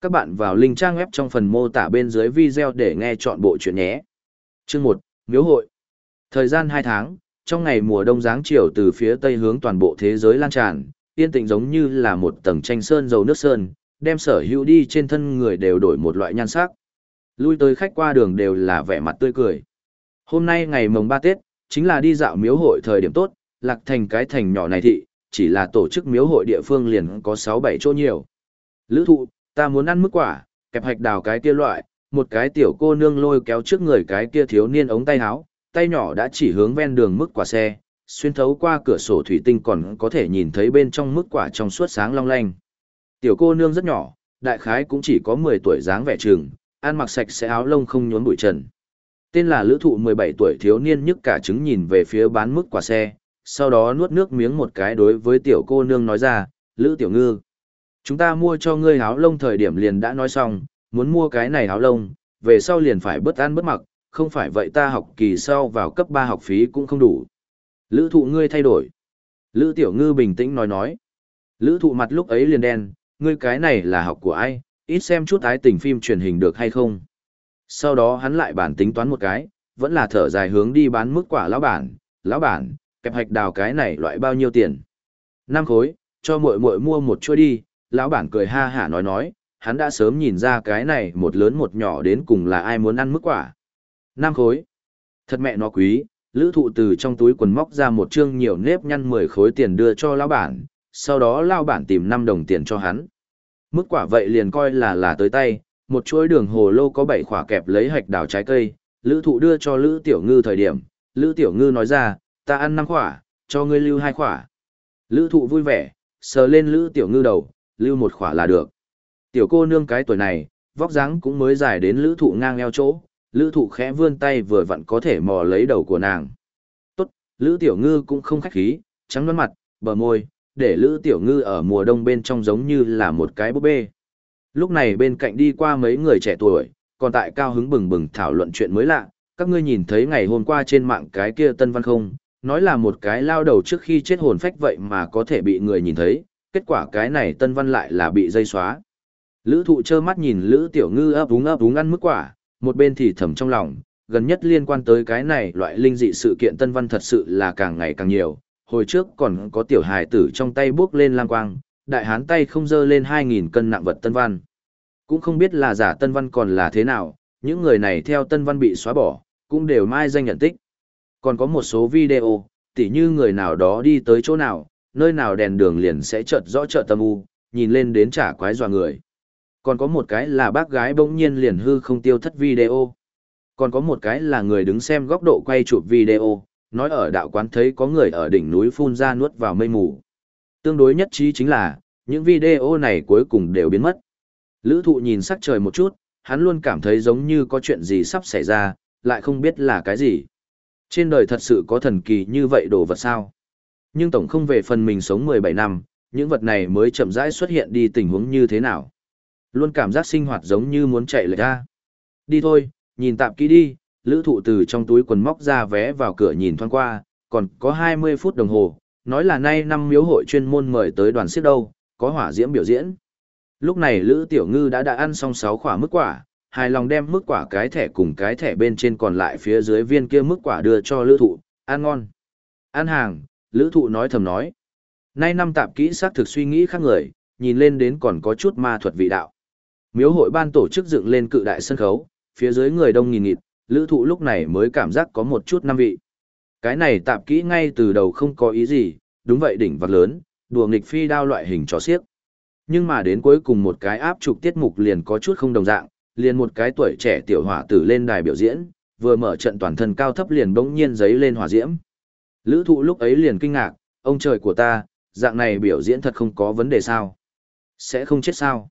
Các bạn vào link trang web trong phần mô tả bên dưới video để nghe chọn bộ chuyện nhé. Chương 1, Miếu hội. Thời gian 2 tháng, trong ngày mùa đông giáng chiều từ phía tây hướng toàn bộ thế giới lan tràn, yên tĩnh giống như là một tầng tranh sơn dầu nước sơn, đem sở hữu đi trên thân người đều đổi một loại nhan sắc. Lui tới khách qua đường đều là vẻ mặt tươi cười. Hôm nay ngày mồng 3 Tết, chính là đi dạo miếu hội thời điểm tốt, lạc thành cái thành nhỏ này thị, chỉ là tổ chức miếu hội địa phương liền có 6-7 chỗ nhiều. Lữ thụ, ta muốn ăn mức quả, kẹp hạch đào cái kia loại, một cái tiểu cô nương lôi kéo trước người cái kia thiếu niên ống tay áo, tay nhỏ đã chỉ hướng ven đường mức quả xe, xuyên thấu qua cửa sổ thủy tinh còn có thể nhìn thấy bên trong mức quả trong suốt sáng long lanh. Tiểu cô nương rất nhỏ, đại khái cũng chỉ có 10 tuổi dáng vẻ trường, ăn mặc sạch sẽ áo lông không nhốn bụi trần. Tên là lữ thụ 17 tuổi thiếu niên nhức cả trứng nhìn về phía bán mức quả xe, sau đó nuốt nước miếng một cái đối với tiểu cô nương nói ra, lữ tiểu ngư. Chúng ta mua cho ngươi áo lông thời điểm liền đã nói xong, muốn mua cái này áo lông, về sau liền phải bớt ăn bớt mặc, không phải vậy ta học kỳ sau vào cấp 3 học phí cũng không đủ. Lữ thụ ngươi thay đổi. Lữ tiểu ngư bình tĩnh nói nói. Lữ thụ mặt lúc ấy liền đen, ngươi cái này là học của ai, ít xem chút ái tình phim truyền hình được hay không. Sau đó hắn lại bản tính toán một cái, vẫn là thở dài hướng đi bán mức quả lão bản, lão bản, kẹp hạch đào cái này loại bao nhiêu tiền. Năm khối, cho muội muội mua một chuỗi đi, lão bản cười ha hả nói nói, hắn đã sớm nhìn ra cái này một lớn một nhỏ đến cùng là ai muốn ăn mức quả. Năm khối. Thật mẹ nó quý, lữ thụ từ trong túi quần móc ra một chương nhiều nếp nhăn 10 khối tiền đưa cho lão bản, sau đó lão bản tìm 5 đồng tiền cho hắn. Mức quả vậy liền coi là là tới tay, một chuỗi đường hồ lô có 7 khỏa kẹp lấy hạch đào trái cây, lữ thụ đưa cho lữ tiểu ngư thời điểm, lữ tiểu ngư nói ra, ta ăn 5 khỏa, cho ngươi lưu 2 khỏa. Lữ thụ vui vẻ, sờ lên lữ tiểu ngư đầu, lưu một khỏa là được. Tiểu cô nương cái tuổi này, vóc dáng cũng mới dài đến lữ thụ ngang eo chỗ, lữ thụ khẽ vươn tay vừa vặn có thể mò lấy đầu của nàng. Tốt, lữ tiểu ngư cũng không khách khí, trắng đoán mặt, bờ môi, để lữ tiểu ngư ở mùa đông bên trong giống như là một cái búp bê. Lúc này bên cạnh đi qua mấy người trẻ tuổi, còn tại cao hứng bừng bừng thảo luận chuyện mới lạ, các ngươi nhìn thấy ngày hôm qua trên mạng cái kia tân văn không, nói là một cái lao đầu trước khi chết hồn phách vậy mà có thể bị người nhìn thấy, kết quả cái này tân văn lại là bị dây xóa. Lữ thụ trơ mắt nhìn Lữ Tiểu Ngư ấp úng ấp úng ăn mức quả, một bên thì thầm trong lòng, gần nhất liên quan tới cái này loại linh dị sự kiện tân văn thật sự là càng ngày càng nhiều. Hồi trước còn có tiểu hài tử trong tay bước lên lang quang, đại hán tay không dơ lên 2.000 cân nặng vật tân văn. Cũng không biết là giả tân văn còn là thế nào, những người này theo tân văn bị xóa bỏ, cũng đều mai danh nhận tích. Còn có một số video, tỉ như người nào đó đi tới chỗ nào, nơi nào đèn đường liền sẽ chợt rõ chợt tâm u, nhìn lên đến chả quái dọa người. Còn có một cái là bác gái bỗng nhiên liền hư không tiêu thất video. Còn có một cái là người đứng xem góc độ quay chụp video, nói ở đạo quán thấy có người ở đỉnh núi phun ra nuốt vào mây mù. Tương đối nhất trí chính là, những video này cuối cùng đều biến mất. Lữ thụ nhìn sắc trời một chút, hắn luôn cảm thấy giống như có chuyện gì sắp xảy ra, lại không biết là cái gì. Trên đời thật sự có thần kỳ như vậy đồ vật sao? Nhưng tổng không về phần mình sống 17 năm, những vật này mới chậm rãi xuất hiện đi tình huống như thế nào. Luôn cảm giác sinh hoạt giống như muốn chạy lệch ra. Đi thôi, nhìn tạm kỹ đi, lữ thụ từ trong túi quần móc ra vé vào cửa nhìn thoáng qua, còn có 20 phút đồng hồ, nói là nay năm miếu hội chuyên môn mời tới đoàn siết đâu, có hỏa diễm biểu diễn. Lúc này Lữ Tiểu Ngư đã đã ăn xong 6 quả mức quả, hài lòng đem mức quả cái thẻ cùng cái thẻ bên trên còn lại phía dưới viên kia mức quả đưa cho Lữ Thụ, ăn ngon. Ăn hàng, Lữ Thụ nói thầm nói. Nay năm tạp kỹ xác thực suy nghĩ khác người, nhìn lên đến còn có chút ma thuật vị đạo. Miếu hội ban tổ chức dựng lên cự đại sân khấu, phía dưới người đông nghìn nghịt, Lữ Thụ lúc này mới cảm giác có một chút năm vị. Cái này tạp kỹ ngay từ đầu không có ý gì, đúng vậy đỉnh vật lớn, đùa nghịch phi đao loại hình trò xiếc. Nhưng mà đến cuối cùng một cái áp trục tiết mục liền có chút không đồng dạng, liền một cái tuổi trẻ tiểu hỏa tử lên đài biểu diễn, vừa mở trận toàn thân cao thấp liền bỗng nhiên giấy lên hỏa diễm. Lữ thụ lúc ấy liền kinh ngạc, ông trời của ta, dạng này biểu diễn thật không có vấn đề sao? Sẽ không chết sao?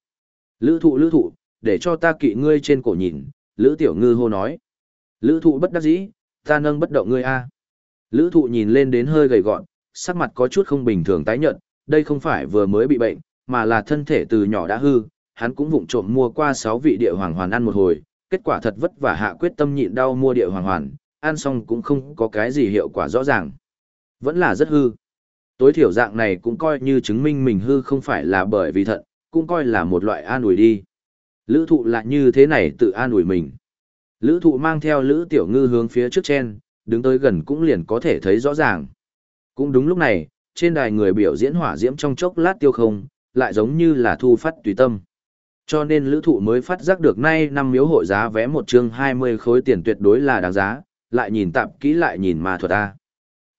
Lữ thụ lữ thụ, để cho ta kỵ ngươi trên cổ nhìn, lữ tiểu ngư hô nói. Lữ thụ bất đắc dĩ, ta nâng bất động ngươi a Lữ thụ nhìn lên đến hơi gầy gọn, sắc mặt có chút không bình thường tái nhận, đây không phải vừa mới bị bệnh, mà là thân thể từ nhỏ đã hư, hắn cũng vụng trộm mua qua 6 vị địa hoàng hoàn ăn một hồi, kết quả thật vất vả hạ quyết tâm nhịn đau mua địa hoàng hoàn, ăn xong cũng không có cái gì hiệu quả rõ ràng. Vẫn là rất hư. Tối thiểu dạng này cũng coi như chứng minh mình hư không phải là bởi vì thận, cũng coi là một loại an ủi đi. Lữ thụ lại như thế này tự an ủi mình. Lữ thụ mang theo Lữ Tiểu Ngư hướng phía trước trên, đứng tới gần cũng liền có thể thấy rõ ràng. Cũng đúng lúc này, trên đài người biểu diễn hỏa diễm trong chốc lát tiêu không, lại giống như là thu phát tùy tâm. Cho nên lữ thụ mới phát giác được nay năm miếu hội giá vé một chương 20 khối tiền tuyệt đối là đáng giá, lại nhìn tạm kỹ lại nhìn mà thuật ta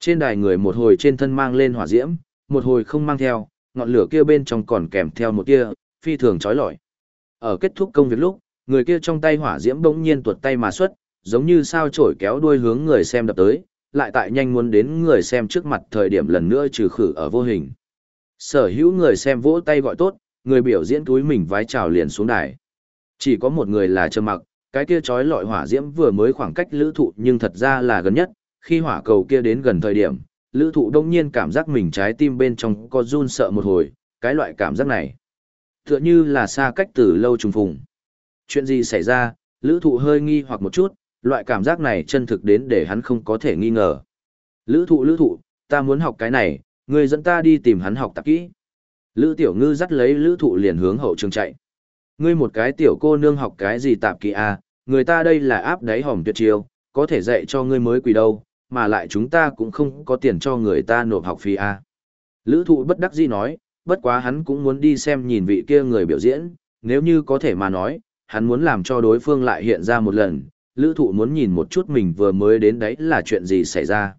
trên đài người một hồi trên thân mang lên hỏa diễm, một hồi không mang theo, ngọn lửa kia bên trong còn kèm theo một tia phi thường chói lọi. Ở kết thúc công việc lúc, người kia trong tay hỏa diễm bỗng nhiên tuột tay mà xuất, giống như sao chổi kéo đuôi hướng người xem đập tới, lại tại nhanh muốn đến người xem trước mặt thời điểm lần nữa trừ khử ở vô hình. Sở hữu người xem vỗ tay gọi tốt, người biểu diễn túi mình vái chào liền xuống đài. Chỉ có một người là trầm mặc, cái kia chói lọi hỏa diễm vừa mới khoảng cách lữ thụ nhưng thật ra là gần nhất, khi hỏa cầu kia đến gần thời điểm, lữ thụ đông nhiên cảm giác mình trái tim bên trong có run sợ một hồi, cái loại cảm giác này. Tựa như là xa cách từ lâu trùng phùng. Chuyện gì xảy ra, lữ thụ hơi nghi hoặc một chút, loại cảm giác này chân thực đến để hắn không có thể nghi ngờ. Lữ thụ lữ thụ, ta muốn học cái này, người dẫn ta đi tìm hắn học tạp kỹ. Lữ tiểu ngư dắt lấy lữ thụ liền hướng hậu trường chạy. Ngươi một cái tiểu cô nương học cái gì tạp kỹ à, người ta đây là áp đáy hỏng tuyệt chiêu, có thể dạy cho ngươi mới quỷ đâu, mà lại chúng ta cũng không có tiền cho người ta nộp học phí à. Lữ thụ bất đắc dĩ nói, bất quá hắn cũng muốn đi xem nhìn vị kia người biểu diễn, nếu như có thể mà nói, hắn muốn làm cho đối phương lại hiện ra một lần, lữ thụ muốn nhìn một chút mình vừa mới đến đấy là chuyện gì xảy ra.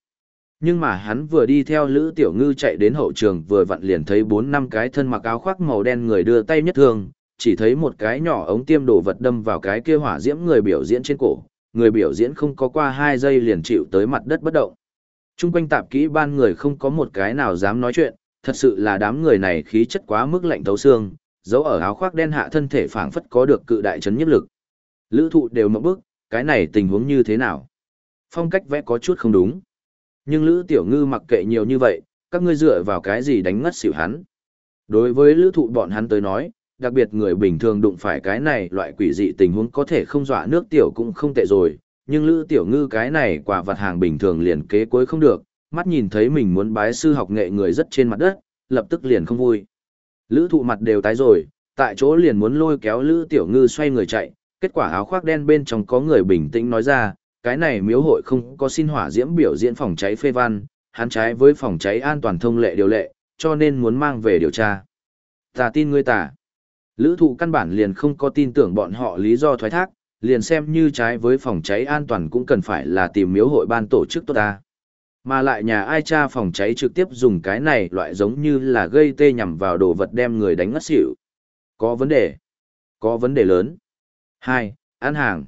Nhưng mà hắn vừa đi theo Lữ Tiểu Ngư chạy đến hậu trường vừa vặn liền thấy bốn năm cái thân mặc áo khoác màu đen người đưa tay nhất thương, chỉ thấy một cái nhỏ ống tiêm đồ vật đâm vào cái kia hỏa diễm người biểu diễn trên cổ, người biểu diễn không có qua hai giây liền chịu tới mặt đất bất động. Trung quanh tạp kỹ ban người không có một cái nào dám nói chuyện, thật sự là đám người này khí chất quá mức lạnh thấu xương, giấu ở áo khoác đen hạ thân thể phảng phất có được cự đại chấn nhiếp lực. Lữ thụ đều mộng bức, cái này tình huống như thế nào? Phong cách vẽ có chút không đúng. Nhưng Lữ Tiểu Ngư mặc kệ nhiều như vậy, các ngươi dựa vào cái gì đánh ngất xỉu hắn. Đối với lữ thụ bọn hắn tới nói, đặc biệt người bình thường đụng phải cái này loại quỷ dị tình huống có thể không dọa nước tiểu cũng không tệ rồi, nhưng Lữ Tiểu Ngư cái này quả vật hàng bình thường liền kế cuối không được, mắt nhìn thấy mình muốn bái sư học nghệ người rất trên mặt đất, lập tức liền không vui. Lữ thụ mặt đều tái rồi, tại chỗ liền muốn lôi kéo Lữ Tiểu Ngư xoay người chạy, kết quả áo khoác đen bên trong có người bình tĩnh nói ra, cái này miếu hội không có xin hỏa diễm biểu diễn phòng cháy phê văn, hắn trái với phòng cháy an toàn thông lệ điều lệ, cho nên muốn mang về điều tra. Ta tin ngươi ta. Lữ thụ căn bản liền không có tin tưởng bọn họ lý do thoái thác, liền xem như trái với phòng cháy an toàn cũng cần phải là tìm miếu hội ban tổ chức tốt ta. Mà lại nhà ai cha phòng cháy trực tiếp dùng cái này loại giống như là gây tê nhằm vào đồ vật đem người đánh ngất xỉu. Có vấn đề. Có vấn đề lớn. 2. Ăn hàng.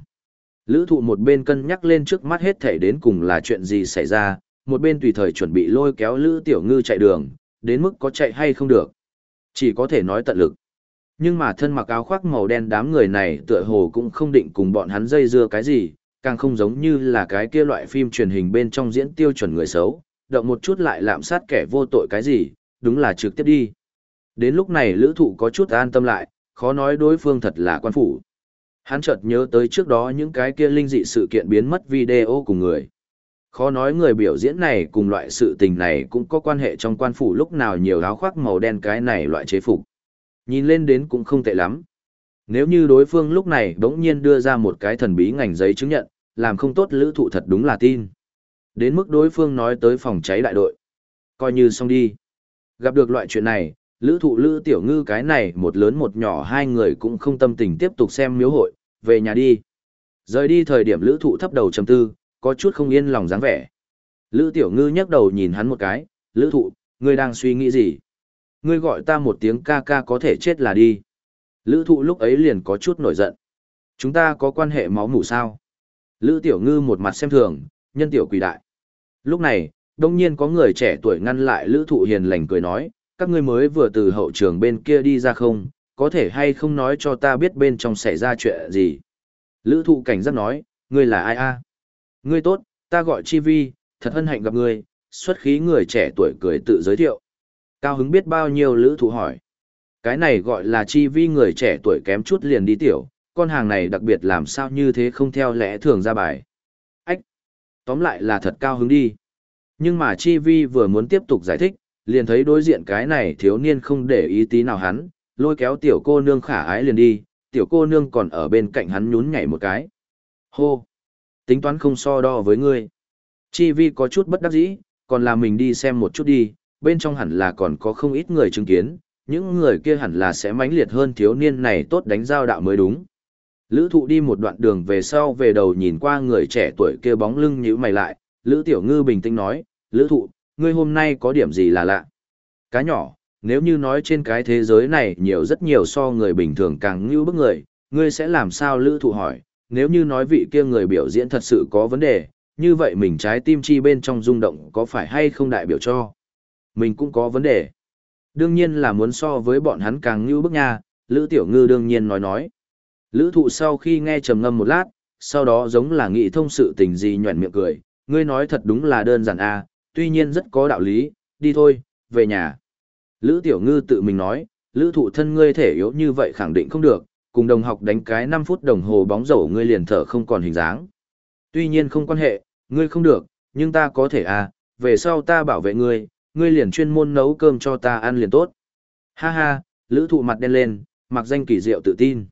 Lữ thụ một bên cân nhắc lên trước mắt hết thể đến cùng là chuyện gì xảy ra, một bên tùy thời chuẩn bị lôi kéo Lữ Tiểu Ngư chạy đường, đến mức có chạy hay không được. Chỉ có thể nói tận lực. Nhưng mà thân mặc áo khoác màu đen đám người này tựa hồ cũng không định cùng bọn hắn dây dưa cái gì, càng không giống như là cái kia loại phim truyền hình bên trong diễn tiêu chuẩn người xấu, động một chút lại lạm sát kẻ vô tội cái gì, đúng là trực tiếp đi. Đến lúc này lữ thụ có chút an tâm lại, khó nói đối phương thật là quan phủ. Hắn chợt nhớ tới trước đó những cái kia linh dị sự kiện biến mất video cùng người. Khó nói người biểu diễn này cùng loại sự tình này cũng có quan hệ trong quan phủ lúc nào nhiều áo khoác màu đen cái này loại chế phục. Nhìn lên đến cũng không tệ lắm. Nếu như đối phương lúc này đống nhiên đưa ra một cái thần bí ngành giấy chứng nhận, làm không tốt lữ thụ thật đúng là tin. Đến mức đối phương nói tới phòng cháy đại đội. Coi như xong đi. Gặp được loại chuyện này, lữ thụ lữ tiểu ngư cái này một lớn một nhỏ hai người cũng không tâm tình tiếp tục xem miếu hội, về nhà đi. Rời đi thời điểm lữ thụ thấp đầu trầm tư, có chút không yên lòng dáng vẻ. Lữ tiểu ngư nhấc đầu nhìn hắn một cái, lữ thụ, ngươi đang suy nghĩ gì? Ngươi gọi ta một tiếng ca ca có thể chết là đi. Lữ thụ lúc ấy liền có chút nổi giận. Chúng ta có quan hệ máu mủ sao? Lữ tiểu ngư một mặt xem thường, nhân tiểu quỷ đại. Lúc này, đông nhiên có người trẻ tuổi ngăn lại lữ thụ hiền lành cười nói, các ngươi mới vừa từ hậu trường bên kia đi ra không, có thể hay không nói cho ta biết bên trong xảy ra chuyện gì. Lữ thụ cảnh giác nói, ngươi là ai a Ngươi tốt, ta gọi Chi Vi, thật hân hạnh gặp ngươi, xuất khí người trẻ tuổi cười tự giới thiệu. Cao hứng biết bao nhiêu lữ thụ hỏi. Cái này gọi là Chi Vi người trẻ tuổi kém chút liền đi tiểu, con hàng này đặc biệt làm sao như thế không theo lẽ thường ra bài. Ách! Tóm lại là thật cao hứng đi. Nhưng mà Chi Vi vừa muốn tiếp tục giải thích, liền thấy đối diện cái này thiếu niên không để ý tí nào hắn, lôi kéo tiểu cô nương khả ái liền đi, tiểu cô nương còn ở bên cạnh hắn nhún nhảy một cái. Hô! Tính toán không so đo với ngươi. Chi vi có chút bất đắc dĩ, còn là mình đi xem một chút đi, bên trong hẳn là còn có không ít người chứng kiến, những người kia hẳn là sẽ mãnh liệt hơn thiếu niên này tốt đánh giao đạo mới đúng. Lữ thụ đi một đoạn đường về sau về đầu nhìn qua người trẻ tuổi kia bóng lưng như mày lại, Lữ tiểu ngư bình tĩnh nói, Lữ thụ, ngươi hôm nay có điểm gì là lạ? Cá nhỏ, nếu như nói trên cái thế giới này nhiều rất nhiều so người bình thường càng như bức người, ngươi sẽ làm sao Lữ thụ hỏi, nếu như nói vị kia người biểu diễn thật sự có vấn đề, như vậy mình trái tim chi bên trong rung động có phải hay không đại biểu cho? Mình cũng có vấn đề. Đương nhiên là muốn so với bọn hắn càng như bức nha, Lữ Tiểu Ngư đương nhiên nói nói. Lữ thụ sau khi nghe trầm ngâm một lát, sau đó giống là nghĩ thông sự tình gì nhuẩn miệng cười, ngươi nói thật đúng là đơn giản a tuy nhiên rất có đạo lý, đi thôi, về nhà. Lữ Tiểu Ngư tự mình nói, Lữ thụ thân ngươi thể yếu như vậy khẳng định không được, cùng đồng học đánh cái 5 phút đồng hồ bóng rổ ngươi liền thở không còn hình dáng. Tuy nhiên không quan hệ, ngươi không được, nhưng ta có thể à, về sau ta bảo vệ ngươi, ngươi liền chuyên môn nấu cơm cho ta ăn liền tốt. Ha ha, lữ thụ mặt đen lên, mặc danh kỳ diệu tự tin.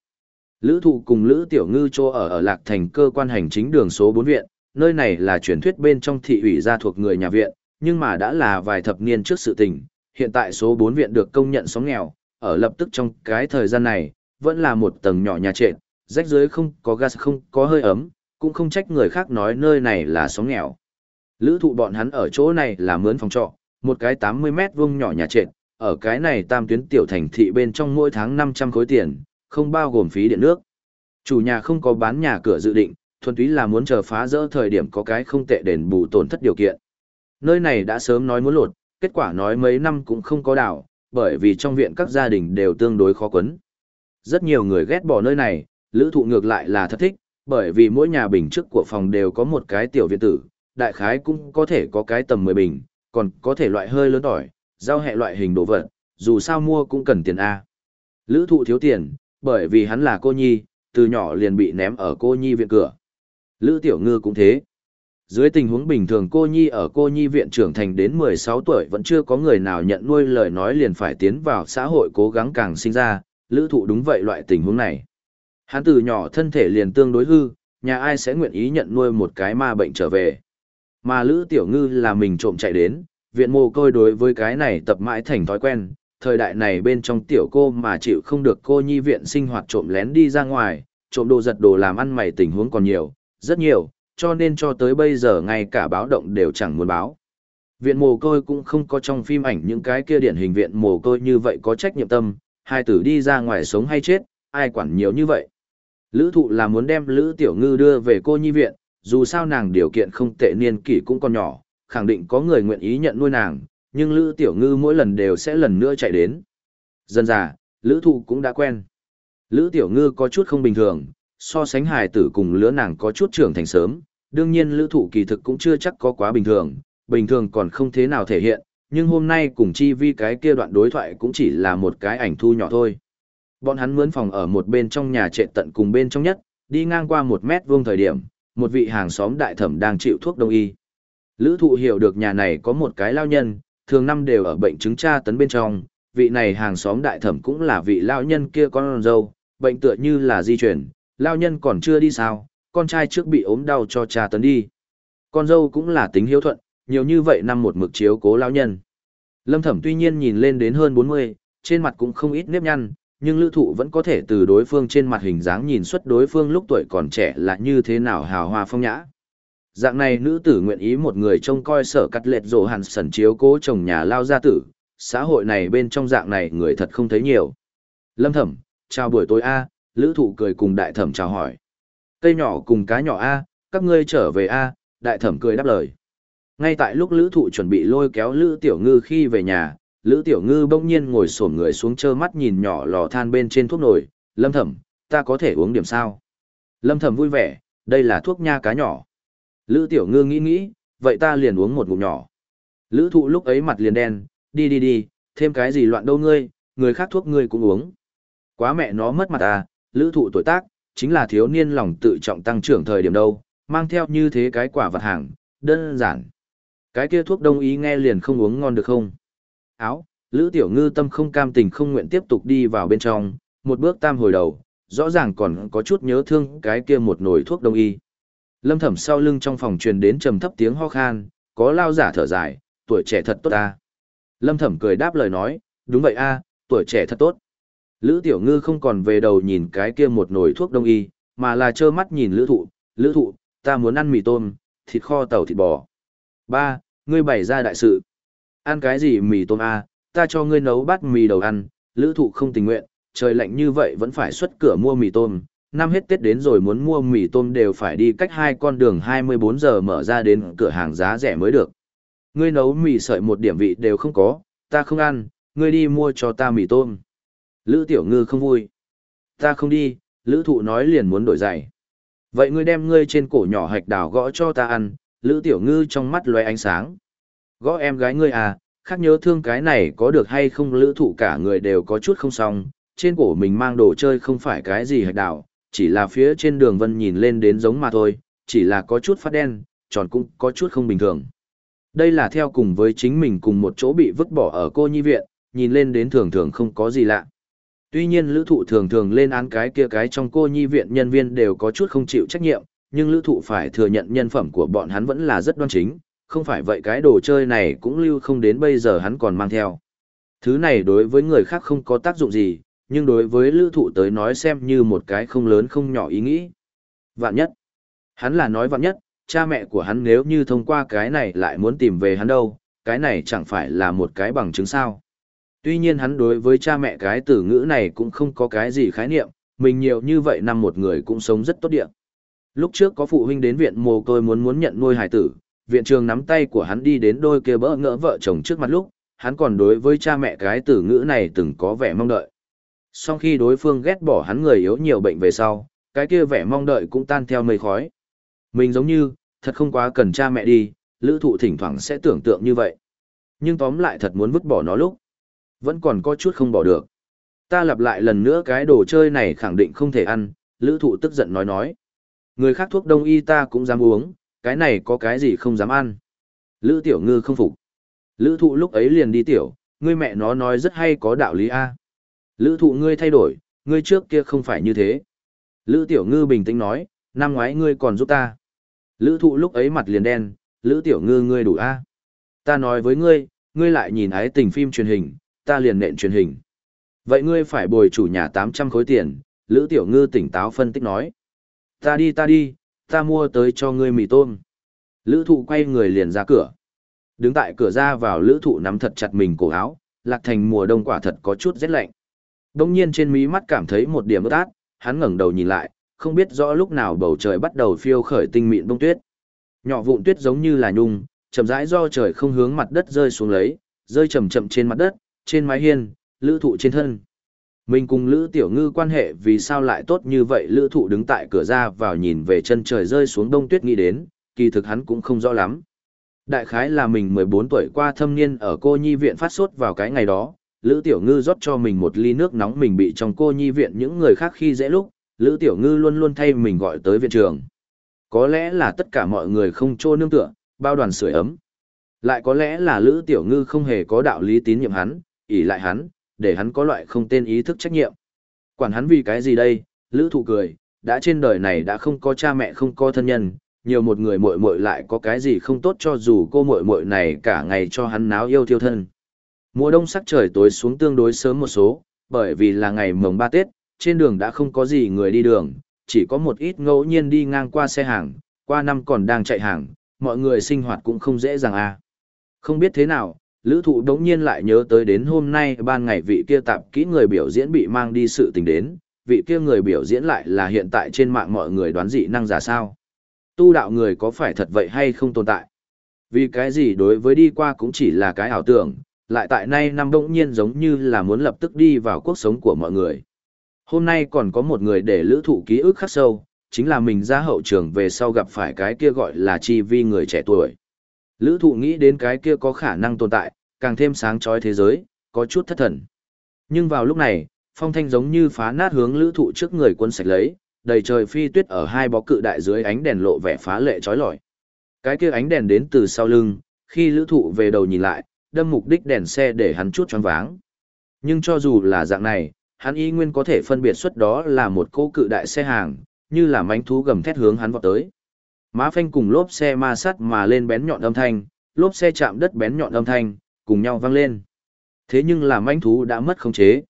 Lữ thụ cùng Lữ Tiểu Ngư cho ở ở Lạc Thành cơ quan hành chính đường số 4 viện, nơi này là truyền thuyết bên trong thị ủy gia thuộc người nhà viện, nhưng mà đã là vài thập niên trước sự tình, hiện tại số 4 viện được công nhận xóm nghèo, ở lập tức trong cái thời gian này, vẫn là một tầng nhỏ nhà trệt, rách dưới không có gas không có hơi ấm, cũng không trách người khác nói nơi này là xóm nghèo. Lữ thụ bọn hắn ở chỗ này là mướn phòng trọ, một cái 80 mét vuông nhỏ nhà trệt, ở cái này tam tuyến tiểu thành thị bên trong mỗi tháng 500 khối tiền, không bao gồm phí điện nước. Chủ nhà không có bán nhà cửa dự định, thuần túy là muốn chờ phá rỡ thời điểm có cái không tệ đền bù tổn thất điều kiện. Nơi này đã sớm nói muốn lột, kết quả nói mấy năm cũng không có đảo, bởi vì trong viện các gia đình đều tương đối khó quấn. Rất nhiều người ghét bỏ nơi này, lữ thụ ngược lại là thật thích, bởi vì mỗi nhà bình trước của phòng đều có một cái tiểu viện tử, đại khái cũng có thể có cái tầm 10 bình, còn có thể loại hơi lớn tỏi, giao hệ loại hình đồ vật, dù sao mua cũng cần tiền A. Lữ thụ thiếu tiền, bởi vì hắn là cô nhi, từ nhỏ liền bị ném ở cô nhi viện cửa. Lữ tiểu ngư cũng thế. Dưới tình huống bình thường cô nhi ở cô nhi viện trưởng thành đến 16 tuổi vẫn chưa có người nào nhận nuôi lời nói liền phải tiến vào xã hội cố gắng càng sinh ra, lữ thụ đúng vậy loại tình huống này. Hắn từ nhỏ thân thể liền tương đối hư, nhà ai sẽ nguyện ý nhận nuôi một cái ma bệnh trở về. Mà Lữ Tiểu Ngư là mình trộm chạy đến, viện mồ côi đối với cái này tập mãi thành thói quen, thời đại này bên trong tiểu cô mà chịu không được cô nhi viện sinh hoạt trộm lén đi ra ngoài, trộm đồ giật đồ làm ăn mày tình huống còn nhiều, rất nhiều, cho nên cho tới bây giờ ngay cả báo động đều chẳng muốn báo. Viện mồ côi cũng không có trong phim ảnh những cái kia điển hình viện mồ côi như vậy có trách nhiệm tâm, hai tử đi ra ngoài sống hay chết, ai quản nhiều như vậy. Lữ thụ là muốn đem Lữ Tiểu Ngư đưa về cô nhi viện, dù sao nàng điều kiện không tệ niên kỷ cũng còn nhỏ, khẳng định có người nguyện ý nhận nuôi nàng, nhưng Lữ Tiểu Ngư mỗi lần đều sẽ lần nữa chạy đến. Dần dà, Lữ thụ cũng đã quen. Lữ Tiểu Ngư có chút không bình thường, so sánh hài tử cùng lứa nàng có chút trưởng thành sớm, đương nhiên Lữ thụ kỳ thực cũng chưa chắc có quá bình thường, bình thường còn không thế nào thể hiện, nhưng hôm nay cùng chi vi cái kia đoạn đối thoại cũng chỉ là một cái ảnh thu nhỏ thôi. Bọn hắn mướn phòng ở một bên trong nhà trệ tận cùng bên trong nhất, đi ngang qua một mét vuông thời điểm, một vị hàng xóm đại thẩm đang chịu thuốc đông y. Lữ thụ hiểu được nhà này có một cái lao nhân, thường năm đều ở bệnh chứng tra tấn bên trong, vị này hàng xóm đại thẩm cũng là vị lao nhân kia con dâu, bệnh tựa như là di chuyển, lao nhân còn chưa đi sao, con trai trước bị ốm đau cho tra tấn đi. Con dâu cũng là tính hiếu thuận, nhiều như vậy năm một mực chiếu cố lao nhân. Lâm thẩm tuy nhiên nhìn lên đến hơn 40, trên mặt cũng không ít nếp nhăn, nhưng lữ thụ vẫn có thể từ đối phương trên mặt hình dáng nhìn xuất đối phương lúc tuổi còn trẻ là như thế nào hào hoa phong nhã. Dạng này nữ tử nguyện ý một người trông coi sở cắt lệt rổ hẳn sẩn chiếu cố chồng nhà lao gia tử, xã hội này bên trong dạng này người thật không thấy nhiều. Lâm thẩm, chào buổi tối A, lữ thụ cười cùng đại thẩm chào hỏi. Cây nhỏ cùng cá nhỏ A, các ngươi trở về A, đại thẩm cười đáp lời. Ngay tại lúc lữ thụ chuẩn bị lôi kéo lữ tiểu ngư khi về nhà, Lữ Tiểu Ngư bỗng nhiên ngồi xổm người xuống trơ mắt nhìn nhỏ lò than bên trên thuốc nồi, Lâm Thẩm, ta có thể uống điểm sao? Lâm Thẩm vui vẻ, đây là thuốc nha cá nhỏ. Lữ Tiểu Ngư nghĩ nghĩ, vậy ta liền uống một ngụm nhỏ. Lữ thụ lúc ấy mặt liền đen, đi đi đi, thêm cái gì loạn đâu ngươi, người khác thuốc ngươi cũng uống. Quá mẹ nó mất mặt à, lữ thụ tuổi tác, chính là thiếu niên lòng tự trọng tăng trưởng thời điểm đâu, mang theo như thế cái quả vật hàng, đơn giản. Cái kia thuốc đông ý nghe liền không uống ngon được không? Áo, Lữ Tiểu Ngư tâm không cam tình không nguyện tiếp tục đi vào bên trong, một bước tam hồi đầu, rõ ràng còn có chút nhớ thương cái kia một nồi thuốc đông y. Lâm Thẩm sau lưng trong phòng truyền đến trầm thấp tiếng ho khan, có lao giả thở dài, tuổi trẻ thật tốt ta. Lâm Thẩm cười đáp lời nói, đúng vậy a, tuổi trẻ thật tốt. Lữ Tiểu Ngư không còn về đầu nhìn cái kia một nồi thuốc đông y, mà là trơ mắt nhìn Lữ Thụ, Lữ Thụ, ta muốn ăn mì tôm, thịt kho tàu thịt bò. Ba, ngươi bày ra đại sự. Ăn cái gì mì tôm à? ta cho ngươi nấu bát mì đầu ăn, Lữ Thụ không tình nguyện, trời lạnh như vậy vẫn phải xuất cửa mua mì tôm. Năm hết Tết đến rồi muốn mua mì tôm đều phải đi cách hai con đường 24 giờ mở ra đến cửa hàng giá rẻ mới được. Ngươi nấu mì sợi một điểm vị đều không có, ta không ăn, ngươi đi mua cho ta mì tôm. Lữ Tiểu Ngư không vui. Ta không đi, Lữ Thụ nói liền muốn đổi giày. Vậy ngươi đem ngươi trên cổ nhỏ hạch đào gõ cho ta ăn, Lữ Tiểu Ngư trong mắt loe ánh sáng. Gõ em gái ngươi à, khác nhớ thương cái này có được hay không Lữ Thụ cả người đều có chút không xong, trên cổ mình mang đồ chơi không phải cái gì hạch đạo, chỉ là phía trên đường vân nhìn lên đến giống mà thôi, chỉ là có chút phát đen, tròn cũng có chút không bình thường. Đây là theo cùng với chính mình cùng một chỗ bị vứt bỏ ở cô nhi viện, nhìn lên đến thường thường không có gì lạ. Tuy nhiên lữ thụ thường thường lên án cái kia cái trong cô nhi viện nhân viên đều có chút không chịu trách nhiệm, nhưng lữ thụ phải thừa nhận nhân phẩm của bọn hắn vẫn là rất đoan chính, không phải vậy cái đồ chơi này cũng lưu không đến bây giờ hắn còn mang theo. Thứ này đối với người khác không có tác dụng gì, nhưng đối với lữ thụ tới nói xem như một cái không lớn không nhỏ ý nghĩ. Vạn nhất. Hắn là nói vạn nhất, cha mẹ của hắn nếu như thông qua cái này lại muốn tìm về hắn đâu, cái này chẳng phải là một cái bằng chứng sao. Tuy nhiên hắn đối với cha mẹ cái từ ngữ này cũng không có cái gì khái niệm, mình nhiều như vậy năm một người cũng sống rất tốt địa. Lúc trước có phụ huynh đến viện mồ côi muốn muốn nhận nuôi hài tử, viện trường nắm tay của hắn đi đến đôi kia bỡ ngỡ vợ chồng trước mặt lúc, hắn còn đối với cha mẹ cái từ ngữ này từng có vẻ mong đợi. Sau khi đối phương ghét bỏ hắn người yếu nhiều bệnh về sau, cái kia vẻ mong đợi cũng tan theo mây khói. Mình giống như, thật không quá cần cha mẹ đi, lữ thụ thỉnh thoảng sẽ tưởng tượng như vậy. Nhưng tóm lại thật muốn vứt bỏ nó lúc. Vẫn còn có chút không bỏ được. Ta lặp lại lần nữa cái đồ chơi này khẳng định không thể ăn, lữ thụ tức giận nói nói. Người khác thuốc đông y ta cũng dám uống, cái này có cái gì không dám ăn. Lữ tiểu ngư không phục. Lữ thụ lúc ấy liền đi tiểu, ngươi mẹ nó nói rất hay có đạo lý A. Lữ thụ ngươi thay đổi, ngươi trước kia không phải như thế. Lữ tiểu ngư bình tĩnh nói, năm ngoái ngươi còn giúp ta. Lữ thụ lúc ấy mặt liền đen, Lữ tiểu ngư ngươi đủ A. Ta nói với ngươi, ngươi lại nhìn ái tình phim truyền hình, ta liền nện truyền hình. Vậy ngươi phải bồi chủ nhà 800 khối tiền, Lữ Tiểu Ngư tỉnh táo phân tích nói. Ta đi ta đi, ta mua tới cho ngươi mì tôm. Lữ thụ quay người liền ra cửa. Đứng tại cửa ra vào lữ thụ nắm thật chặt mình cổ áo, lạc thành mùa đông quả thật có chút rét lạnh. Đông nhiên trên mí mắt cảm thấy một điểm ướt át, hắn ngẩng đầu nhìn lại, không biết rõ lúc nào bầu trời bắt đầu phiêu khởi tinh mịn bông tuyết. Nhỏ vụn tuyết giống như là nhung, chậm rãi do trời không hướng mặt đất rơi xuống lấy, rơi chậm chậm trên mặt đất, trên mái hiên, lữ thụ trên thân. Mình cùng lữ tiểu ngư quan hệ vì sao lại tốt như vậy lữ thụ đứng tại cửa ra vào nhìn về chân trời rơi xuống đông tuyết nghĩ đến, kỳ thực hắn cũng không rõ lắm. Đại khái là mình 14 tuổi qua thâm niên ở cô nhi viện phát sốt vào cái ngày đó, Lữ Tiểu Ngư rót cho mình một ly nước nóng mình bị trong cô nhi viện những người khác khi dễ lúc, Lữ Tiểu Ngư luôn luôn thay mình gọi tới viện trường. Có lẽ là tất cả mọi người không trô nương tựa, bao đoàn sưởi ấm. Lại có lẽ là Lữ Tiểu Ngư không hề có đạo lý tín nhiệm hắn, ỷ lại hắn, để hắn có loại không tên ý thức trách nhiệm. Quản hắn vì cái gì đây, lữ thụ cười, đã trên đời này đã không có cha mẹ không có thân nhân, nhiều một người muội muội lại có cái gì không tốt cho dù cô muội muội này cả ngày cho hắn náo yêu thiêu thân. Mùa đông sắc trời tối xuống tương đối sớm một số, bởi vì là ngày mồng ba Tết, trên đường đã không có gì người đi đường, chỉ có một ít ngẫu nhiên đi ngang qua xe hàng, qua năm còn đang chạy hàng, mọi người sinh hoạt cũng không dễ dàng à. Không biết thế nào, lữ thụ đống nhiên lại nhớ tới đến hôm nay ban ngày vị kia tạp kỹ người biểu diễn bị mang đi sự tình đến, vị kia người biểu diễn lại là hiện tại trên mạng mọi người đoán dị năng giả sao. Tu đạo người có phải thật vậy hay không tồn tại? Vì cái gì đối với đi qua cũng chỉ là cái ảo tưởng, lại tại nay năm đống nhiên giống như là muốn lập tức đi vào cuộc sống của mọi người. Hôm nay còn có một người để lữ thụ ký ức khắc sâu, chính là mình ra hậu trường về sau gặp phải cái kia gọi là chi vi người trẻ tuổi. Lữ thụ nghĩ đến cái kia có khả năng tồn tại, càng thêm sáng chói thế giới, có chút thất thần. Nhưng vào lúc này, phong thanh giống như phá nát hướng lữ thụ trước người quân sạch lấy, đầy trời phi tuyết ở hai bó cự đại dưới ánh đèn lộ vẻ phá lệ chói lọi. Cái kia ánh đèn đến từ sau lưng, khi lữ thụ về đầu nhìn lại, đâm mục đích đèn xe để hắn chút choáng váng. Nhưng cho dù là dạng này, hắn y nguyên có thể phân biệt xuất đó là một cô cự đại xe hàng, như là mánh thú gầm thét hướng hắn vọt tới. Má phanh cùng lốp xe ma sắt mà lên bén nhọn âm thanh, lốp xe chạm đất bén nhọn âm thanh, cùng nhau vang lên. Thế nhưng là manh thú đã mất khống chế.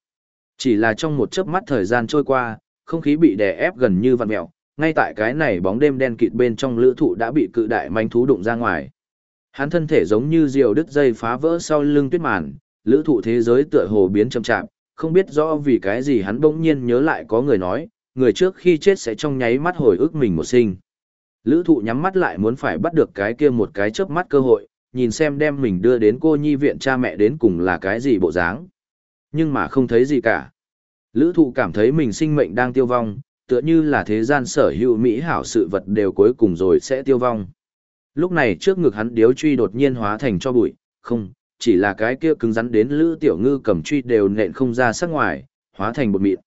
Chỉ là trong một chớp mắt thời gian trôi qua, không khí bị đè ép gần như vặn mèo, ngay tại cái này bóng đêm đen kịt bên trong lữ thụ đã bị cự đại manh thú đụng ra ngoài. Hắn thân thể giống như diều đứt dây phá vỡ sau lưng tuyết màn, lữ thụ thế giới tựa hồ biến chậm chạp, không biết rõ vì cái gì hắn bỗng nhiên nhớ lại có người nói, người trước khi chết sẽ trong nháy mắt hồi ức mình một sinh. Lữ thụ nhắm mắt lại muốn phải bắt được cái kia một cái chớp mắt cơ hội, nhìn xem đem mình đưa đến cô nhi viện cha mẹ đến cùng là cái gì bộ dáng. Nhưng mà không thấy gì cả. Lữ thụ cảm thấy mình sinh mệnh đang tiêu vong, tựa như là thế gian sở hữu mỹ hảo sự vật đều cuối cùng rồi sẽ tiêu vong. Lúc này trước ngực hắn điếu truy đột nhiên hóa thành cho bụi, không, chỉ là cái kia cứng rắn đến lữ tiểu ngư cầm truy đều nện không ra sắc ngoài, hóa thành bột mịn.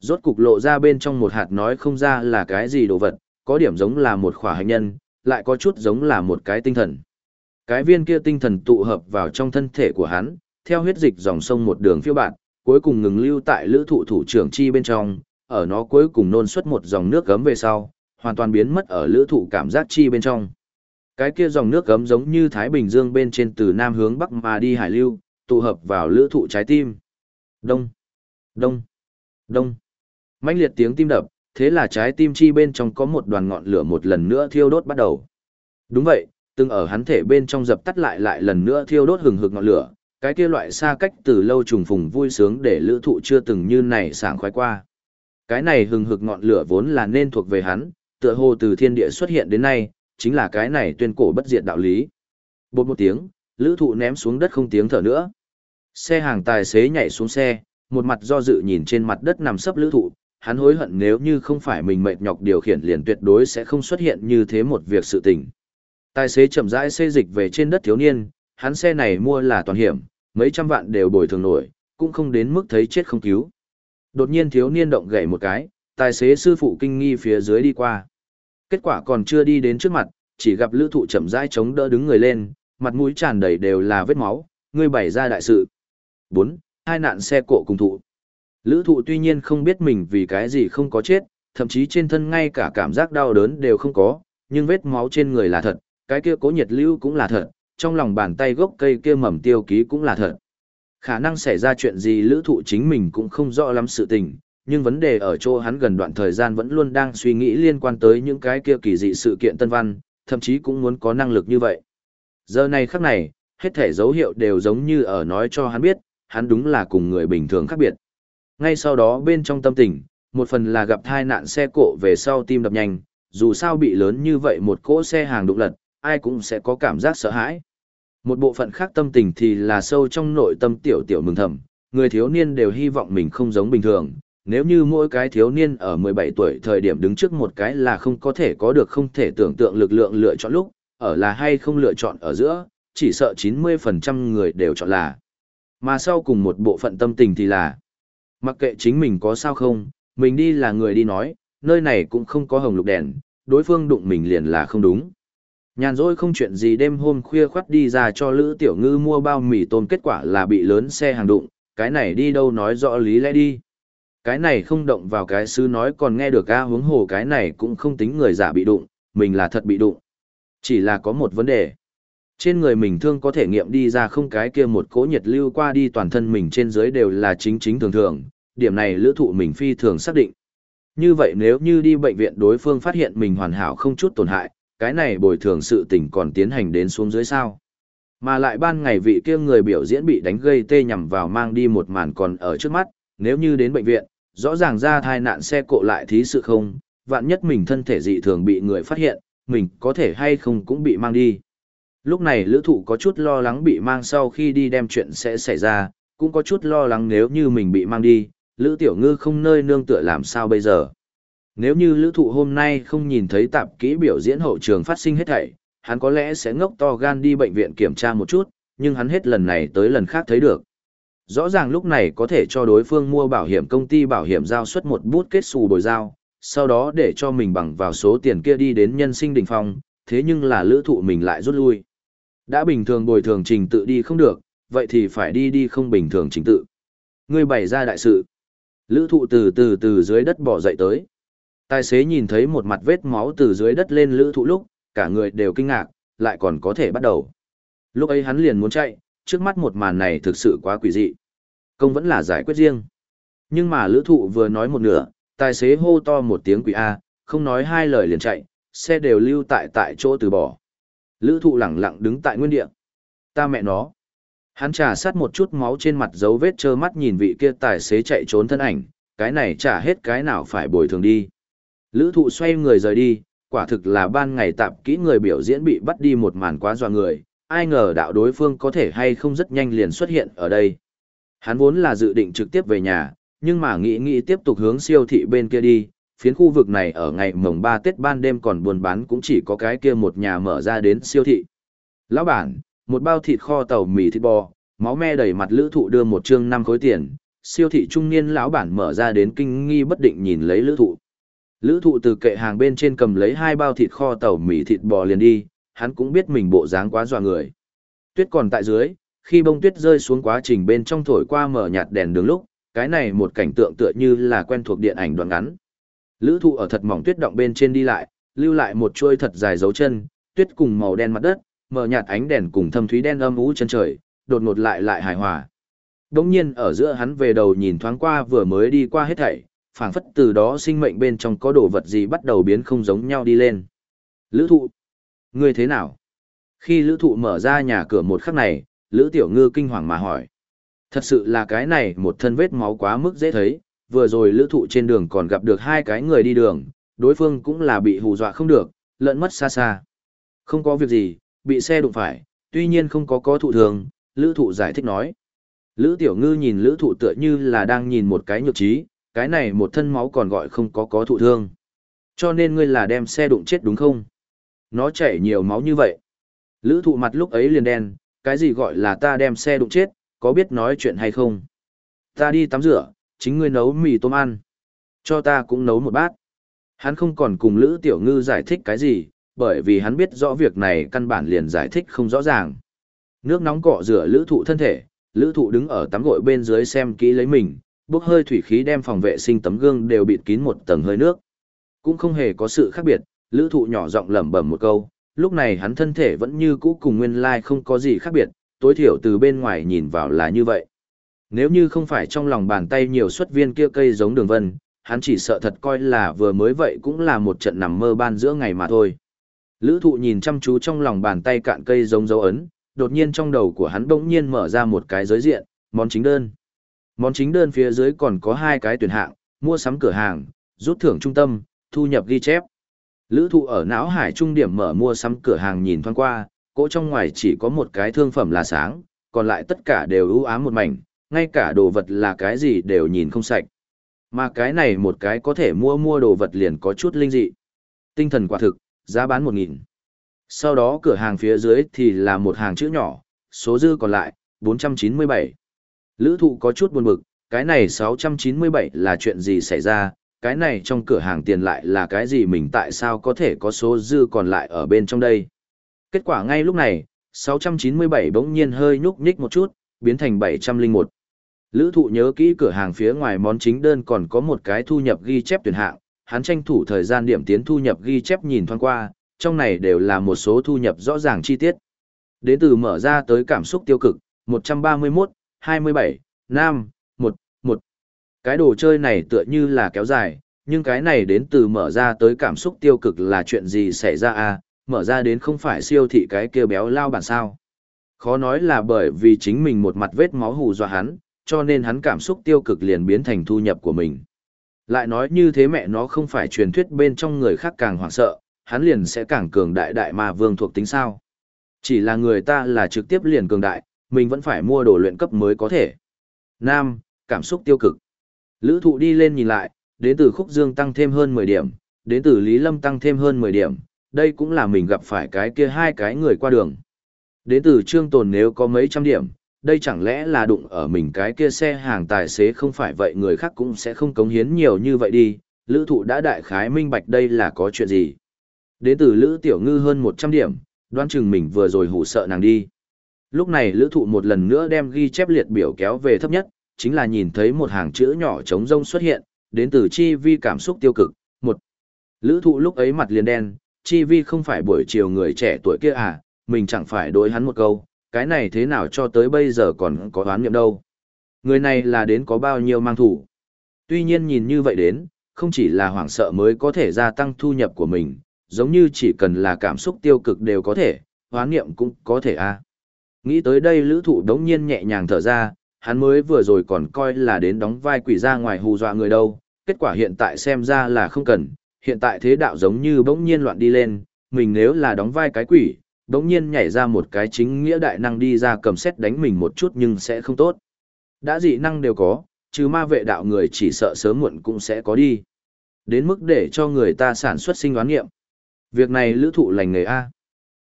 Rốt cục lộ ra bên trong một hạt nói không ra là cái gì đồ vật, có điểm giống là một khỏa hạnh nhân, lại có chút giống là một cái tinh thần. Cái viên kia tinh thần tụ hợp vào trong thân thể của hắn, theo huyết dịch dòng sông một đường phiêu bạn, cuối cùng ngừng lưu tại lữ thụ thủ trưởng chi bên trong, ở nó cuối cùng nôn xuất một dòng nước gấm về sau, hoàn toàn biến mất ở lữ thụ cảm giác chi bên trong. Cái kia dòng nước gấm giống như Thái Bình Dương bên trên từ nam hướng bắc mà đi hải lưu, tụ hợp vào lữ thụ trái tim. Đông, đông, đông. mãnh liệt tiếng tim đập, thế là trái tim chi bên trong có một đoàn ngọn lửa một lần nữa thiêu đốt bắt đầu. Đúng vậy, từng ở hắn thể bên trong dập tắt lại lại lần nữa thiêu đốt hừng hực ngọn lửa, cái kia loại xa cách từ lâu trùng phùng vui sướng để lữ thụ chưa từng như này sảng khoái qua. Cái này hừng hực ngọn lửa vốn là nên thuộc về hắn, tựa hồ từ thiên địa xuất hiện đến nay, chính là cái này tuyên cổ bất diệt đạo lý. Bột một tiếng, lữ thụ ném xuống đất không tiếng thở nữa. Xe hàng tài xế nhảy xuống xe, một mặt do dự nhìn trên mặt đất nằm sấp lữ thụ, hắn hối hận nếu như không phải mình mệt nhọc điều khiển liền tuyệt đối sẽ không xuất hiện như thế một việc sự tình. Tài xế chậm rãi xê dịch về trên đất thiếu niên, hắn xe này mua là toàn hiểm, mấy trăm vạn đều bồi thường nổi, cũng không đến mức thấy chết không cứu. Đột nhiên thiếu niên động gậy một cái, tài xế sư phụ kinh nghi phía dưới đi qua. Kết quả còn chưa đi đến trước mặt, chỉ gặp lữ thụ chậm rãi chống đỡ đứng người lên, mặt mũi tràn đầy đều là vết máu, người bày ra đại sự. 4. Hai nạn xe cộ cùng thụ. Lữ thụ tuy nhiên không biết mình vì cái gì không có chết, thậm chí trên thân ngay cả cảm giác đau đớn đều không có, nhưng vết máu trên người là thật, cái kia cố nhiệt lưu cũng là thật, trong lòng bàn tay gốc cây kia mầm tiêu ký cũng là thật. Khả năng xảy ra chuyện gì lữ thụ chính mình cũng không rõ lắm sự tình, nhưng vấn đề ở chỗ hắn gần đoạn thời gian vẫn luôn đang suy nghĩ liên quan tới những cái kia kỳ dị sự kiện tân văn, thậm chí cũng muốn có năng lực như vậy. Giờ này khắc này, hết thể dấu hiệu đều giống như ở nói cho hắn biết, hắn đúng là cùng người bình thường khác biệt. Ngay sau đó bên trong tâm tình, một phần là gặp thai nạn xe cộ về sau tim đập nhanh, dù sao bị lớn như vậy một cỗ xe hàng đụng lật, ai cũng sẽ có cảm giác sợ hãi. Một bộ phận khác tâm tình thì là sâu trong nội tâm tiểu tiểu mừng thầm, người thiếu niên đều hy vọng mình không giống bình thường, nếu như mỗi cái thiếu niên ở 17 tuổi thời điểm đứng trước một cái là không có thể có được không thể tưởng tượng lực lượng lựa chọn lúc, ở là hay không lựa chọn ở giữa, chỉ sợ 90% người đều chọn là. Mà sau cùng một bộ phận tâm tình thì là, mặc kệ chính mình có sao không, mình đi là người đi nói, nơi này cũng không có hồng lục đèn, đối phương đụng mình liền là không đúng. Nhàn rỗi không chuyện gì đêm hôm khuya khoắt đi ra cho Lữ Tiểu Ngư mua bao mì tôm kết quả là bị lớn xe hàng đụng, cái này đi đâu nói rõ lý lẽ đi. Cái này không động vào cái sư nói còn nghe được a huống hồ cái này cũng không tính người giả bị đụng, mình là thật bị đụng. Chỉ là có một vấn đề. Trên người mình thương có thể nghiệm đi ra không cái kia một cỗ nhiệt lưu qua đi toàn thân mình trên dưới đều là chính chính thường thường, điểm này lữ thụ mình phi thường xác định. Như vậy nếu như đi bệnh viện đối phương phát hiện mình hoàn hảo không chút tổn hại, cái này bồi thường sự tình còn tiến hành đến xuống dưới sao. Mà lại ban ngày vị kia người biểu diễn bị đánh gây tê nhằm vào mang đi một màn còn ở trước mắt, nếu như đến bệnh viện, rõ ràng ra thai nạn xe cộ lại thí sự không, vạn nhất mình thân thể dị thường bị người phát hiện, mình có thể hay không cũng bị mang đi. Lúc này lữ thụ có chút lo lắng bị mang sau khi đi đem chuyện sẽ xảy ra, cũng có chút lo lắng nếu như mình bị mang đi, lữ tiểu ngư không nơi nương tựa làm sao bây giờ. Nếu như lữ thụ hôm nay không nhìn thấy tạp kỹ biểu diễn hậu trường phát sinh hết thảy, hắn có lẽ sẽ ngốc to gan đi bệnh viện kiểm tra một chút, nhưng hắn hết lần này tới lần khác thấy được. Rõ ràng lúc này có thể cho đối phương mua bảo hiểm công ty bảo hiểm giao suất một bút kết xù bồi giao, sau đó để cho mình bằng vào số tiền kia đi đến nhân sinh đỉnh phong, thế nhưng là lữ thụ mình lại rút lui. Đã bình thường bồi thường trình tự đi không được, vậy thì phải đi đi không bình thường trình tự. Ngươi bày ra đại sự. Lữ thụ từ từ từ dưới đất bỏ dậy tới. Tài xế nhìn thấy một mặt vết máu từ dưới đất lên lữ thụ lúc, cả người đều kinh ngạc, lại còn có thể bắt đầu. Lúc ấy hắn liền muốn chạy, trước mắt một màn này thực sự quá quỷ dị. Công vẫn là giải quyết riêng. Nhưng mà lữ thụ vừa nói một nửa, tài xế hô to một tiếng quỷ A, không nói hai lời liền chạy, xe đều lưu tại tại chỗ từ bỏ. Lữ thụ lẳng lặng đứng tại nguyên địa. Ta mẹ nó. Hắn trả sát một chút máu trên mặt dấu vết trơ mắt nhìn vị kia tài xế chạy trốn thân ảnh, cái này trả hết cái nào phải bồi thường đi. Lữ thụ xoay người rời đi, quả thực là ban ngày tạp kỹ người biểu diễn bị bắt đi một màn quá dọa người, ai ngờ đạo đối phương có thể hay không rất nhanh liền xuất hiện ở đây. Hắn vốn là dự định trực tiếp về nhà, nhưng mà nghĩ nghĩ tiếp tục hướng siêu thị bên kia đi, phiến khu vực này ở ngày mồng 3 Tết ban đêm còn buôn bán cũng chỉ có cái kia một nhà mở ra đến siêu thị. Lão bản, một bao thịt kho tàu mì thịt bò, máu me đầy mặt lữ thụ đưa một chương năm khối tiền, siêu thị trung niên lão bản mở ra đến kinh nghi bất định nhìn lấy lữ thụ. Lữ thụ từ kệ hàng bên trên cầm lấy hai bao thịt kho tàu mì thịt bò liền đi, hắn cũng biết mình bộ dáng quá dọa người. Tuyết còn tại dưới, khi bông tuyết rơi xuống quá trình bên trong thổi qua mở nhạt đèn đường lúc, cái này một cảnh tượng tựa như là quen thuộc điện ảnh đoạn ngắn. Lữ thụ ở thật mỏng tuyết động bên trên đi lại, lưu lại một chuôi thật dài dấu chân, tuyết cùng màu đen mặt đất, mở nhạt ánh đèn cùng thâm thúy đen âm ú chân trời, đột ngột lại lại hài hòa. Đống nhiên ở giữa hắn về đầu nhìn thoáng qua vừa mới đi qua hết thảy, phảng phất từ đó sinh mệnh bên trong có đồ vật gì bắt đầu biến không giống nhau đi lên. Lữ thụ, ngươi thế nào? Khi lữ thụ mở ra nhà cửa một khắc này, lữ tiểu ngư kinh hoàng mà hỏi. Thật sự là cái này một thân vết máu quá mức dễ thấy, vừa rồi lữ thụ trên đường còn gặp được hai cái người đi đường, đối phương cũng là bị hù dọa không được, lẫn mất xa xa. Không có việc gì, bị xe đụng phải, tuy nhiên không có có thụ thường, lữ thụ giải thích nói. Lữ tiểu ngư nhìn lữ thụ tựa như là đang nhìn một cái nhược trí, cái này một thân máu còn gọi không có có thụ thương. Cho nên ngươi là đem xe đụng chết đúng không? Nó chảy nhiều máu như vậy. Lữ thụ mặt lúc ấy liền đen, cái gì gọi là ta đem xe đụng chết, có biết nói chuyện hay không? Ta đi tắm rửa, chính ngươi nấu mì tôm ăn. Cho ta cũng nấu một bát. Hắn không còn cùng Lữ Tiểu Ngư giải thích cái gì, bởi vì hắn biết rõ việc này căn bản liền giải thích không rõ ràng. Nước nóng cọ rửa Lữ Thụ thân thể, Lữ Thụ đứng ở tắm gội bên dưới xem kỹ lấy mình, bốc hơi thủy khí đem phòng vệ sinh tấm gương đều bịt kín một tầng hơi nước. Cũng không hề có sự khác biệt, Lữ Thụ nhỏ giọng lẩm bẩm một câu, lúc này hắn thân thể vẫn như cũ cùng nguyên lai không có gì khác biệt, tối thiểu từ bên ngoài nhìn vào là như vậy. Nếu như không phải trong lòng bàn tay nhiều xuất viên kia cây giống đường vân, hắn chỉ sợ thật coi là vừa mới vậy cũng là một trận nằm mơ ban giữa ngày mà thôi. Lữ thụ nhìn chăm chú trong lòng bàn tay cạn cây giống dấu ấn, đột nhiên trong đầu của hắn bỗng nhiên mở ra một cái giới diện, món chính đơn. Món chính đơn phía dưới còn có hai cái tuyển hạng, mua sắm cửa hàng, rút thưởng trung tâm, thu nhập ghi chép. Lữ thụ ở não hải trung điểm mở mua sắm cửa hàng nhìn thoáng qua, cỗ trong ngoài chỉ có một cái thương phẩm là sáng, còn lại tất cả đều ưu ám một mảnh, ngay cả đồ vật là cái gì đều nhìn không sạch. Mà cái này một cái có thể mua mua đồ vật liền có chút linh dị. Tinh thần quả thực, giá bán 1.000. Sau đó cửa hàng phía dưới thì là một hàng chữ nhỏ, số dư còn lại, 497. Lữ thụ có chút buồn bực, cái này 697 là chuyện gì xảy ra, cái này trong cửa hàng tiền lại là cái gì mình tại sao có thể có số dư còn lại ở bên trong đây. Kết quả ngay lúc này, 697 bỗng nhiên hơi nhúc nhích một chút, biến thành 701. Lữ thụ nhớ kỹ cửa hàng phía ngoài món chính đơn còn có một cái thu nhập ghi chép tuyển hạng, hắn tranh thủ thời gian điểm tiến thu nhập ghi chép nhìn thoáng qua, trong này đều là một số thu nhập rõ ràng chi tiết. Đến từ mở ra tới cảm xúc tiêu cực, 131, 27, Nam, 1, 1. Cái đồ chơi này tựa như là kéo dài, nhưng cái này đến từ mở ra tới cảm xúc tiêu cực là chuyện gì xảy ra à, mở ra đến không phải siêu thị cái kia béo lao bản sao. Khó nói là bởi vì chính mình một mặt vết máu hù dọa hắn, cho nên hắn cảm xúc tiêu cực liền biến thành thu nhập của mình. Lại nói như thế mẹ nó không phải truyền thuyết bên trong người khác càng hoảng sợ, hắn liền sẽ càng cường đại đại mà vương thuộc tính sao. Chỉ là người ta là trực tiếp liền cường đại, mình vẫn phải mua đồ luyện cấp mới có thể. Nam, cảm xúc tiêu cực. Lữ thụ đi lên nhìn lại, đến từ khúc dương tăng thêm hơn 10 điểm, đến từ Lý Lâm tăng thêm hơn 10 điểm, đây cũng là mình gặp phải cái kia hai cái người qua đường. Đến từ trương tồn nếu có mấy trăm điểm, đây chẳng lẽ là đụng ở mình cái kia xe hàng tài xế không phải vậy người khác cũng sẽ không cống hiến nhiều như vậy đi, lữ thụ đã đại khái minh bạch đây là có chuyện gì. Đến từ lữ tiểu ngư hơn 100 điểm, đoán chừng mình vừa rồi hủ sợ nàng đi. Lúc này lữ thụ một lần nữa đem ghi chép liệt biểu kéo về thấp nhất, chính là nhìn thấy một hàng chữ nhỏ trống rông xuất hiện, đến từ chi vi cảm xúc tiêu cực. Một, lữ thụ lúc ấy mặt liền đen, chi vi không phải buổi chiều người trẻ tuổi kia à, mình chẳng phải đối hắn một câu, cái này thế nào cho tới bây giờ còn có đoán nghiệm đâu. Người này là đến có bao nhiêu mang thủ. Tuy nhiên nhìn như vậy đến, không chỉ là hoảng sợ mới có thể gia tăng thu nhập của mình, giống như chỉ cần là cảm xúc tiêu cực đều có thể, hoán nghiệm cũng có thể a. À. Nghĩ tới đây lữ thụ đống nhiên nhẹ nhàng thở ra, hắn mới vừa rồi còn coi là đến đóng vai quỷ ra ngoài hù dọa người đâu, kết quả hiện tại xem ra là không cần, hiện tại thế đạo giống như bỗng nhiên loạn đi lên, mình nếu là đóng vai cái quỷ, đống nhiên nhảy ra một cái chính nghĩa đại năng đi ra cầm xét đánh mình một chút nhưng sẽ không tốt. Đã dị năng đều có, trừ ma vệ đạo người chỉ sợ sớm muộn cũng sẽ có đi. Đến mức để cho người ta sản xuất sinh đoán nghiệm. Việc này lữ thụ lành nghề A.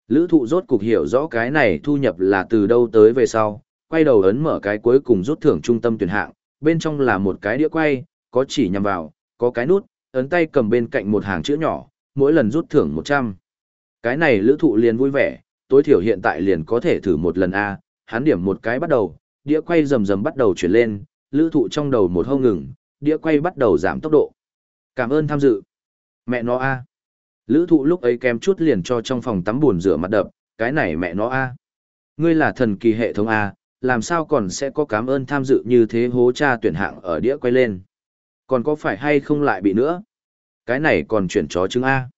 Lữ thụ rốt cục hiểu rõ cái này thu nhập là từ đâu tới về sau, quay đầu ấn mở cái cuối cùng rút thưởng trung tâm tuyển hạng, bên trong là một cái đĩa quay, có chỉ nhằm vào, có cái nút, ấn tay cầm bên cạnh một hàng chữ nhỏ, mỗi lần rút thưởng 100. Cái này lữ thụ liền vui vẻ, tối thiểu hiện tại liền có thể thử một lần A, hắn điểm một cái bắt đầu, đĩa quay rầm rầm bắt đầu chuyển lên, lữ thụ trong đầu một hông ngừng, đĩa quay bắt đầu giảm tốc độ. Cảm ơn tham dự. Mẹ nó A. Lữ thụ lúc ấy kém chút liền cho trong phòng tắm buồn rửa mặt đập, cái này mẹ nó A. Ngươi là thần kỳ hệ thống A, làm sao còn sẽ có cảm ơn tham dự như thế hố cha tuyển hạng ở đĩa quay lên. Còn có phải hay không lại bị nữa? Cái này còn chuyển chó chứng A.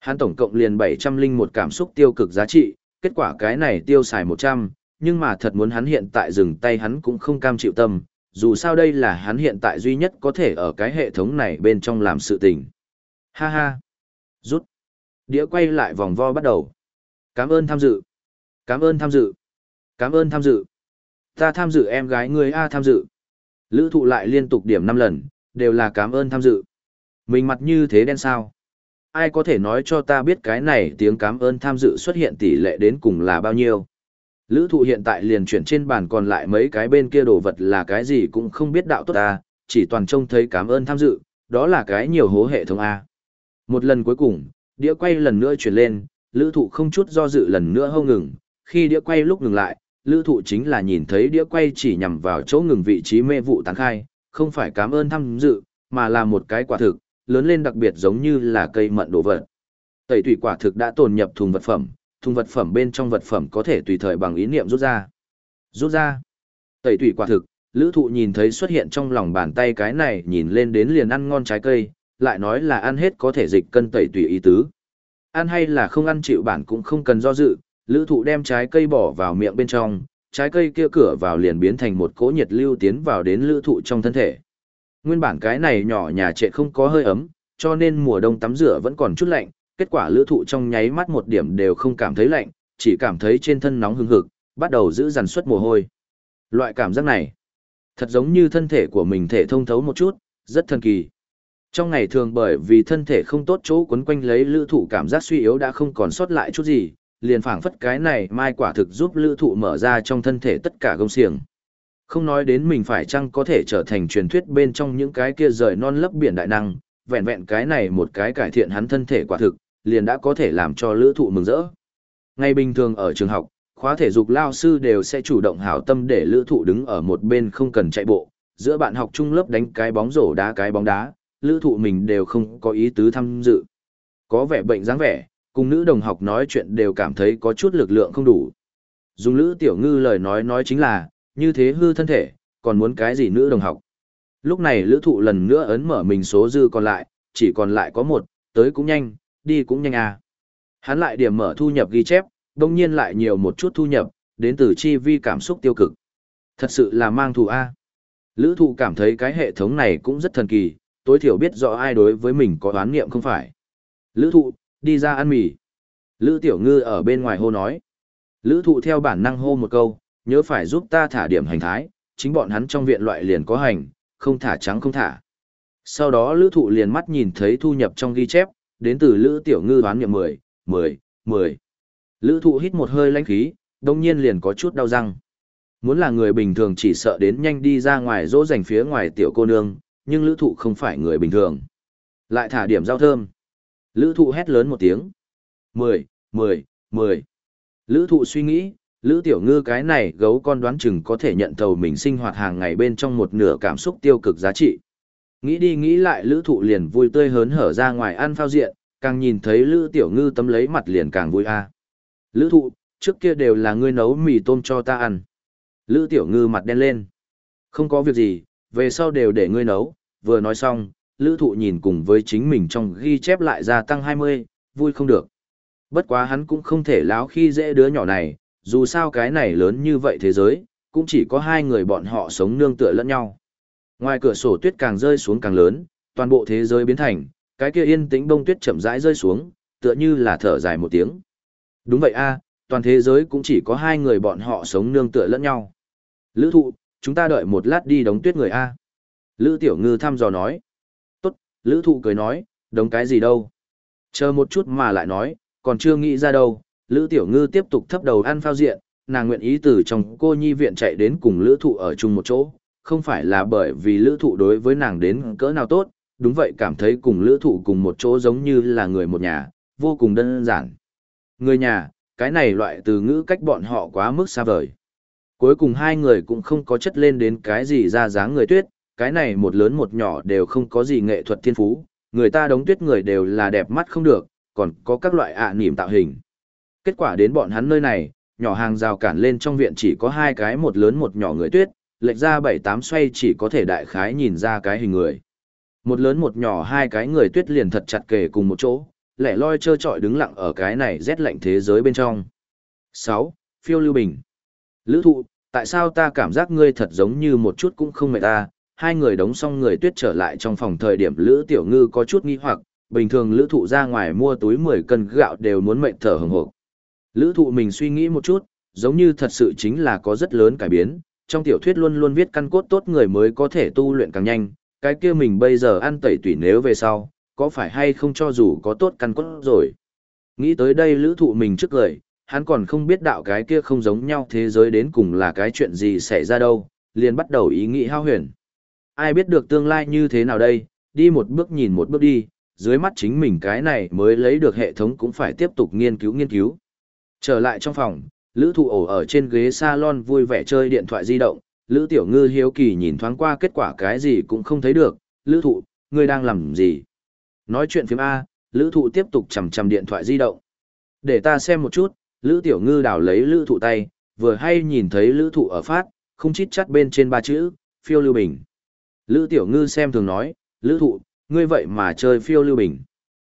Hắn tổng cộng liền 701 cảm xúc tiêu cực giá trị, kết quả cái này tiêu xài 100, nhưng mà thật muốn hắn hiện tại dừng tay hắn cũng không cam chịu tâm, dù sao đây là hắn hiện tại duy nhất có thể ở cái hệ thống này bên trong làm sự tình. Ha ha. Rút. Đĩa quay lại vòng vo bắt đầu. Cảm ơn tham dự. Cảm ơn tham dự. Cảm ơn tham dự. Ta tham dự em gái người A tham dự. Lữ thụ lại liên tục điểm 5 lần, đều là cảm ơn tham dự. Mình mặt như thế đen sao? Ai có thể nói cho ta biết cái này tiếng cảm ơn tham dự xuất hiện tỷ lệ đến cùng là bao nhiêu? Lữ thụ hiện tại liền chuyển trên bàn còn lại mấy cái bên kia đồ vật là cái gì cũng không biết đạo tốt ta, chỉ toàn trông thấy cảm ơn tham dự, đó là cái nhiều hố hệ thống A. Một lần cuối cùng, đĩa quay lần nữa chuyển lên, lữ thụ không chút do dự lần nữa hâu ngừng, khi đĩa quay lúc ngừng lại, lữ thụ chính là nhìn thấy đĩa quay chỉ nhằm vào chỗ ngừng vị trí mê vụ tán khai, không phải cảm ơn tham dự, mà là một cái quả thực, lớn lên đặc biệt giống như là cây mận đồ vật. Tẩy thủy quả thực đã tồn nhập thùng vật phẩm, thùng vật phẩm bên trong vật phẩm có thể tùy thời bằng ý niệm rút ra. Rút ra. Tẩy thủy quả thực, lữ thụ nhìn thấy xuất hiện trong lòng bàn tay cái này nhìn lên đến liền ăn ngon trái cây, lại nói là ăn hết có thể dịch cân tẩy thủy ý tứ. Ăn hay là không ăn chịu bản cũng không cần do dự, lữ thụ đem trái cây bỏ vào miệng bên trong, trái cây kia cửa vào liền biến thành một cỗ nhiệt lưu tiến vào đến lữ thụ trong thân thể. Nguyên bản cái này nhỏ nhà trệ không có hơi ấm, cho nên mùa đông tắm rửa vẫn còn chút lạnh, kết quả lữ thụ trong nháy mắt một điểm đều không cảm thấy lạnh, chỉ cảm thấy trên thân nóng hừng hực, bắt đầu giữ dằn suất mồ hôi. Loại cảm giác này, thật giống như thân thể của mình thể thông thấu một chút, rất thần kỳ. Trong ngày thường bởi vì thân thể không tốt chỗ quấn quanh lấy lữ thụ cảm giác suy yếu đã không còn sót lại chút gì, liền phảng phất cái này mai quả thực giúp lữ thụ mở ra trong thân thể tất cả gông xiềng. Không nói đến mình phải chăng có thể trở thành truyền thuyết bên trong những cái kia rời non lấp biển đại năng, vẹn vẹn cái này một cái cải thiện hắn thân thể quả thực, liền đã có thể làm cho lữ thụ mừng rỡ. Ngay bình thường ở trường học, khóa thể dục lao sư đều sẽ chủ động hảo tâm để lữ thụ đứng ở một bên không cần chạy bộ, giữa bạn học chung lớp đánh cái bóng rổ đá cái bóng đá, lữ thụ mình đều không có ý tứ tham dự. Có vẻ bệnh dáng vẻ, cùng nữ đồng học nói chuyện đều cảm thấy có chút lực lượng không đủ. Dùng lữ tiểu ngư lời nói nói chính là, như thế hư thân thể, còn muốn cái gì nữ đồng học. Lúc này lữ thụ lần nữa ấn mở mình số dư còn lại, chỉ còn lại có một, tới cũng nhanh, đi cũng nhanh à. Hắn lại điểm mở thu nhập ghi chép, đồng nhiên lại nhiều một chút thu nhập, đến từ chi vi cảm xúc tiêu cực. Thật sự là mang thù A. Lữ thụ cảm thấy cái hệ thống này cũng rất thần kỳ, tối thiểu biết rõ ai đối với mình có đoán nghiệm không phải. Lữ thụ, đi ra ăn mì. Lữ tiểu ngư ở bên ngoài hô nói. Lữ thụ theo bản năng hô một câu, nhớ phải giúp ta thả điểm hành thái, chính bọn hắn trong viện loại liền có hành, không thả trắng không thả. Sau đó lữ thụ liền mắt nhìn thấy thu nhập trong ghi chép, đến từ lữ tiểu ngư đoán nghiệm 10, 10, 10. Lữ thụ hít một hơi lãnh khí, đồng nhiên liền có chút đau răng. Muốn là người bình thường chỉ sợ đến nhanh đi ra ngoài dỗ dành phía ngoài tiểu cô nương, nhưng lữ thụ không phải người bình thường. Lại thả điểm giao thơm. Lữ thụ hét lớn một tiếng. 10, 10, 10. Lữ thụ suy nghĩ, Lữ Tiểu Ngư cái này gấu con đoán chừng có thể nhận thầu mình sinh hoạt hàng ngày bên trong một nửa cảm xúc tiêu cực giá trị. Nghĩ đi nghĩ lại Lữ Thụ liền vui tươi hớn hở ra ngoài ăn phao diện, càng nhìn thấy Lữ Tiểu Ngư tấm lấy mặt liền càng vui a. Lữ Thụ, trước kia đều là ngươi nấu mì tôm cho ta ăn. Lữ Tiểu Ngư mặt đen lên. Không có việc gì, về sau đều để ngươi nấu, vừa nói xong, Lữ Thụ nhìn cùng với chính mình trong ghi chép lại gia tăng 20, vui không được. Bất quá hắn cũng không thể láo khi dễ đứa nhỏ này, dù sao cái này lớn như vậy thế giới, cũng chỉ có hai người bọn họ sống nương tựa lẫn nhau. Ngoài cửa sổ tuyết càng rơi xuống càng lớn, toàn bộ thế giới biến thành, cái kia yên tĩnh bông tuyết chậm rãi rơi xuống, tựa như là thở dài một tiếng. Đúng vậy a, toàn thế giới cũng chỉ có hai người bọn họ sống nương tựa lẫn nhau. Lữ thụ, chúng ta đợi một lát đi đóng tuyết người a. Lữ tiểu ngư thăm dò nói. Tốt, lữ thụ cười nói, đóng cái gì đâu. Chờ một chút mà lại nói, còn chưa nghĩ ra đâu, Lữ Tiểu Ngư tiếp tục thấp đầu ăn phao diện, nàng nguyện ý từ trong cô nhi viện chạy đến cùng Lữ Thụ ở chung một chỗ, không phải là bởi vì Lữ Thụ đối với nàng đến cỡ nào tốt, đúng vậy cảm thấy cùng Lữ Thụ cùng một chỗ giống như là người một nhà, vô cùng đơn giản. Người nhà, cái này loại từ ngữ cách bọn họ quá mức xa vời. Cuối cùng hai người cũng không có chất lên đến cái gì ra dáng người tuyết, cái này một lớn một nhỏ đều không có gì nghệ thuật thiên phú, người ta đóng tuyết người đều là đẹp mắt không được, còn có các loại ạ à nỉm tạo hình. Kết quả đến bọn hắn nơi này, nhỏ hàng rào cản lên trong viện chỉ có hai cái một lớn một nhỏ người tuyết, lệch ra bảy tám xoay chỉ có thể đại khái nhìn ra cái hình người. Một lớn một nhỏ hai cái người tuyết liền thật chặt kề cùng một chỗ, lẻ loi trơ trọi đứng lặng ở cái này rét lạnh thế giới bên trong. 6. Phiêu Lưu Bình Lữ thụ, tại sao ta cảm giác ngươi thật giống như một chút cũng không mệt ta? Hai người đóng xong người tuyết trở lại trong phòng thời điểm Lữ Tiểu Ngư có chút nghi hoặc, bình thường Lữ thụ ra ngoài mua túi 10 cân gạo đều muốn mệt thở hừng hộp. Lữ thụ mình suy nghĩ một chút, giống như thật sự chính là có rất lớn cải biến, trong tiểu thuyết luôn luôn viết căn cốt tốt người mới có thể tu luyện càng nhanh, cái kia mình bây giờ ăn tẩy tủy nếu về sau, có phải hay không cho dù có tốt căn cốt rồi. Nghĩ tới đây lữ thụ mình trước lời, hắn còn không biết đạo cái kia không giống nhau thế giới đến cùng là cái chuyện gì xảy ra đâu, liền bắt đầu ý nghĩ hao huyền. Ai biết được tương lai như thế nào đây, đi một bước nhìn một bước đi, dưới mắt chính mình cái này mới lấy được hệ thống cũng phải tiếp tục nghiên cứu nghiên cứu. Trở lại trong phòng, Lữ Thụ ổ ở trên ghế salon vui vẻ chơi điện thoại di động, Lữ Tiểu Ngư hiếu kỳ nhìn thoáng qua kết quả cái gì cũng không thấy được, Lữ Thụ, ngươi đang làm gì? Nói chuyện phim A, Lữ Thụ tiếp tục chầm chầm điện thoại di động. Để ta xem một chút, Lữ Tiểu Ngư đảo lấy Lữ Thụ tay, vừa hay nhìn thấy Lữ Thụ ở phát, không chít chắt bên trên ba chữ, phiêu lưu bình. Lữ Tiểu Ngư xem thường nói, Lữ Thụ, ngươi vậy mà chơi phiêu lưu bình.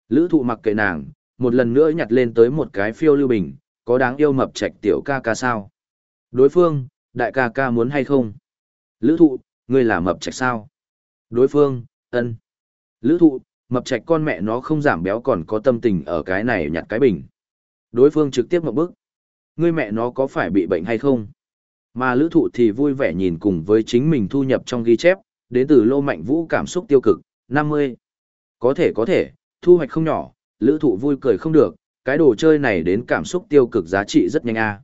Lữ Thụ mặc kệ nàng, một lần nữa nhặt lên tới một cái phiêu lưu bình, có đáng yêu mập trạch tiểu ca ca sao? Đối phương, đại ca ca muốn hay không? Lữ thụ, ngươi là mập trạch sao? Đối phương, ân. Lữ thụ, mập trạch con mẹ nó không giảm béo còn có tâm tình ở cái này nhặt cái bình. Đối phương trực tiếp một bước. Ngươi mẹ nó có phải bị bệnh hay không? Mà lữ thụ thì vui vẻ nhìn cùng với chính mình thu nhập trong ghi chép, đến từ lô mạnh vũ cảm xúc tiêu cực, 50. Có thể có thể, thu hoạch không nhỏ, lữ thụ vui cười không được, cái đồ chơi này đến cảm xúc tiêu cực giá trị rất nhanh a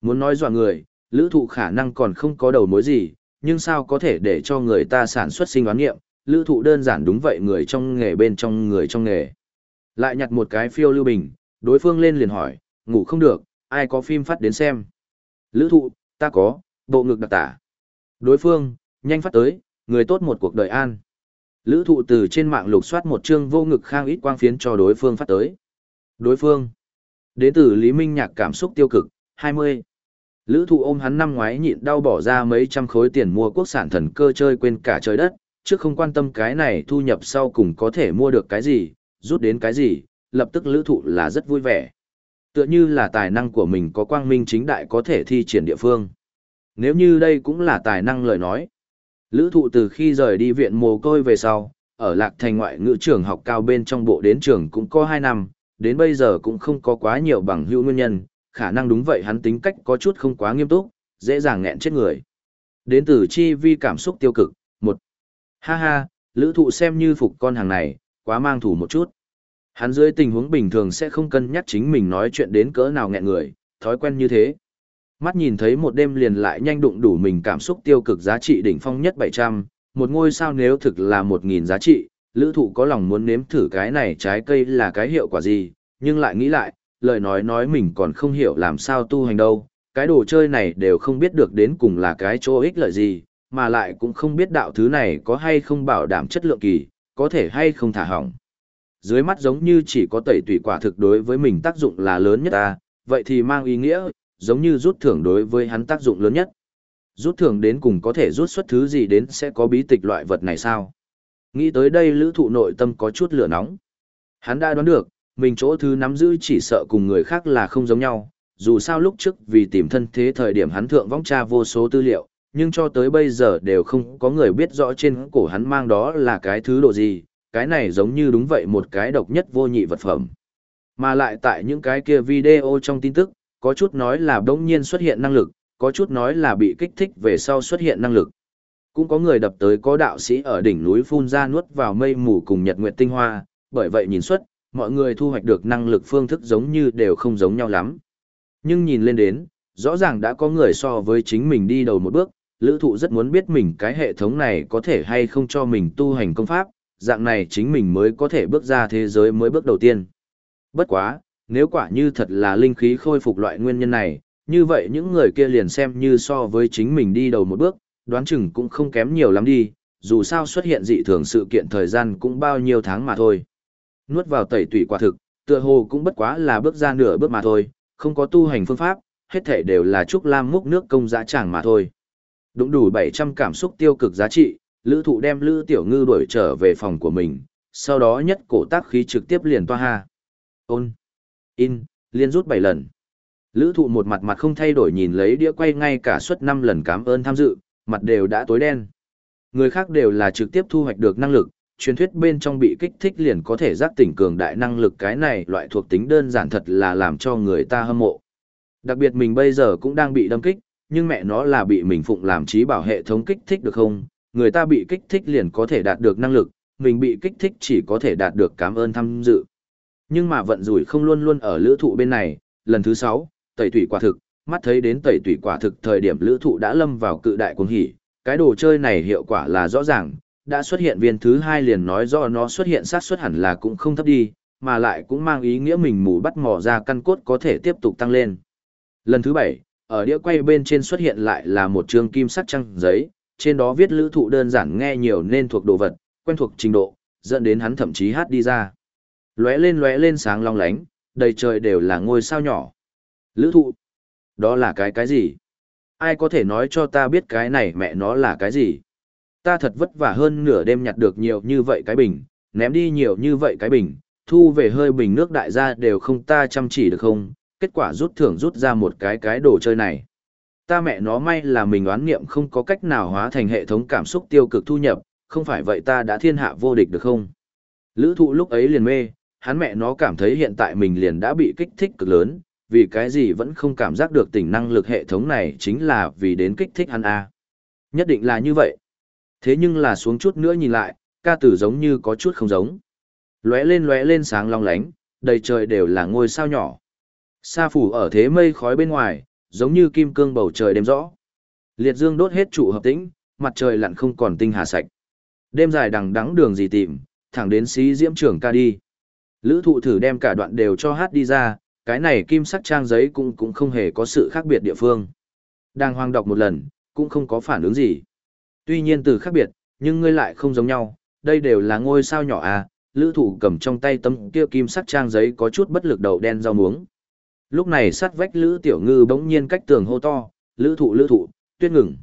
Muốn nói dọa người, lữ thụ khả năng còn không có đầu mối gì, nhưng sao có thể để cho người ta sản xuất sinh đoán nghiệm, lữ thụ đơn giản đúng vậy người trong nghề bên trong người trong nghề. Lại nhặt một cái phiêu lưu bình, đối phương lên liền hỏi, ngủ không được, ai có phim phát đến xem. Lữ thụ, ta có, bộ ngực đặc tả. Đối phương, nhanh phát tới, người tốt một cuộc đời an. Lữ thụ từ trên mạng lục soát một chương vô ngực khang ít quang phiến cho đối phương phát tới. Đối phương. Đến từ Lý Minh Nhạc cảm xúc tiêu cực, 20. Lữ thụ ôm hắn năm ngoái nhịn đau bỏ ra mấy trăm khối tiền mua quốc sản thần cơ chơi quên cả trời đất, chứ không quan tâm cái này thu nhập sau cùng có thể mua được cái gì, rút đến cái gì, lập tức lữ thụ là rất vui vẻ. Tựa như là tài năng của mình có quang minh chính đại có thể thi triển địa phương. Nếu như đây cũng là tài năng lời nói. Lữ thụ từ khi rời đi viện mồ côi về sau, ở lạc thành ngoại ngữ trường học cao bên trong bộ đến trường cũng có 2 năm, đến bây giờ cũng không có quá nhiều bằng hữu nguyên nhân, khả năng đúng vậy hắn tính cách có chút không quá nghiêm túc, dễ dàng nghẹn chết người. Đến từ chi vi cảm xúc tiêu cực, một Ha ha, lữ thụ xem như phục con hàng này, quá mang thủ một chút. Hắn dưới tình huống bình thường sẽ không cân nhắc chính mình nói chuyện đến cỡ nào nghẹn người, thói quen như thế. Mắt nhìn thấy một đêm liền lại nhanh đụng đủ mình cảm xúc tiêu cực giá trị đỉnh phong nhất 700, một ngôi sao nếu thực là 1.000 giá trị, lữ thụ có lòng muốn nếm thử cái này trái cây là cái hiệu quả gì, nhưng lại nghĩ lại, lời nói nói mình còn không hiểu làm sao tu hành đâu, cái đồ chơi này đều không biết được đến cùng là cái chỗ ích lợi gì, mà lại cũng không biết đạo thứ này có hay không bảo đảm chất lượng kỳ, có thể hay không thả hỏng. Dưới mắt giống như chỉ có tẩy tủy quả thực đối với mình tác dụng là lớn nhất ta, vậy thì mang ý nghĩa, giống như rút thưởng đối với hắn tác dụng lớn nhất. Rút thưởng đến cùng có thể rút xuất thứ gì đến sẽ có bí tịch loại vật này sao? Nghĩ tới đây lữ thụ nội tâm có chút lửa nóng. Hắn đã đoán được, mình chỗ thứ nắm giữ chỉ sợ cùng người khác là không giống nhau, dù sao lúc trước vì tìm thân thế thời điểm hắn thượng vong tra vô số tư liệu, nhưng cho tới bây giờ đều không có người biết rõ trên cổ hắn mang đó là cái thứ độ gì, cái này giống như đúng vậy một cái độc nhất vô nhị vật phẩm. Mà lại tại những cái kia video trong tin tức, có chút nói là đống nhiên xuất hiện năng lực, có chút nói là bị kích thích về sau xuất hiện năng lực. Cũng có người đập tới có đạo sĩ ở đỉnh núi phun ra nuốt vào mây mù cùng nhật nguyệt tinh hoa, bởi vậy nhìn xuất, mọi người thu hoạch được năng lực phương thức giống như đều không giống nhau lắm. Nhưng nhìn lên đến, rõ ràng đã có người so với chính mình đi đầu một bước, lữ thụ rất muốn biết mình cái hệ thống này có thể hay không cho mình tu hành công pháp, dạng này chính mình mới có thể bước ra thế giới mới bước đầu tiên. Bất quá, nếu quả như thật là linh khí khôi phục loại nguyên nhân này, như vậy những người kia liền xem như so với chính mình đi đầu một bước, đoán chừng cũng không kém nhiều lắm đi, dù sao xuất hiện dị thường sự kiện thời gian cũng bao nhiêu tháng mà thôi. Nuốt vào tẩy tủy quả thực, tựa hồ cũng bất quá là bước ra nửa bước mà thôi, không có tu hành phương pháp, hết thể đều là trúc lam múc nước công giá chẳng mà thôi. Đúng đủ 700 cảm xúc tiêu cực giá trị, lữ thụ đem lữ tiểu ngư đuổi trở về phòng của mình, sau đó nhất cổ tác khí trực tiếp liền toa ha. Ôn, in, liên rút 7 lần. Lữ thụ một mặt mặt không thay đổi nhìn lấy đĩa quay ngay cả suất 5 lần cảm ơn tham dự, mặt đều đã tối đen. Người khác đều là trực tiếp thu hoạch được năng lực, truyền thuyết bên trong bị kích thích liền có thể giác tỉnh cường đại năng lực cái này loại thuộc tính đơn giản thật là làm cho người ta hâm mộ. Đặc biệt mình bây giờ cũng đang bị đâm kích, nhưng mẹ nó là bị mình phụng làm trí bảo hệ thống kích thích được không? Người ta bị kích thích liền có thể đạt được năng lực, mình bị kích thích chỉ có thể đạt được cảm ơn tham dự. Nhưng mà vận rủi không luôn luôn ở lữ thụ bên này, lần thứ 6, tẩy thủy quả thực, mắt thấy đến tẩy tủy quả thực thời điểm lữ thụ đã lâm vào cự đại cuồng hỉ, cái đồ chơi này hiệu quả là rõ ràng, đã xuất hiện viên thứ hai liền nói do nó xuất hiện sát xuất hẳn là cũng không thấp đi, mà lại cũng mang ý nghĩa mình mù bắt mò ra căn cốt có thể tiếp tục tăng lên. Lần thứ bảy, ở đĩa quay bên trên xuất hiện lại là một chương kim sắc trăng giấy, trên đó viết lữ thụ đơn giản nghe nhiều nên thuộc đồ vật, quen thuộc trình độ, dẫn đến hắn thậm chí hát đi ra. Lóe lên lóe lên sáng long lánh, đầy trời đều là ngôi sao nhỏ. Lữ thụ, đó là cái cái gì? Ai có thể nói cho ta biết cái này mẹ nó là cái gì? Ta thật vất vả hơn nửa đêm nhặt được nhiều như vậy cái bình, ném đi nhiều như vậy cái bình, thu về hơi bình nước đại gia đều không ta chăm chỉ được không, kết quả rút thưởng rút ra một cái cái đồ chơi này. Ta mẹ nó may là mình oán nghiệm không có cách nào hóa thành hệ thống cảm xúc tiêu cực thu nhập, không phải vậy ta đã thiên hạ vô địch được không? Lữ thụ lúc ấy liền mê, hắn mẹ nó cảm thấy hiện tại mình liền đã bị kích thích cực lớn, vì cái gì vẫn không cảm giác được tỉnh năng lực hệ thống này chính là vì đến kích thích hắn a Nhất định là như vậy. Thế nhưng là xuống chút nữa nhìn lại, ca tử giống như có chút không giống. Lóe lên lóe lên sáng long lánh, đầy trời đều là ngôi sao nhỏ. Sa phủ ở thế mây khói bên ngoài, giống như kim cương bầu trời đêm rõ. Liệt dương đốt hết trụ hợp tĩnh, mặt trời lặn không còn tinh hà sạch. Đêm dài đằng đắng đường gì tìm, thẳng đến xí diễm trưởng ca đi. Lữ thụ thử đem cả đoạn đều cho hát đi ra, cái này kim sắc trang giấy cũng cũng không hề có sự khác biệt địa phương. Đang hoang đọc một lần, cũng không có phản ứng gì. Tuy nhiên từ khác biệt, nhưng ngươi lại không giống nhau, đây đều là ngôi sao nhỏ à, lữ thụ cầm trong tay tấm kia kim sắc trang giấy có chút bất lực đầu đen rau muống. Lúc này sát vách lữ tiểu ngư bỗng nhiên cách tường hô to, lữ thụ lữ thụ, tuyết ngừng.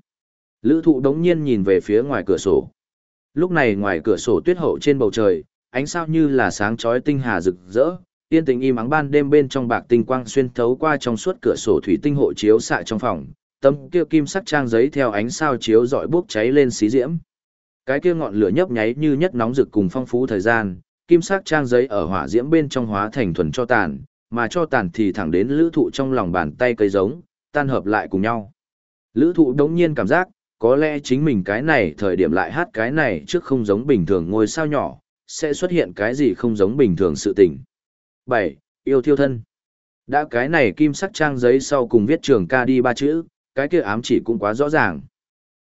Lữ thụ đống nhiên nhìn về phía ngoài cửa sổ. Lúc này ngoài cửa sổ tuyết hậu trên bầu trời, ánh sao như là sáng chói tinh hà rực rỡ, yên tĩnh im ắng ban đêm bên trong bạc tinh quang xuyên thấu qua trong suốt cửa sổ thủy tinh hộ chiếu xạ trong phòng, tấm kia kim sắc trang giấy theo ánh sao chiếu dọi bốc cháy lên xí diễm. Cái kia ngọn lửa nhấp nháy như nhất nóng rực cùng phong phú thời gian, kim sắc trang giấy ở hỏa diễm bên trong hóa thành thuần cho tàn, mà cho tàn thì thẳng đến lữ thụ trong lòng bàn tay cây giống, tan hợp lại cùng nhau. Lữ thụ đống nhiên cảm giác, có lẽ chính mình cái này thời điểm lại hát cái này trước không giống bình thường ngôi sao nhỏ, sẽ xuất hiện cái gì không giống bình thường sự tình. 7. Yêu thiêu thân. Đã cái này kim sắc trang giấy sau cùng viết trường ca đi ba chữ, cái kia ám chỉ cũng quá rõ ràng.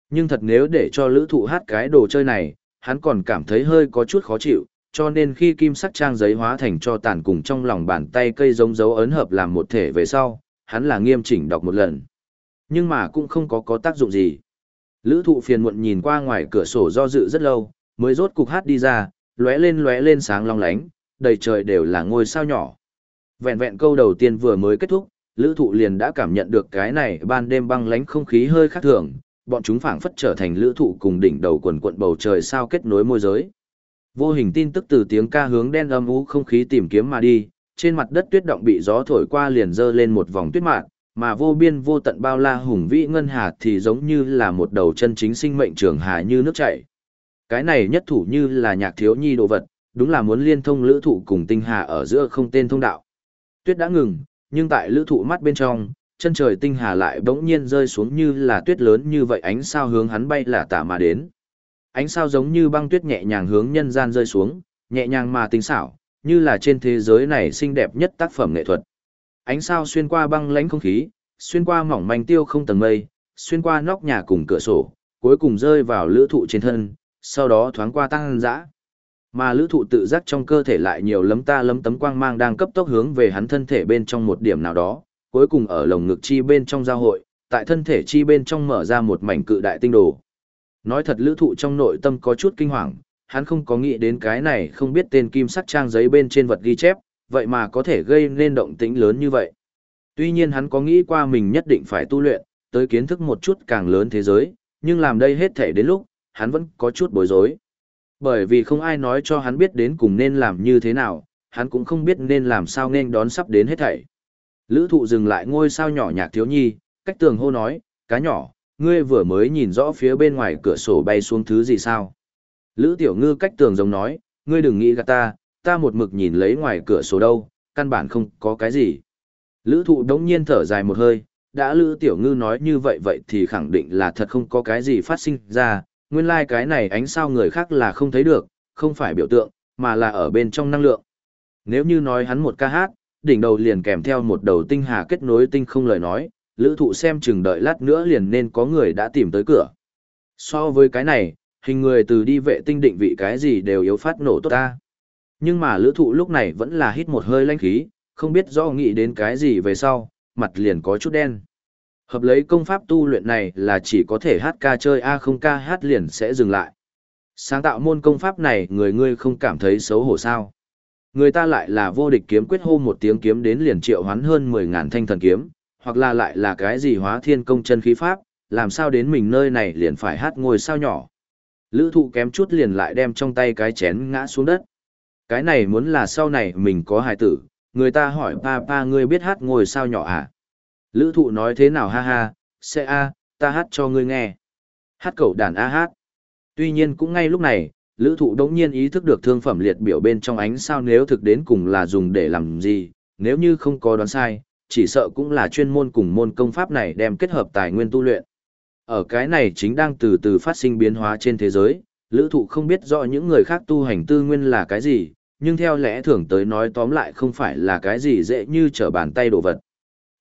Nhưng thật nếu để cho lữ thụ hát cái đồ chơi này, hắn còn cảm thấy hơi có chút khó chịu, cho nên khi kim sắc trang giấy hóa thành cho tàn cùng trong lòng bàn tay cây giống dấu ấn hợp làm một thể về sau, hắn là nghiêm chỉnh đọc một lần. Nhưng mà cũng không có có tác dụng gì. Lữ thụ phiền muộn nhìn qua ngoài cửa sổ do dự rất lâu, mới rốt cục hát đi ra, lóe lên lóe lên sáng long lánh, đầy trời đều là ngôi sao nhỏ. Vẹn vẹn câu đầu tiên vừa mới kết thúc, lữ thụ liền đã cảm nhận được cái này ban đêm băng lánh không khí hơi khác thường, bọn chúng phảng phất trở thành lữ thụ cùng đỉnh đầu quần quận bầu trời sao kết nối môi giới. Vô hình tin tức từ tiếng ca hướng đen âm u không khí tìm kiếm mà đi, trên mặt đất tuyết động bị gió thổi qua liền dơ lên một vòng tuyết mạng, mà vô biên vô tận bao la hùng vĩ ngân hà thì giống như là một đầu chân chính sinh mệnh trường hà như nước chảy. Cái này nhất thủ như là nhạc thiếu nhi đồ vật, đúng là muốn liên thông lữ thụ cùng tinh hà ở giữa không tên thông đạo. Tuyết đã ngừng, nhưng tại lữ thụ mắt bên trong, chân trời tinh hà lại bỗng nhiên rơi xuống như là tuyết lớn như vậy ánh sao hướng hắn bay là tả mà đến. Ánh sao giống như băng tuyết nhẹ nhàng hướng nhân gian rơi xuống, nhẹ nhàng mà tinh xảo, như là trên thế giới này xinh đẹp nhất tác phẩm nghệ thuật. Ánh sao xuyên qua băng lãnh không khí, xuyên qua mỏng manh tiêu không tầng mây, xuyên qua nóc nhà cùng cửa sổ, cuối cùng rơi vào lữ thụ trên thân, sau đó thoáng qua tăng dã. Mà lữ thụ tự giác trong cơ thể lại nhiều lấm ta lấm tấm quang mang đang cấp tốc hướng về hắn thân thể bên trong một điểm nào đó, cuối cùng ở lồng ngực chi bên trong giao hội, tại thân thể chi bên trong mở ra một mảnh cự đại tinh đồ. Nói thật lữ thụ trong nội tâm có chút kinh hoàng, hắn không có nghĩ đến cái này không biết tên kim sắc trang giấy bên trên vật ghi chép, vậy mà có thể gây nên động tĩnh lớn như vậy. Tuy nhiên hắn có nghĩ qua mình nhất định phải tu luyện, tới kiến thức một chút càng lớn thế giới, nhưng làm đây hết thể đến lúc, hắn vẫn có chút bối rối. Bởi vì không ai nói cho hắn biết đến cùng nên làm như thế nào, hắn cũng không biết nên làm sao nên đón sắp đến hết thảy. Lữ thụ dừng lại ngôi sao nhỏ nhạc thiếu nhi, cách tường hô nói, cá nhỏ, ngươi vừa mới nhìn rõ phía bên ngoài cửa sổ bay xuống thứ gì sao? Lữ tiểu ngư cách tường giống nói, ngươi đừng nghĩ gạt ta, ta một mực nhìn lấy ngoài cửa sổ đâu, căn bản không có cái gì. Lữ thụ đống nhiên thở dài một hơi, đã Lữ tiểu ngư nói như vậy vậy thì khẳng định là thật không có cái gì phát sinh ra, nguyên lai like cái này ánh sao người khác là không thấy được, không phải biểu tượng, mà là ở bên trong năng lượng. Nếu như nói hắn một ca hát, đỉnh đầu liền kèm theo một đầu tinh hà kết nối tinh không lời nói, lữ thụ xem chừng đợi lát nữa liền nên có người đã tìm tới cửa. So với cái này, hình người từ đi vệ tinh định vị cái gì đều yếu phát nổ tốt ta. Nhưng mà lữ thụ lúc này vẫn là hít một hơi lanh khí, không biết do nghĩ đến cái gì về sau, mặt liền có chút đen. Hợp lấy công pháp tu luyện này là chỉ có thể hát ca chơi A không ca hát liền sẽ dừng lại. Sáng tạo môn công pháp này người ngươi không cảm thấy xấu hổ sao. Người ta lại là vô địch kiếm quyết hô một tiếng kiếm đến liền triệu hoán hơn 10.000 thanh thần kiếm, hoặc là lại là cái gì hóa thiên công chân khí pháp, làm sao đến mình nơi này liền phải hát ngồi sao nhỏ. Lữ thụ kém chút liền lại đem trong tay cái chén ngã xuống đất. Cái này muốn là sau này mình có hài tử, người ta hỏi pa pa ngươi biết hát ngồi sao nhỏ à? Lữ thụ nói thế nào ha ha, sẽ a ta hát cho ngươi nghe. Hát cậu đàn a hát. Tuy nhiên cũng ngay lúc này, lữ thụ đống nhiên ý thức được thương phẩm liệt biểu bên trong ánh sao nếu thực đến cùng là dùng để làm gì, nếu như không có đoán sai, chỉ sợ cũng là chuyên môn cùng môn công pháp này đem kết hợp tài nguyên tu luyện. Ở cái này chính đang từ từ phát sinh biến hóa trên thế giới, lữ thụ không biết rõ những người khác tu hành tư nguyên là cái gì, nhưng theo lẽ thường tới nói tóm lại không phải là cái gì dễ như trở bàn tay đồ vật.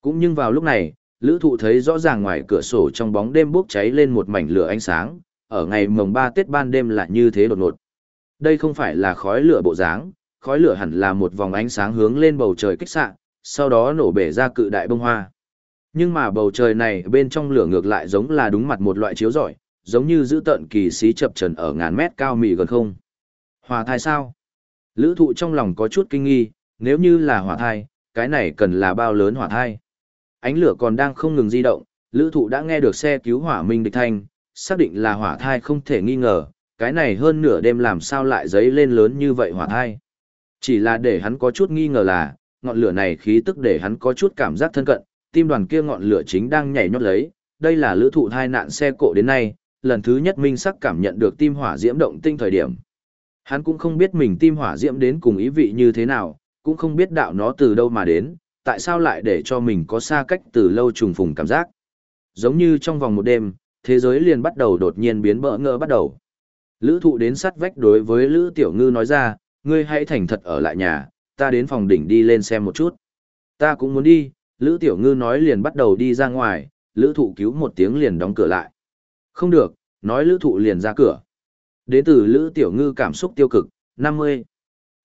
Cũng nhưng vào lúc này, lữ thụ thấy rõ ràng ngoài cửa sổ trong bóng đêm bốc cháy lên một mảnh lửa ánh sáng, ở ngày mồng 3 Tết ban đêm là như thế đột ngột. Đây không phải là khói lửa bộ dáng, khói lửa hẳn là một vòng ánh sáng hướng lên bầu trời kích xạ, sau đó nổ bể ra cự đại bông hoa. Nhưng mà bầu trời này bên trong lửa ngược lại giống là đúng mặt một loại chiếu rọi, giống như giữ tận kỳ sĩ chập trần ở ngàn mét cao mị gần không. Hòa thai sao? Lữ thụ trong lòng có chút kinh nghi, nếu như là hỏa thai, cái này cần là bao lớn hỏa thai. Ánh lửa còn đang không ngừng di động, lữ thụ đã nghe được xe cứu hỏa minh địch thanh, xác định là hỏa thai không thể nghi ngờ, cái này hơn nửa đêm làm sao lại giấy lên lớn như vậy hỏa thai. Chỉ là để hắn có chút nghi ngờ là, ngọn lửa này khí tức để hắn có chút cảm giác thân cận, tim đoàn kia ngọn lửa chính đang nhảy nhót lấy, đây là lữ thụ thai nạn xe cộ đến nay, lần thứ nhất minh sắc cảm nhận được tim hỏa diễm động tinh thời điểm. Hắn cũng không biết mình tim hỏa diễm đến cùng ý vị như thế nào, cũng không biết đạo nó từ đâu mà đến, tại sao lại để cho mình có xa cách từ lâu trùng phùng cảm giác. Giống như trong vòng một đêm, thế giới liền bắt đầu đột nhiên biến bỡ ngỡ bắt đầu. Lữ thụ đến sát vách đối với Lữ Tiểu Ngư nói ra, ngươi hãy thành thật ở lại nhà, ta đến phòng đỉnh đi lên xem một chút. Ta cũng muốn đi, Lữ Tiểu Ngư nói liền bắt đầu đi ra ngoài, Lữ thụ cứu một tiếng liền đóng cửa lại. Không được, nói Lữ thụ liền ra cửa. Đế tử Lữ Tiểu Ngư cảm xúc tiêu cực, 50.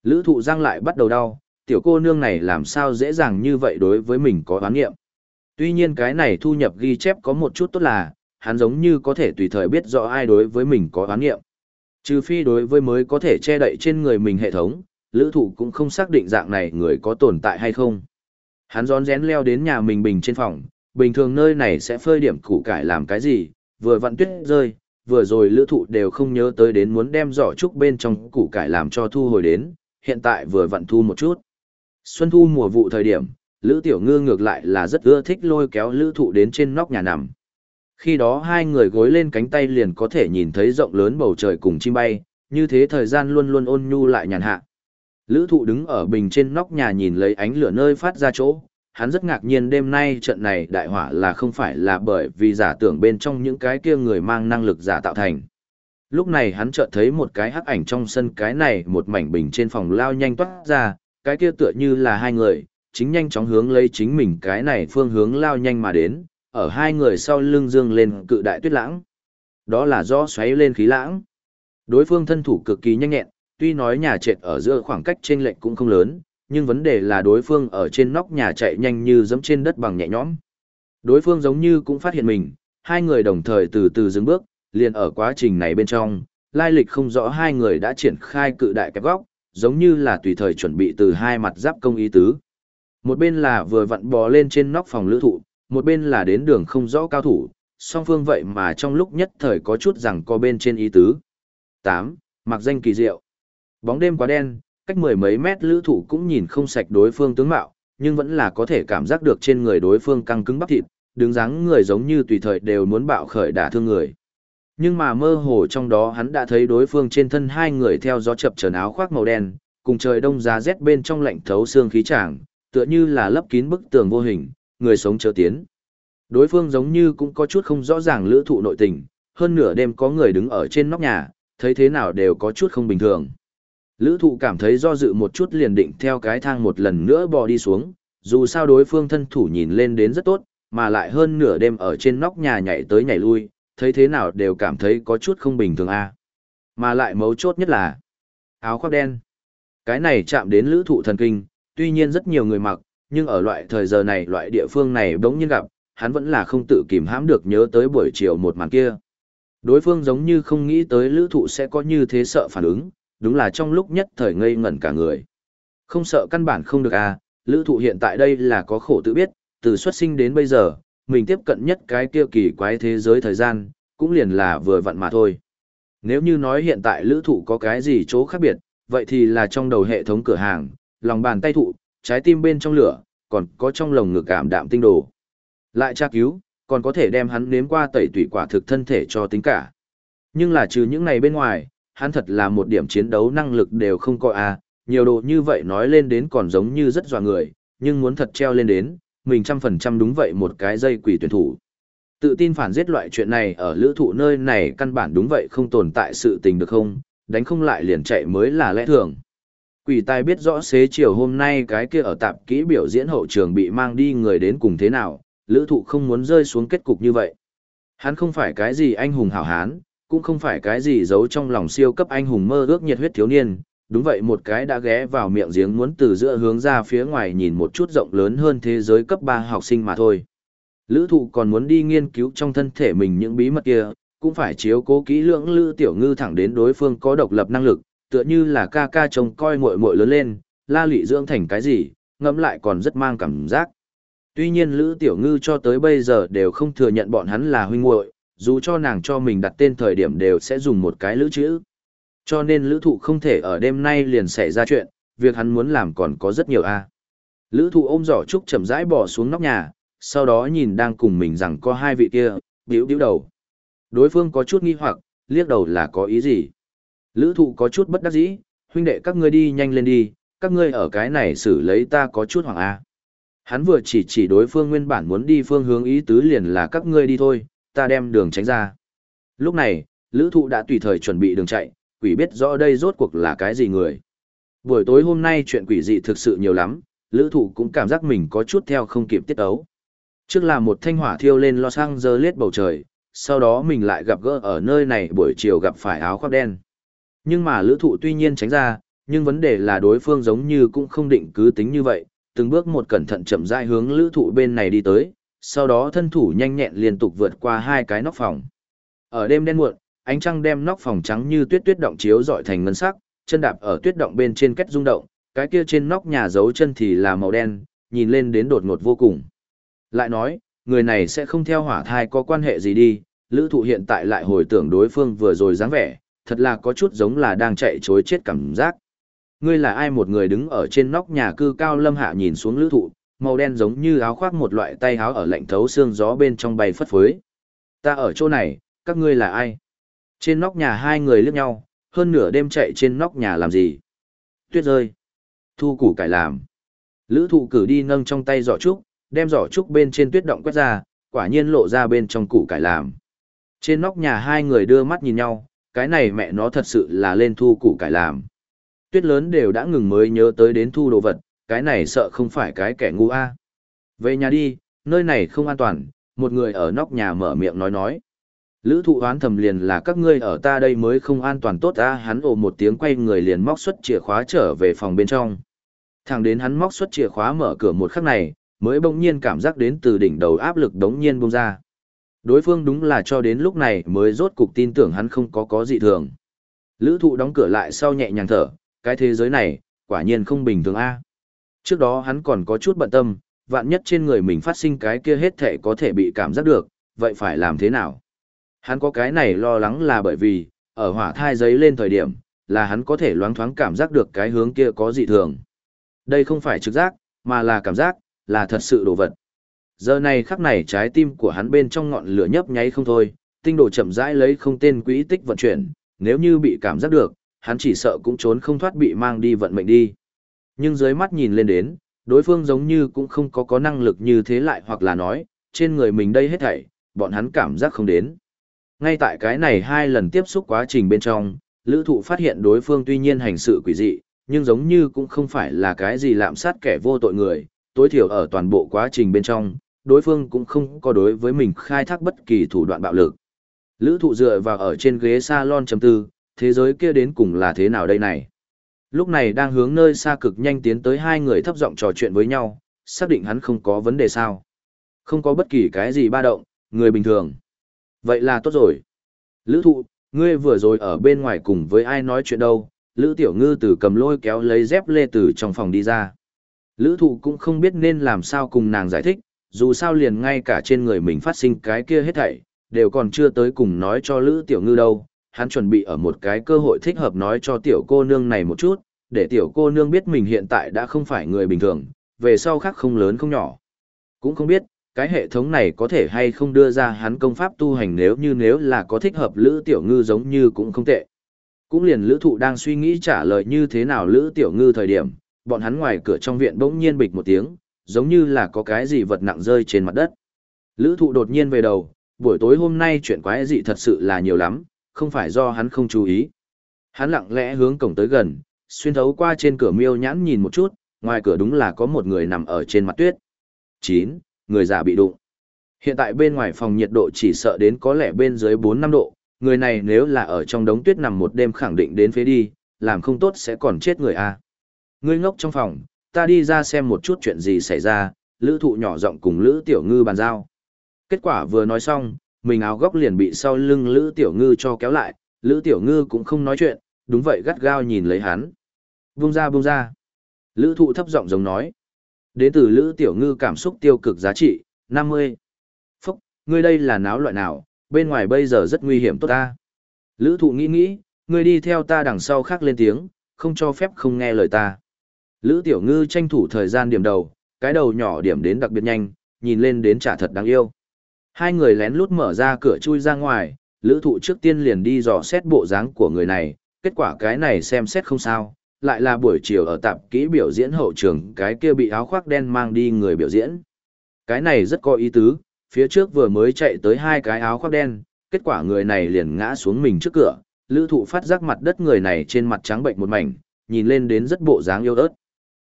Lữ thụ răng lại bắt đầu đau, tiểu cô nương này làm sao dễ dàng như vậy đối với mình có oán nghiệm. Tuy nhiên cái này thu nhập ghi chép có một chút tốt là, hắn giống như có thể tùy thời biết rõ ai đối với mình có oán nghiệm. Trừ phi đối với mới có thể che đậy trên người mình hệ thống, lữ thụ cũng không xác định dạng này người có tồn tại hay không. Hắn rón rén leo đến nhà mình bình trên phòng, bình thường nơi này sẽ phơi điểm củ cải làm cái gì, vừa vặn tuyết rơi, vừa rồi lữ thụ đều không nhớ tới đến muốn đem giỏ trúc bên trong củ cải làm cho thu hồi đến, hiện tại vừa vặn thu một chút. Xuân thu mùa vụ thời điểm, lữ tiểu ngư ngược lại là rất ưa thích lôi kéo lữ thụ đến trên nóc nhà nằm. Khi đó hai người gối lên cánh tay liền có thể nhìn thấy rộng lớn bầu trời cùng chim bay, như thế thời gian luôn luôn ôn nhu lại nhàn hạ. Lữ thụ đứng ở bình trên nóc nhà nhìn lấy ánh lửa nơi phát ra chỗ, hắn rất ngạc nhiên đêm nay trận này đại hỏa là không phải là bởi vì giả tưởng bên trong những cái kia người mang năng lực giả tạo thành. Lúc này hắn chợt thấy một cái hắc ảnh trong sân cái này một mảnh bình trên phòng lao nhanh toát ra, cái kia tựa như là hai người, chính nhanh chóng hướng lấy chính mình cái này phương hướng lao nhanh mà đến, ở hai người sau lưng dương lên cự đại tuyết lãng. Đó là do xoáy lên khí lãng. Đối phương thân thủ cực kỳ nhanh nhẹn, tuy nói nhà trệt ở giữa khoảng cách trên lệnh cũng không lớn, nhưng vấn đề là đối phương ở trên nóc nhà chạy nhanh như giẫm trên đất bằng nhẹ nhõm. Đối phương giống như cũng phát hiện mình, hai người đồng thời từ từ dừng bước, liền ở quá trình này bên trong, lai lịch không rõ hai người đã triển khai cự đại kẹp góc, giống như là tùy thời chuẩn bị từ hai mặt giáp công ý tứ. Một bên là vừa vặn bò lên trên nóc phòng lữ thụ, một bên là đến đường không rõ cao thủ, song phương vậy mà trong lúc nhất thời có chút rằng co bên trên ý tứ. 8. Mặc danh kỳ diệu. Bóng đêm quá đen, cách mười mấy mét lữ thủ cũng nhìn không sạch đối phương tướng mạo, nhưng vẫn là có thể cảm giác được trên người đối phương căng cứng bắp thịt, đứng dáng người giống như tùy thời đều muốn bạo khởi đả thương người. Nhưng mà mơ hồ trong đó hắn đã thấy đối phương trên thân hai người theo gió chập chờn áo khoác màu đen, cùng trời đông giá rét bên trong lạnh thấu xương khí tràng, tựa như là lấp kín bức tường vô hình, người sống chờ tiến. Đối phương giống như cũng có chút không rõ ràng lữ thụ nội tình, hơn nửa đêm có người đứng ở trên nóc nhà, thấy thế nào đều có chút không bình thường. Lữ thụ cảm thấy do dự một chút liền định theo cái thang một lần nữa bò đi xuống, dù sao đối phương thân thủ nhìn lên đến rất tốt, mà lại hơn nửa đêm ở trên nóc nhà nhảy tới nhảy lui, thấy thế nào đều cảm thấy có chút không bình thường a à. Mà lại mấu chốt nhất là áo khoác đen. Cái này chạm đến lữ thụ thần kinh, tuy nhiên rất nhiều người mặc, nhưng ở loại thời giờ này loại địa phương này bỗng nhiên gặp, hắn vẫn là không tự kìm hãm được nhớ tới buổi chiều một màn kia. Đối phương giống như không nghĩ tới lữ thụ sẽ có như thế sợ phản ứng, đúng là trong lúc nhất thời ngây ngẩn cả người. Không sợ căn bản không được à, lữ thụ hiện tại đây là có khổ tự biết, từ xuất sinh đến bây giờ, mình tiếp cận nhất cái kia kỳ quái thế giới thời gian, cũng liền là vừa vặn mà thôi. Nếu như nói hiện tại lữ thụ có cái gì chỗ khác biệt, vậy thì là trong đầu hệ thống cửa hàng, lòng bàn tay thụ, trái tim bên trong lửa, còn có trong lồng ngực cảm đạm tinh đồ. Lại tra cứu, còn có thể đem hắn nếm qua tẩy tủy quả thực thân thể cho tính cả. Nhưng là trừ những này bên ngoài, hắn thật là một điểm chiến đấu năng lực đều không có a nhiều đồ như vậy nói lên đến còn giống như rất dọa người, nhưng muốn thật treo lên đến, mình trăm phần trăm đúng vậy một cái dây quỷ tuyển thủ. Tự tin phản giết loại chuyện này ở lữ thụ nơi này căn bản đúng vậy không tồn tại sự tình được không, đánh không lại liền chạy mới là lẽ thường. Quỷ tài biết rõ xế chiều hôm nay cái kia ở tạp kỹ biểu diễn hậu trường bị mang đi người đến cùng thế nào, lữ thụ không muốn rơi xuống kết cục như vậy. Hắn không phải cái gì anh hùng hảo hán, cũng không phải cái gì giấu trong lòng siêu cấp anh hùng mơ ước nhiệt huyết thiếu niên, đúng vậy một cái đã ghé vào miệng giếng muốn từ giữa hướng ra phía ngoài nhìn một chút rộng lớn hơn thế giới cấp ba học sinh mà thôi. Lữ thụ còn muốn đi nghiên cứu trong thân thể mình những bí mật kia, cũng phải chiếu cố kỹ lưỡng Lữ Tiểu Ngư thẳng đến đối phương có độc lập năng lực, tựa như là ca ca chồng coi muội muội lớn lên, la lị dưỡng thành cái gì, ngẫm lại còn rất mang cảm giác. Tuy nhiên Lữ Tiểu Ngư cho tới bây giờ đều không thừa nhận bọn hắn là huynh muội, dù cho nàng cho mình đặt tên thời điểm đều sẽ dùng một cái lữ chữ. Cho nên lữ thụ không thể ở đêm nay liền xảy ra chuyện, việc hắn muốn làm còn có rất nhiều a Lữ thụ ôm giỏ trúc chậm rãi bỏ xuống nóc nhà, sau đó nhìn đang cùng mình rằng có hai vị kia, biểu biểu đầu. Đối phương có chút nghi hoặc, liếc đầu là có ý gì. Lữ thụ có chút bất đắc dĩ, huynh đệ các ngươi đi nhanh lên đi, các ngươi ở cái này xử lấy ta có chút hoàng a Hắn vừa chỉ chỉ đối phương nguyên bản muốn đi phương hướng ý tứ liền là các ngươi đi thôi, ta đem đường tránh ra. Lúc này, lữ thụ đã tùy thời chuẩn bị đường chạy, quỷ biết rõ đây rốt cuộc là cái gì người. Buổi tối hôm nay chuyện quỷ dị thực sự nhiều lắm, lữ thụ cũng cảm giác mình có chút theo không kịp tiết ấu. Trước là một thanh hỏa thiêu lên Los Angeles bầu trời, sau đó mình lại gặp gỡ ở nơi này buổi chiều gặp phải áo khoác đen. Nhưng mà lữ thụ tuy nhiên tránh ra, nhưng vấn đề là đối phương giống như cũng không định cứ tính như vậy, từng bước một cẩn thận chậm rãi hướng lữ thụ bên này đi tới, sau đó thân thủ nhanh nhẹn liên tục vượt qua hai cái nóc phòng. Ở đêm đen muộn, ánh trăng đem nóc phòng trắng như tuyết tuyết động chiếu dọi thành ngân sắc, chân đạp ở tuyết động bên trên kết rung động, cái kia trên nóc nhà giấu chân thì là màu đen, nhìn lên đến đột ngột vô cùng. Lại nói, người này sẽ không theo hỏa thai có quan hệ gì đi, lữ thụ hiện tại lại hồi tưởng đối phương vừa rồi dáng vẻ, thật là có chút giống là đang chạy chối chết cảm giác. Ngươi là ai một người đứng ở trên nóc nhà cư cao lâm hạ nhìn xuống lữ thụ, màu đen giống như áo khoác một loại tay áo ở lạnh thấu xương gió bên trong bay phất phới. Ta ở chỗ này, các ngươi là ai? Trên nóc nhà hai người liếc nhau, hơn nửa đêm chạy trên nóc nhà làm gì? Tuyết rơi. Thu củ cải làm. Lữ thụ cử đi nâng trong tay giỏ trúc, đem giỏ trúc bên trên tuyết động quét ra, quả nhiên lộ ra bên trong củ cải làm. Trên nóc nhà hai người đưa mắt nhìn nhau, cái này mẹ nó thật sự là lên thu củ cải làm. Tuyết lớn đều đã ngừng mới nhớ tới đến thu đồ vật, cái này sợ không phải cái kẻ ngu a. Về nhà đi, nơi này không an toàn, một người ở nóc nhà mở miệng nói nói. Lữ thụ hoán thầm liền là các ngươi ở ta đây mới không an toàn tốt ta hắn ồ một tiếng quay người liền móc xuất chìa khóa trở về phòng bên trong. Thẳng đến hắn móc xuất chìa khóa mở cửa một khắc này, mới bỗng nhiên cảm giác đến từ đỉnh đầu áp lực đống nhiên bông ra. Đối phương đúng là cho đến lúc này mới rốt cục tin tưởng hắn không có có gì thường. Lữ thụ đóng cửa lại sau nhẹ nhàng thở, cái thế giới này, quả nhiên không bình thường a Trước đó hắn còn có chút bận tâm, vạn nhất trên người mình phát sinh cái kia hết thể có thể bị cảm giác được, vậy phải làm thế nào? Hắn có cái này lo lắng là bởi vì, ở hỏa thai giấy lên thời điểm, là hắn có thể loáng thoáng cảm giác được cái hướng kia có dị thường. Đây không phải trực giác, mà là cảm giác, là thật sự đồ vật. Giờ này khắc này trái tim của hắn bên trong ngọn lửa nhấp nháy không thôi, tinh đồ chậm rãi lấy không tên quỹ tích vận chuyển, nếu như bị cảm giác được, hắn chỉ sợ cũng trốn không thoát bị mang đi vận mệnh đi. Nhưng dưới mắt nhìn lên đến, đối phương giống như cũng không có có năng lực như thế lại hoặc là nói, trên người mình đây hết thảy, bọn hắn cảm giác không đến. Ngay tại cái này hai lần tiếp xúc quá trình bên trong, lữ thụ phát hiện đối phương tuy nhiên hành sự quỷ dị, nhưng giống như cũng không phải là cái gì lạm sát kẻ vô tội người, tối thiểu ở toàn bộ quá trình bên trong, đối phương cũng không có đối với mình khai thác bất kỳ thủ đoạn bạo lực. Lữ thụ dựa vào ở trên ghế salon chấm tư, thế giới kia đến cùng là thế nào đây này? Lúc này đang hướng nơi xa cực nhanh tiến tới hai người thấp giọng trò chuyện với nhau, xác định hắn không có vấn đề sao. Không có bất kỳ cái gì ba động, người bình thường. Vậy là tốt rồi. Lữ thụ, ngươi vừa rồi ở bên ngoài cùng với ai nói chuyện đâu, Lữ Tiểu Ngư từ cầm lôi kéo lấy dép lê từ trong phòng đi ra. Lữ thụ cũng không biết nên làm sao cùng nàng giải thích, dù sao liền ngay cả trên người mình phát sinh cái kia hết thảy, đều còn chưa tới cùng nói cho Lữ Tiểu Ngư đâu. Hắn chuẩn bị ở một cái cơ hội thích hợp nói cho tiểu cô nương này một chút, để tiểu cô nương biết mình hiện tại đã không phải người bình thường, về sau khác không lớn không nhỏ. Cũng không biết, cái hệ thống này có thể hay không đưa ra hắn công pháp tu hành nếu như nếu là có thích hợp Lữ Tiểu Ngư giống như cũng không tệ. Cũng liền Lữ Thụ đang suy nghĩ trả lời như thế nào Lữ Tiểu Ngư thời điểm, bọn hắn ngoài cửa trong viện bỗng nhiên bịch một tiếng, giống như là có cái gì vật nặng rơi trên mặt đất. Lữ Thụ đột nhiên về đầu, buổi tối hôm nay chuyện quái dị thật sự là nhiều lắm, không phải do hắn không chú ý. Hắn lặng lẽ hướng cổng tới gần, xuyên thấu qua trên cửa miêu nhãn nhìn một chút, ngoài cửa đúng là có một người nằm ở trên mặt tuyết. 9 người già bị đụng. Hiện tại bên ngoài phòng nhiệt độ chỉ sợ đến có lẽ bên dưới 4-5 độ, người này nếu là ở trong đống tuyết nằm một đêm khẳng định đến phế đi, làm không tốt sẽ còn chết người a. À. Ngươi ngốc trong phòng, ta đi ra xem một chút chuyện gì xảy ra, lữ thụ nhỏ giọng cùng lữ tiểu ngư bàn giao. Kết quả vừa nói xong, mình áo góc liền bị sau lưng lữ tiểu ngư cho kéo lại, lữ tiểu ngư cũng không nói chuyện, đúng vậy gắt gao nhìn lấy hắn. Vung ra vung ra. Lữ thụ thấp giọng giống nói. Đến từ Lữ Tiểu Ngư cảm xúc tiêu cực giá trị, 50. Phúc, ngươi đây là náo loại nào, bên ngoài bây giờ rất nguy hiểm tốt ta. Lữ thụ nghĩ nghĩ, ngươi đi theo ta đằng sau khác lên tiếng, không cho phép không nghe lời ta. Lữ Tiểu Ngư tranh thủ thời gian điểm đầu, cái đầu nhỏ điểm đến đặc biệt nhanh, nhìn lên đến trả thật đáng yêu. Hai người lén lút mở ra cửa chui ra ngoài, lữ thụ trước tiên liền đi dò xét bộ dáng của người này, kết quả cái này xem xét không sao, lại là buổi chiều ở tạp kỹ biểu diễn hậu trường cái kia bị áo khoác đen mang đi người biểu diễn. Cái này rất có ý tứ, phía trước vừa mới chạy tới hai cái áo khoác đen, kết quả người này liền ngã xuống mình trước cửa, lữ thụ phát giác mặt đất người này trên mặt trắng bệnh một mảnh, nhìn lên đến rất bộ dáng yêu ớt.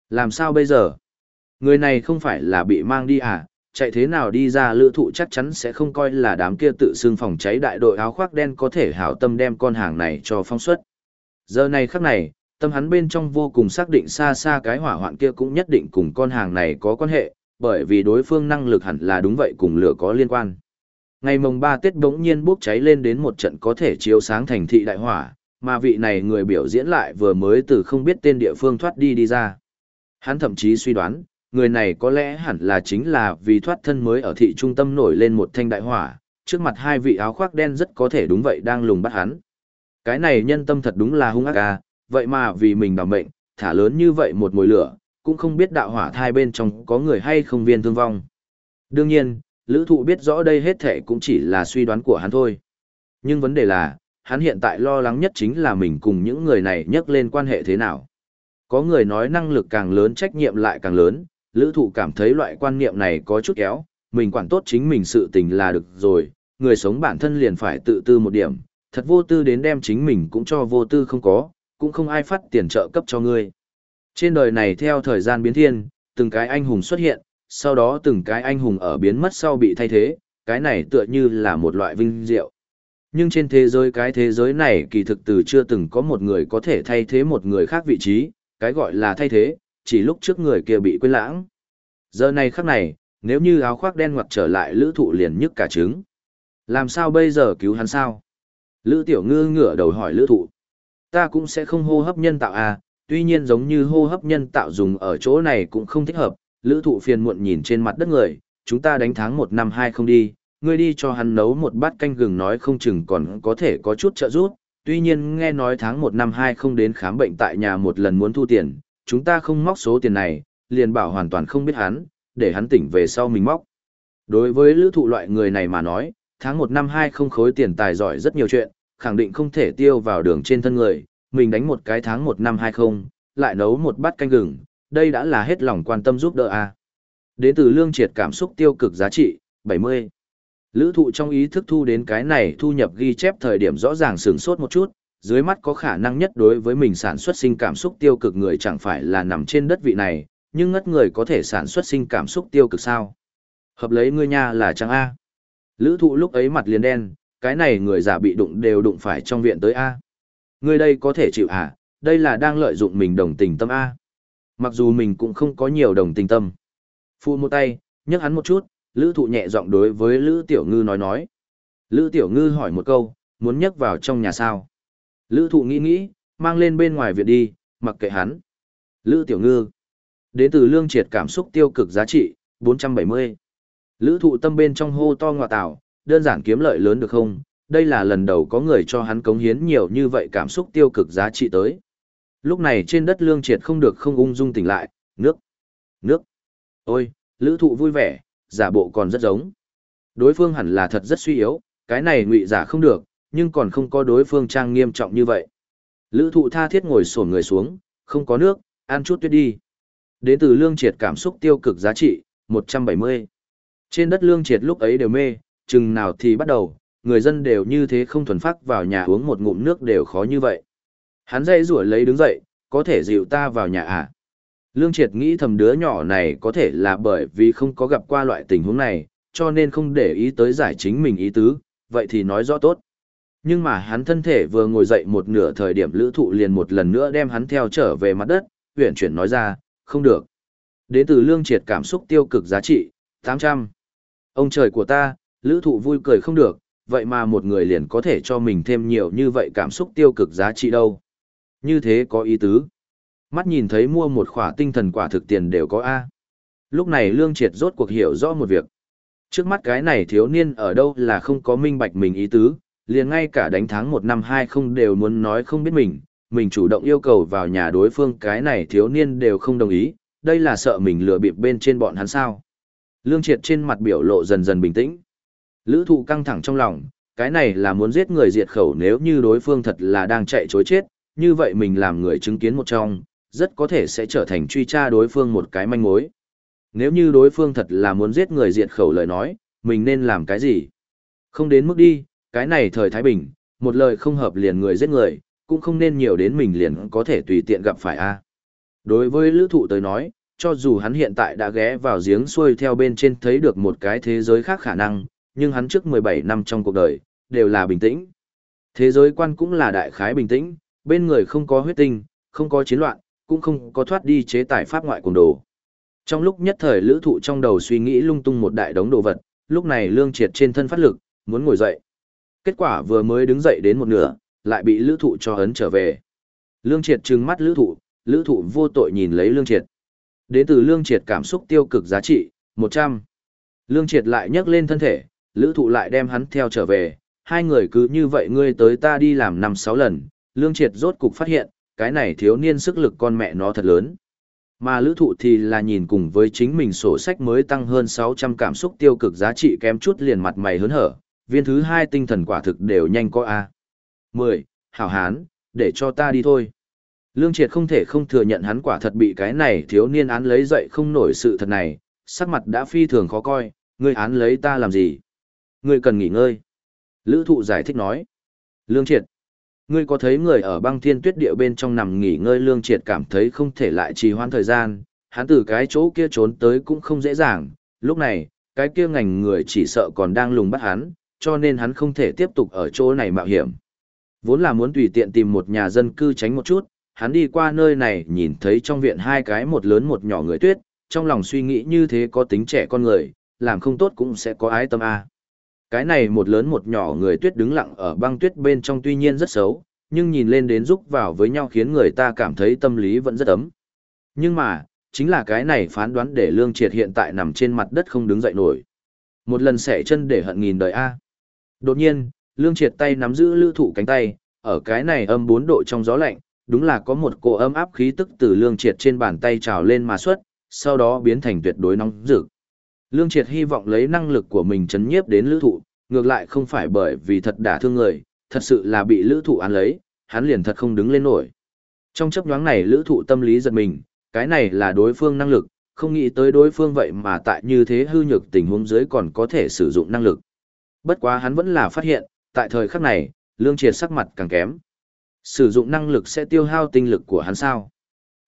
Làm sao bây giờ? Người này không phải là bị mang đi à? Chạy thế nào đi ra lữ thụ chắc chắn sẽ không coi là đám kia tự xưng phòng cháy đại đội áo khoác đen có thể hảo tâm đem con hàng này cho phong suất. Giờ này khắc này, tâm hắn bên trong vô cùng xác định xa xa cái hỏa hoạn kia cũng nhất định cùng con hàng này có quan hệ, bởi vì đối phương năng lực hẳn là đúng vậy cùng lửa có liên quan. Ngày mồng 3 Tết bỗng nhiên bốc cháy lên đến một trận có thể chiếu sáng thành thị đại hỏa, mà vị này người biểu diễn lại vừa mới từ không biết tên địa phương thoát đi đi ra. Hắn thậm chí suy đoán, người này có lẽ hẳn là chính là vì thoát thân mới ở thị trung tâm nổi lên một thanh đại hỏa, trước mặt hai vị áo khoác đen rất có thể đúng vậy đang lùng bắt hắn. Cái này nhân tâm thật đúng là hung ác à, vậy mà vì mình đảm mệnh, thả lớn như vậy một mùi lửa, cũng không biết đạo hỏa thai bên trong có người hay không viên thương vong. Đương nhiên, lữ thụ biết rõ đây hết thể cũng chỉ là suy đoán của hắn thôi. Nhưng vấn đề là, hắn hiện tại lo lắng nhất chính là mình cùng những người này nhắc lên quan hệ thế nào. Có người nói năng lực càng lớn trách nhiệm lại càng lớn, lữ thụ cảm thấy loại quan niệm này có chút kéo, mình quản tốt chính mình sự tình là được rồi, người sống bản thân liền phải tự tư một điểm, thật vô tư đến đem chính mình cũng cho vô tư không có, cũng không ai phát tiền trợ cấp cho ngươi. Trên đời này theo thời gian biến thiên, từng cái anh hùng xuất hiện, sau đó từng cái anh hùng ở biến mất sau bị thay thế, cái này tựa như là một loại vinh diệu. Nhưng trên thế giới cái thế giới này kỳ thực từ chưa từng có một người có thể thay thế một người khác vị trí, cái gọi là thay thế, chỉ lúc trước người kia bị quên lãng. Giờ này khắc này, nếu như áo khoác đen ngoặt trở lại lữ thụ liền nhức cả trứng. Làm sao bây giờ cứu hắn sao? Lữ tiểu ngư ngửa đầu hỏi lữ thụ. Ta cũng sẽ không hô hấp nhân tạo à, tuy nhiên giống như hô hấp nhân tạo dùng ở chỗ này cũng không thích hợp. Lữ thụ phiền muộn nhìn trên mặt đất người, chúng ta đánh tháng 1 năm 2 không đi, ngươi đi cho hắn nấu một bát canh gừng nói không chừng còn có thể có chút trợ giúp. Tuy nhiên nghe nói tháng 1 năm 2 không đến khám bệnh tại nhà một lần muốn thu tiền, chúng ta không móc số tiền này, liền bảo hoàn toàn không biết hắn, để hắn tỉnh về sau mình móc. Đối với lữ thụ loại người này mà nói, tháng 1 năm 2 không khối tiền tài giỏi rất nhiều chuyện, khẳng định không thể tiêu vào đường trên thân người, mình đánh một cái tháng 1 năm 20, lại nấu một bát canh gừng, đây đã là hết lòng quan tâm giúp đỡ a. À. Đến từ lương triệt cảm xúc tiêu cực giá trị, 70. Lữ thụ trong ý thức thu đến cái này thu nhập ghi chép thời điểm rõ ràng sướng sốt một chút, dưới mắt có khả năng nhất đối với mình sản xuất sinh cảm xúc tiêu cực người chẳng phải là nằm trên đất vị này, nhưng ngất người có thể sản xuất sinh cảm xúc tiêu cực sao? Hợp lấy ngươi nha là chẳng A. Lữ thụ lúc ấy mặt liền đen, cái này người giả bị đụng đều đụng phải trong viện tới A. người đây có thể chịu à, đây là đang lợi dụng mình đồng tình tâm A. Mặc dù mình cũng không có nhiều đồng tình tâm. Phu một tay, nhấc hắn một chút, lữ thụ nhẹ giọng đối với lữ tiểu ngư nói nói. Lữ tiểu ngư hỏi một câu, muốn nhấc vào trong nhà sao? Lữ thụ nghĩ nghĩ, mang lên bên ngoài viện đi, mặc kệ hắn. Lữ tiểu ngư. Đến từ lương triệt cảm xúc tiêu cực giá trị, 470. Lữ thụ tâm bên trong hô to ngọa tạo, đơn giản kiếm lợi lớn được không? Đây là lần đầu có người cho hắn cống hiến nhiều như vậy cảm xúc tiêu cực giá trị tới. Lúc này trên đất lương triệt không được không ung dung tỉnh lại, nước, nước. Ôi, lữ thụ vui vẻ, giả bộ còn rất giống. Đối phương hẳn là thật rất suy yếu, cái này ngụy giả không được, nhưng còn không có đối phương trang nghiêm trọng như vậy. Lữ thụ tha thiết ngồi sổn người xuống, không có nước, ăn chút tuyết đi. Đến từ lương triệt cảm xúc tiêu cực giá trị, 170. Trên đất lương triệt lúc ấy đều mê, chừng nào thì bắt đầu, người dân đều như thế không thuần phát vào nhà uống một ngụm nước đều khó như vậy. Hắn dây rủa lấy đứng dậy, có thể dịu ta vào nhà à? Lương triệt nghĩ thầm đứa nhỏ này có thể là bởi vì không có gặp qua loại tình huống này, cho nên không để ý tới giải chính mình ý tứ, vậy thì nói rõ tốt. Nhưng mà hắn thân thể vừa ngồi dậy một nửa thời điểm lữ thụ liền một lần nữa đem hắn theo trở về mặt đất, huyển chuyển nói ra, không được. Đến từ lương triệt cảm xúc tiêu cực giá trị, 800. Ông trời của ta, lữ thụ vui cười không được, vậy mà một người liền có thể cho mình thêm nhiều như vậy cảm xúc tiêu cực giá trị đâu. Như thế có ý tứ. Mắt nhìn thấy mua một khỏa tinh thần quả thực tiền đều có A. Lúc này lương triệt rốt cuộc hiểu rõ một việc. Trước mắt cái này thiếu niên ở đâu là không có minh bạch mình ý tứ, liền ngay cả đánh tháng một năm hai không đều muốn nói không biết mình, mình chủ động yêu cầu vào nhà đối phương cái này thiếu niên đều không đồng ý, đây là sợ mình lừa bịp bên trên bọn hắn sao. Lương triệt trên mặt biểu lộ dần dần bình tĩnh. Lữ thụ căng thẳng trong lòng, cái này là muốn giết người diệt khẩu nếu như đối phương thật là đang chạy chối chết, như vậy mình làm người chứng kiến một trong, rất có thể sẽ trở thành truy tra đối phương một cái manh mối. Nếu như đối phương thật là muốn giết người diệt khẩu lời nói, mình nên làm cái gì? Không đến mức đi, cái này thời Thái Bình, một lời không hợp liền người giết người, cũng không nên nhiều đến mình liền có thể tùy tiện gặp phải a. Đối với lữ thụ tới nói, cho dù hắn hiện tại đã ghé vào giếng xuôi theo bên trên thấy được một cái thế giới khác khả năng, nhưng hắn trước 17 năm trong cuộc đời, đều là bình tĩnh. Thế giới quan cũng là đại khái bình tĩnh, bên người không có huyết tinh, không có chiến loạn, cũng không có thoát đi chế tài pháp ngoại cùng đồ. Trong lúc nhất thời lữ thụ trong đầu suy nghĩ lung tung một đại đống đồ vật, lúc này lương triệt trên thân phát lực, muốn ngồi dậy. Kết quả vừa mới đứng dậy đến một nửa, lại bị lữ thụ cho ấn trở về. Lương triệt trừng mắt lữ thụ, lữ thụ vô tội nhìn lấy lương triệt. Đến từ lương triệt cảm xúc tiêu cực giá trị, 100. Lương triệt lại nhấc lên thân thể, lữ thụ lại đem hắn theo trở về. Hai người cứ như vậy ngươi tới ta đi làm 5-6 lần, lương triệt rốt cục phát hiện, cái này thiếu niên sức lực con mẹ nó thật lớn. Mà lữ thụ thì là nhìn cùng với chính mình sổ sách mới tăng hơn 600 cảm xúc tiêu cực giá trị kém chút liền mặt mày hớn hở, viên thứ hai tinh thần quả thực đều nhanh có A. 10. Hảo hán, để cho ta đi thôi. Lương Triệt không thể không thừa nhận hắn quả thật bị cái này thiếu niên án lấy dậy không nổi sự thật này, sắc mặt đã phi thường khó coi, ngươi án lấy ta làm gì? Ngươi cần nghỉ ngơi. Lữ thụ giải thích nói. Lương Triệt, ngươi có thấy người ở băng thiên tuyết địa bên trong nằm nghỉ ngơi Lương Triệt cảm thấy không thể lại trì hoãn thời gian, hắn từ cái chỗ kia trốn tới cũng không dễ dàng, lúc này, cái kia ngành người chỉ sợ còn đang lùng bắt hắn, cho nên hắn không thể tiếp tục ở chỗ này mạo hiểm. Vốn là muốn tùy tiện tìm một nhà dân cư tránh một chút, hắn đi qua nơi này nhìn thấy trong viện hai cái một lớn một nhỏ người tuyết, trong lòng suy nghĩ như thế có tính trẻ con người, làm không tốt cũng sẽ có ái tâm A. Cái này một lớn một nhỏ người tuyết đứng lặng ở băng tuyết bên trong tuy nhiên rất xấu, nhưng nhìn lên đến giúp vào với nhau khiến người ta cảm thấy tâm lý vẫn rất ấm. Nhưng mà, chính là cái này phán đoán để Lương Triệt hiện tại nằm trên mặt đất không đứng dậy nổi. Một lần xẻ chân để hận nghìn đời A. Đột nhiên, Lương Triệt tay nắm giữ lữ thụ cánh tay, ở cái này âm 4 độ trong gió lạnh, đúng là có một cỗ âm áp khí tức từ Lương Triệt trên bàn tay trào lên mà xuất, sau đó biến thành tuyệt đối nóng rực. Lương Triệt hy vọng lấy năng lực của mình chấn nhiếp đến lữ thụ, ngược lại không phải bởi vì thật đả thương người, thật sự là bị lữ thụ án lấy, hắn liền thật không đứng lên nổi. Trong chấp nhoáng này lữ thụ tâm lý giật mình, cái này là đối phương năng lực, không nghĩ tới đối phương vậy mà tại như thế hư nhược tình huống dưới còn có thể sử dụng năng lực. Bất quá hắn vẫn là phát hiện, tại thời khắc này, lương triệt sắc mặt càng kém. Sử dụng năng lực sẽ tiêu hao tinh lực của hắn sao?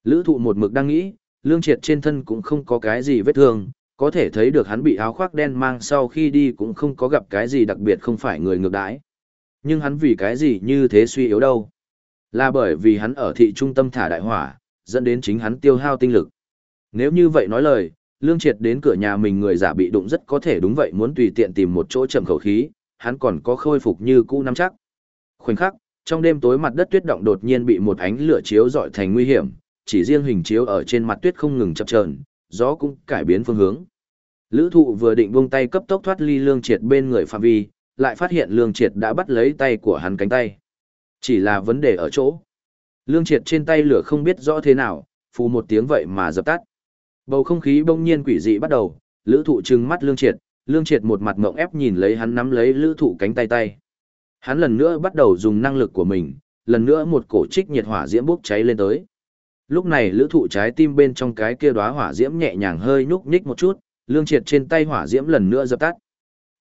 Lữ thụ một mực đang nghĩ, lương triệt trên thân cũng không có cái gì vết thương, có thể thấy được hắn bị áo khoác đen mang sau khi đi cũng không có gặp cái gì đặc biệt không phải người ngược đãi. Nhưng hắn vì cái gì như thế suy yếu đâu? Là bởi vì hắn ở thị trung tâm thả đại hỏa, dẫn đến chính hắn tiêu hao tinh lực. Nếu như vậy nói lời, lương triệt đến cửa nhà mình người giả bị đụng rất có thể đúng vậy muốn tùy tiện tìm một chỗ chậm khẩu khí, hắn còn có khôi phục như cũ nắm chắc. Khoảnh khắc, trong đêm tối mặt đất tuyết động đột nhiên bị một ánh lửa chiếu dọi thành nguy hiểm, chỉ riêng hình chiếu ở trên mặt tuyết không ngừng chập chờn, gió cũng cải biến phương hướng. Lữ thụ vừa định buông tay cấp tốc thoát ly lương triệt bên người phạm vi, lại phát hiện lương triệt đã bắt lấy tay của hắn cánh tay. Chỉ là vấn đề ở chỗ. Lương triệt trên tay lửa không biết rõ thế nào, phù một tiếng vậy mà dập tắt. Bầu không khí bỗng nhiên quỷ dị bắt đầu, lữ thụ trừng mắt lương triệt, lương triệt một mặt mộng ép nhìn lấy hắn nắm lấy lữ thụ cánh tay tay. Hắn lần nữa bắt đầu dùng năng lực của mình, lần nữa một cổ trích nhiệt hỏa diễm bốc cháy lên tới. Lúc này lữ thụ trái tim bên trong cái kia đóa hỏa diễm nhẹ nhàng hơi nhúc nhích một chút, lương triệt trên tay hỏa diễm lần nữa dập tắt.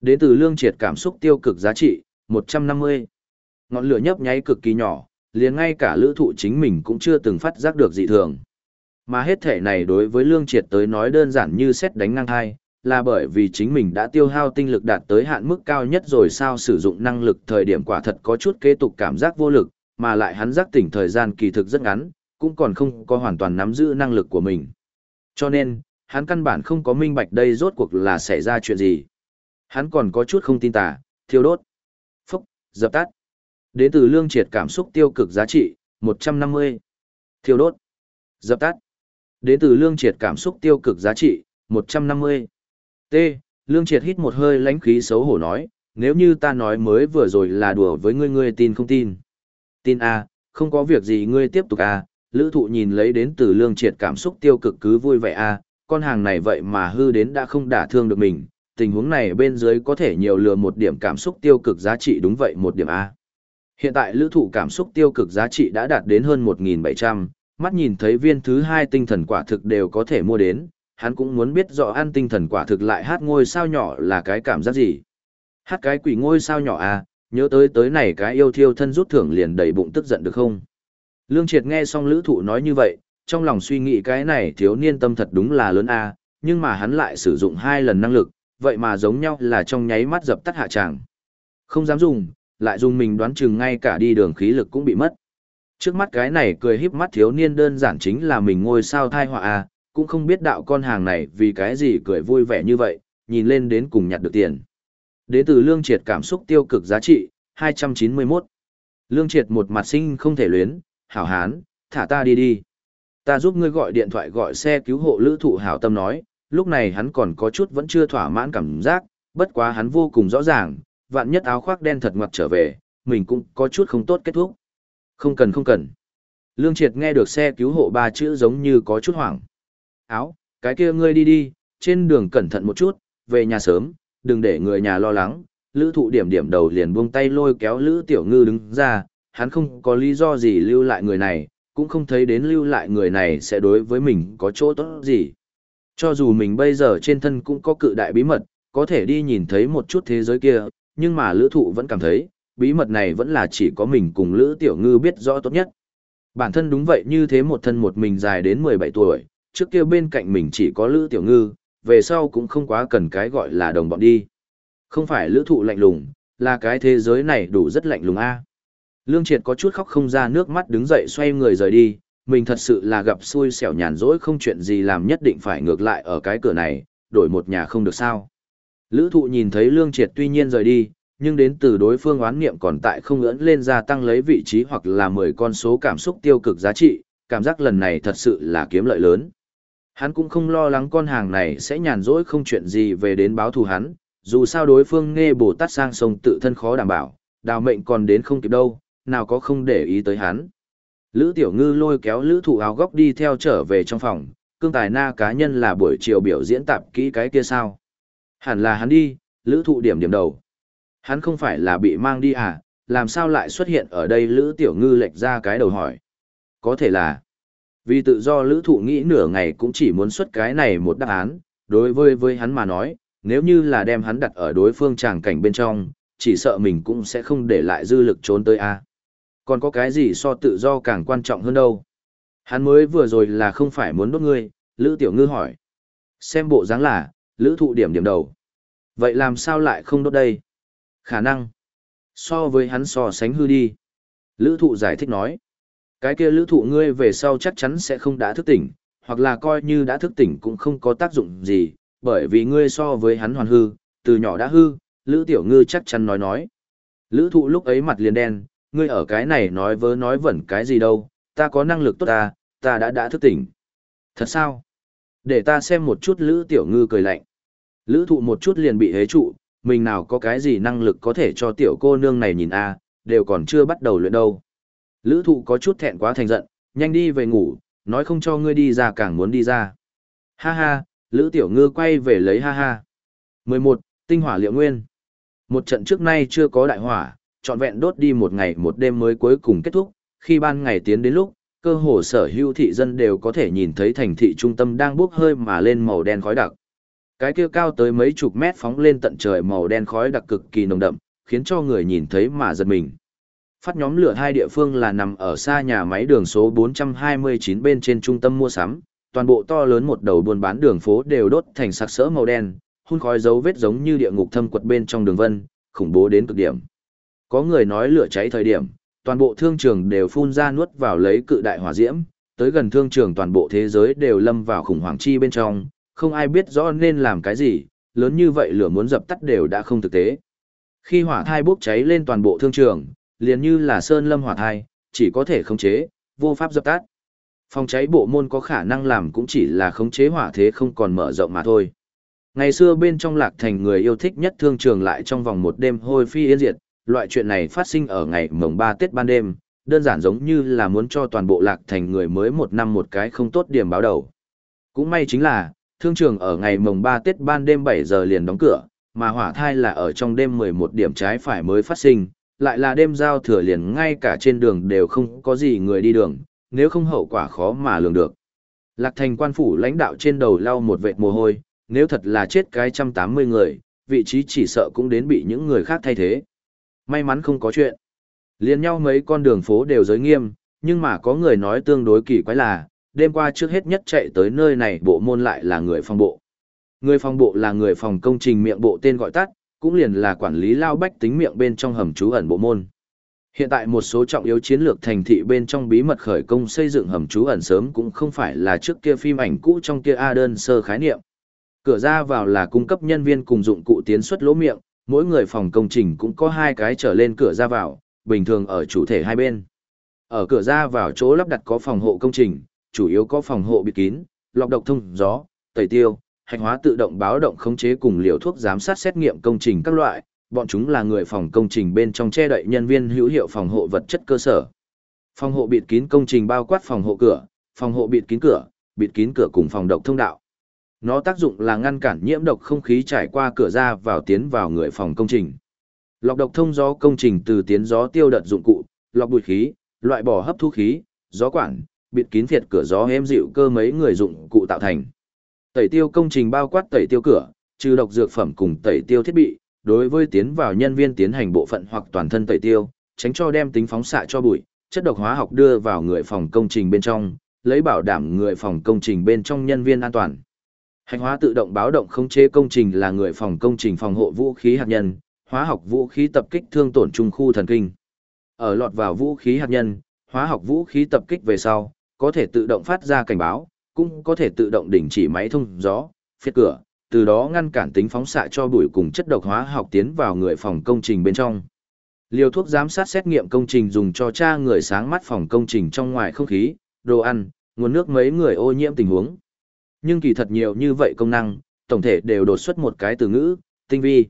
Đến từ lương triệt cảm xúc tiêu cực giá trị, 150. Ngọn lửa nhấp nháy cực kỳ nhỏ, liền ngay cả lữ thụ chính mình cũng chưa từng phát giác được dị thường. Mà hết thể này đối với lương triệt tới nói đơn giản như xét đánh ngang thai, là bởi vì chính mình đã tiêu hao tinh lực đạt tới hạn mức cao nhất rồi sao sử dụng năng lực thời điểm quả thật có chút kế tục cảm giác vô lực, mà lại hắn giác tỉnh thời gian kỳ thực rất ngắn, cũng còn không có hoàn toàn nắm giữ năng lực của mình. Cho nên, hắn căn bản không có minh bạch đây rốt cuộc là xảy ra chuyện gì. Hắn còn có chút không tin tà, thiêu đốt, phúc, dập tắt. Đến từ lương triệt cảm xúc tiêu cực giá trị, 150. Thiêu đốt, dập tắt. Đến từ lương triệt cảm xúc tiêu cực giá trị, 150. T. Lương triệt hít một hơi lãnh khí xấu hổ nói, nếu như ta nói mới vừa rồi là đùa với ngươi ngươi tin không tin. Tin A, không có việc gì ngươi tiếp tục A, lữ thụ nhìn lấy đến từ lương triệt cảm xúc tiêu cực cứ vui vẻ A, con hàng này vậy mà hư đến đã không đả thương được mình, tình huống này bên dưới có thể nhiều lừa một điểm cảm xúc tiêu cực giá trị đúng vậy một điểm A. Hiện tại lữ thụ cảm xúc tiêu cực giá trị đã đạt đến hơn 1.700, mắt nhìn thấy viên thứ hai tinh thần quả thực đều có thể mua đến, hắn cũng muốn biết rõ ăn tinh thần quả thực lại hát ngôi sao nhỏ là cái cảm giác gì. Hát cái quỷ ngôi sao nhỏ à, nhớ tới tới này cái yêu thiêu thân rút thưởng liền đầy bụng tức giận được không? Lương Triệt nghe xong lữ thụ nói như vậy, trong lòng suy nghĩ cái này thiếu niên tâm thật đúng là lớn a nhưng mà hắn lại sử dụng hai lần năng lực, vậy mà giống nhau là trong nháy mắt dập tắt hạ tràng. Không dám dùng, lại dùng mình đoán chừng ngay cả đi đường khí lực cũng bị mất. Trước mắt cái này cười híp mắt thiếu niên đơn giản chính là mình ngôi sao thai họa a cũng không biết đạo con hàng này vì cái gì cười vui vẻ như vậy, nhìn lên đến cùng nhặt được tiền. Đế từ lương triệt cảm xúc tiêu cực giá trị, 291. Lương triệt một mặt sinh không thể luyến, hảo hán, thả ta đi đi. Ta giúp ngươi gọi điện thoại gọi xe cứu hộ lữ thụ hảo tâm nói, lúc này hắn còn có chút vẫn chưa thỏa mãn cảm giác, bất quá hắn vô cùng rõ ràng, vạn nhất áo khoác đen thật ngoặt trở về, mình cũng có chút không tốt kết thúc. Không cần không cần. Lương Triệt nghe được xe cứu hộ ba chữ giống như có chút hoảng. Áo, cái kia ngươi đi đi, trên đường cẩn thận một chút, về nhà sớm, đừng để người nhà lo lắng. Lữ thụ điểm điểm đầu liền buông tay lôi kéo Lữ Tiểu Ngư đứng ra, hắn không có lý do gì lưu lại người này, cũng không thấy đến lưu lại người này sẽ đối với mình có chỗ tốt gì. Cho dù mình bây giờ trên thân cũng có cự đại bí mật, có thể đi nhìn thấy một chút thế giới kia, nhưng mà lữ thụ vẫn cảm thấy, bí mật này vẫn là chỉ có mình cùng lữ tiểu ngư biết rõ tốt nhất. Bản thân đúng vậy như thế một thân một mình dài đến 17 tuổi, trước kia bên cạnh mình chỉ có lữ tiểu ngư, về sau cũng không quá cần cái gọi là đồng bọn đi. Không phải lữ thụ lạnh lùng, là cái thế giới này đủ rất lạnh lùng a Lương Triệt có chút khóc không ra nước mắt đứng dậy xoay người rời đi, mình thật sự là gặp xui xẻo nhàn rỗi không chuyện gì làm nhất định phải ngược lại ở cái cửa này, đổi một nhà không được sao. Lữ thụ nhìn thấy Lương Triệt tuy nhiên rời đi, nhưng đến từ đối phương oán niệm còn tại không ưỡn lên gia tăng lấy vị trí hoặc là 10 con số cảm xúc tiêu cực giá trị, cảm giác lần này thật sự là kiếm lợi lớn. Hắn cũng không lo lắng con hàng này sẽ nhàn rỗi không chuyện gì về đến báo thù hắn, dù sao đối phương nghe bổ Tát sang sông tự thân khó đảm bảo, đào mệnh còn đến không kịp đâu, nào có không để ý tới hắn. Lữ Tiểu Ngư lôi kéo Lữ Thụ áo góc đi theo trở về trong phòng, cương tài na cá nhân là buổi chiều biểu diễn tạp kỹ cái kia sao. Hẳn là hắn đi, Lữ Thụ điểm điểm đầu. Hắn không phải là bị mang đi à, làm sao lại xuất hiện ở đây Lữ Tiểu Ngư lệch ra cái đầu hỏi. Có thể là, vì tự do Lữ Thụ nghĩ nửa ngày cũng chỉ muốn xuất cái này một đáp án, đối với với hắn mà nói, nếu như là đem hắn đặt ở đối phương tràng cảnh bên trong, chỉ sợ mình cũng sẽ không để lại dư lực trốn tới a còn có cái gì so tự do càng quan trọng hơn đâu. Hắn mới vừa rồi là không phải muốn đốt ngươi, Lữ Tiểu Ngư hỏi. Xem bộ dáng là, Lữ thụ điểm điểm đầu. Vậy làm sao lại không đốt đây? Khả năng. So với hắn so sánh hư đi. Lữ thụ giải thích nói. Cái kia lữ thụ ngươi về sau chắc chắn sẽ không đã thức tỉnh, hoặc là coi như đã thức tỉnh cũng không có tác dụng gì, bởi vì ngươi so với hắn hoàn hư, từ nhỏ đã hư, Lữ Tiểu Ngư chắc chắn nói nói. Lữ thụ lúc ấy mặt liền đen, ngươi ở cái này nói vớ nói vẩn cái gì đâu, ta có năng lực tốt ta, ta đã đã thức tỉnh. Thật sao? Để ta xem một chút Lữ Tiểu Ngư cười lạnh. Lữ thụ một chút liền bị hế trụ, mình nào có cái gì năng lực có thể cho tiểu cô nương này nhìn a à, đều còn chưa bắt đầu luyện đâu. Lữ thụ có chút thẹn quá thành giận, nhanh đi về ngủ, nói không cho ngươi đi ra càng muốn đi ra. Ha ha, Lữ Tiểu Ngư quay về lấy ha ha. 11. Tinh hỏa liệu nguyên. Một trận trước nay chưa có đại hỏa, trọn vẹn đốt đi một ngày một đêm mới cuối cùng kết thúc, khi ban ngày tiến đến lúc, cơ hồ sở hữu thị dân đều có thể nhìn thấy thành thị trung tâm đang bốc hơi mà lên màu đen khói đặc. Cái kia cao tới mấy chục mét phóng lên tận trời màu đen khói đặc cực kỳ nồng đậm, khiến cho người nhìn thấy mà giật mình. Phát nhóm lửa hai địa phương là nằm ở xa nhà máy đường số 429 bên trên trung tâm mua sắm, toàn bộ to lớn một đầu buôn bán đường phố đều đốt thành sặc sỡ màu đen, hun khói dấu vết giống như địa ngục thâm quật bên trong đường vân, khủng bố đến cực điểm. Có người nói lửa cháy thời điểm, toàn bộ thương trường đều phun ra nuốt vào lấy cự đại hỏa diễm, tới gần thương trường toàn bộ thế giới đều lâm vào khủng hoảng chi bên trong, không ai biết rõ nên làm cái gì, lớn như vậy lửa muốn dập tắt đều đã không thực tế. Khi hỏa thai bốc cháy lên toàn bộ thương trường, liền như là sơn lâm hỏa thai, chỉ có thể khống chế, vô pháp dập tắt. Phòng cháy bộ môn có khả năng làm cũng chỉ là khống chế hỏa thế không còn mở rộng mà thôi. Ngày xưa bên trong lạc thành người yêu thích nhất thương trường lại trong vòng một đêm hôi phi yên diệt, loại chuyện này phát sinh ở ngày mồng 3 Tết ban đêm, đơn giản giống như là muốn cho toàn bộ lạc thành người mới một năm một cái không tốt điểm báo đầu. Cũng may chính là, thương trường ở ngày mồng 3 Tết ban đêm 7 giờ liền đóng cửa, mà hỏa thai là ở trong đêm 11 điểm trái phải mới phát sinh, lại là đêm giao thừa liền ngay cả trên đường đều không có gì người đi đường, nếu không hậu quả khó mà lường được. Lạc thành quan phủ lãnh đạo trên đầu lau một vệt mồ hôi, nếu thật là chết cái trăm tám mươi người, vị trí chỉ sợ cũng đến bị những người khác thay thế. May mắn không có chuyện. Liên nhau mấy con đường phố đều giới nghiêm, nhưng mà có người nói tương đối kỳ quái là, đêm qua trước hết nhất chạy tới nơi này bộ môn lại là người phòng bộ. Người phòng bộ là người phòng công trình miệng bộ tên gọi tắt, cũng liền là quản lý lao bách tính miệng bên trong hầm trú ẩn bộ môn. Hiện tại một số trọng yếu chiến lược thành thị bên trong bí mật khởi công xây dựng hầm trú ẩn sớm cũng không phải là trước kia phim ảnh cũ trong kia A đơn sơ khái niệm. Cửa ra vào là cung cấp nhân viên cùng dụng cụ tiến xuất lỗ miệng, mỗi người phòng công trình cũng có hai cái trở lên cửa ra vào, bình thường ở chủ thể hai bên. Ở cửa ra vào chỗ lắp đặt có phòng hộ công trình, chủ yếu có phòng hộ bịt kín, lọc độc thông gió, tẩy tiêu, hạch hóa tự động báo động khống chế cùng liều thuốc giám sát xét nghiệm công trình các loại, bọn chúng là người phòng công trình bên trong che đậy nhân viên hữu hiệu phòng hộ vật chất cơ sở. Phòng hộ bịt kín công trình bao quát phòng hộ cửa, phòng hộ bịt kín cửa, bịt kín cửa cùng phòng độc thông đạo. Nó tác dụng là ngăn cản nhiễm độc không khí trải qua cửa ra vào tiến vào người phòng công trình. Lọc độc thông gió công trình từ tiến gió tiêu đợt dụng cụ, lọc bụi khí, loại bỏ hấp thu khí, gió quản, bịt kín thiệt cửa gió êm dịu cơ mấy người dụng cụ tạo thành. Tẩy tiêu công trình bao quát tẩy tiêu cửa, trừ độc dược phẩm cùng tẩy tiêu thiết bị, đối với tiến vào nhân viên tiến hành bộ phận hoặc toàn thân tẩy tiêu, tránh cho đem tính phóng xạ cho bụi, chất độc hóa học đưa vào người phòng công trình bên trong, lấy bảo đảm người phòng công trình bên trong nhân viên an toàn. Hành hóa tự động báo động khống chế công trình là người phòng công trình phòng hộ vũ khí hạt nhân, hóa học vũ khí tập kích thương tổn trung khu thần kinh. Ở lọt vào vũ khí hạt nhân, hóa học vũ khí tập kích về sau, có thể tự động phát ra cảnh báo, cũng có thể tự động đình chỉ máy thông gió, phiết cửa, từ đó ngăn cản tính phóng xạ cho bụi cùng chất độc hóa học tiến vào người phòng công trình bên trong. Liều thuốc giám sát xét nghiệm công trình dùng cho tra người sáng mắt phòng công trình trong ngoài không khí, đồ ăn, nguồn nước mấy người ô nhiễm tình huống. Nhưng kỳ thật nhiều như vậy công năng, tổng thể đều đột xuất một cái từ ngữ, tinh vi.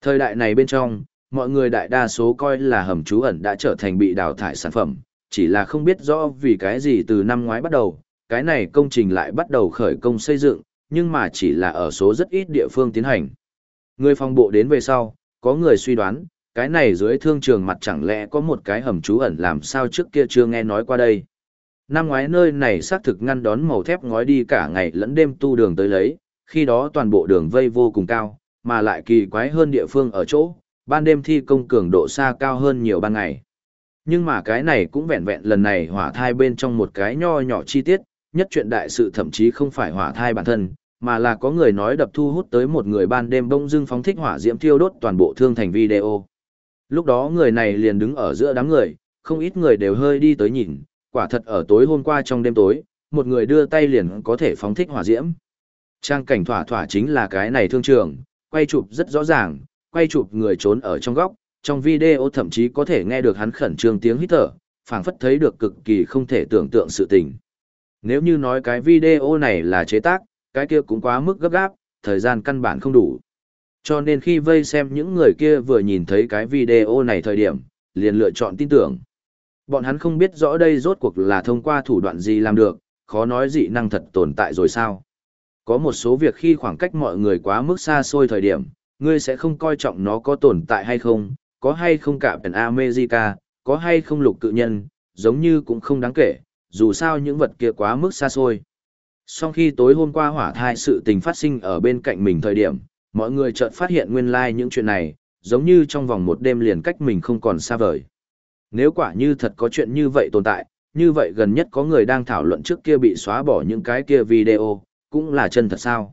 Thời đại này bên trong, mọi người đại đa số coi là hầm trú ẩn đã trở thành bị đào thải sản phẩm, chỉ là không biết rõ vì cái gì từ năm ngoái bắt đầu, cái này công trình lại bắt đầu khởi công xây dựng, nhưng mà chỉ là ở số rất ít địa phương tiến hành. Người phòng bộ đến về sau, có người suy đoán, cái này dưới thương trường mặt chẳng lẽ có một cái hầm trú ẩn làm sao trước kia chưa nghe nói qua đây. Năm ngoái nơi này xác thực ngăn đón màu thép ngói đi cả ngày lẫn đêm tu đường tới lấy, khi đó toàn bộ đường vây vô cùng cao, mà lại kỳ quái hơn địa phương ở chỗ, ban đêm thi công cường độ xa cao hơn nhiều ban ngày. Nhưng mà cái này cũng vẹn vẹn lần này hỏa thai bên trong một cái nho nhỏ chi tiết, nhất chuyện đại sự thậm chí không phải hỏa thai bản thân, mà là có người nói đập thu hút tới một người ban đêm bông dưng phóng thích hỏa diễm thiêu đốt toàn bộ thương thành video. Lúc đó người này liền đứng ở giữa đám người, không ít người đều hơi đi tới nhìn, quả thật ở tối hôm qua trong đêm tối, một người đưa tay liền có thể phóng thích hỏa diễm. Trang cảnh thỏa thỏa chính là cái này thương trường, quay chụp rất rõ ràng, quay chụp người trốn ở trong góc, trong video thậm chí có thể nghe được hắn khẩn trương tiếng hít thở, phảng phất thấy được cực kỳ không thể tưởng tượng sự tình. Nếu như nói cái video này là chế tác, cái kia cũng quá mức gấp gáp, thời gian căn bản không đủ. Cho nên khi vây xem những người kia vừa nhìn thấy cái video này thời điểm, liền lựa chọn tin tưởng. Bọn hắn không biết rõ đây rốt cuộc là thông qua thủ đoạn gì làm được, khó nói dị năng thật tồn tại rồi sao. Có một số việc khi khoảng cách mọi người quá mức xa xôi thời điểm, ngươi sẽ không coi trọng nó có tồn tại hay không, có hay không cả Pen America, có hay không lục cự nhân, giống như cũng không đáng kể, dù sao những vật kia quá mức xa xôi. Sau khi tối hôm qua hỏa thai sự tình phát sinh ở bên cạnh mình thời điểm, mọi người chợt phát hiện nguyên lai like những chuyện này, giống như trong vòng một đêm liền cách mình không còn xa vời. Nếu quả như thật có chuyện như vậy tồn tại, như vậy gần nhất có người đang thảo luận trước kia bị xóa bỏ những cái kia video, cũng là chân thật sao.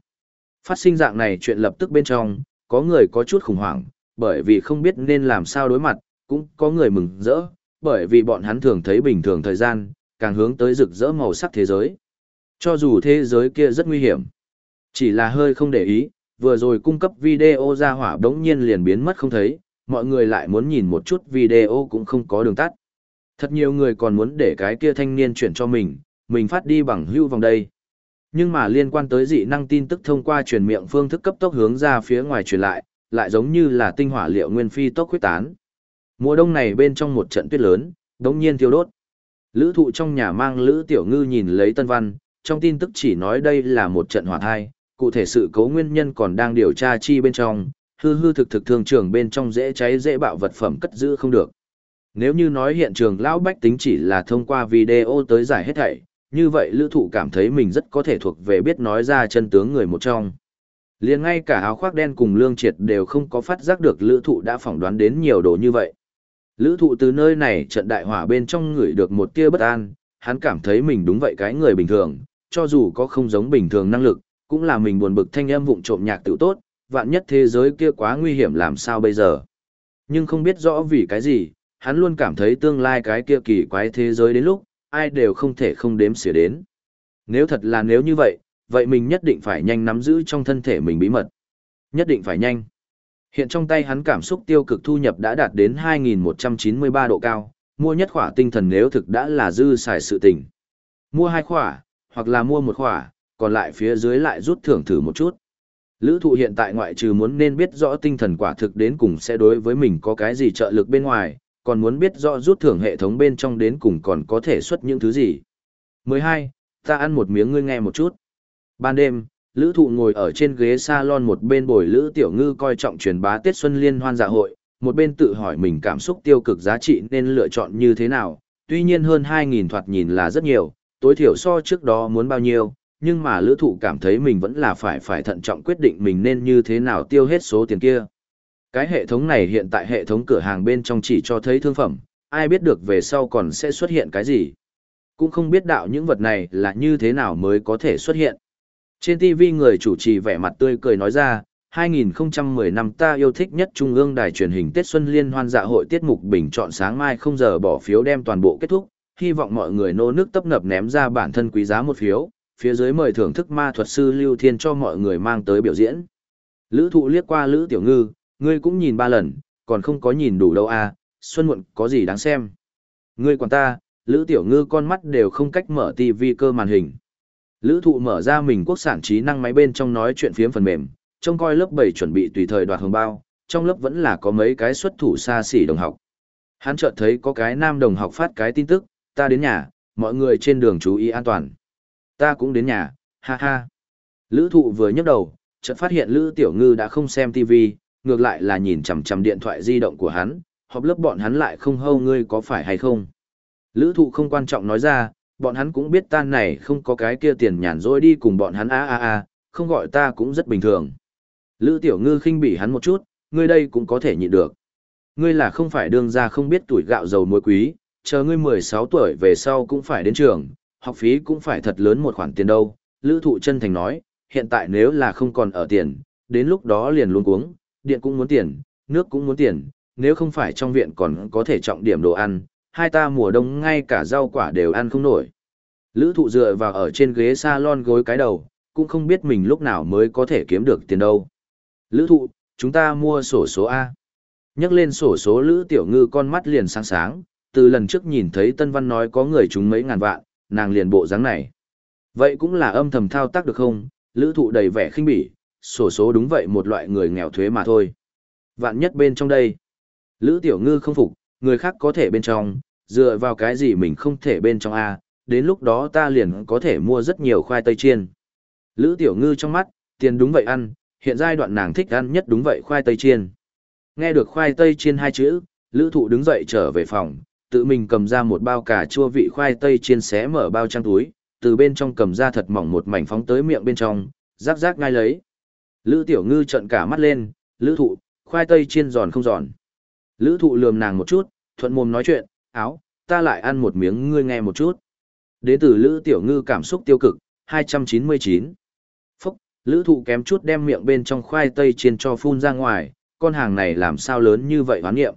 Phát sinh dạng này chuyện lập tức bên trong, có người có chút khủng hoảng, bởi vì không biết nên làm sao đối mặt, cũng có người mừng rỡ, bởi vì bọn hắn thường thấy bình thường thời gian, càng hướng tới rực rỡ màu sắc thế giới. Cho dù thế giới kia rất nguy hiểm, chỉ là hơi không để ý, vừa rồi cung cấp video ra hỏa đống nhiên liền biến mất không thấy, mọi người lại muốn nhìn một chút video cũng không có đường tắt. Thật nhiều người còn muốn để cái kia thanh niên chuyển cho mình, mình phát đi bằng hưu vòng đây. Nhưng mà liên quan tới dị năng tin tức thông qua truyền miệng phương thức cấp tốc hướng ra phía ngoài truyền lại, lại giống như là tinh hỏa liệu nguyên phi tốc huyết tán. Mùa đông này bên trong một trận tuyết lớn, đống nhiên thiêu đốt. Lữ thụ trong nhà mang Lữ Tiểu Ngư nhìn lấy tân văn, trong tin tức chỉ nói đây là một trận hỏa thai, cụ thể sự cấu nguyên nhân còn đang điều tra chi bên trong, hư hư thực thực thương trường bên trong dễ cháy dễ bạo vật phẩm cất giữ không được. Nếu như nói hiện trường lão bách tính chỉ là thông qua video tới giải hết thảy, như vậy lữ thụ cảm thấy mình rất có thể thuộc về biết nói ra chân tướng người một trong. liền ngay cả áo khoác đen cùng lương triệt đều không có phát giác được lữ thụ đã phỏng đoán đến nhiều đồ như vậy. Lữ thụ từ nơi này trận đại hỏa bên trong người được một tia bất an, hắn cảm thấy mình đúng vậy cái người bình thường, cho dù có không giống bình thường năng lực, cũng là mình buồn bực thanh âm vụng trộm nhạc tự tốt, vạn nhất thế giới kia quá nguy hiểm làm sao bây giờ. Nhưng không biết rõ vì cái gì, hắn luôn cảm thấy tương lai cái kia kỳ quái thế giới đến lúc, ai đều không thể không đếm xỉa đến. Nếu thật là nếu như vậy, vậy mình nhất định phải nhanh nắm giữ trong thân thể mình bí mật. Nhất định phải nhanh. Hiện trong tay hắn cảm xúc tiêu cực thu nhập đã đạt đến 2.193 độ cao, mua nhất khỏa tinh thần nếu thực đã là dư xài sự tình. Mua hai khỏa, hoặc là mua một khỏa, còn lại phía dưới lại rút thưởng thử một chút. Lữ thụ hiện tại ngoại trừ muốn nên biết rõ tinh thần quả thực đến cùng sẽ đối với mình có cái gì trợ lực bên ngoài, còn muốn biết rõ rút thưởng hệ thống bên trong đến cùng còn có thể xuất những thứ gì. 12. Ta ăn một miếng ngươi nghe một chút. Ban đêm, Lữ thụ ngồi ở trên ghế salon một bên bồi Lữ Tiểu Ngư coi trọng truyền bá Tết Xuân Liên hoan dạ hội, một bên tự hỏi mình cảm xúc tiêu cực giá trị nên lựa chọn như thế nào. Tuy nhiên hơn 2.000 thoạt nhìn là rất nhiều, tối thiểu so trước đó muốn bao nhiêu, nhưng mà lữ thụ cảm thấy mình vẫn là phải phải thận trọng quyết định mình nên như thế nào tiêu hết số tiền kia. Cái hệ thống này hiện tại hệ thống cửa hàng bên trong chỉ cho thấy thương phẩm, ai biết được về sau còn sẽ xuất hiện cái gì. Cũng không biết đạo những vật này là như thế nào mới có thể xuất hiện. Trên TV người chủ trì vẻ mặt tươi cười nói ra, 2010 năm ta yêu thích nhất Trung ương đài truyền hình Tết Xuân Liên hoan dạ hội tiết mục bình chọn sáng mai không giờ bỏ phiếu đem toàn bộ kết thúc, hy vọng mọi người nô nước tấp nập ném ra bản thân quý giá một phiếu, phía dưới mời thưởng thức ma thuật sư Lưu Thiên cho mọi người mang tới biểu diễn. Lữ thụ liếc qua Lữ Tiểu Ngư, ngươi cũng nhìn ba lần, còn không có nhìn đủ đâu à, Xuân Muộn có gì đáng xem. Ngươi quản ta, Lữ Tiểu Ngư con mắt đều không cách mở tivi cơ màn hình. Lữ thụ mở ra mình quốc sản trí năng máy bên trong nói chuyện phiếm phần mềm, trông coi lớp 7 chuẩn bị tùy thời đoạt hồng bao, trong lớp vẫn là có mấy cái xuất thủ xa xỉ đồng học. Hắn chợt thấy có cái nam đồng học phát cái tin tức, ta đến nhà, mọi người trên đường chú ý an toàn. Ta cũng đến nhà, ha ha. Lữ thụ vừa nhấc đầu, chợt phát hiện Lữ Tiểu Ngư đã không xem TV, ngược lại là nhìn chằm chằm điện thoại di động của hắn, họp lớp bọn hắn lại không hâu ngươi có phải hay không. Lữ thụ không quan trọng nói ra, bọn hắn cũng biết tan này không có cái kia tiền nhàn rỗi đi cùng bọn hắn a a a, không gọi ta cũng rất bình thường. Lữ Tiểu Ngư khinh bỉ hắn một chút, ngươi đây cũng có thể nhịn được. Ngươi là không phải đương ra không biết tuổi gạo dầu muối quý, chờ ngươi 16 tuổi về sau cũng phải đến trường, học phí cũng phải thật lớn một khoản tiền đâu. Lữ thụ chân thành nói, hiện tại nếu là không còn ở tiền, đến lúc đó liền luôn cuống, điện cũng muốn tiền, nước cũng muốn tiền, nếu không phải trong viện còn có thể trọng điểm đồ ăn, hai ta mùa đông ngay cả rau quả đều ăn không nổi. Lữ thụ dựa vào ở trên ghế salon gối cái đầu, cũng không biết mình lúc nào mới có thể kiếm được tiền đâu. Lữ thụ, chúng ta mua sổ số A. Nhắc lên sổ số Lữ Tiểu Ngư con mắt liền sáng sáng, từ lần trước nhìn thấy Tân Văn nói có người chúng mấy ngàn vạn, nàng liền bộ dáng này. Vậy cũng là âm thầm thao tác được không? Lữ thụ đầy vẻ khinh bỉ, sổ số đúng vậy một loại người nghèo thuế mà thôi. Vạn nhất bên trong đây. Lữ Tiểu Ngư không phục, người khác có thể bên trong, dựa vào cái gì mình không thể bên trong A, đến lúc đó ta liền có thể mua rất nhiều khoai tây chiên. Lữ Tiểu Ngư trong mắt, tiền đúng vậy ăn, hiện giai đoạn nàng thích ăn nhất đúng vậy khoai tây chiên. Nghe được khoai tây chiên hai chữ, Lữ Thụ đứng dậy trở về phòng, tự mình cầm ra một bao cà chua vị khoai tây chiên xé mở bao trang túi, từ bên trong cầm ra thật mỏng một mảnh phóng tới miệng bên trong, rác rác ngay lấy. Lữ Tiểu Ngư trợn cả mắt lên, Lữ Thụ, khoai tây chiên giòn không giòn. Lữ Thụ lườm nàng một chút, thuận mồm nói chuyện, áo, ta lại ăn một miếng ngươi nghe một chút. Đế tử Lữ Tiểu Ngư cảm xúc tiêu cực, 299. Phúc, Lữ Thụ kém chút đem miệng bên trong khoai tây chiên cho phun ra ngoài, con hàng này làm sao lớn như vậy hoán nghiệm.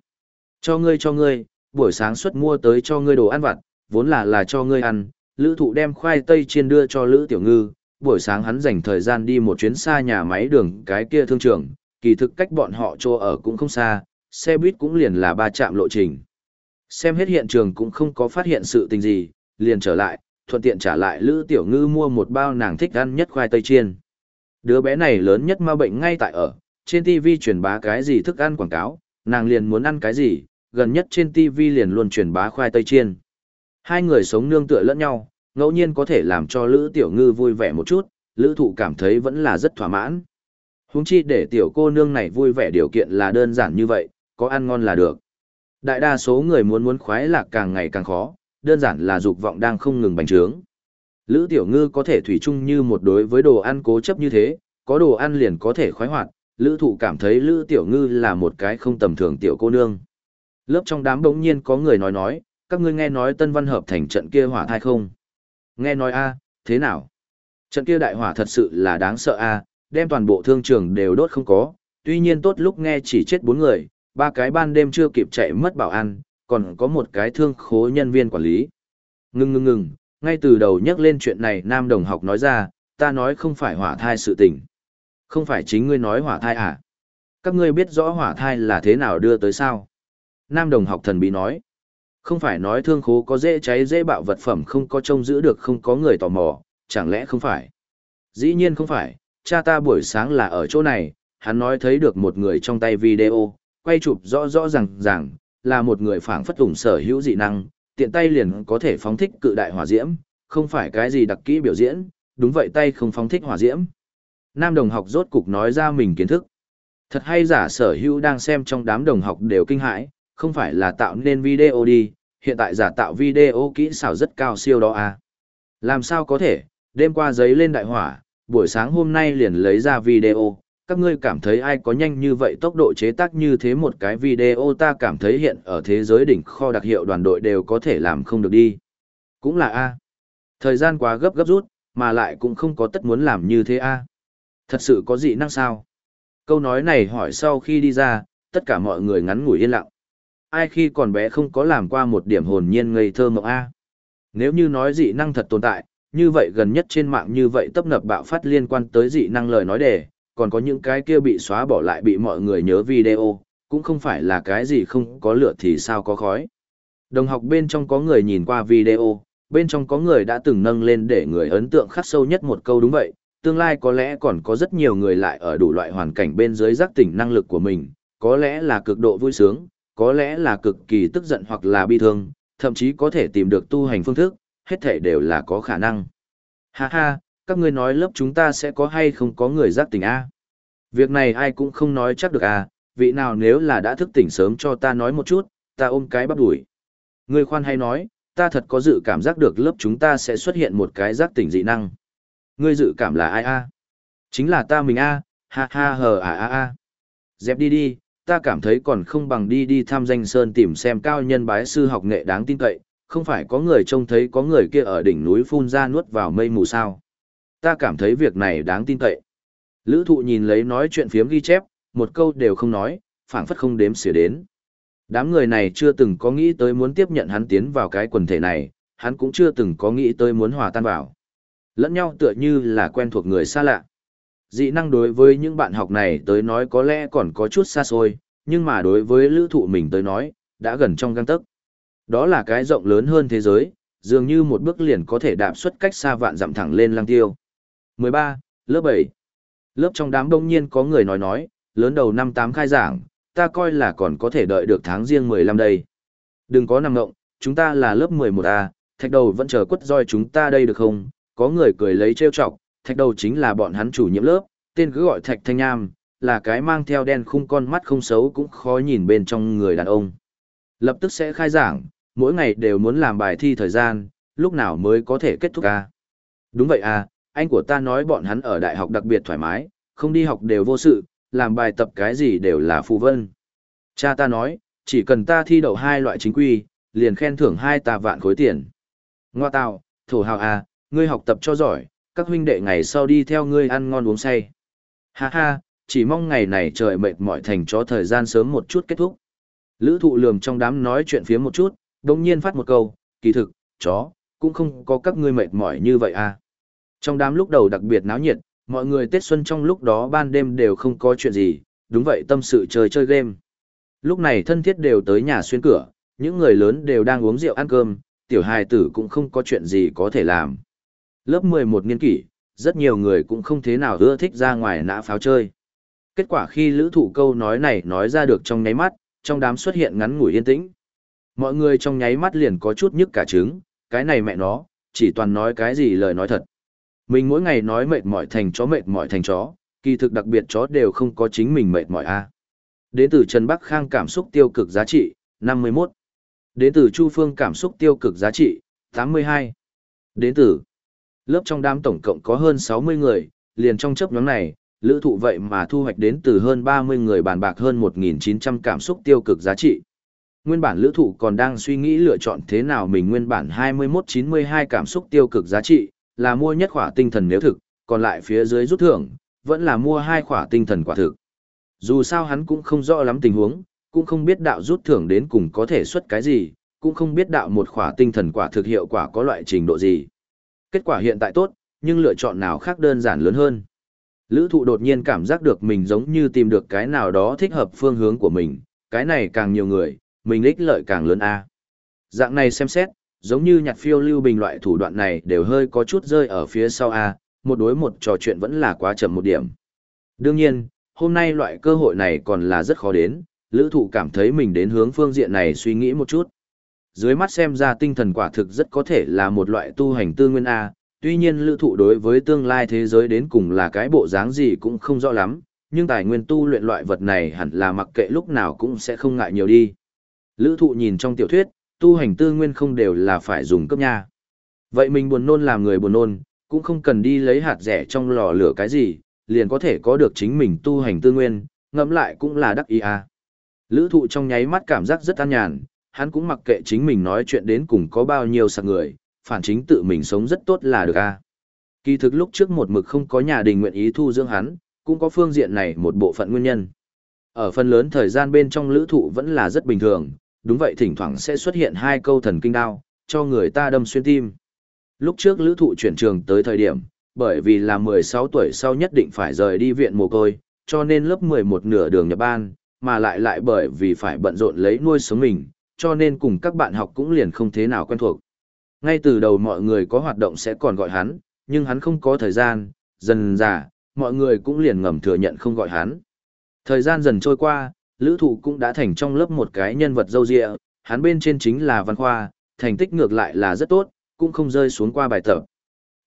Cho ngươi cho ngươi, buổi sáng xuất mua tới cho ngươi đồ ăn vặt, vốn là là cho ngươi ăn, Lữ Thụ đem khoai tây chiên đưa cho Lữ Tiểu Ngư, buổi sáng hắn dành thời gian đi một chuyến xa nhà máy đường cái kia thương trường, kỳ thực cách bọn họ chỗ ở cũng không xa, xe buýt cũng liền là ba trạm lộ trình. Xem hết hiện trường cũng không có phát hiện sự tình gì, liền trở lại, thuận tiện trả lại Lữ Tiểu Ngư mua một bao nàng thích ăn nhất khoai tây chiên. Đứa bé này lớn nhất ma bệnh ngay tại ở, trên TV truyền bá cái gì thức ăn quảng cáo, nàng liền muốn ăn cái gì, gần nhất trên TV liền luôn truyền bá khoai tây chiên. Hai người sống nương tựa lẫn nhau, ngẫu nhiên có thể làm cho Lữ Tiểu Ngư vui vẻ một chút, Lữ Thụ cảm thấy vẫn là rất thỏa mãn. Húng chi để tiểu cô nương này vui vẻ điều kiện là đơn giản như vậy, có ăn ngon là được. Đại đa số người muốn muốn khoái lạc càng ngày càng khó, đơn giản là dục vọng đang không ngừng bành trướng. Lữ Tiểu Ngư có thể thủy chung như một đối với đồ ăn cố chấp như thế, có đồ ăn liền có thể khoái hoạt, Lữ Thụ cảm thấy Lữ Tiểu Ngư là một cái không tầm thường tiểu cô nương. Lớp trong đám bỗng nhiên có người nói nói, các ngươi nghe nói Tân Văn Hợp thành trận kia hỏa thai không? Nghe nói a thế nào? Trận kia đại hỏa thật sự là đáng sợ a đem toàn bộ thương trường đều đốt không có, tuy nhiên tốt lúc nghe chỉ chết bốn người, ba cái ban đêm chưa kịp chạy mất bảo an, còn có một cái thương khố nhân viên quản lý. Ngưng ngưng ngừng, ngay từ đầu nhắc lên chuyện này nam đồng học nói ra, ta nói không phải hỏa thai sự tình. Không phải chính ngươi nói hỏa thai à? Các ngươi biết rõ hỏa thai là thế nào đưa tới sao? Nam đồng học thần bí nói. Không phải nói thương khố có dễ cháy dễ bạo vật phẩm không có trông giữ được không có người tò mò, chẳng lẽ không phải? Dĩ nhiên không phải, cha ta buổi sáng là ở chỗ này, hắn nói thấy được một người trong tay video, quay chụp rõ rõ ràng ràng, là một người phảng phất ủng sở hữu dị năng, tiện tay liền có thể phóng thích cự đại hỏa diễm, không phải cái gì đặc kỹ biểu diễn, đúng vậy tay không phóng thích hỏa diễm. Nam đồng học rốt cục nói ra mình kiến thức. Thật hay giả sở hữu đang xem trong đám đồng học đều kinh hãi, không phải là tạo nên video đi, hiện tại giả tạo video kỹ xảo rất cao siêu đó à. Làm sao có thể, đêm qua giấy lên đại hỏa, buổi sáng hôm nay liền lấy ra video, các ngươi cảm thấy ai có nhanh như vậy tốc độ chế tác như thế một cái video ta cảm thấy hiện ở thế giới đỉnh kho đặc hiệu đoàn đội đều có thể làm không được đi. Cũng là A. Thời gian quá gấp gấp rút, mà lại cũng không có tất muốn làm như thế A. Thật sự có dị năng sao? Câu nói này hỏi sau khi đi ra, tất cả mọi người ngắn ngủi yên lặng. Ai khi còn bé không có làm qua một điểm hồn nhiên ngây thơ mộng A. Nếu như nói dị năng thật tồn tại, như vậy gần nhất trên mạng như vậy tấp nập bạo phát liên quan tới dị năng lời nói đề, còn có những cái kia bị xóa bỏ lại bị mọi người nhớ video, cũng không phải là cái gì không có lửa thì sao có khói. Đồng học bên trong có người nhìn qua video, bên trong có người đã từng nâng lên để người ấn tượng khắc sâu nhất một câu đúng vậy, tương lai có lẽ còn có rất nhiều người lại ở đủ loại hoàn cảnh bên dưới giác tỉnh năng lực của mình, có lẽ là cực độ vui sướng, có lẽ là cực kỳ tức giận hoặc là bi thương, thậm chí có thể tìm được tu hành phương thức, hết thể đều là có khả năng. Ha ha, các ngươi nói lớp chúng ta sẽ có hay không có người giác tỉnh A. Việc này ai cũng không nói chắc được à, vị nào nếu là đã thức tỉnh sớm cho ta nói một chút, ta ôm cái bắp đuổi. Ngươi khoan hay nói, ta thật có dự cảm giác được lớp chúng ta sẽ xuất hiện một cái giác tỉnh dị năng. Ngươi dự cảm là ai a? Chính là ta mình a, ha ha hờ à a a. Dẹp đi đi, ta cảm thấy còn không bằng đi đi tham danh sơn tìm xem cao nhân bái sư học nghệ đáng tin cậy, không phải có người trông thấy có người kia ở đỉnh núi phun ra nuốt vào mây mù sao. Ta cảm thấy việc này đáng tin cậy. Lữ thụ nhìn lấy nói chuyện phiếm ghi chép, một câu đều không nói, phản phất không đếm xỉa đến. Đám người này chưa từng có nghĩ tới muốn tiếp nhận hắn tiến vào cái quần thể này, hắn cũng chưa từng có nghĩ tới muốn hòa tan vào. Lẫn nhau tựa như là quen thuộc người xa lạ. Dị năng đối với những bạn học này tới nói có lẽ còn có chút xa xôi, nhưng mà đối với lữ thụ mình tới nói, đã gần trong găng tấc. Đó là cái rộng lớn hơn thế giới, dường như một bước liền có thể đạp xuất cách xa vạn dặm thẳng lên lăng tiêu. 13. Lớp 7 Lớp trong đám đông nhiên có người nói nói, lớn đầu năm tám khai giảng, ta coi là còn có thể đợi được tháng riêng 15 đây. Đừng có nằm ngộng, chúng ta là lớp 11A, thạch đầu vẫn chờ quất roi chúng ta đây được không? Có người cười lấy trêu chọc, thạch đầu chính là bọn hắn chủ nhiệm lớp, tên cứ gọi thạch thanh nham, là cái mang theo đen khung con mắt không xấu cũng khó nhìn bên trong người đàn ông. Lập tức sẽ khai giảng, mỗi ngày đều muốn làm bài thi thời gian, lúc nào mới có thể kết thúc a? Đúng vậy à, anh của ta nói bọn hắn ở đại học đặc biệt thoải mái, không đi học đều vô sự, làm bài tập cái gì đều là phù vân. Cha ta nói, chỉ cần ta thi đậu hai loại chính quy, liền khen thưởng hai ta vạn khối tiền. Ngoa tạo, thổ hào à, ngươi học tập cho giỏi, các huynh đệ ngày sau đi theo ngươi ăn ngon uống say. Ha ha, chỉ mong ngày này trời mệt mỏi thành cho thời gian sớm một chút kết thúc. Lữ thụ lườm trong đám nói chuyện phía một chút, đồng nhiên phát một câu, kỳ thực, chó, cũng không có các ngươi mệt mỏi như vậy à. Trong đám lúc đầu đặc biệt náo nhiệt, mọi người Tết Xuân trong lúc đó ban đêm đều không có chuyện gì, đúng vậy tâm sự chơi chơi game. Lúc này thân thiết đều tới nhà xuyên cửa, những người lớn đều đang uống rượu ăn cơm, tiểu hài tử cũng không có chuyện gì có thể làm. Lớp 11 niên kỷ, rất nhiều người cũng không thế nào ưa thích ra ngoài nã pháo chơi. Kết quả khi lữ thụ câu nói này nói ra được trong nháy mắt, trong đám xuất hiện ngắn ngủi yên tĩnh. Mọi người trong nháy mắt liền có chút nhức cả trứng, cái này mẹ nó, chỉ toàn nói cái gì lời nói thật. Mình mỗi ngày nói mệt mỏi thành chó mệt mỏi thành chó, kỳ thực đặc biệt chó đều không có chính mình mệt mỏi a. À. Đến từ Trần Bắc Khang cảm xúc tiêu cực giá trị, 51. Đến từ Chu Phương cảm xúc tiêu cực giá trị, 82. Đến từ lớp trong đám tổng cộng có hơn 60 người, liền trong chấp nhóm này, lữ thụ vậy mà thu hoạch đến từ hơn 30 người bàn bạc hơn 1.900 cảm xúc tiêu cực giá trị. Nguyên bản lữ thụ còn đang suy nghĩ lựa chọn thế nào mình nguyên bản 21-92 cảm xúc tiêu cực giá trị, là mua nhất khỏa tinh thần nếu thực, còn lại phía dưới rút thưởng, vẫn là mua hai khỏa tinh thần quả thực. Dù sao hắn cũng không rõ lắm tình huống, cũng không biết đạo rút thưởng đến cùng có thể xuất cái gì, cũng không biết đạo một khỏa tinh thần quả thực hiệu quả có loại trình độ gì. Kết quả hiện tại tốt, nhưng lựa chọn nào khác đơn giản lớn hơn. Lữ thụ đột nhiên cảm giác được mình giống như tìm được cái nào đó thích hợp phương hướng của mình, cái này càng nhiều người, mình ích lợi càng lớn a Dạng này xem xét, giống như nhặt phiêu lưu bình loại thủ đoạn này đều hơi có chút rơi ở phía sau a một đối một trò chuyện vẫn là quá chậm một điểm. Đương nhiên, hôm nay loại cơ hội này còn là rất khó đến, lữ thụ cảm thấy mình đến hướng phương diện này suy nghĩ một chút. Dưới mắt xem ra tinh thần quả thực rất có thể là một loại tu hành tư nguyên A, tuy nhiên lữ thụ đối với tương lai thế giới đến cùng là cái bộ dáng gì cũng không rõ lắm, nhưng tài nguyên tu luyện loại vật này hẳn là mặc kệ lúc nào cũng sẽ không ngại nhiều đi. Lữ thụ nhìn trong tiểu thuyết, tu hành tư nguyên không đều là phải dùng cấp nha. Vậy mình buồn nôn làm người buồn nôn, cũng không cần đi lấy hạt rẻ trong lò lửa cái gì, liền có thể có được chính mình tu hành tư nguyên, ngẫm lại cũng là đắc ý à. Lữ thụ trong nháy mắt cảm giác rất an nhàn, hắn cũng mặc kệ chính mình nói chuyện đến cùng có bao nhiêu sạc người, phản chính tự mình sống rất tốt là được à. Kỳ thực lúc trước một mực không có nhà đình nguyện ý thu dưỡng hắn, cũng có phương diện này một bộ phận nguyên nhân. Ở phần lớn thời gian bên trong lữ thụ vẫn là rất bình thường, đúng vậy thỉnh thoảng sẽ xuất hiện hai câu thần kinh đao, cho người ta đâm xuyên tim. Lúc trước lữ thụ chuyển trường tới thời điểm, bởi vì là 16 tuổi sau nhất định phải rời đi viện mồ côi, cho nên lớp 11 nửa đường nhập ban, mà lại lại bởi vì phải bận rộn lấy nuôi sống mình, cho nên cùng các bạn học cũng liền không thế nào quen thuộc. Ngay từ đầu mọi người có hoạt động sẽ còn gọi hắn, nhưng hắn không có thời gian, dần dà, mọi người cũng liền ngầm thừa nhận không gọi hắn. Thời gian dần trôi qua, Lữ Thụ cũng đã thành trong lớp một cái nhân vật dâu dịa, hắn bên trên chính là văn khoa, thành tích ngược lại là rất tốt, cũng không rơi xuống qua bài tập.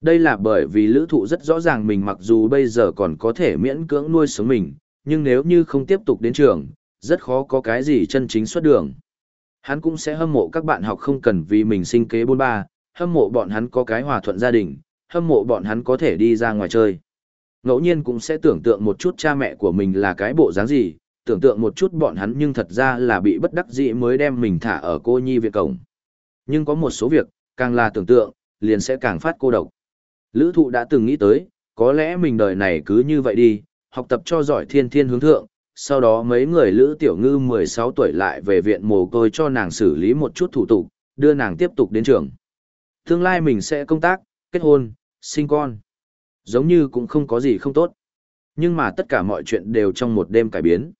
Đây là bởi vì lữ thụ rất rõ ràng mình mặc dù bây giờ còn có thể miễn cưỡng nuôi sống mình, nhưng nếu như không tiếp tục đến trường, rất khó có cái gì chân chính xuất đường. Hắn cũng sẽ hâm mộ các bạn học không cần vì mình sinh kế bôn ba, hâm mộ bọn hắn có cái hòa thuận gia đình, hâm mộ bọn hắn có thể đi ra ngoài chơi. Ngẫu nhiên cũng sẽ tưởng tượng một chút cha mẹ của mình là cái bộ dáng gì, tưởng tượng một chút bọn hắn nhưng thật ra là bị bất đắc dĩ mới đem mình thả ở cô nhi viện cổng. Nhưng có một số việc, càng là tưởng tượng, liền sẽ càng phát cô độc. Lữ thụ đã từng nghĩ tới, có lẽ mình đời này cứ như vậy đi, học tập cho giỏi thiên thiên hướng thượng, sau đó mấy người Lữ Tiểu Ngư 16 tuổi lại về viện mồ côi cho nàng xử lý một chút thủ tục, đưa nàng tiếp tục đến trường. Tương lai mình sẽ công tác, kết hôn, sinh con. Giống như cũng không có gì không tốt. Nhưng mà tất cả mọi chuyện đều trong một đêm cải biến.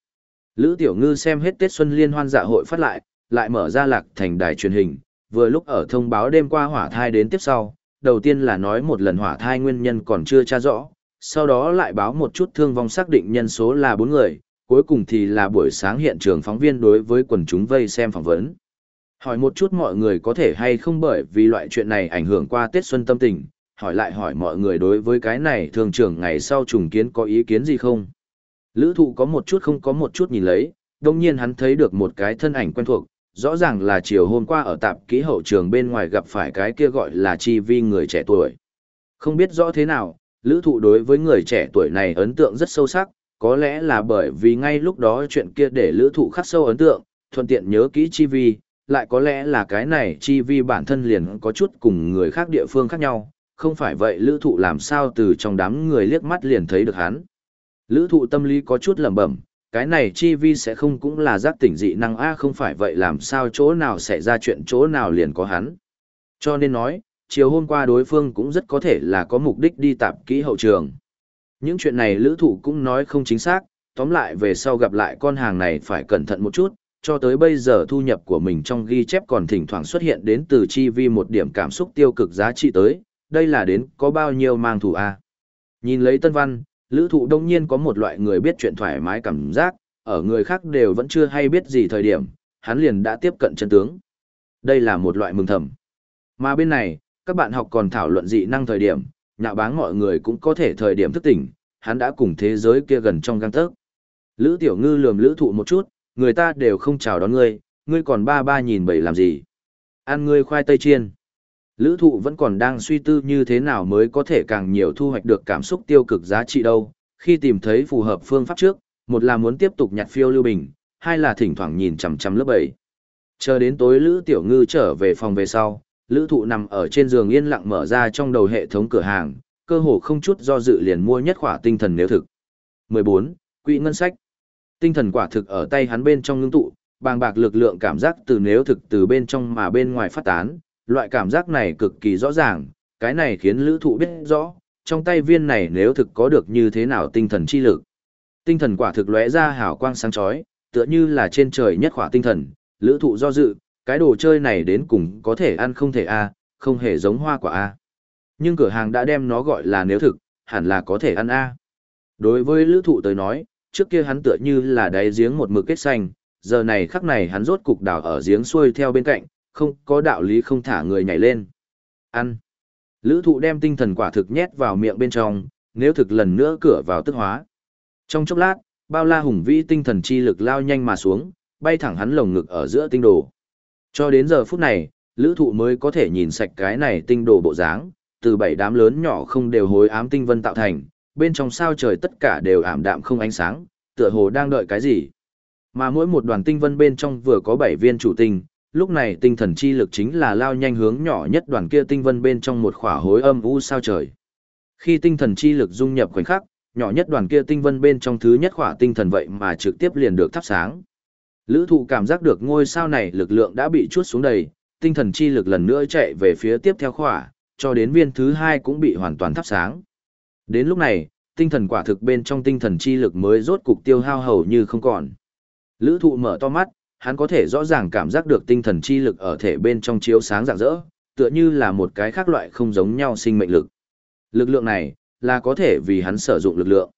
Lữ Tiểu Ngư xem hết Tết Xuân Liên hoan dạ hội phát lại, lại mở ra lạc thành đài truyền hình, vừa lúc ở thông báo đêm qua hỏa thai đến tiếp sau, đầu tiên là nói một lần hỏa thai nguyên nhân còn chưa tra rõ, sau đó lại báo một chút thương vong xác định nhân số là 4 người, cuối cùng thì là buổi sáng hiện trường phóng viên đối với quần chúng vây xem phỏng vấn. Hỏi một chút mọi người có thể hay không bởi vì loại chuyện này ảnh hưởng qua Tết Xuân tâm tình, hỏi lại hỏi mọi người đối với cái này thường trưởng ngày sau trùng kiến có ý kiến gì không. Lữ thụ có một chút không có một chút nhìn lấy, đồng nhiên hắn thấy được một cái thân ảnh quen thuộc, rõ ràng là chiều hôm qua ở tạp ký hậu trường bên ngoài gặp phải cái kia gọi là chi vi người trẻ tuổi. Không biết rõ thế nào, lữ thụ đối với người trẻ tuổi này ấn tượng rất sâu sắc, có lẽ là bởi vì ngay lúc đó chuyện kia để lữ thụ khắc sâu ấn tượng, thuận tiện nhớ kỹ chi vi, lại có lẽ là cái này chi vi bản thân liền có chút cùng người khác địa phương khác nhau, không phải vậy lữ thụ làm sao từ trong đám người liếc mắt liền thấy được hắn. Lữ thụ tâm lý có chút lầm bẩm cái này chi vi sẽ không cũng là giác tỉnh dị năng a không phải vậy làm sao chỗ nào xảy ra chuyện chỗ nào liền có hắn. Cho nên nói, chiều hôm qua đối phương cũng rất có thể là có mục đích đi tạp kỹ hậu trường. Những chuyện này lữ thủ cũng nói không chính xác, tóm lại về sau gặp lại con hàng này phải cẩn thận một chút, cho tới bây giờ thu nhập của mình trong ghi chép còn thỉnh thoảng xuất hiện đến từ chi vi một điểm cảm xúc tiêu cực giá trị tới, đây là đến có bao nhiêu mang thủ a Nhìn lấy tân văn, Lữ thụ đông nhiên có một loại người biết chuyện thoải mái cảm giác, ở người khác đều vẫn chưa hay biết gì thời điểm, hắn liền đã tiếp cận chân tướng. Đây là một loại mừng thầm. Mà bên này, các bạn học còn thảo luận dị năng thời điểm, nhạo báng mọi người cũng có thể thời điểm thức tỉnh, hắn đã cùng thế giới kia gần trong gang tớc. Lữ tiểu ngư lườm lữ thụ một chút, người ta đều không chào đón ngươi, ngươi còn ba ba nhìn bảy làm gì. Ăn ngươi khoai tây chiên. Lữ thụ vẫn còn đang suy tư như thế nào mới có thể càng nhiều thu hoạch được cảm xúc tiêu cực giá trị đâu, khi tìm thấy phù hợp phương pháp trước, một là muốn tiếp tục nhặt phiêu lưu bình, hai là thỉnh thoảng nhìn chằm chằm lớp 7. Chờ đến tối Lữ Tiểu Ngư trở về phòng về sau, Lữ Thụ nằm ở trên giường yên lặng mở ra trong đầu hệ thống cửa hàng, cơ hồ không chút do dự liền mua nhất khỏa tinh thần nếu thực. 14. Quỹ ngân sách Tinh thần quả thực ở tay hắn bên trong ngưng tụ, bàng bạc lực lượng cảm giác từ nếu thực từ bên trong mà bên ngoài phát tán, loại cảm giác này cực kỳ rõ ràng, cái này khiến lữ thụ biết rõ, trong tay viên này nếu thực có được như thế nào tinh thần chi lực. Tinh thần quả thực lóe ra hào quang sáng chói, tựa như là trên trời nhất khỏa tinh thần, lữ thụ do dự, cái đồ chơi này đến cùng có thể ăn không thể a không hề giống hoa quả a Nhưng cửa hàng đã đem nó gọi là nếu thực, hẳn là có thể ăn a Đối với lữ thụ tới nói, trước kia hắn tựa như là đáy giếng một mực kết xanh, giờ này khắc này hắn rốt cục đảo ở giếng xuôi theo bên cạnh, không có đạo lý không thả người nhảy lên. Ăn. Lữ thụ đem tinh thần quả thực nhét vào miệng bên trong, nếu thực lần nữa cửa vào tức hóa. Trong chốc lát, bao la hùng vĩ tinh thần chi lực lao nhanh mà xuống, bay thẳng hắn lồng ngực ở giữa tinh đồ. Cho đến giờ phút này, lữ thụ mới có thể nhìn sạch cái này tinh đồ bộ dáng, từ bảy đám lớn nhỏ không đều hối ám tinh vân tạo thành, bên trong sao trời tất cả đều ảm đạm không ánh sáng, tựa hồ đang đợi cái gì. Mà mỗi một đoàn tinh vân bên trong vừa có 7 viên chủ tinh, lúc này tinh thần chi lực chính là lao nhanh hướng nhỏ nhất đoàn kia tinh vân bên trong một khỏa hối âm u sao trời. Khi tinh thần chi lực dung nhập khoảnh khắc, nhỏ nhất đoàn kia tinh vân bên trong thứ nhất khỏa tinh thần vậy mà trực tiếp liền được thắp sáng. Lữ thụ cảm giác được ngôi sao này lực lượng đã bị chuốt xuống đầy, tinh thần chi lực lần nữa chạy về phía tiếp theo khỏa, cho đến viên thứ hai cũng bị hoàn toàn thắp sáng. Đến lúc này, tinh thần quả thực bên trong tinh thần chi lực mới rốt cục tiêu hao hầu như không còn. Lữ thụ mở to mắt, hắn có thể rõ ràng cảm giác được tinh thần chi lực ở thể bên trong chiếu sáng rạng rỡ, tựa như là một cái khác loại không giống nhau sinh mệnh lực. Lực lượng này, là có thể vì hắn sử dụng lực lượng.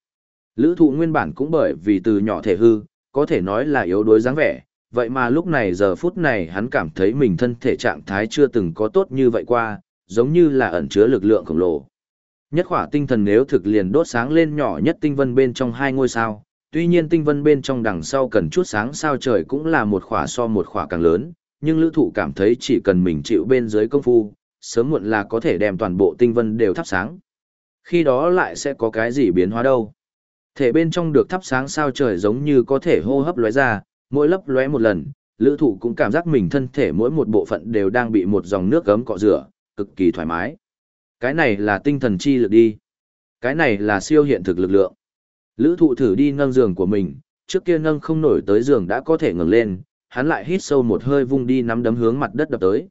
Lữ thụ nguyên bản cũng bởi vì từ nhỏ thể hư, có thể nói là yếu đuối dáng vẻ, vậy mà lúc này giờ phút này hắn cảm thấy mình thân thể trạng thái chưa từng có tốt như vậy qua, giống như là ẩn chứa lực lượng khổng lồ. Nhất khỏa tinh thần nếu thực liền đốt sáng lên nhỏ nhất tinh vân bên trong hai ngôi sao, tuy nhiên tinh vân bên trong đằng sau cần chút sáng sao trời cũng là một khỏa so một khỏa càng lớn, nhưng lữ thụ cảm thấy chỉ cần mình chịu bên dưới công phu, sớm muộn là có thể đem toàn bộ tinh vân đều thắp sáng. Khi đó lại sẽ có cái gì biến hóa đâu. Thể bên trong được thắp sáng sao trời giống như có thể hô hấp lóe ra, mỗi lấp lóe một lần, lữ thụ cũng cảm giác mình thân thể mỗi một bộ phận đều đang bị một dòng nước gấm cọ rửa, cực kỳ thoải mái. Cái này là tinh thần chi lực đi. Cái này là siêu hiện thực lực lượng. Lữ thụ thử đi nâng giường của mình, trước kia nâng không nổi tới giường đã có thể ngừng lên, hắn lại hít sâu một hơi vung đi nắm đấm hướng mặt đất đập tới.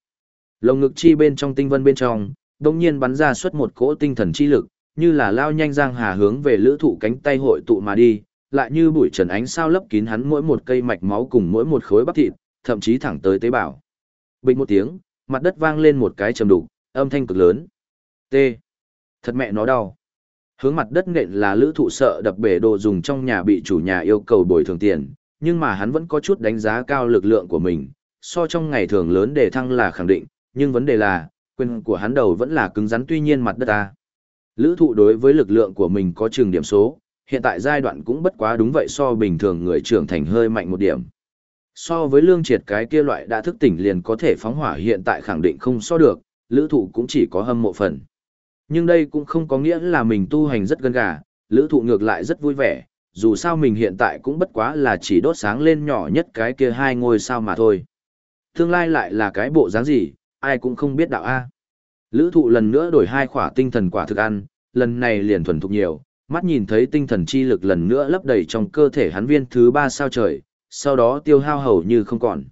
Lồng ngực chi bên trong tinh vân bên trong, đồng nhiên bắn ra suốt một cỗ tinh thần chi lực, như là lao nhanh giang hà hướng về lữ thụ cánh tay hội tụ mà đi, lại như bụi trần ánh sao lấp kín hắn mỗi một cây mạch máu cùng mỗi một khối bắp thịt, thậm chí thẳng tới tế bào. Bình một tiếng, mặt đất vang lên một cái trầm đục, âm thanh cực lớn. T. Thật mẹ nó đau. Hướng mặt đất nện là lữ thụ sợ đập bể đồ dùng trong nhà bị chủ nhà yêu cầu bồi thường tiền, nhưng mà hắn vẫn có chút đánh giá cao lực lượng của mình, so trong ngày thường lớn để thăng là khẳng định, nhưng vấn đề là, quyền của hắn đầu vẫn là cứng rắn tuy nhiên mặt đất ta. Lữ thụ đối với lực lượng của mình có trường điểm số, hiện tại giai đoạn cũng bất quá đúng vậy so bình thường người trưởng thành hơi mạnh một điểm. So với lương triệt cái kia loại đã thức tỉnh liền có thể phóng hỏa hiện tại khẳng định không so được, lữ thụ cũng chỉ có hâm mộ phần. Nhưng đây cũng không có nghĩa là mình tu hành rất gân gà, lữ thụ ngược lại rất vui vẻ, dù sao mình hiện tại cũng bất quá là chỉ đốt sáng lên nhỏ nhất cái kia hai ngôi sao mà thôi. Tương lai lại là cái bộ dáng gì, ai cũng không biết đạo A. Lữ thụ lần nữa đổi hai khỏa tinh thần quả thực ăn, lần này liền thuần thục nhiều, mắt nhìn thấy tinh thần chi lực lần nữa lấp đầy trong cơ thể hắn viên thứ ba sao trời, sau đó tiêu hao hầu như không còn.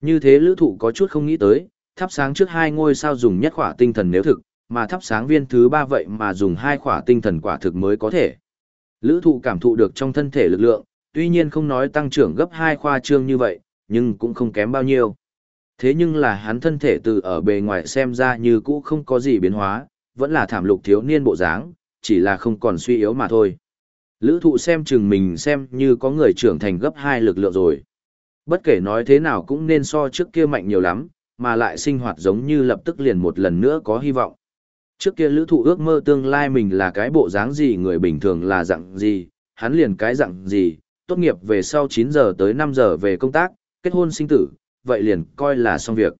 Như thế lữ thụ có chút không nghĩ tới, thắp sáng trước hai ngôi sao dùng nhất khỏa tinh thần nếu thực, mà thắp sáng viên thứ ba vậy mà dùng hai khỏa tinh thần quả thực mới có thể. Lữ thụ cảm thụ được trong thân thể lực lượng, tuy nhiên không nói tăng trưởng gấp hai khoa trương như vậy, nhưng cũng không kém bao nhiêu. Thế nhưng là hắn thân thể từ ở bề ngoài xem ra như cũ không có gì biến hóa, vẫn là thảm lục thiếu niên bộ dáng, chỉ là không còn suy yếu mà thôi. Lữ thụ xem chừng mình xem như có người trưởng thành gấp hai lực lượng rồi. Bất kể nói thế nào cũng nên so trước kia mạnh nhiều lắm, mà lại sinh hoạt giống như lập tức liền một lần nữa có hy vọng. Trước kia lữ thụ ước mơ tương lai mình là cái bộ dáng gì người bình thường là dạng gì, hắn liền cái dạng gì, tốt nghiệp về sau 9 giờ tới 5 giờ về công tác, kết hôn sinh tử, vậy liền coi là xong việc.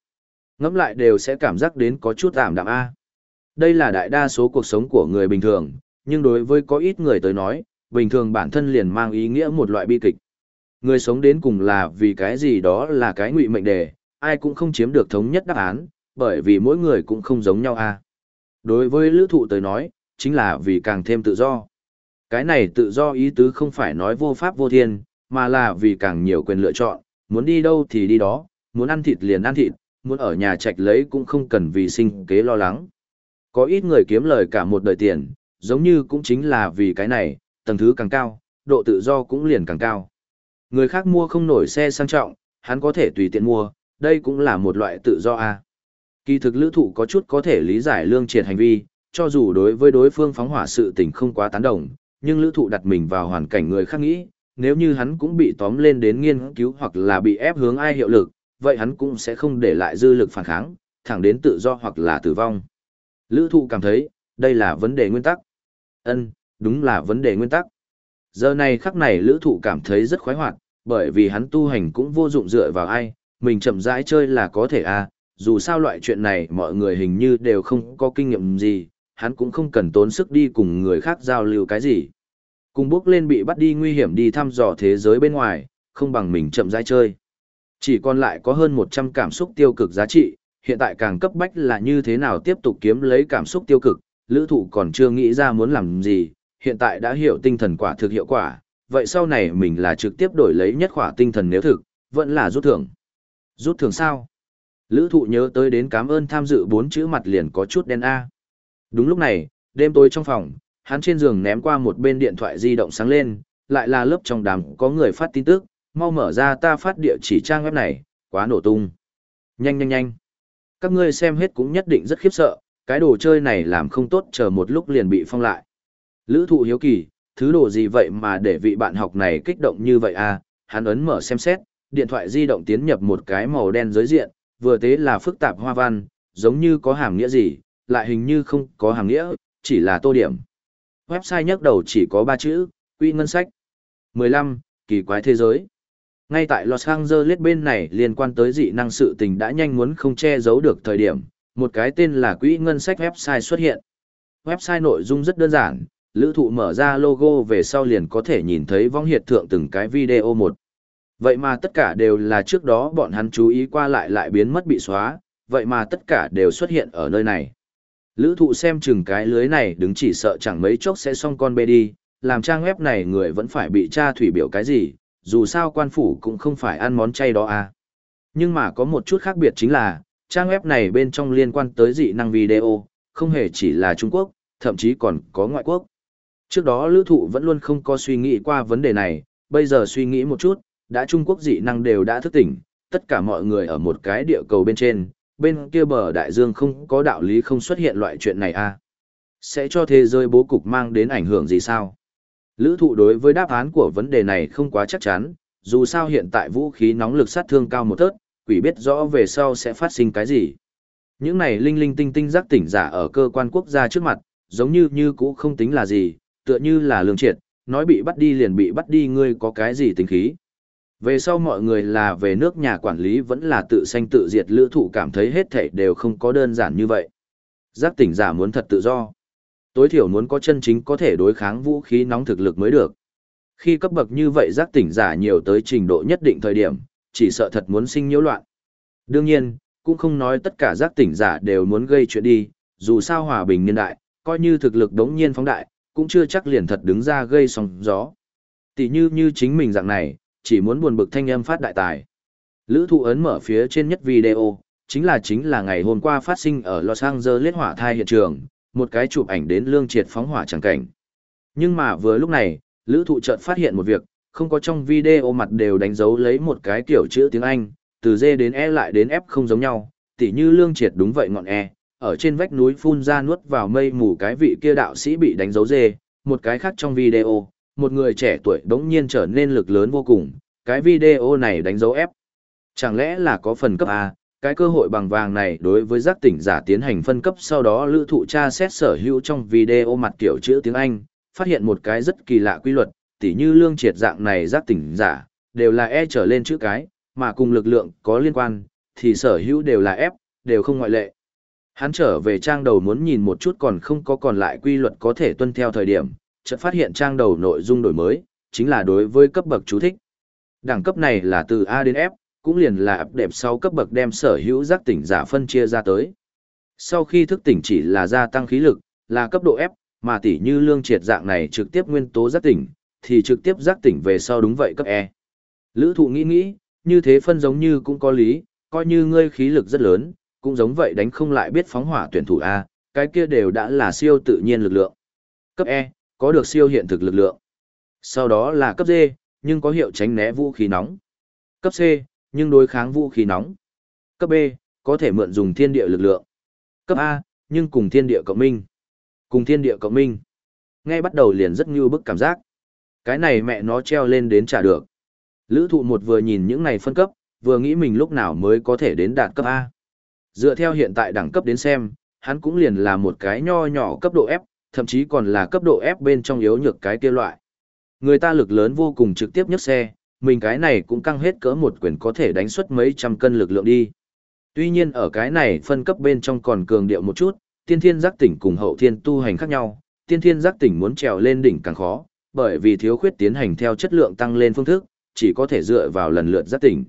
Ngẫm lại đều sẽ cảm giác đến có chút tạm đạm A. Đây là đại đa số cuộc sống của người bình thường, nhưng đối với có ít người tới nói, bình thường bản thân liền mang ý nghĩa một loại bi kịch. Người sống đến cùng là vì cái gì đó là cái ngụy mệnh đề, ai cũng không chiếm được thống nhất đáp án, bởi vì mỗi người cũng không giống nhau a. Đối với lữ thụ tới nói, chính là vì càng thêm tự do. Cái này tự do ý tứ không phải nói vô pháp vô thiên, mà là vì càng nhiều quyền lựa chọn, muốn đi đâu thì đi đó, muốn ăn thịt liền ăn thịt, muốn ở nhà trạch lấy cũng không cần vì sinh kế lo lắng. Có ít người kiếm lời cả một đời tiền, giống như cũng chính là vì cái này, tầng thứ càng cao, độ tự do cũng liền càng cao. Người khác mua không nổi xe sang trọng, hắn có thể tùy tiện mua, đây cũng là một loại tự do a. À. Kỳ thực lữ thụ có chút có thể lý giải lương triệt hành vi, cho dù đối với đối phương phóng hỏa sự tình không quá tán đồng, nhưng lữ thụ đặt mình vào hoàn cảnh người khác nghĩ, nếu như hắn cũng bị tóm lên đến nghiên cứu hoặc là bị ép hướng ai hiệu lực, vậy hắn cũng sẽ không để lại dư lực phản kháng, thẳng đến tự do hoặc là tử vong. Lữ thụ cảm thấy, đây là vấn đề nguyên tắc. ân đúng là vấn đề nguyên tắc. Giờ này khắc này lữ thụ cảm thấy rất khoái hoạt, bởi vì hắn tu hành cũng vô dụng dựa vào ai, mình chậm rãi chơi là có thể à, dù sao loại chuyện này mọi người hình như đều không có kinh nghiệm gì, hắn cũng không cần tốn sức đi cùng người khác giao lưu cái gì. Cùng bước lên bị bắt đi nguy hiểm đi thăm dò thế giới bên ngoài, không bằng mình chậm rãi chơi. Chỉ còn lại có hơn 100 cảm xúc tiêu cực giá trị, hiện tại càng cấp bách là như thế nào tiếp tục kiếm lấy cảm xúc tiêu cực, lữ thụ còn chưa nghĩ ra muốn làm gì, hiện tại đã hiểu tinh thần quả thực hiệu quả, vậy sau này mình là trực tiếp đổi lấy nhất khỏa tinh thần nếu thực, vẫn là rút thưởng. Rút thưởng sao? Lữ thụ nhớ tới đến cảm ơn tham dự bốn chữ mặt liền có chút đen A. Đúng lúc này, đêm tối trong phòng, hắn trên giường ném qua một bên điện thoại di động sáng lên, lại là lớp trong đám có người phát tin tức, mau mở ra ta phát địa chỉ trang web này, quá nổ tung. Nhanh nhanh nhanh. Các ngươi xem hết cũng nhất định rất khiếp sợ, cái đồ chơi này làm không tốt chờ một lúc liền bị phong lại. Lữ thụ hiếu kỳ, thứ đồ gì vậy mà để vị bạn học này kích động như vậy à, hắn ấn mở xem xét, điện thoại di động tiến nhập một cái màu đen giới diện, vừa thế là phức tạp hoa văn, giống như có hàm nghĩa gì, lại hình như không có hàm nghĩa, chỉ là tô điểm. Website nhắc đầu chỉ có 3 chữ, quy ngân sách. 15. Kỳ quái thế giới. Ngay tại Los Angeles bên này liên quan tới dị năng sự tình đã nhanh muốn không che giấu được thời điểm, một cái tên là quỹ ngân sách website xuất hiện. Website nội dung rất đơn giản, lữ thụ mở ra logo về sau liền có thể nhìn thấy vong hiệt thượng từng cái video một. Vậy mà tất cả đều là trước đó bọn hắn chú ý qua lại lại biến mất bị xóa, vậy mà tất cả đều xuất hiện ở nơi này. Lữ thụ xem chừng cái lưới này đứng chỉ sợ chẳng mấy chốc sẽ xong con bê đi, làm trang web này người vẫn phải bị tra thủy biểu cái gì, dù sao quan phủ cũng không phải ăn món chay đó à. Nhưng mà có một chút khác biệt chính là, trang web này bên trong liên quan tới dị năng video, không hề chỉ là Trung Quốc, thậm chí còn có ngoại quốc. Trước đó lữ thụ vẫn luôn không có suy nghĩ qua vấn đề này, bây giờ suy nghĩ một chút, đã Trung Quốc dị năng đều đã thức tỉnh, tất cả mọi người ở một cái địa cầu bên trên, bên kia bờ đại dương không có đạo lý không xuất hiện loại chuyện này à. Sẽ cho thế giới bố cục mang đến ảnh hưởng gì sao? Lữ thụ đối với đáp án của vấn đề này không quá chắc chắn, dù sao hiện tại vũ khí nóng lực sát thương cao một tớt, quỷ biết rõ về sau sẽ phát sinh cái gì. Những này linh linh tinh tinh giác tỉnh giả ở cơ quan quốc gia trước mặt, giống như như cũ không tính là gì, tựa như là lương triệt, nói bị bắt đi liền bị bắt đi ngươi có cái gì tính khí. Về sau mọi người là về nước nhà quản lý vẫn là tự sanh tự diệt lữ thụ cảm thấy hết thảy đều không có đơn giản như vậy. Giác tỉnh giả muốn thật tự do. Tối thiểu muốn có chân chính có thể đối kháng vũ khí nóng thực lực mới được. Khi cấp bậc như vậy giác tỉnh giả nhiều tới trình độ nhất định thời điểm, chỉ sợ thật muốn sinh nhiễu loạn. Đương nhiên, cũng không nói tất cả giác tỉnh giả đều muốn gây chuyện đi, dù sao hòa bình niên đại, coi như thực lực đống nhiên phóng đại, cũng chưa chắc liền thật đứng ra gây sóng gió. Tỷ như như chính mình dạng này, chỉ muốn buồn bực thanh âm phát đại tài. Lữ thụ ấn mở phía trên nhất video, chính là chính là ngày hôm qua phát sinh ở Los Angeles hỏa thai hiện trường, một cái chụp ảnh đến lương triệt phóng hỏa chẳng cảnh. Nhưng mà vừa lúc này, lữ thụ chợt phát hiện một việc, không có trong video mặt đều đánh dấu lấy một cái kiểu chữ tiếng Anh, từ D đến E lại đến F không giống nhau, tỉ như lương triệt đúng vậy ngọn E, ở trên vách núi phun ra nuốt vào mây mù cái vị kia đạo sĩ bị đánh dấu D, một cái khác trong video, một người trẻ tuổi đống nhiên trở nên lực lớn vô cùng, cái video này đánh dấu F. Chẳng lẽ là có phần cấp A, cái cơ hội bằng vàng này đối với giác tỉnh giả tiến hành phân cấp sau đó lữ thụ tra xét sở hữu trong video mặt kiểu chữ tiếng Anh, phát hiện một cái rất kỳ lạ quy luật, tỉ như lương triệt dạng này giác tỉnh giả, đều là E trở lên chữ cái, mà cùng lực lượng có liên quan, thì sở hữu đều là F, đều không ngoại lệ. Hắn trở về trang đầu muốn nhìn một chút còn không có còn lại quy luật có thể tuân theo thời điểm, chợt phát hiện trang đầu nội dung đổi mới, chính là đối với cấp bậc chú thích. Đẳng cấp này là từ A đến F, cũng liền là ấp đẹp sau cấp bậc đem sở hữu giác tỉnh giả phân chia ra tới. Sau khi thức tỉnh chỉ là gia tăng khí lực, là cấp độ F, mà tỷ như lương triệt dạng này trực tiếp nguyên tố giác tỉnh, thì trực tiếp giác tỉnh về sau đúng vậy cấp E, Lữ thụ nghĩ nghĩ, như thế phân giống như cũng có lý, coi như ngươi khí lực rất lớn, cũng giống vậy đánh không lại biết phóng hỏa tuyển thủ A, cái kia đều đã là siêu tự nhiên lực lượng. Cấp E, có được siêu hiện thực lực lượng. Sau đó là cấp D, nhưng có hiệu tránh né vũ khí nóng. Cấp C, nhưng đối kháng vũ khí nóng. Cấp B, có thể mượn dùng thiên địa lực lượng. Cấp A, nhưng cùng thiên địa cộng minh. Cùng thiên địa cộng minh. Ngay bắt đầu liền rất như bức cảm giác. Cái này mẹ nó treo lên đến trả được. Lữ thụ một vừa nhìn những này phân cấp, vừa nghĩ mình lúc nào mới có thể đến đạt cấp A. Dựa theo hiện tại đẳng cấp đến xem, hắn cũng liền là một cái nho nhỏ cấp độ F, thậm chí còn là cấp độ F bên trong yếu nhược cái kia loại. Người ta lực lớn vô cùng trực tiếp nhất xe, mình cái này cũng căng hết cỡ một quyền có thể đánh xuất mấy trăm cân lực lượng đi. Tuy nhiên ở cái này phân cấp bên trong còn cường điệu một chút, tiên thiên giác tỉnh cùng hậu thiên tu hành khác nhau, tiên thiên giác tỉnh muốn trèo lên đỉnh càng khó, bởi vì thiếu khuyết tiến hành theo chất lượng tăng lên phương thức, chỉ có thể dựa vào lần lượt giác tỉnh.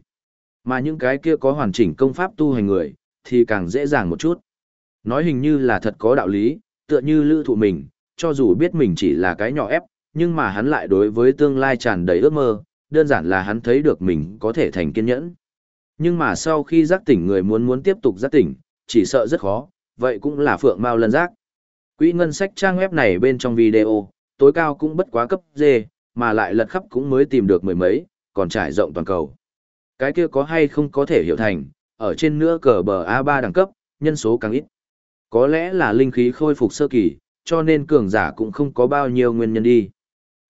Mà những cái kia có hoàn chỉnh công pháp tu hành người, thì càng dễ dàng một chút. Nói hình như là thật có đạo lý, tựa như lữ thụ mình, cho dù biết mình chỉ là cái nhỏ ép, nhưng mà hắn lại đối với tương lai tràn đầy ước mơ, đơn giản là hắn thấy được mình có thể thành kiên nhẫn. Nhưng mà sau khi giác tỉnh người muốn muốn tiếp tục giác tỉnh, chỉ sợ rất khó, vậy cũng là phượng mau lần giác. Quỹ ngân sách trang web này bên trong video, tối cao cũng bất quá cấp D, mà lại lật khắp cũng mới tìm được mười mấy, còn trải rộng toàn cầu. Cái kia có hay không có thể hiểu thành, ở trên nữa cờ bờ A3 đẳng cấp, nhân số càng ít. Có lẽ là linh khí khôi phục sơ kỳ, cho nên cường giả cũng không có bao nhiêu nguyên nhân đi.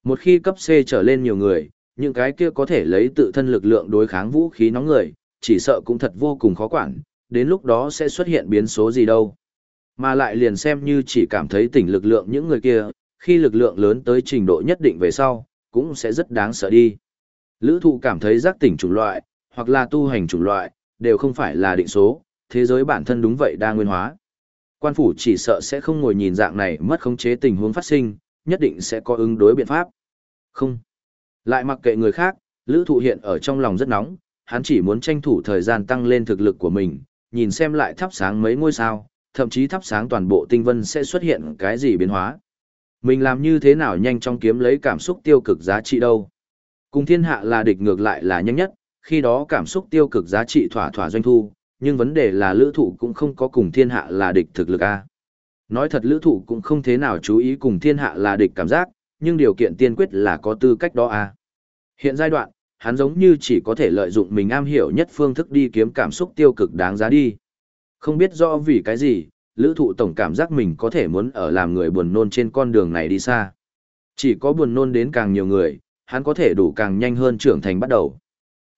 Một khi cấp C trở lên nhiều người, những cái kia có thể lấy tự thân lực lượng đối kháng vũ khí nóng người, chỉ sợ cũng thật vô cùng khó quản, đến lúc đó sẽ xuất hiện biến số gì đâu. Mà lại liền xem như chỉ cảm thấy tỉnh lực lượng những người kia, khi lực lượng lớn tới trình độ nhất định về sau, cũng sẽ rất đáng sợ đi. Lữ thụ cảm thấy giác tỉnh chủng loại, hoặc là tu hành chủng loại, đều không phải là định số, thế giới bản thân đúng vậy đa nguyên hóa. Quan phủ chỉ sợ sẽ không ngồi nhìn dạng này mất khống chế tình huống phát sinh, nhất định sẽ có ứng đối biện pháp. Không. Lại mặc kệ người khác, lữ thụ hiện ở trong lòng rất nóng, hắn chỉ muốn tranh thủ thời gian tăng lên thực lực của mình, nhìn xem lại thắp sáng mấy ngôi sao, thậm chí thắp sáng toàn bộ tinh vân sẽ xuất hiện cái gì biến hóa. Mình làm như thế nào nhanh trong kiếm lấy cảm xúc tiêu cực giá trị đâu. Cùng thiên hạ là địch ngược lại là nhanh nhất, khi đó cảm xúc tiêu cực giá trị thỏa thỏa doanh thu, nhưng vấn đề là lữ thụ cũng không có cùng thiên hạ là địch thực lực A. Nói thật lữ thụ cũng không thế nào chú ý cùng thiên hạ là địch cảm giác, nhưng điều kiện tiên quyết là có tư cách đó à? Hiện giai đoạn, hắn giống như chỉ có thể lợi dụng mình am hiểu nhất phương thức đi kiếm cảm xúc tiêu cực đáng giá đi. Không biết rõ vì cái gì, lữ thụ tổng cảm giác mình có thể muốn ở làm người buồn nôn trên con đường này đi xa. Chỉ có buồn nôn đến càng nhiều người, hắn có thể đủ càng nhanh hơn trưởng thành bắt đầu.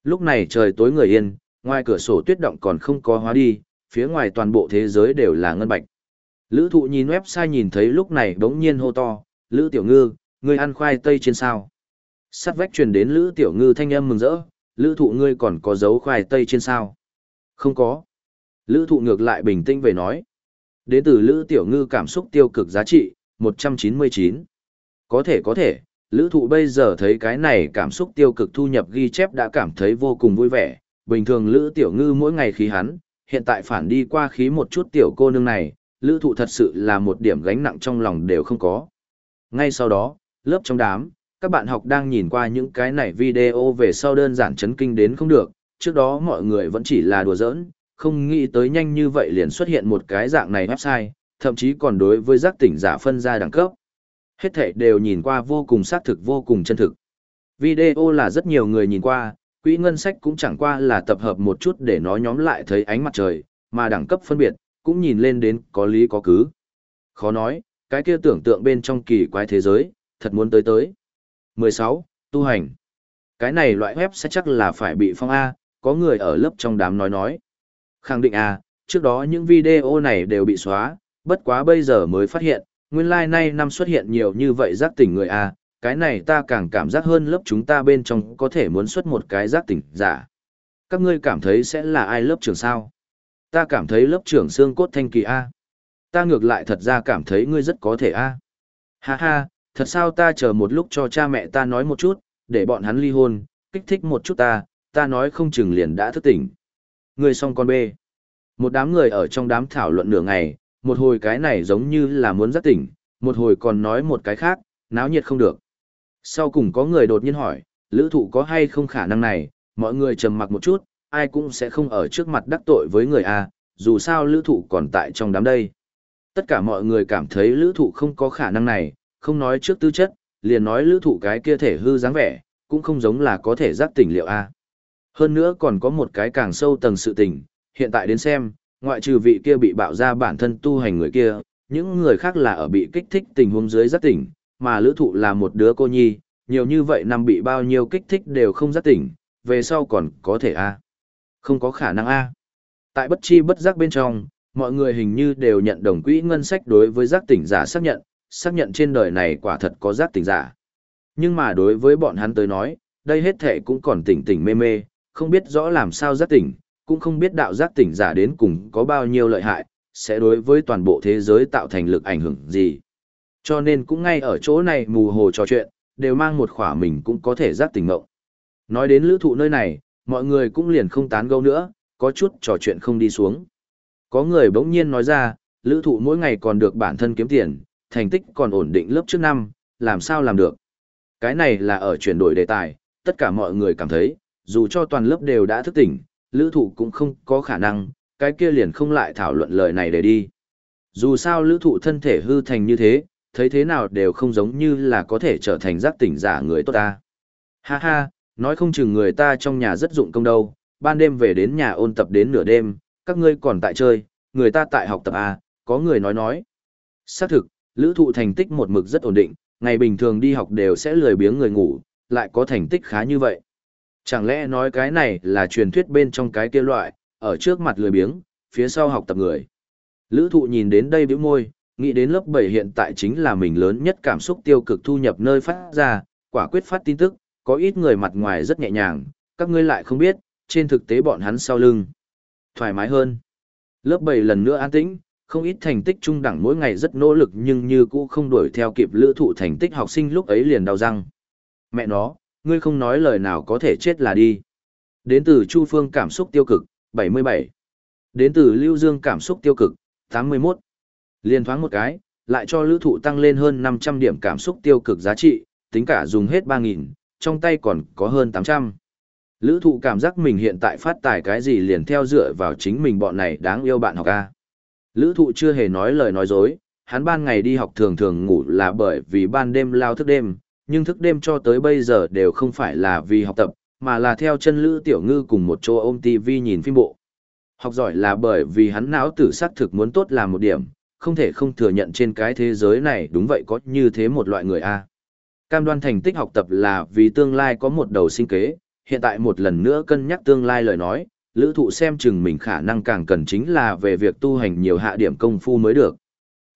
Lúc này trời tối người yên, ngoài cửa sổ tuyết động còn không có hóa đi, phía ngoài toàn bộ thế giới đều là ngân bạch. Lữ thụ nhìn website nhìn thấy lúc này đống nhiên hô to, Lữ Tiểu Ngư, ngươi ăn khoai tây trên sao. Sắt vách truyền đến Lữ Tiểu Ngư thanh âm mừng rỡ, Lữ thụ ngươi còn có dấu khoai tây trên sao. Không có. Lữ thụ ngược lại bình tĩnh về nói. Đến từ Lữ Tiểu Ngư cảm xúc tiêu cực giá trị, 199. Có thể có thể, Lữ thụ bây giờ thấy cái này cảm xúc tiêu cực thu nhập ghi chép đã cảm thấy vô cùng vui vẻ. Bình thường Lữ Tiểu Ngư mỗi ngày khí hắn, hiện tại phản đi qua khí một chút tiểu cô nương này, Lữ thụ thật sự là một điểm gánh nặng trong lòng đều không có. Ngay sau đó, lớp trong đám, các bạn học đang nhìn qua những cái này video về sau đơn giản chấn kinh đến không được, trước đó mọi người vẫn chỉ là đùa giỡn, không nghĩ tới nhanh như vậy liền xuất hiện một cái dạng này website, thậm chí còn đối với giác tỉnh giả phân ra đẳng cấp. Hết thể đều nhìn qua vô cùng xác thực vô cùng chân thực. Video là rất nhiều người nhìn qua, quỹ ngân sách cũng chẳng qua là tập hợp một chút để nó nhóm lại thấy ánh mặt trời, mà đẳng cấp phân biệt, cũng nhìn lên đến có lý có cứ. Khó nói, cái kia tưởng tượng bên trong kỳ quái thế giới, thật muốn tới tới. 16. Tu hành. Cái này loại web sẽ chắc là phải bị phong A, có người ở lớp trong đám nói nói. Khẳng định A, trước đó những video này đều bị xóa, bất quá bây giờ mới phát hiện, nguyên lai like nay năm xuất hiện nhiều như vậy giác tỉnh người A, cái này ta càng cảm giác hơn lớp chúng ta bên trong có thể muốn xuất một cái giác tỉnh giả. Các ngươi cảm thấy sẽ là ai lớp trưởng sao? Ta cảm thấy lớp trưởng xương cốt thanh kỳ A. Ta ngược lại thật ra cảm thấy ngươi rất có thể A. Ha ha, thật sao ta chờ một lúc cho cha mẹ ta nói một chút, để bọn hắn ly hôn, kích thích một chút ta, ta nói không chừng liền đã thức tỉnh. Người xong con bê. Một đám người ở trong đám thảo luận nửa ngày, một hồi cái này giống như là muốn giác tỉnh, một hồi còn nói một cái khác, náo nhiệt không được. Sau cùng có người đột nhiên hỏi, lữ thụ có hay không khả năng này, mọi người trầm mặc một chút, ai cũng sẽ không ở trước mặt đắc tội với người A, dù sao lữ thụ còn tại trong đám đây. Tất cả mọi người cảm thấy lữ thụ không có khả năng này, không nói trước tư chất, liền nói lữ thụ cái kia thể hư dáng vẻ, cũng không giống là có thể giác tỉnh liệu A. Hơn nữa còn có một cái càng sâu tầng sự tình, hiện tại đến xem, ngoại trừ vị kia bị bạo ra bản thân tu hành người kia, những người khác là ở bị kích thích tình huống dưới giác tỉnh, mà lữ thụ là một đứa cô nhi, nhiều như vậy năm bị bao nhiêu kích thích đều không giác tỉnh, về sau còn có thể A. Không có khả năng A. Tại bất chi bất giác bên trong, mọi người hình như đều nhận đồng quỹ ngân sách đối với giác tỉnh giả xác nhận, xác nhận trên đời này quả thật có giác tỉnh giả. Nhưng mà đối với bọn hắn tới nói, đây hết thể cũng còn tỉnh tỉnh mê mê, không biết rõ làm sao giác tỉnh, cũng không biết đạo giác tỉnh giả đến cùng có bao nhiêu lợi hại, sẽ đối với toàn bộ thế giới tạo thành lực ảnh hưởng gì. Cho nên cũng ngay ở chỗ này mù hồ trò chuyện, đều mang một khỏa mình cũng có thể giác tỉnh ngộng. Nói đến lữ thụ nơi này, mọi người cũng liền không tán gẫu nữa, có chút trò chuyện không đi xuống. Có người bỗng nhiên nói ra, lữ thụ mỗi ngày còn được bản thân kiếm tiền, thành tích còn ổn định lớp trước năm, làm sao làm được. Cái này là ở chuyển đổi đề tài, tất cả mọi người cảm thấy, dù cho toàn lớp đều đã thức tỉnh, lữ thụ cũng không có khả năng, cái kia liền không lại thảo luận lời này để đi. Dù sao lữ thụ thân thể hư thành như thế, thấy thế nào đều không giống như là có thể trở thành giác tỉnh giả người tốt ta. Ha ha, nói không chừng người ta trong nhà rất dụng công đâu, ban đêm về đến nhà ôn tập đến nửa đêm, các ngươi còn tại chơi, người ta tại học tập à, có người nói nói. Xác thực, lữ thụ thành tích một mực rất ổn định, ngày bình thường đi học đều sẽ lười biếng người ngủ, lại có thành tích khá như vậy. Chẳng lẽ nói cái này là truyền thuyết bên trong cái kia loại, ở trước mặt lười biếng, phía sau học tập người. Lữ thụ nhìn đến đây biểu môi, nghĩ đến lớp 7 hiện tại chính là mình lớn nhất cảm xúc tiêu cực thu nhập nơi phát ra, quả quyết phát tin tức, có ít người mặt ngoài rất nhẹ nhàng, các ngươi lại không biết, trên thực tế bọn hắn sau lưng. Thoải mái hơn. Lớp 7 lần nữa an tĩnh, không ít thành tích trung đẳng mỗi ngày rất nỗ lực nhưng như cũ không đuổi theo kịp lữ thụ thành tích học sinh lúc ấy liền đau răng. Mẹ nó, ngươi không nói lời nào có thể chết là đi. Đến từ Chu Phương cảm xúc tiêu cực, 77. Đến từ Lưu Dương cảm xúc tiêu cực, 81. Liên thoáng một cái, lại cho lữ thụ tăng lên hơn 500 điểm cảm xúc tiêu cực giá trị, tính cả dùng hết 3.000, trong tay còn có hơn 800. Lữ thụ cảm giác mình hiện tại phát tài cái gì liền theo dựa vào chính mình bọn này đáng yêu bạn học A. Lữ thụ chưa hề nói lời nói dối, hắn ban ngày đi học thường thường ngủ là bởi vì ban đêm lao thức đêm, nhưng thức đêm cho tới bây giờ đều không phải là vì học tập, mà là theo chân Lữ Tiểu Ngư cùng một chỗ ôm TV nhìn phim bộ. Học giỏi là bởi vì hắn não tử sắc thực muốn tốt làm một điểm, không thể không thừa nhận trên cái thế giới này đúng vậy có như thế một loại người A. Cam đoan thành tích học tập là vì tương lai có một đầu sinh kế, hiện tại một lần nữa cân nhắc tương lai lời nói, lữ thụ xem chừng mình khả năng càng cần chính là về việc tu hành nhiều hạ điểm công phu mới được.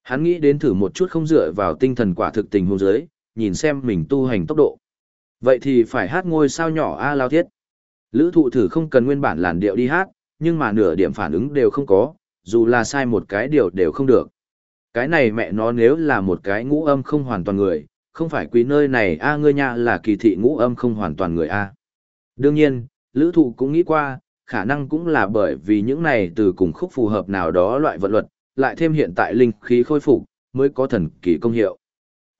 Hắn nghĩ đến thử một chút không dựa vào tinh thần quả thực tình hôn giới, nhìn xem mình tu hành tốc độ. Vậy thì phải hát ngôi sao nhỏ A lao thiết. Lữ thụ thử không cần nguyên bản làn điệu đi hát, nhưng mà nửa điểm phản ứng đều không có, dù là sai một cái điều đều không được. Cái này mẹ nó nếu là một cái ngũ âm không hoàn toàn người, không phải quý nơi này A ngươi nha là kỳ thị ngũ âm không hoàn toàn người A. Đương nhiên, lữ thụ cũng nghĩ qua, khả năng cũng là bởi vì những này từ cùng khúc phù hợp nào đó loại vận luật, lại thêm hiện tại linh khí khôi phục mới có thần kỳ công hiệu.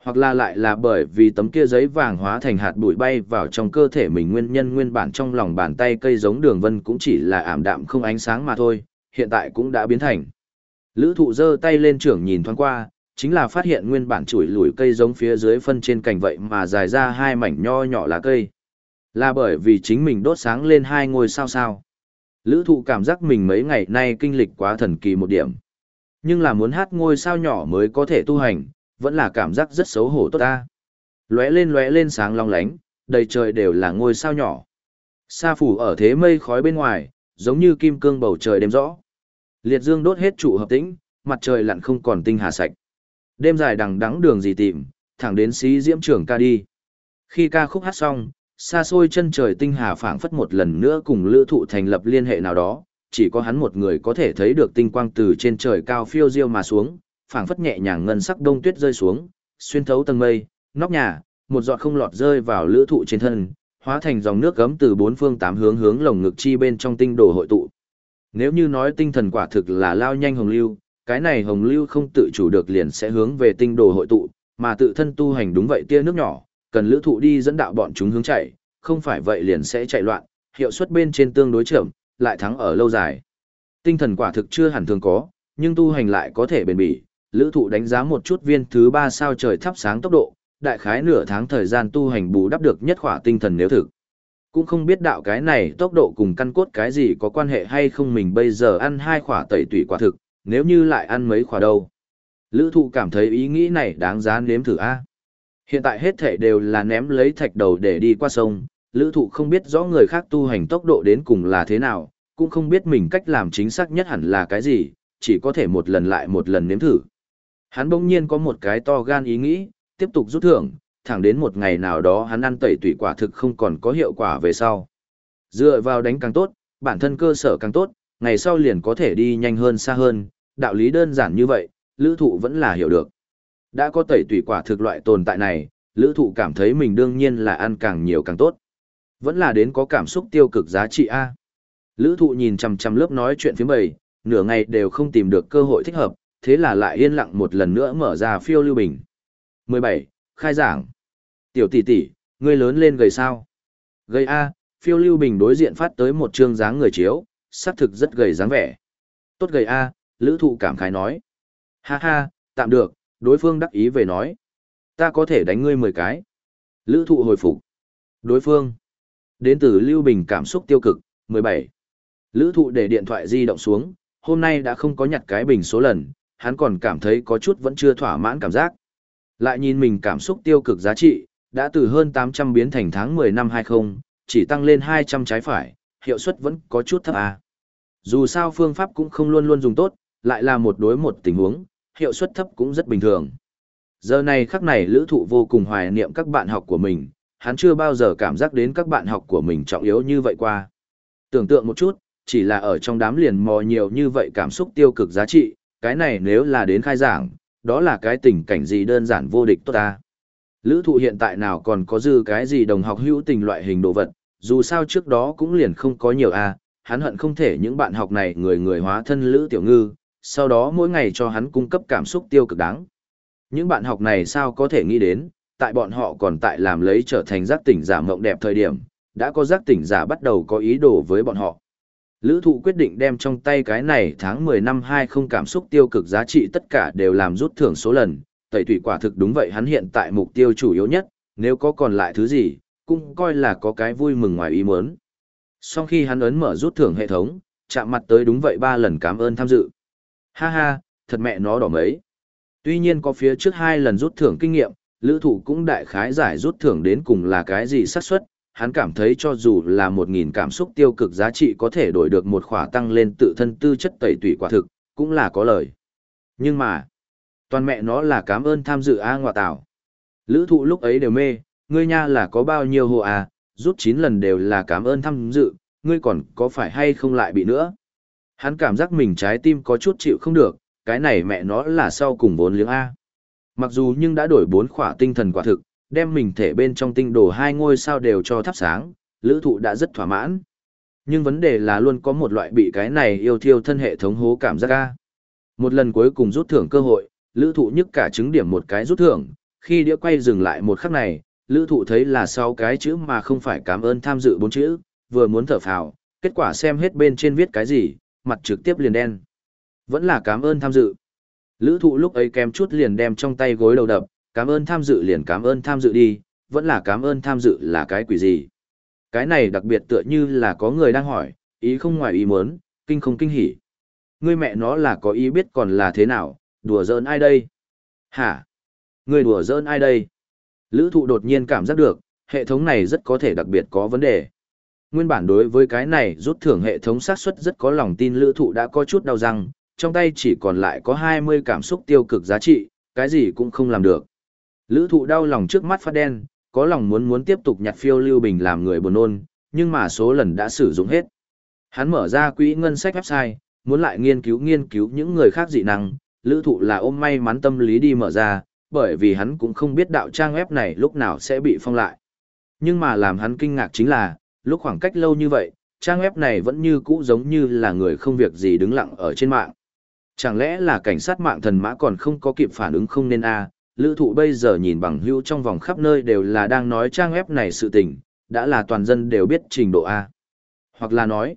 Hoặc là lại là bởi vì tấm kia giấy vàng hóa thành hạt bụi bay vào trong cơ thể mình nguyên nhân nguyên bản trong lòng bàn tay cây giống đường vân cũng chỉ là ảm đạm không ánh sáng mà thôi, hiện tại cũng đã biến thành. Lữ thụ giơ tay lên trưởng nhìn thoáng qua, chính là phát hiện nguyên bản chuỗi lùi cây giống phía dưới phân trên cành vậy mà dài ra hai mảnh nho nhỏ lá cây. Là bởi vì chính mình đốt sáng lên hai ngôi sao sao. Lữ thụ cảm giác mình mấy ngày nay kinh lịch quá thần kỳ một điểm. Nhưng là muốn hát ngôi sao nhỏ mới có thể tu hành, vẫn là cảm giác rất xấu hổ tốt ta. Lóe lên lóe lên sáng long lánh, đầy trời đều là ngôi sao nhỏ. Sa phủ ở thế mây khói bên ngoài, giống như kim cương bầu trời đêm rõ. Liệt dương đốt hết trụ hợp tĩnh, mặt trời lặn không còn tinh hà sạch. Đêm dài đằng đắng đường gì tìm, thẳng đến xí diễm trưởng ca đi. Khi ca khúc hát xong, xa xôi chân trời tinh hà phảng phất một lần nữa cùng lữ thụ thành lập liên hệ nào đó, chỉ có hắn một người có thể thấy được tinh quang từ trên trời cao phiêu diêu mà xuống, phảng phất nhẹ nhàng ngân sắc đông tuyết rơi xuống, xuyên thấu tầng mây, nóc nhà, một giọt không lọt rơi vào lữ thụ trên thân, hóa thành dòng nước gấm từ bốn phương tám hướng hướng lồng ngực chi bên trong tinh đồ hội tụ. Nếu như nói tinh thần quả thực là lao nhanh hồng lưu, cái này hồng lưu không tự chủ được liền sẽ hướng về tinh đồ hội tụ, mà tự thân tu hành đúng vậy tia nước nhỏ, cần lữ thụ đi dẫn đạo bọn chúng hướng chạy, không phải vậy liền sẽ chạy loạn, hiệu suất bên trên tương đối chậm, lại thắng ở lâu dài. Tinh thần quả thực chưa hẳn thường có, nhưng tu hành lại có thể bền bỉ. Lữ thụ đánh giá một chút viên thứ ba sao trời thắp sáng tốc độ, đại khái nửa tháng thời gian tu hành bù đắp được nhất khỏa tinh thần nếu thực. Cũng không biết đạo cái này tốc độ cùng căn cốt cái gì có quan hệ hay không mình bây giờ ăn hai khỏa tẩy tủy quả thực, nếu như lại ăn mấy khỏa đâu. Lữ thụ cảm thấy ý nghĩ này đáng giá nếm thử A. Hiện tại hết thể đều là ném lấy thạch đầu để đi qua sông, lữ thụ không biết rõ người khác tu hành tốc độ đến cùng là thế nào, cũng không biết mình cách làm chính xác nhất hẳn là cái gì, chỉ có thể một lần lại một lần nếm thử. Hắn bỗng nhiên có một cái to gan ý nghĩ, tiếp tục rút thưởng, thẳng đến một ngày nào đó hắn ăn tẩy tủy quả thực không còn có hiệu quả về sau. Dựa vào đánh càng tốt, bản thân cơ sở càng tốt, ngày sau liền có thể đi nhanh hơn xa hơn, đạo lý đơn giản như vậy, lữ thụ vẫn là hiểu được. Đã có tẩy tủy quả thực loại tồn tại này, lữ thụ cảm thấy mình đương nhiên là ăn càng nhiều càng tốt. Vẫn là đến có cảm xúc tiêu cực giá trị A. Lữ thụ nhìn chằm chằm lớp nói chuyện phía bầy, nửa ngày đều không tìm được cơ hội thích hợp, thế là lại yên lặng một lần nữa mở ra phiêu lưu bình. 17. Khai giảng. Tiểu tỷ tỷ, ngươi lớn lên gầy sao? Gầy A, phiêu lưu bình đối diện phát tới một chương dáng người chiếu, xác thực rất gầy dáng vẻ. Tốt gầy A, lữ thụ cảm khái nói. Ha ha, tạm được, đối phương đắc ý về nói. Ta có thể đánh ngươi 10 cái. Lữ thụ hồi phục. Đối phương. Đến từ Lưu Bình cảm xúc tiêu cực, 17. Lữ thụ để điện thoại di động xuống, hôm nay đã không có nhặt cái bình số lần, hắn còn cảm thấy có chút vẫn chưa thỏa mãn cảm giác. Lại nhìn mình cảm xúc tiêu cực giá trị, đã từ hơn 800 biến thành tháng 10 năm 20, chỉ tăng lên 200 trái phải, hiệu suất vẫn có chút thấp à. Dù sao phương pháp cũng không luôn luôn dùng tốt, lại là một đối một tình huống, hiệu suất thấp cũng rất bình thường. Giờ này khắc này lữ thụ vô cùng hoài niệm các bạn học của mình, hắn chưa bao giờ cảm giác đến các bạn học của mình trọng yếu như vậy qua. Tưởng tượng một chút, chỉ là ở trong đám liền mò nhiều như vậy cảm xúc tiêu cực giá trị, cái này nếu là đến khai giảng, đó là cái tình cảnh gì đơn giản vô địch tốt ta. Lữ thụ hiện tại nào còn có dư cái gì đồng học hữu tình loại hình đồ vật, dù sao trước đó cũng liền không có nhiều a hắn hận không thể những bạn học này người người hóa thân Lữ Tiểu Ngư, sau đó mỗi ngày cho hắn cung cấp cảm xúc tiêu cực đáng. Những bạn học này sao có thể nghĩ đến, tại bọn họ còn tại làm lấy trở thành giác tỉnh giả mộng đẹp thời điểm, đã có giác tỉnh giả bắt đầu có ý đồ với bọn họ. Lữ thụ quyết định đem trong tay cái này tháng 10 năm 20 cảm xúc tiêu cực giá trị tất cả đều làm rút thưởng số lần, tẩy Thủy quả thực đúng vậy hắn hiện tại mục tiêu chủ yếu nhất, nếu có còn lại thứ gì, cũng coi là có cái vui mừng ngoài ý muốn. Sau khi hắn ấn mở rút thưởng hệ thống, chạm mặt tới đúng vậy ba lần cảm ơn tham dự. Ha ha, thật mẹ nó đỏ mấy. Tuy nhiên có phía trước hai lần rút thưởng kinh nghiệm, lữ thụ cũng đại khái giải rút thưởng đến cùng là cái gì xác suất hắn cảm thấy cho dù là 1.000 cảm xúc tiêu cực giá trị có thể đổi được một khỏa tăng lên tự thân tư chất tẩy tủy quả thực, cũng là có lời. Nhưng mà, toàn mẹ nó là cảm ơn tham dự A ngọa tảo. Lữ thụ lúc ấy đều mê, ngươi nha là có bao nhiêu hồ à, rút 9 lần đều là cảm ơn tham dự, ngươi còn có phải hay không lại bị nữa. Hắn cảm giác mình trái tim có chút chịu không được, cái này mẹ nó là sau cùng vốn liếng A. Mặc dù nhưng đã đổi bốn khỏa tinh thần quả thực, đem mình thể bên trong tinh đồ hai ngôi sao đều cho thắp sáng, lữ thụ đã rất thỏa mãn. Nhưng vấn đề là luôn có một loại bị cái này yêu thiêu thân hệ thống hố cảm giác A. Một lần cuối cùng rút thưởng cơ hội, lữ thụ nhức cả chứng điểm một cái rút thưởng, khi đĩa quay dừng lại một khắc này, lữ thụ thấy là sau cái chữ mà không phải cảm ơn tham dự bốn chữ, vừa muốn thở phào, kết quả xem hết bên trên viết cái gì, mặt trực tiếp liền đen. Vẫn là cảm ơn tham dự. Lữ thụ lúc ấy kém chút liền đem trong tay gối đầu đập, cảm ơn tham dự liền cảm ơn tham dự đi, vẫn là cảm ơn tham dự là cái quỷ gì. Cái này đặc biệt tựa như là có người đang hỏi, ý không ngoài ý muốn, kinh không kinh hỉ. Ngươi mẹ nó là có ý biết còn là thế nào, đùa giỡn ai đây? Hả? Ngươi đùa giỡn ai đây? Lữ thụ đột nhiên cảm giác được, hệ thống này rất có thể đặc biệt có vấn đề. Nguyên bản đối với cái này rút thưởng hệ thống xác suất rất có lòng tin lữ thụ đã có chút đau răng, trong tay chỉ còn lại có 20 cảm xúc tiêu cực giá trị, cái gì cũng không làm được. Lữ thụ đau lòng trước mắt phát đen, có lòng muốn muốn tiếp tục nhặt phiêu lưu bình làm người buồn ôn, nhưng mà số lần đã sử dụng hết. Hắn mở ra quỹ ngân sách website, muốn lại nghiên cứu nghiên cứu những người khác dị năng, lữ thụ là ôm may mắn tâm lý đi mở ra, bởi vì hắn cũng không biết đạo trang web này lúc nào sẽ bị phong lại. Nhưng mà làm hắn kinh ngạc chính là, lúc khoảng cách lâu như vậy, trang web này vẫn như cũ giống như là người không việc gì đứng lặng ở trên mạng. Chẳng lẽ là cảnh sát mạng thần mã còn không có kịp phản ứng không nên a lữ thụ bây giờ nhìn bằng hữu trong vòng khắp nơi đều là đang nói trang web này sự tình, đã là toàn dân đều biết trình độ A. Hoặc là nói,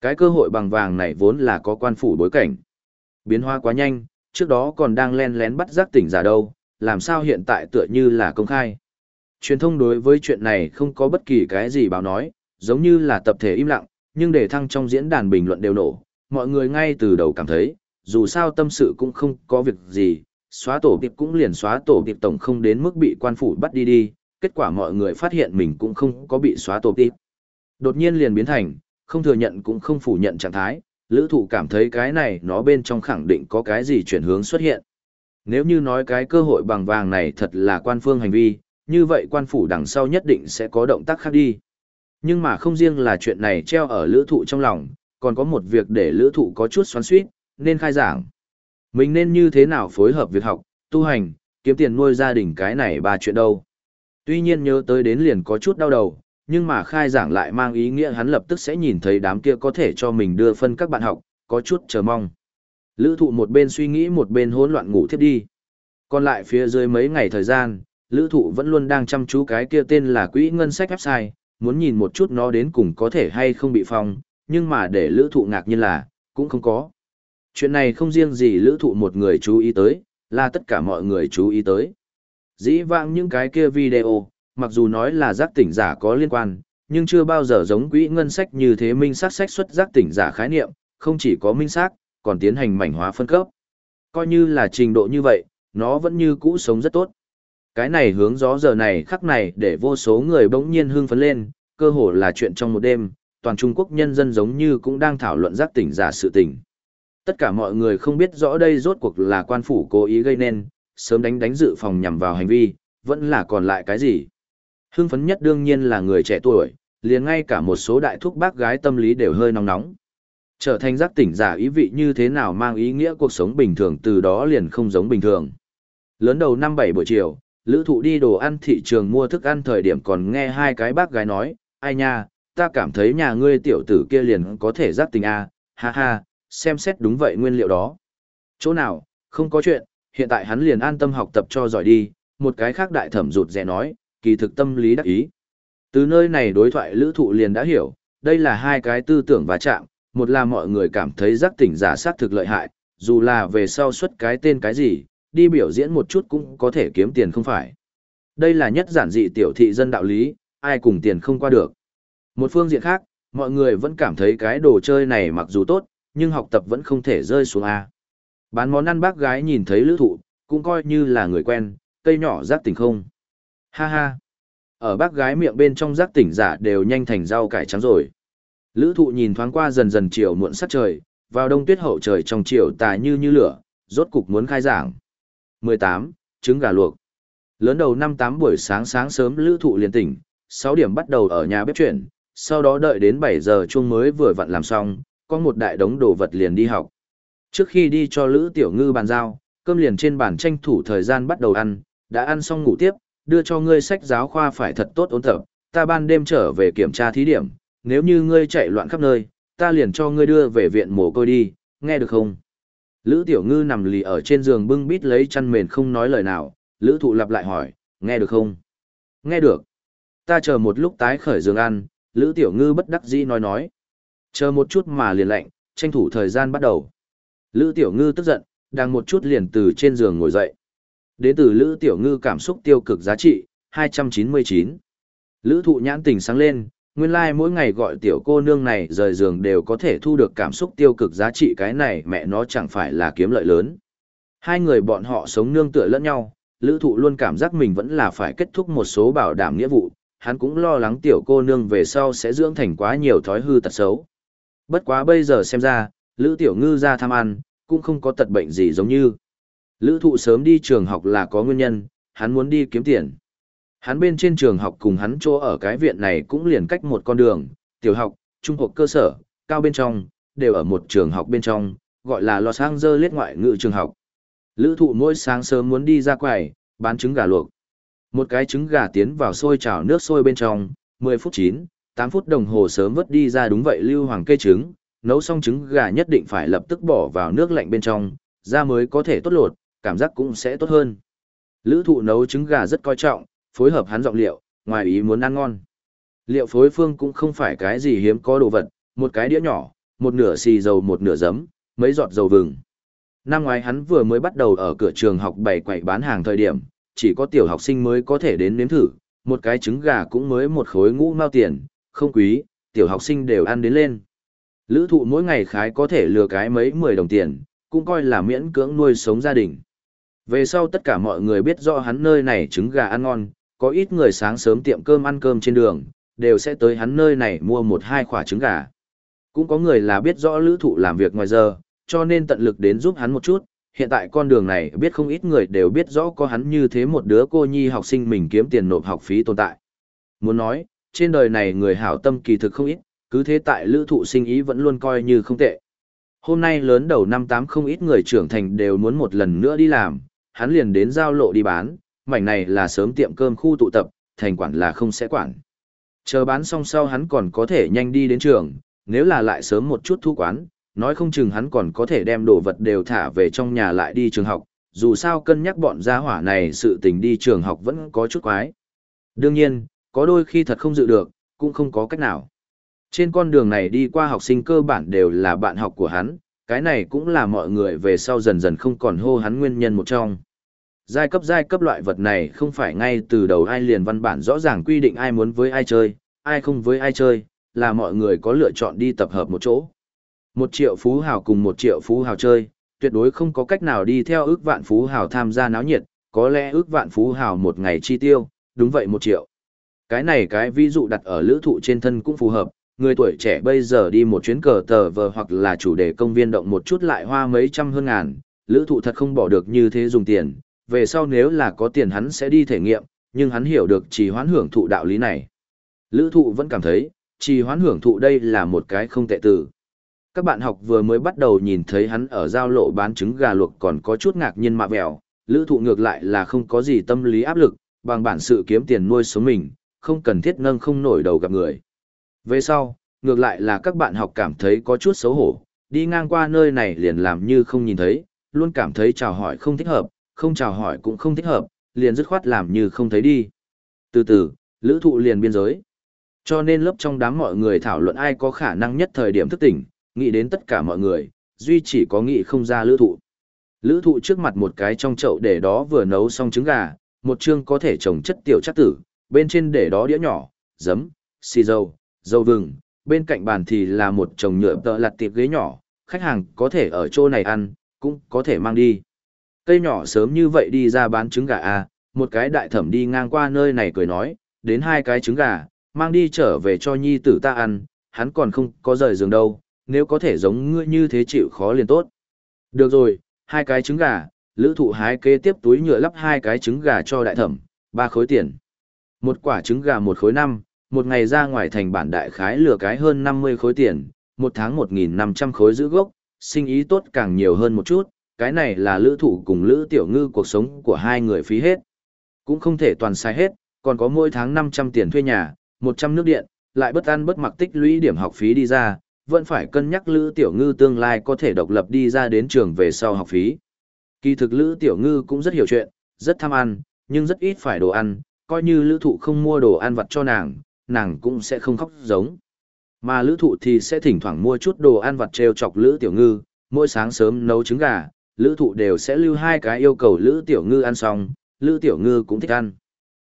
cái cơ hội bằng vàng này vốn là có quan phủ bối cảnh. Biến hóa quá nhanh, trước đó còn đang len lén bắt giác tỉnh giả đâu, làm sao hiện tại tựa như là công khai. Truyền thông đối với chuyện này không có bất kỳ cái gì báo nói, giống như là tập thể im lặng, nhưng để thăng trong diễn đàn bình luận đều nổ, mọi người ngay từ đầu cảm thấy, dù sao tâm sự cũng không có việc gì, xóa tổ tiệp cũng liền xóa tổ tiệp tổng không đến mức bị quan phủ bắt đi đi, kết quả mọi người phát hiện mình cũng không có bị xóa tổ tiệp. Đột nhiên liền biến thành, không thừa nhận cũng không phủ nhận trạng thái, lữ thụ cảm thấy cái này nó bên trong khẳng định có cái gì chuyển hướng xuất hiện. Nếu như nói cái cơ hội bằng vàng này thật là quan phương hành vi, như vậy quan phủ đằng sau nhất định sẽ có động tác khác đi. Nhưng mà không riêng là chuyện này treo ở lữ thụ trong lòng, còn có một việc để lữ thụ có chút xoắn suýt, nên khai giảng. Mình nên như thế nào phối hợp việc học, tu hành, kiếm tiền nuôi gia đình cái này ba chuyện đâu. Tuy nhiên nhớ tới đến liền có chút đau đầu, nhưng mà khai giảng lại mang ý nghĩa hắn lập tức sẽ nhìn thấy đám kia có thể cho mình đưa phân các bạn học, có chút chờ mong. Lữ thụ một bên suy nghĩ một bên hỗn loạn ngủ thiếp đi. Còn lại phía dưới mấy ngày thời gian, lữ thụ vẫn luôn đang chăm chú cái kia tên là quỹ ngân sách website, muốn nhìn một chút nó đến cùng có thể hay không bị phong, nhưng mà để lữ thụ ngạc nhiên là, cũng không có. Chuyện này không riêng gì lữ thụ một người chú ý tới, là tất cả mọi người chú ý tới. Dĩ vãng những cái kia video, mặc dù nói là giác tỉnh giả có liên quan, nhưng chưa bao giờ giống quỹ ngân sách như thế minh xác sách xuất giác tỉnh giả khái niệm, không chỉ có minh xác, còn tiến hành mảnh hóa phân cấp. Coi như là trình độ như vậy, nó vẫn như cũ sống rất tốt. Cái này hướng gió giờ này khắc này để vô số người bỗng nhiên hưng phấn lên, cơ hồ là chuyện trong một đêm, toàn Trung Quốc nhân dân giống như cũng đang thảo luận giác tỉnh giả sự tỉnh. Tất cả mọi người không biết rõ đây rốt cuộc là quan phủ cố ý gây nên, sớm đánh đánh dự phòng nhằm vào hành vi, vẫn là còn lại cái gì. Hưng phấn nhất đương nhiên là người trẻ tuổi, liền ngay cả một số đại thúc bác gái tâm lý đều hơi nóng nóng. Trở thành giác tỉnh giả ý vị như thế nào mang ý nghĩa cuộc sống bình thường từ đó liền không giống bình thường. Lớn đầu năm bảy buổi chiều, lữ thụ đi đồ ăn thị trường mua thức ăn thời điểm còn nghe hai cái bác gái nói, ai nha, ta cảm thấy nhà ngươi tiểu tử kia liền có thể giác tình a ha ha, xem xét đúng vậy nguyên liệu đó. Chỗ nào, không có chuyện, hiện tại hắn liền an tâm học tập cho giỏi đi, một cái khác đại thẩm rụt rẻ nói, kỳ thực tâm lý đắc ý. Từ nơi này đối thoại lữ thụ liền đã hiểu, đây là hai cái tư tưởng và chạm, một là mọi người cảm thấy giác tỉnh giả sát thực lợi hại, dù là về sau xuất cái tên cái gì, đi biểu diễn một chút cũng có thể kiếm tiền không phải. Đây là nhất giản dị tiểu thị dân đạo lý, ai cùng tiền không qua được. Một phương diện khác, mọi người vẫn cảm thấy cái đồ chơi này mặc dù tốt, nhưng học tập vẫn không thể rơi xuống A. Bán món ăn bác gái nhìn thấy lữ thụ, cũng coi như là người quen, cây nhỏ giác tỉnh không. Ha ha. Ở bác gái miệng bên trong giác tỉnh giả đều nhanh thành rau cải trắng rồi. Lữ thụ nhìn thoáng qua dần dần chiều muộn sắc trời, vào đông tuyết hậu trời trong chiều tà như như lửa, rốt cục muốn khai giảng. 18. Trứng gà luộc. Lớn đầu năm 8 buổi sáng sáng sớm lữ thụ liền tỉnh, 6 điểm bắt đầu ở nhà bếp chuyển, sau đó đợi đến 7 giờ chuông mới vừa vặn làm xong, có một đại đống đồ vật liền đi học. Trước khi đi cho Lữ Tiểu Ngư bàn giao, cơm liền trên bàn tranh thủ thời gian bắt đầu ăn, đã ăn xong ngủ tiếp, đưa cho ngươi sách giáo khoa phải thật tốt ôn tập, ta ban đêm trở về kiểm tra thí điểm, nếu như ngươi chạy loạn khắp nơi, ta liền cho ngươi đưa về viện mồ côi đi, nghe được không? Lữ Tiểu Ngư nằm lì ở trên giường bưng bít lấy chăn mền không nói lời nào, Lữ Thụ lặp lại hỏi, nghe được không? Nghe được. Ta chờ một lúc tái khởi giường ăn, Lữ Tiểu Ngư bất đắc dĩ nói nói. Chờ một chút mà liền lạnh, tranh thủ thời gian bắt đầu. Lữ Tiểu Ngư tức giận, đang một chút liền từ trên giường ngồi dậy. Đến từ Lữ Tiểu Ngư cảm xúc tiêu cực giá trị, 299. Lữ thụ nhãn tình sáng lên, nguyên lai like mỗi ngày gọi tiểu cô nương này rời giường đều có thể thu được cảm xúc tiêu cực giá trị cái này mẹ nó chẳng phải là kiếm lợi lớn. Hai người bọn họ sống nương tựa lẫn nhau, lữ thụ luôn cảm giác mình vẫn là phải kết thúc một số bảo đảm nghĩa vụ, hắn cũng lo lắng tiểu cô nương về sau sẽ dưỡng thành quá nhiều thói hư tật xấu. Bất quá bây giờ xem ra, Lữ Tiểu Ngư ra tham ăn, cũng không có tật bệnh gì giống như. Lữ thụ sớm đi trường học là có nguyên nhân, hắn muốn đi kiếm tiền. Hắn bên trên trường học cùng hắn chỗ ở cái viện này cũng liền cách một con đường, tiểu học, trung học cơ sở, cao bên trong, đều ở một trường học bên trong, gọi là Los Angeles ngoại ngữ trường học. Lữ thụ mỗi sáng sớm muốn đi ra quầy, bán trứng gà luộc. Một cái trứng gà tiến vào sôi chảo nước sôi bên trong, 10 phút chín, 8 phút đồng hồ sớm vớt đi ra đúng vậy lưu hoàng cây trứng, nấu xong trứng gà nhất định phải lập tức bỏ vào nước lạnh bên trong, ra mới có thể tốt lột, cảm giác cũng sẽ tốt hơn. Lữ thụ nấu trứng gà rất coi trọng, phối hợp hắn giọng liệu, ngoài ý muốn ăn ngon. Liệu phối phương cũng không phải cái gì hiếm có đồ vật, một cái đĩa nhỏ, một nửa xì dầu một nửa giấm, mấy giọt dầu vừng. Năm ngoái hắn vừa mới bắt đầu ở cửa trường học bày quậy bán hàng thời điểm, chỉ có tiểu học sinh mới có thể đến nếm thử, một cái trứng gà cũng mới một khối ngũ mao tiền, không quý, tiểu học sinh đều ăn đến lên. Lữ thụ mỗi ngày khái có thể lừa cái mấy mười đồng tiền, cũng coi là miễn cưỡng nuôi sống gia đình. Về sau tất cả mọi người biết rõ hắn nơi này trứng gà ăn ngon, có ít người sáng sớm tiệm cơm ăn cơm trên đường, đều sẽ tới hắn nơi này mua một hai quả trứng gà. Cũng có người là biết rõ lữ thụ làm việc ngoài giờ, cho nên tận lực đến giúp hắn một chút. Hiện tại con đường này biết không ít người đều biết rõ có hắn như thế một đứa cô nhi học sinh mình kiếm tiền nộp học phí tồn tại. Muốn nói, trên đời này người hảo tâm kỳ thực không ít, cứ thế tại lữ thụ sinh ý vẫn luôn coi như không tệ. Hôm nay lớn đầu năm tám không ít người trưởng thành đều muốn một lần nữa đi làm, hắn liền đến giao lộ đi bán, mảnh này là sớm tiệm cơm khu tụ tập, thành quản là không sẽ quản. Chờ bán xong sau hắn còn có thể nhanh đi đến trường, nếu là lại sớm một chút thu quán, nói không chừng hắn còn có thể đem đồ vật đều thả về trong nhà lại đi trường học, dù sao cân nhắc bọn gia hỏa này sự tình đi trường học vẫn có chút quái. Đương nhiên, có đôi khi thật không dự được, cũng không có cách nào. Trên con đường này đi qua học sinh cơ bản đều là bạn học của hắn, cái này cũng là mọi người về sau dần dần không còn hô hắn nguyên nhân một trong. Giai cấp giai cấp loại vật này không phải ngay từ đầu ai liền văn bản rõ ràng quy định ai muốn với ai chơi, ai không với ai chơi, là mọi người có lựa chọn đi tập hợp một chỗ. Một triệu phú hào cùng một triệu phú hào chơi, tuyệt đối không có cách nào đi theo ước vạn phú hào tham gia náo nhiệt, có lẽ ước vạn phú hào một ngày chi tiêu, đúng vậy một triệu. Cái này cái ví dụ đặt ở lữ thụ trên thân cũng phù hợp, người tuổi trẻ bây giờ đi một chuyến cờ tờ vờ hoặc là chủ đề công viên động một chút lại hoa mấy trăm hơn ngàn, lữ thụ thật không bỏ được như thế dùng tiền, về sau nếu là có tiền hắn sẽ đi thể nghiệm, nhưng hắn hiểu được chỉ hoán hưởng thụ đạo lý này. Lữ thụ vẫn cảm thấy, chỉ hoán hưởng thụ đây là một cái không tệ từ. Các bạn học vừa mới bắt đầu nhìn thấy hắn ở giao lộ bán trứng gà luộc còn có chút ngạc nhiên mạ mèo, lữ thụ ngược lại là không có gì tâm lý áp lực, bằng bản sự kiếm tiền nuôi sống mình, không cần thiết nâng không nổi đầu gặp người. Về sau, ngược lại là các bạn học cảm thấy có chút xấu hổ, đi ngang qua nơi này liền làm như không nhìn thấy, luôn cảm thấy chào hỏi không thích hợp, không chào hỏi cũng không thích hợp, liền dứt khoát làm như không thấy đi. Từ từ, lữ thụ liền biên giới. Cho nên lớp trong đám mọi người thảo luận ai có khả năng nhất thời điểm thức tỉnh, nghĩ đến tất cả mọi người, duy chỉ có nghĩ không ra lữ thụ. Lữ thụ trước mặt một cái trong chậu để đó vừa nấu xong trứng gà, một chương có thể trồng chất tiểu chắc tử, bên trên để đó đĩa nhỏ, giấm, xì dầu, dầu vừng, bên cạnh bàn thì là một chồng nhựa tợ lặt tiệp ghế nhỏ, khách hàng có thể ở chỗ này ăn, cũng có thể mang đi. Cây nhỏ sớm như vậy đi ra bán trứng gà à, một cái đại thẩm đi ngang qua nơi này cười nói, đến hai cái trứng gà, mang đi trở về cho nhi tử ta ăn, hắn còn không có rời giường đâu, nếu có thể giống ngươi như thế chịu khó liền tốt. Được rồi, hai cái trứng gà, lữ thụ hái kế tiếp túi nhựa lắp hai cái trứng gà cho đại thẩm, ba khối tiền. Một quả trứng gà một khối năm, một ngày ra ngoài thành bản đại khái lừa cái hơn 50 khối tiền, một tháng 1.500 khối giữ gốc, sinh ý tốt càng nhiều hơn một chút, cái này là lữ thủ cùng lữ tiểu ngư cuộc sống của hai người phí hết. Cũng không thể toàn sai hết, còn có mỗi tháng 500 tiền thuê nhà, 100 nước điện, lại bất ăn bất mặc tích lũy điểm học phí đi ra, vẫn phải cân nhắc lữ tiểu ngư tương lai có thể độc lập đi ra đến trường về sau học phí. Kỳ thực lữ tiểu ngư cũng rất hiểu chuyện, rất tham ăn, nhưng rất ít phải đồ ăn, coi như lữ thụ không mua đồ ăn vặt cho nàng, nàng cũng sẽ không khóc giống. Mà lữ thụ thì sẽ thỉnh thoảng mua chút đồ ăn vặt trêu chọc lữ tiểu ngư, mỗi sáng sớm nấu trứng gà, lữ thụ đều sẽ lưu hai cái yêu cầu lữ tiểu ngư ăn xong, lữ tiểu ngư cũng thích ăn.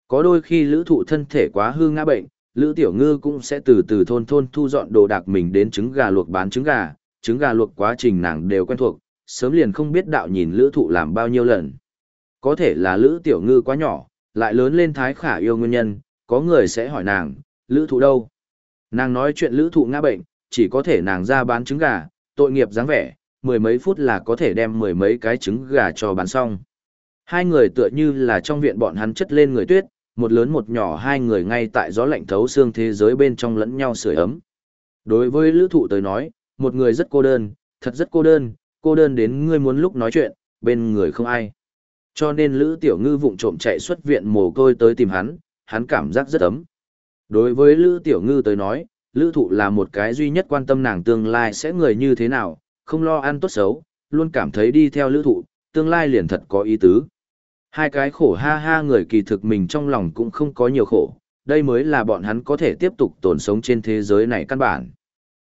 Có đôi khi lữ thụ thân thể quá hư ngã bệnh, lữ tiểu ngư cũng sẽ từ từ thôn thôn thu dọn đồ đạc mình đến trứng gà luộc bán trứng gà, trứng gà luộc quá trình nàng đều quen thuộc, sớm liền không biết đạo nhìn lữ thụ làm bao nhiêu lần. Có thể là lữ tiểu ngư quá nhỏ, lại lớn lên thái khả yêu nguyên nhân, có người sẽ hỏi nàng, lữ thụ đâu? Nàng nói chuyện lữ thụ ngã bệnh, chỉ có thể nàng ra bán trứng gà, tội nghiệp dáng vẻ, mười mấy phút là có thể đem mười mấy cái trứng gà cho bán xong. Hai người tựa như là trong viện bọn hắn chất lên người tuyết, một lớn một nhỏ hai người ngay tại gió lạnh thấu xương thế giới bên trong lẫn nhau sưởi ấm. Đối với lữ thụ tới nói, một người rất cô đơn, thật rất cô đơn, cô đơn đến ngươi muốn lúc nói chuyện, bên người không ai. Cho nên lữ tiểu ngư vụng trộm chạy xuất viện mồ côi tới tìm hắn, hắn cảm giác rất ấm. Đối với lữ tiểu ngư tới nói, lữ thụ là một cái duy nhất quan tâm nàng tương lai sẽ người như thế nào, không lo ăn tốt xấu, luôn cảm thấy đi theo lữ thụ, tương lai liền thật có ý tứ. Hai cái khổ ha ha người kỳ thực mình trong lòng cũng không có nhiều khổ, đây mới là bọn hắn có thể tiếp tục tồn sống trên thế giới này căn bản.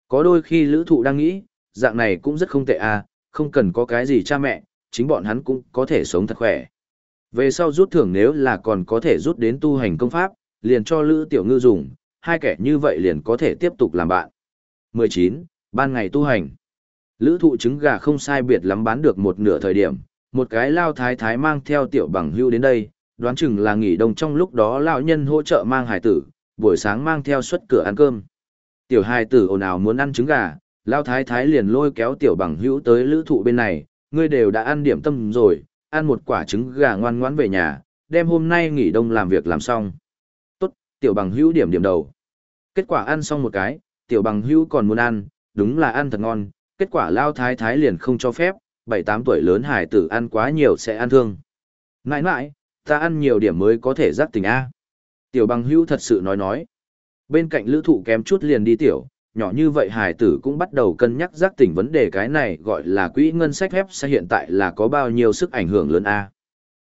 Có đôi khi lữ thụ đang nghĩ, dạng này cũng rất không tệ à, không cần có cái gì cha mẹ, chính bọn hắn cũng có thể sống thật khỏe. Về sau rút thưởng nếu là còn có thể rút đến tu hành công pháp, liền cho Lữ Tiểu Ngư dùng, hai kẻ như vậy liền có thể tiếp tục làm bạn. 19. Ban ngày tu hành. Lữ thụ trứng gà không sai biệt lắm bán được một nửa thời điểm, một cái lao thái thái mang theo tiểu bằng hưu đến đây, đoán chừng là nghỉ đông trong lúc đó lão nhân hỗ trợ mang hải tử, buổi sáng mang theo xuất cửa ăn cơm. Tiểu hải tử ồn ào muốn ăn trứng gà, lao thái thái liền lôi kéo tiểu bằng hữu tới lữ thụ bên này, ngươi đều đã ăn điểm tâm rồi, ăn một quả trứng gà ngoan ngoãn về nhà, đem hôm nay nghỉ đông làm việc làm xong. Tốt, tiểu bằng hữu điểm điểm đầu. Kết quả ăn xong một cái, tiểu bằng hữu còn muốn ăn, đúng là ăn thật ngon, kết quả lao thái thái liền không cho phép, 7-8 tuổi lớn hải tử ăn quá nhiều sẽ ăn thương. Nãi nãi, ta ăn nhiều điểm mới có thể giác tỉnh A. Tiểu bằng hữu thật sự nói nói. Bên cạnh lữ thụ kém chút liền đi tiểu, nhỏ như vậy hải tử cũng bắt đầu cân nhắc giác tỉnh vấn đề cái này gọi là quỹ ngân sách phép sẽ hiện tại là có bao nhiêu sức ảnh hưởng lớn A.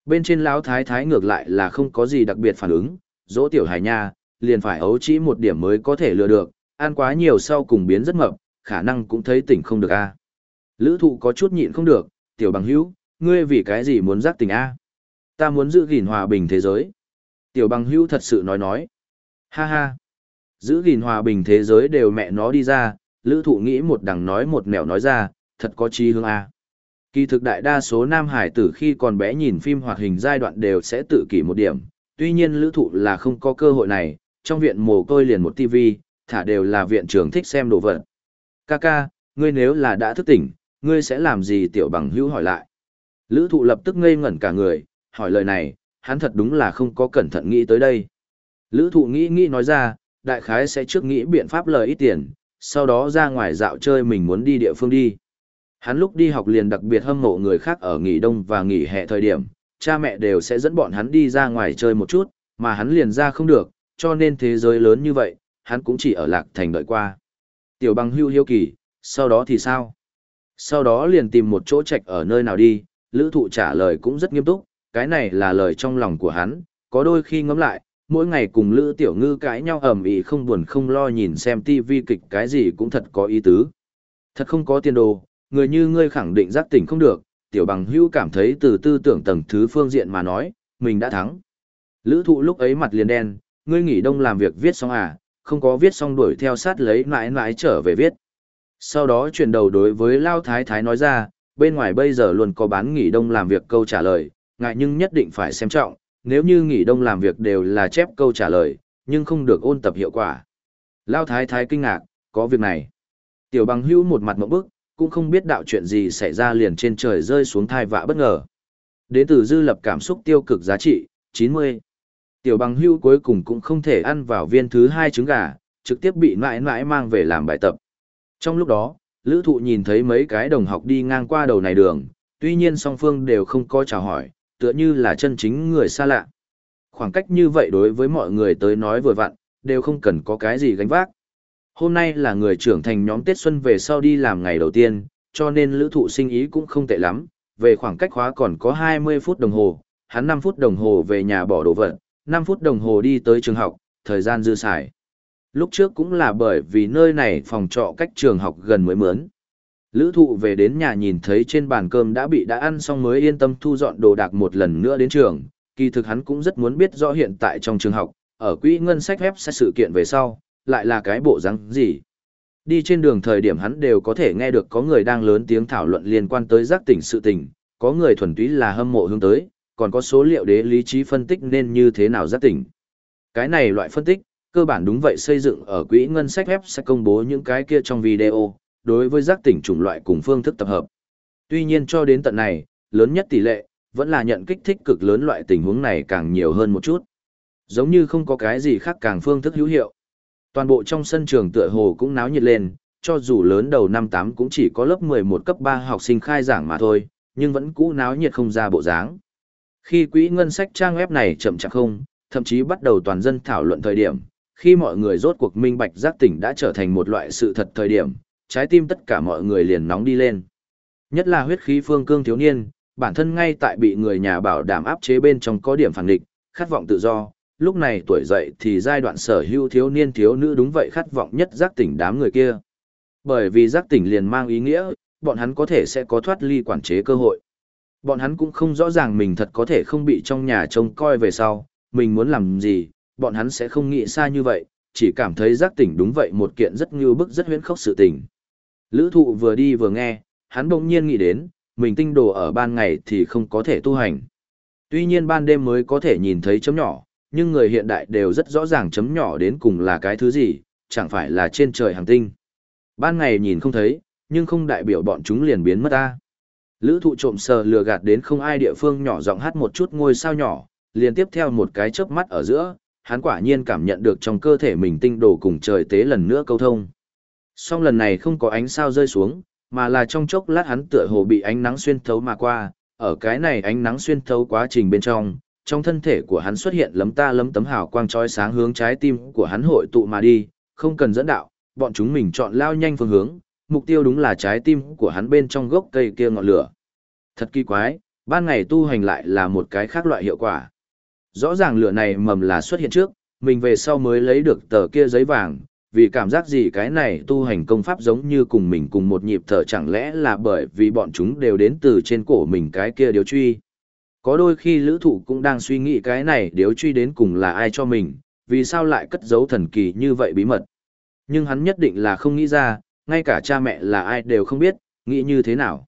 Bên trên lão thái thái ngược lại là không có gì đặc biệt phản ứng, dỗ tiểu hải nha, liền phải ấu chỉ một điểm mới có thể lừa được, ăn quá nhiều sau cùng biến rất mập, khả năng cũng thấy tỉnh không được A. Lữ thụ có chút nhịn không được, tiểu bằng hữu, ngươi vì cái gì muốn giác tỉnh A? Ta muốn giữ gìn hòa bình thế giới. Tiểu bằng hữu thật sự nói nói. Ha ha. Giữ gìn hòa bình thế giới đều mẹ nó đi ra, lữ thụ nghĩ một đằng nói một nẻo nói ra, thật có chí hương A. Kỳ thực đại đa số nam hải tử khi còn bé nhìn phim hoạt hình giai đoạn đều sẽ tự kỷ một điểm, tuy nhiên lữ thụ là không có cơ hội này, trong viện mồ côi liền một tivi, thả đều là viện trưởng thích xem đồ vật. Kaka, ngươi nếu là đã thức tỉnh, ngươi sẽ làm gì tiểu bằng hữu hỏi lại. Lữ thụ lập tức ngây ngẩn cả người, hỏi lời này, hắn thật đúng là không có cẩn thận nghĩ tới đây. Lữ thụ nghĩ nghĩ nói ra, đại khái sẽ trước nghĩ biện pháp lời ít tiền, sau đó ra ngoài dạo chơi mình muốn đi địa phương đi. Hắn lúc đi học liền đặc biệt hâm mộ người khác ở nghỉ đông và nghỉ hè thời điểm, cha mẹ đều sẽ dẫn bọn hắn đi ra ngoài chơi một chút, mà hắn liền ra không được, cho nên thế giới lớn như vậy, hắn cũng chỉ ở lạc thành đợi qua. Tiểu bằng hưu hiếu kỳ, sau đó thì sao? Sau đó liền tìm một chỗ trạch ở nơi nào đi, lữ thụ trả lời cũng rất nghiêm túc, cái này là lời trong lòng của hắn, có đôi khi ngẫm lại, mỗi ngày cùng Lữ Tiểu Ngư cãi nhau ầm ĩ không buồn không lo nhìn xem tivi kịch cái gì cũng thật có ý tứ. Thật không có tiền đồ, người như ngươi khẳng định giác tỉnh không được, Tiểu Bằng hưu cảm thấy từ tư tưởng tầng thứ phương diện mà nói, mình đã thắng. Lữ thụ lúc ấy mặt liền đen, ngươi nghỉ đông làm việc viết xong à, không có viết xong đuổi theo sát lấy mãi mãi trở về viết. Sau đó chuyển đầu đối với Lao Thái Thái nói ra, bên ngoài bây giờ luôn có bán nghỉ đông làm việc câu trả lời, ngại nhưng nhất định phải xem trọng, nếu như nghỉ đông làm việc đều là chép câu trả lời, nhưng không được ôn tập hiệu quả. Lao thái thái kinh ngạc, có việc này. Tiểu bằng hữu một mặt mộng bức, cũng không biết đạo chuyện gì xảy ra liền trên trời rơi xuống thai vạ bất ngờ. Đến từ dư lập cảm xúc tiêu cực giá trị, 90. Tiểu bằng hưu cuối cùng cũng không thể ăn vào viên thứ hai trứng gà, trực tiếp bị mãi mãi mang về làm bài tập. Trong lúc đó, lữ thụ nhìn thấy mấy cái đồng học đi ngang qua đầu này đường, tuy nhiên song phương đều không có chào hỏi, tựa như là chân chính người xa lạ. Khoảng cách như vậy đối với mọi người tới nói vừa vặn, đều không cần có cái gì gánh vác. Hôm nay là người trưởng thành nhóm Tết Xuân về sau đi làm ngày đầu tiên, cho nên lữ thụ sinh ý cũng không tệ lắm, về khoảng cách khóa còn có 20 phút đồng hồ, hắn 5 phút đồng hồ về nhà bỏ đồ vật, 5 phút đồng hồ đi tới trường học, thời gian dư xài. Lúc trước cũng là bởi vì nơi này phòng trọ cách trường học gần mới mướn. Lữ thụ về đến nhà nhìn thấy trên bàn cơm đã bị đã ăn xong mới yên tâm thu dọn đồ đạc một lần nữa đến trường. Kỳ thực hắn cũng rất muốn biết rõ hiện tại trong trường học, ở quỹ ngân sách phép sẽ sự kiện về sau, lại là cái bộ răng gì. Đi trên đường thời điểm hắn đều có thể nghe được có người đang lớn tiếng thảo luận liên quan tới giác tỉnh sự tình, có người thuần túy là hâm mộ hướng tới, còn có số liệu đế lý trí phân tích nên như thế nào giác tỉnh. Cái này loại phân tích, cơ bản đúng vậy xây dựng ở quỹ ngân sách phép sẽ công bố những cái kia trong video, đối với giác tỉnh chủng loại cùng phương thức tập hợp. Tuy nhiên cho đến tận này, lớn nhất tỷ lệ, vẫn là nhận kích thích cực lớn loại tình huống này càng nhiều hơn một chút. Giống như không có cái gì khác càng phương thức hữu hiệu. Toàn bộ trong sân trường tựa hồ cũng náo nhiệt lên, cho dù lớn đầu năm 8 cũng chỉ có lớp 11 cấp 3 học sinh khai giảng mà thôi, nhưng vẫn cũ náo nhiệt không ra bộ dáng. Khi quỹ ngân sách trang web này chậm chạp không, thậm chí bắt đầu toàn dân thảo luận thời điểm, khi mọi người rốt cuộc minh bạch giác tỉnh đã trở thành một loại sự thật thời điểm, trái tim tất cả mọi người liền nóng đi lên. Nhất là huyết khí phương cương thiếu niên, bản thân ngay tại bị người nhà bảo đảm áp chế bên trong có điểm phản địch, khát vọng tự do, lúc này tuổi dậy thì giai đoạn sở hữu thiếu niên thiếu nữ đúng vậy khát vọng nhất giác tỉnh đám người kia. Bởi vì giác tỉnh liền mang ý nghĩa, bọn hắn có thể sẽ có thoát ly quản chế cơ hội. Bọn hắn cũng không rõ ràng mình thật có thể không bị trong nhà trông coi về sau, mình muốn làm gì, bọn hắn sẽ không nghĩ xa như vậy, chỉ cảm thấy giác tỉnh đúng vậy một kiện rất như bức rất huyễn khốc sự tình. Lữ thụ vừa đi vừa nghe, hắn bỗng nhiên nghĩ đến, mình tinh đồ ở ban ngày thì không có thể tu hành. Tuy nhiên ban đêm mới có thể nhìn thấy chấm nhỏ, nhưng người hiện đại đều rất rõ ràng chấm nhỏ đến cùng là cái thứ gì, chẳng phải là trên trời hàng tinh. Ban ngày nhìn không thấy, nhưng không đại biểu bọn chúng liền biến mất ta. Lữ thụ trộm sờ lừa gạt đến không ai địa phương nhỏ giọng hát một chút ngôi sao nhỏ, liền tiếp theo một cái chớp mắt ở giữa, hắn quả nhiên cảm nhận được trong cơ thể mình tinh đồ cùng trời tế lần nữa câu thông. Song lần này không có ánh sao rơi xuống, mà là trong chốc lát hắn tựa hồ bị ánh nắng xuyên thấu mà qua, ở cái này ánh nắng xuyên thấu quá trình bên trong, trong thân thể của hắn xuất hiện lấm ta lấm tấm hào quang trói sáng hướng trái tim của hắn hội tụ mà đi, không cần dẫn đạo, bọn chúng mình chọn lao nhanh phương hướng, mục tiêu đúng là trái tim của hắn bên trong gốc cây kia ngọn lửa. Thật kỳ quái, ban ngày tu hành lại là một cái khác loại hiệu quả. Rõ ràng lửa này mầm là xuất hiện trước, mình về sau mới lấy được tờ kia giấy vàng, vì cảm giác gì cái này tu hành công pháp giống như cùng mình cùng một nhịp thở chẳng lẽ là bởi vì bọn chúng đều đến từ trên cổ mình cái kia điếu truy. Có đôi khi lữ thụ cũng đang suy nghĩ cái này điếu truy đến cùng là ai cho mình, vì sao lại cất giấu thần kỳ như vậy bí mật. Nhưng hắn nhất định là không nghĩ ra, ngay cả cha mẹ là ai đều không biết, nghĩ như thế nào.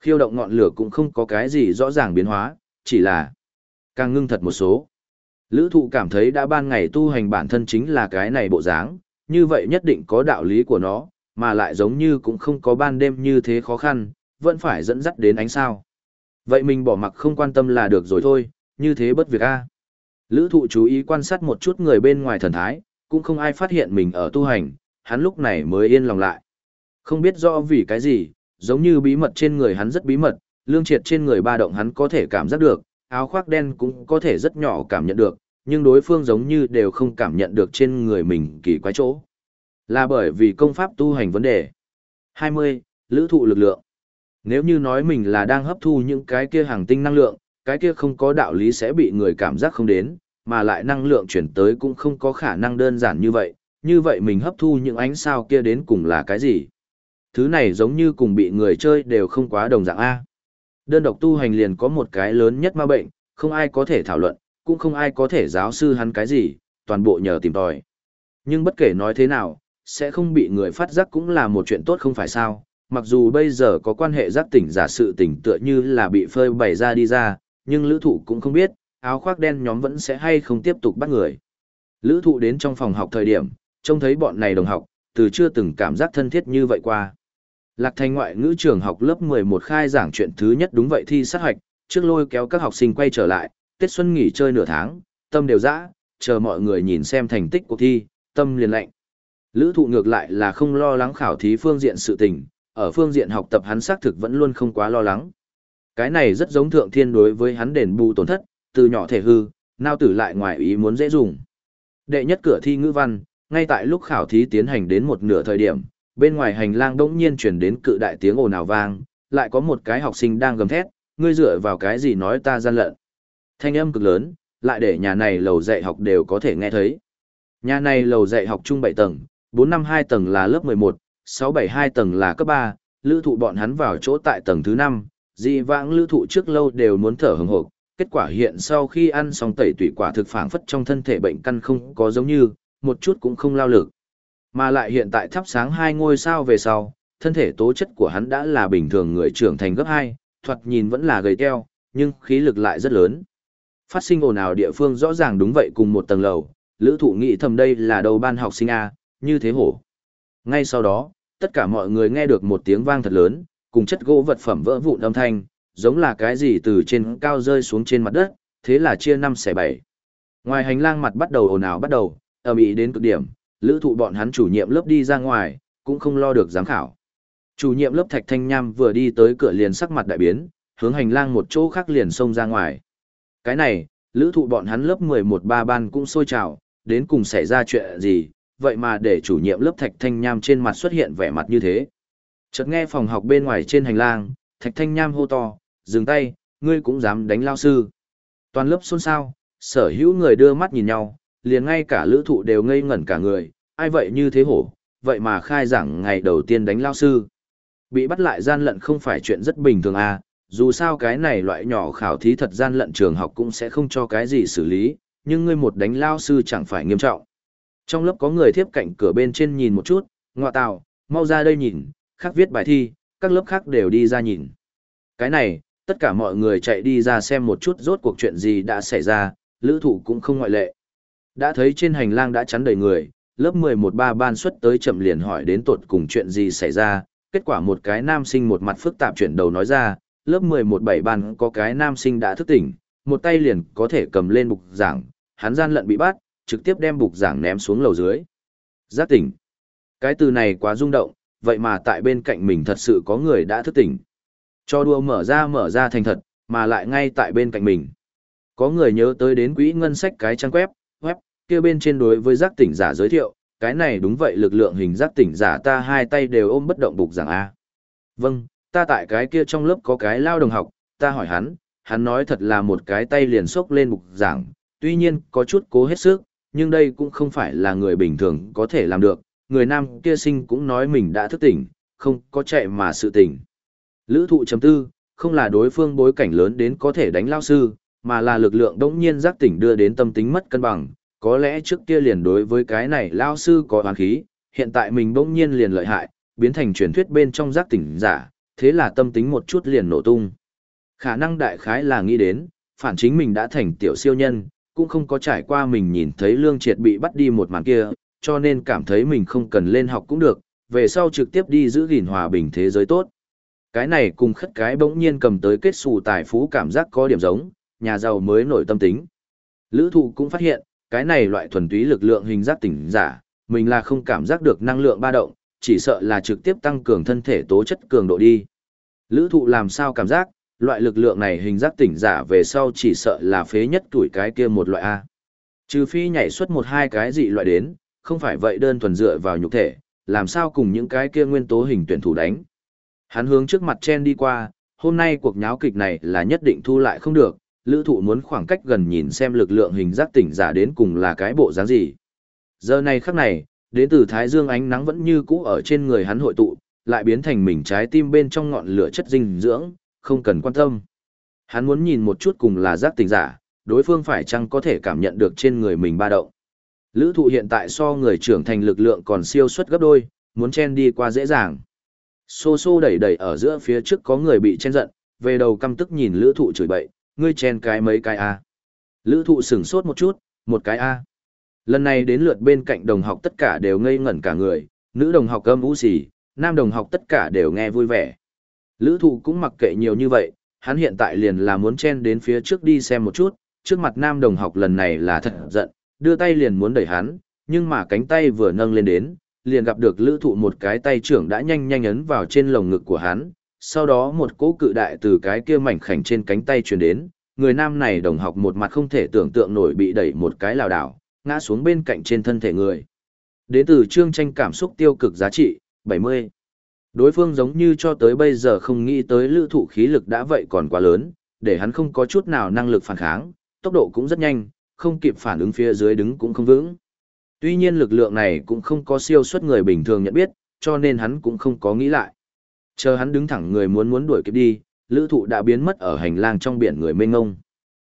Khiêu động ngọn lửa cũng không có cái gì rõ ràng biến hóa, chỉ là càng ngưng thật một số. Lữ thụ cảm thấy đã ban ngày tu hành bản thân chính là cái này bộ dáng, như vậy nhất định có đạo lý của nó, mà lại giống như cũng không có ban đêm như thế khó khăn, vẫn phải dẫn dắt đến ánh sao. Vậy mình bỏ mặc không quan tâm là được rồi thôi, như thế bất việc a. Lữ thụ chú ý quan sát một chút người bên ngoài thần thái, cũng không ai phát hiện mình ở tu hành, hắn lúc này mới yên lòng lại. Không biết rõ vì cái gì, giống như bí mật trên người hắn rất bí mật, lương triệt trên người ba động hắn có thể cảm giác được, áo khoác đen cũng có thể rất nhỏ cảm nhận được, nhưng đối phương giống như đều không cảm nhận được trên người mình kỳ quái chỗ. Là bởi vì công pháp tu hành vấn đề. 20. Lữ thụ lực lượng. Nếu như nói mình là đang hấp thu những cái kia hàng tinh năng lượng, cái kia không có đạo lý sẽ bị người cảm giác không đến, mà lại năng lượng chuyển tới cũng không có khả năng đơn giản như vậy, như vậy mình hấp thu những ánh sao kia đến cùng là cái gì? Thứ này giống như cùng bị người chơi đều không quá đồng dạng A. Đơn độc tu hành liền có một cái lớn nhất ma bệnh, không ai có thể thảo luận, cũng không ai có thể giáo sư hắn cái gì, toàn bộ nhờ tìm tòi. Nhưng bất kể nói thế nào, sẽ không bị người phát giác cũng là một chuyện tốt không phải sao, mặc dù bây giờ có quan hệ giác tỉnh giả sự tỉnh tựa như là bị phơi bày ra đi ra, nhưng lữ thụ cũng không biết, áo khoác đen nhóm vẫn sẽ hay không tiếp tục bắt người. Lữ thụ đến trong phòng học thời điểm, trông thấy bọn này đồng học, từ chưa từng cảm giác thân thiết như vậy qua. Lạc thành ngoại ngữ trường học lớp 11 khai giảng chuyện thứ nhất đúng vậy thi sát hoạch, trước lôi kéo các học sinh quay trở lại, Tết Xuân nghỉ chơi nửa tháng, tâm đều dã, chờ mọi người nhìn xem thành tích cuộc thi, tâm liền lạnh. Lữ thụ ngược lại là không lo lắng khảo thí phương diện sự tình, ở phương diện học tập hắn xác thực vẫn luôn không quá lo lắng. Cái này rất giống thượng thiên đối với hắn đền bù tổn thất, từ nhỏ thể hư, nao tử lại ngoài ý muốn dễ dùng. Đệ nhất cửa thi ngữ văn, ngay tại lúc khảo thí tiến hành đến một nửa thời điểm, bên ngoài hành lang đỗng nhiên chuyển đến cự đại tiếng ồn ào vang, lại có một cái học sinh đang gầm thét, ngươi dựa vào cái gì nói ta gian lận. Thanh âm cực lớn, lại để nhà này lầu dạy học đều có thể nghe thấy. Nhà này lầu dạy học chung 7 tầng, 452 tầng là lớp 11, 672 tầng là cấp 3, lữ thụ bọn hắn vào chỗ tại tầng thứ 5, dị vãng lữ thụ trước lâu đều muốn thở hừng hộp, kết quả hiện sau khi ăn xong tẩy tủy quả thực phản phất trong thân thể bệnh căn không có giống như, một chút cũng không lao lực. Mà lại hiện tại thắp sáng hai ngôi sao về sau, thân thể tố chất của hắn đã là bình thường người trưởng thành gấp hai thoạt nhìn vẫn là gầy teo, nhưng khí lực lại rất lớn. Phát sinh ồn ào địa phương rõ ràng đúng vậy cùng một tầng lầu, lữ thụ nghĩ thầm đây là đầu ban học sinh A, như thế hổ. Ngay sau đó, tất cả mọi người nghe được một tiếng vang thật lớn, cùng chất gỗ vật phẩm vỡ vụn âm thanh, giống là cái gì từ trên cao rơi xuống trên mặt đất, thế là chia năm xẻ bảy. Ngoài hành lang mặt bắt đầu ồn ào bắt đầu, ầm ĩ đến cực điểm, lữ thụ bọn hắn chủ nhiệm lớp đi ra ngoài, cũng không lo được giám khảo. Chủ nhiệm lớp Thạch Thanh Nham vừa đi tới cửa liền sắc mặt đại biến, hướng hành lang một chỗ khác liền xông ra ngoài. Cái này, lữ thụ bọn hắn lớp 11 ba ban cũng sôi trào, đến cùng xảy ra chuyện gì, vậy mà để chủ nhiệm lớp Thạch Thanh Nham trên mặt xuất hiện vẻ mặt như thế. Chợt nghe phòng học bên ngoài trên hành lang, Thạch Thanh Nham hô to, dừng tay, ngươi cũng dám đánh lao sư. Toàn lớp xôn xao, sở hữu người đưa mắt nhìn nhau, liền ngay cả lữ thụ đều ngây ngẩn cả người, ai vậy như thế hổ, vậy mà khai giảng ngày đầu tiên đánh lao sư. Bị bắt lại gian lận không phải chuyện rất bình thường à, dù sao cái này loại nhỏ khảo thí thật gian lận trường học cũng sẽ không cho cái gì xử lý, nhưng ngươi một đánh lao sư chẳng phải nghiêm trọng. Trong lớp có người tiếp cạnh cửa bên trên nhìn một chút, ngọa tào, mau ra đây nhìn, khác viết bài thi, các lớp khác đều đi ra nhìn. Cái này, tất cả mọi người chạy đi ra xem một chút rốt cuộc chuyện gì đã xảy ra, lữ thụ cũng không ngoại lệ. Đã thấy trên hành lang đã chắn đầy người, lớp 11-3 ban xuất tới chậm liền hỏi đến tột cùng chuyện gì xảy ra, kết quả một cái nam sinh một mặt phức tạp chuyển đầu nói ra, lớp 11-7 ban có cái nam sinh đã thức tỉnh, một tay liền có thể cầm lên bục giảng, hắn gian lận bị bắt, trực tiếp đem bục giảng ném xuống lầu dưới. Giác tỉnh. Cái từ này quá rung động, vậy mà tại bên cạnh mình thật sự có người đã thức tỉnh. Cho đua mở ra mở ra thành thật, mà lại ngay tại bên cạnh mình. Có người nhớ tới đến quỹ ngân sách cái trang web, kia bên trên đối với giác tỉnh giả giới thiệu, cái này đúng vậy lực lượng hình giác tỉnh giả ta hai tay đều ôm bất động bục giảng A. Vâng, ta tại cái kia trong lớp có cái lao đồng học, ta hỏi hắn, hắn nói thật là một cái tay liền sốc lên bục giảng, tuy nhiên có chút cố hết sức, nhưng đây cũng không phải là người bình thường có thể làm được, người nam kia sinh cũng nói mình đã thức tỉnh, không có chạy mà sự tỉnh. Lữ thụ chấm tư, không là đối phương bối cảnh lớn đến có thể đánh lao sư, mà là lực lượng đống nhiên giác tỉnh đưa đến tâm tính mất cân bằng, có lẽ trước kia liền đối với cái này lao sư có hoàn khí, hiện tại mình bỗng nhiên liền lợi hại, biến thành truyền thuyết bên trong giác tỉnh giả, thế là tâm tính một chút liền nổ tung. Khả năng đại khái là nghĩ đến, phản chính mình đã thành tiểu siêu nhân, cũng không có trải qua mình nhìn thấy lương triệt bị bắt đi một màn kia, cho nên cảm thấy mình không cần lên học cũng được, về sau trực tiếp đi giữ gìn hòa bình thế giới tốt. Cái này cùng khất cái bỗng nhiên cầm tới kết xù tài phú cảm giác có điểm giống, nhà giàu mới nổi tâm tính. Lữ thụ cũng phát hiện, cái này loại thuần túy lực lượng hình giác tỉnh giả, mình là không cảm giác được năng lượng ba động, chỉ sợ là trực tiếp tăng cường thân thể tố chất cường độ đi. Lữ thụ làm sao cảm giác, loại lực lượng này hình giác tỉnh giả về sau chỉ sợ là phế nhất tuổi cái kia một loại A. Trừ phi nhảy xuất một hai cái dị loại đến, không phải vậy đơn thuần dựa vào nhục thể, làm sao cùng những cái kia nguyên tố hình tuyển thủ đánh. Hắn hướng trước mặt chen đi qua, hôm nay cuộc nháo kịch này là nhất định thu lại không được, lữ thụ muốn khoảng cách gần nhìn xem lực lượng hình giác tỉnh giả đến cùng là cái bộ dáng gì. Giờ này khắc này, đến từ Thái Dương ánh nắng vẫn như cũ ở trên người hắn hội tụ, lại biến thành mình trái tim bên trong ngọn lửa chất dinh dưỡng, không cần quan tâm. Hắn muốn nhìn một chút cùng là giác tỉnh giả, đối phương phải chăng có thể cảm nhận được trên người mình ba động. Lữ thụ hiện tại so người trưởng thành lực lượng còn siêu suất gấp đôi, muốn chen đi qua dễ dàng. Xô xô đẩy đẩy ở giữa phía trước có người bị chen giận, về đầu căm tức nhìn lữ thụ chửi bậy, ngươi chen cái mấy cái A. Lữ thụ sửng sốt một chút, một cái A. Lần này đến lượt bên cạnh đồng học tất cả đều ngây ngẩn cả người, nữ đồng học âm ú xì nam đồng học tất cả đều nghe vui vẻ. Lữ thụ cũng mặc kệ nhiều như vậy, hắn hiện tại liền là muốn chen đến phía trước đi xem một chút, trước mặt nam đồng học lần này là thật giận, đưa tay liền muốn đẩy hắn, nhưng mà cánh tay vừa nâng lên đến, liền gặp được lữ thụ một cái tay trưởng đã nhanh nhanh ấn vào trên lồng ngực của hắn, sau đó một cỗ cự đại từ cái kia mảnh khảnh trên cánh tay truyền đến, người nam này đồng học một mặt không thể tưởng tượng nổi bị đẩy một cái lào đảo, ngã xuống bên cạnh trên thân thể người. Đến từ chương tranh cảm xúc tiêu cực giá trị, 70. Đối phương giống như cho tới bây giờ không nghĩ tới lữ thụ khí lực đã vậy còn quá lớn, để hắn không có chút nào năng lực phản kháng, tốc độ cũng rất nhanh, không kịp phản ứng phía dưới đứng cũng không vững. Tuy nhiên lực lượng này cũng không có siêu suất người bình thường nhận biết, cho nên hắn cũng không có nghĩ lại. Chờ hắn đứng thẳng người muốn muốn đuổi kịp đi, lữ thụ đã biến mất ở hành lang trong biển người mênh ngông.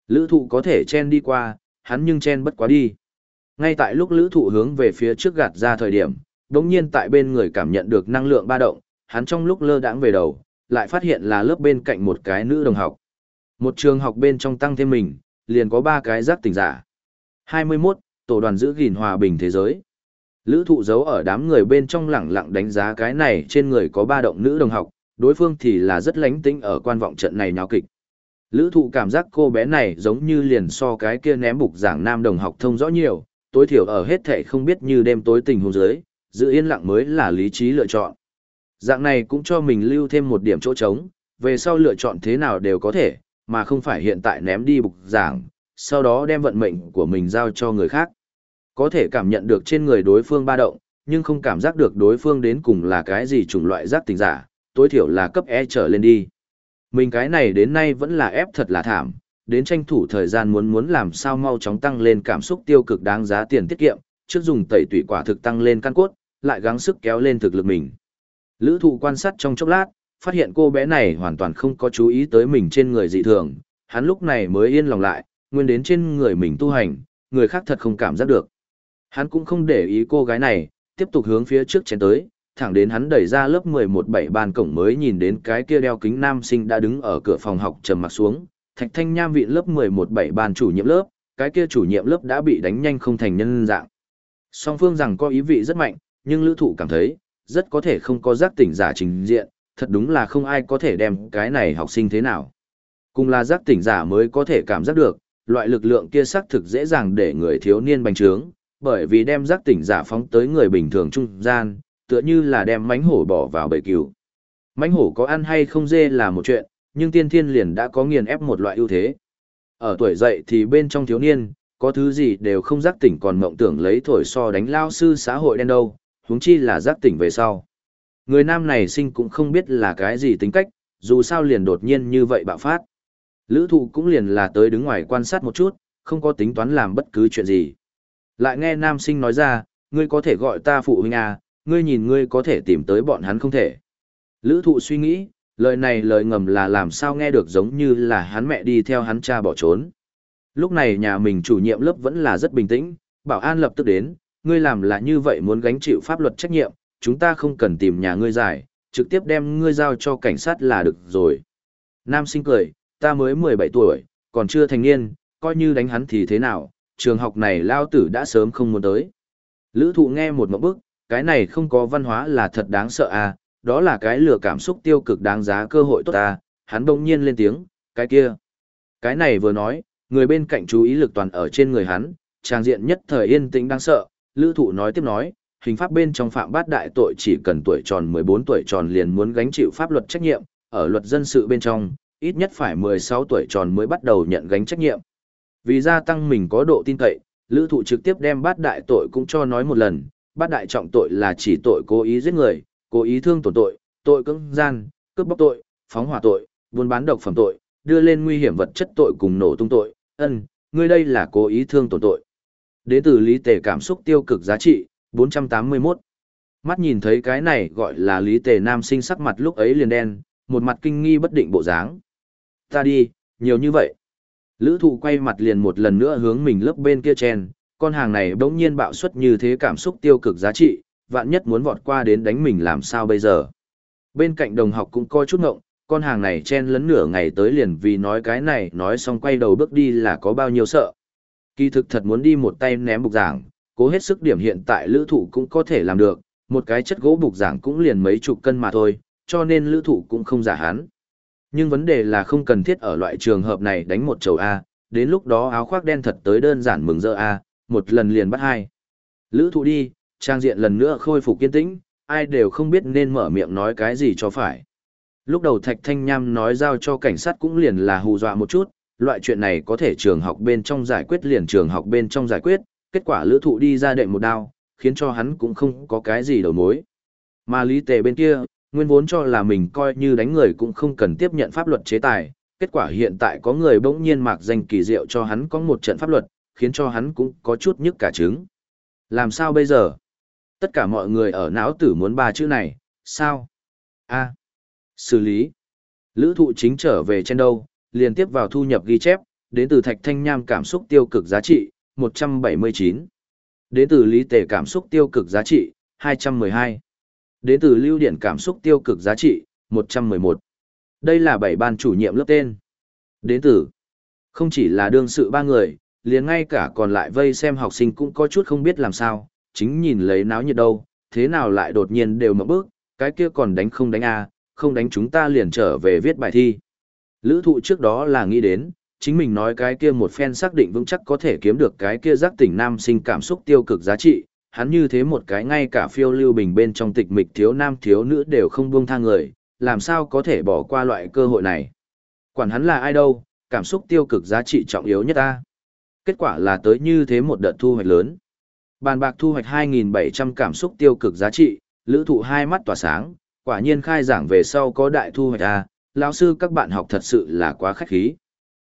Lữ thụ có thể chen đi qua, hắn nhưng chen bất quá đi. Ngay tại lúc lữ thụ hướng về phía trước gạt ra thời điểm, đống nhiên tại bên người cảm nhận được năng lượng ba động, hắn trong lúc lơ đãng về đầu, lại phát hiện là lớp bên cạnh một cái nữ đồng học. Một trường học bên trong tăng thêm mình, liền có ba cái giác tỉnh giả. 21. Tổ đoàn giữ gìn hòa bình thế giới. Lữ thụ giấu ở đám người bên trong lẳng lặng đánh giá cái này trên người có ba động nữ đồng học, đối phương thì là rất lánh tĩnh ở quan vọng trận này nháo kịch. Lữ thụ cảm giác cô bé này giống như liền so cái kia ném bục giảng nam đồng học thông rõ nhiều, tối thiểu ở hết thể không biết như đêm tối tình hôn giới, giữ yên lặng mới là lý trí lựa chọn. Dạng này cũng cho mình lưu thêm một điểm chỗ trống, về sau lựa chọn thế nào đều có thể, mà không phải hiện tại ném đi bục giảng, sau đó đem vận mệnh của mình giao cho người khác. Có thể cảm nhận được trên người đối phương ba động, nhưng không cảm giác được đối phương đến cùng là cái gì chủng loại giác tình giả, tối thiểu là cấp E trở lên đi. Mình cái này đến nay vẫn là ép thật là thảm, đến tranh thủ thời gian muốn muốn làm sao mau chóng tăng lên cảm xúc tiêu cực đáng giá tiền tiết kiệm, trước dùng tẩy tủy quả thực tăng lên căn cốt, lại gắng sức kéo lên thực lực mình. Lữ thụ quan sát trong chốc lát, phát hiện cô bé này hoàn toàn không có chú ý tới mình trên người dị thường, hắn lúc này mới yên lòng lại, nguyên đến trên người mình tu hành, người khác thật không cảm giác được. Hắn cũng không để ý cô gái này, tiếp tục hướng phía trước chén tới, thẳng đến hắn đẩy ra lớp 11-7 bàn cổng mới nhìn đến cái kia đeo kính nam sinh đã đứng ở cửa phòng học trầm mặt xuống, thạch thanh nham vị lớp 11-7 bàn chủ nhiệm lớp, cái kia chủ nhiệm lớp đã bị đánh nhanh không thành nhân dạng. Song phương rằng có ý vị rất mạnh, nhưng lữ thụ cảm thấy, rất có thể không có giác tỉnh giả trình diện, thật đúng là không ai có thể đem cái này học sinh thế nào. Cùng là giác tỉnh giả mới có thể cảm giác được, loại lực lượng kia xác thực dễ dàng để người thiếu niên bành trướng, bởi vì đem giác tỉnh giả phóng tới người bình thường trung gian, tựa như là đem mánh hổ bỏ vào bầy cừu. Mánh hổ có ăn hay không dê là một chuyện, nhưng tiên thiên liền đã có nghiền ép một loại ưu thế. Ở tuổi dậy thì bên trong thiếu niên, có thứ gì đều không giác tỉnh còn mộng tưởng lấy thổi so đánh lao sư xã hội đen đâu, huống chi là giác tỉnh về sau. Người nam này sinh cũng không biết là cái gì tính cách, dù sao liền đột nhiên như vậy bạo phát. Lữ thụ cũng liền là tới đứng ngoài quan sát một chút, không có tính toán làm bất cứ chuyện gì. Lại nghe nam sinh nói ra, ngươi có thể gọi ta phụ huynh à, ngươi nhìn ngươi có thể tìm tới bọn hắn không thể. Lữ thụ suy nghĩ, lời này lời ngầm là làm sao nghe được giống như là hắn mẹ đi theo hắn cha bỏ trốn. Lúc này nhà mình chủ nhiệm lớp vẫn là rất bình tĩnh, bảo an lập tức đến, ngươi làm là như vậy muốn gánh chịu pháp luật trách nhiệm, chúng ta không cần tìm nhà ngươi giải, trực tiếp đem ngươi giao cho cảnh sát là được rồi. Nam sinh cười, ta mới 17 tuổi, còn chưa thành niên, coi như đánh hắn thì thế nào, trường học này lao tử đã sớm không muốn tới. Lữ thụ nghe một mẫu bức, cái này không có văn hóa là thật đáng sợ à, đó là cái lừa cảm xúc tiêu cực đáng giá cơ hội tốt à, hắn bỗng nhiên lên tiếng, cái kia. Cái này vừa nói, người bên cạnh chú ý lực toàn ở trên người hắn, trang diện nhất thời yên tĩnh đáng sợ, lữ thụ nói tiếp nói, hình pháp bên trong phạm bát đại tội chỉ cần tuổi tròn 14 tuổi tròn liền muốn gánh chịu pháp luật trách nhiệm, ở luật dân sự bên trong, ít nhất phải 16 tuổi tròn mới bắt đầu nhận gánh trách nhiệm. Vì gia tăng mình có độ tin cậy, lữ thụ trực tiếp đem bát đại tội cũng cho nói một lần, bát đại trọng tội là chỉ tội cố ý giết người, cố ý thương tổn tội, tội cưỡng gian, cướp bóc tội, phóng hỏa tội, buôn bán độc phẩm tội, đưa lên nguy hiểm vật chất tội cùng nổ tung tội, ân, ngươi đây là cố ý thương tổn tội. Đế tử lý tề cảm xúc tiêu cực giá trị, 481. Mắt nhìn thấy cái này gọi là lý tề nam sinh sắc mặt lúc ấy liền đen, một mặt kinh nghi bất định bộ dáng. Ta đi, nhiều như vậy. Lữ thụ quay mặt liền một lần nữa hướng mình lớp bên kia chen, con hàng này bỗng nhiên bạo suất như thế cảm xúc tiêu cực giá trị, vạn nhất muốn vọt qua đến đánh mình làm sao bây giờ. Bên cạnh đồng học cũng coi chút ngộng, con hàng này chen lấn nửa ngày tới liền vì nói cái này nói xong quay đầu bước đi là có bao nhiêu sợ. Kỳ thực thật muốn đi một tay ném bục giảng, cố hết sức điểm hiện tại lữ thụ cũng có thể làm được, một cái chất gỗ bục giảng cũng liền mấy chục cân mà thôi, cho nên lữ thụ cũng không giả hắn. Nhưng vấn đề là không cần thiết ở loại trường hợp này đánh một chầu A, đến lúc đó áo khoác đen thật tới đơn giản mừng rỡ A, một lần liền bắt hai. Lữ thụ đi, trang diện lần nữa khôi phục kiên tĩnh, ai đều không biết nên mở miệng nói cái gì cho phải. Lúc đầu Thạch Thanh Nham nói giao cho cảnh sát cũng liền là hù dọa một chút, loại chuyện này có thể trường học bên trong giải quyết liền trường học bên trong giải quyết, kết quả lữ thụ đi ra đệm một đao, khiến cho hắn cũng không có cái gì đầu mối. Mà lý tề bên kia, nguyên vốn cho là mình coi như đánh người cũng không cần tiếp nhận pháp luật chế tài, kết quả hiện tại có người bỗng nhiên mạc danh kỳ diệu cho hắn có một trận pháp luật, khiến cho hắn cũng có chút nhức cả trứng. Làm sao bây giờ? Tất cả mọi người ở não tử muốn ba chữ này, sao? A. Xử lý. Lữ thụ chính trở về trên đâu, liên tiếp vào thu nhập ghi chép, đến từ thạch thanh nham cảm xúc tiêu cực giá trị, 179. Đến từ lý tề cảm xúc tiêu cực giá trị, 212. Đến từ lưu điện cảm xúc tiêu cực giá trị, 111. Đây là bảy ban chủ nhiệm lớp tên. Đến từ, không chỉ là đương sự ba người, liền ngay cả còn lại vây xem học sinh cũng có chút không biết làm sao, chính nhìn lấy náo nhiệt đâu, thế nào lại đột nhiên đều mở bước, cái kia còn đánh không đánh a, không đánh chúng ta liền trở về viết bài thi. Lữ thụ trước đó là nghĩ đến, chính mình nói cái kia một phen xác định vững chắc có thể kiếm được cái kia giác tỉnh nam sinh cảm xúc tiêu cực giá trị, hắn như thế một cái ngay cả phiêu lưu bình bên trong tịch mịch thiếu nam thiếu nữ đều không buông tha người, làm sao có thể bỏ qua loại cơ hội này. Quản hắn là ai đâu, cảm xúc tiêu cực giá trị trọng yếu nhất ta. Kết quả là tới như thế một đợt thu hoạch lớn. Bàn bạc thu hoạch 2.700 cảm xúc tiêu cực giá trị, lữ thụ hai mắt tỏa sáng, quả nhiên khai giảng về sau có đại thu hoạch à, lão sư các bạn học thật sự là quá khách khí.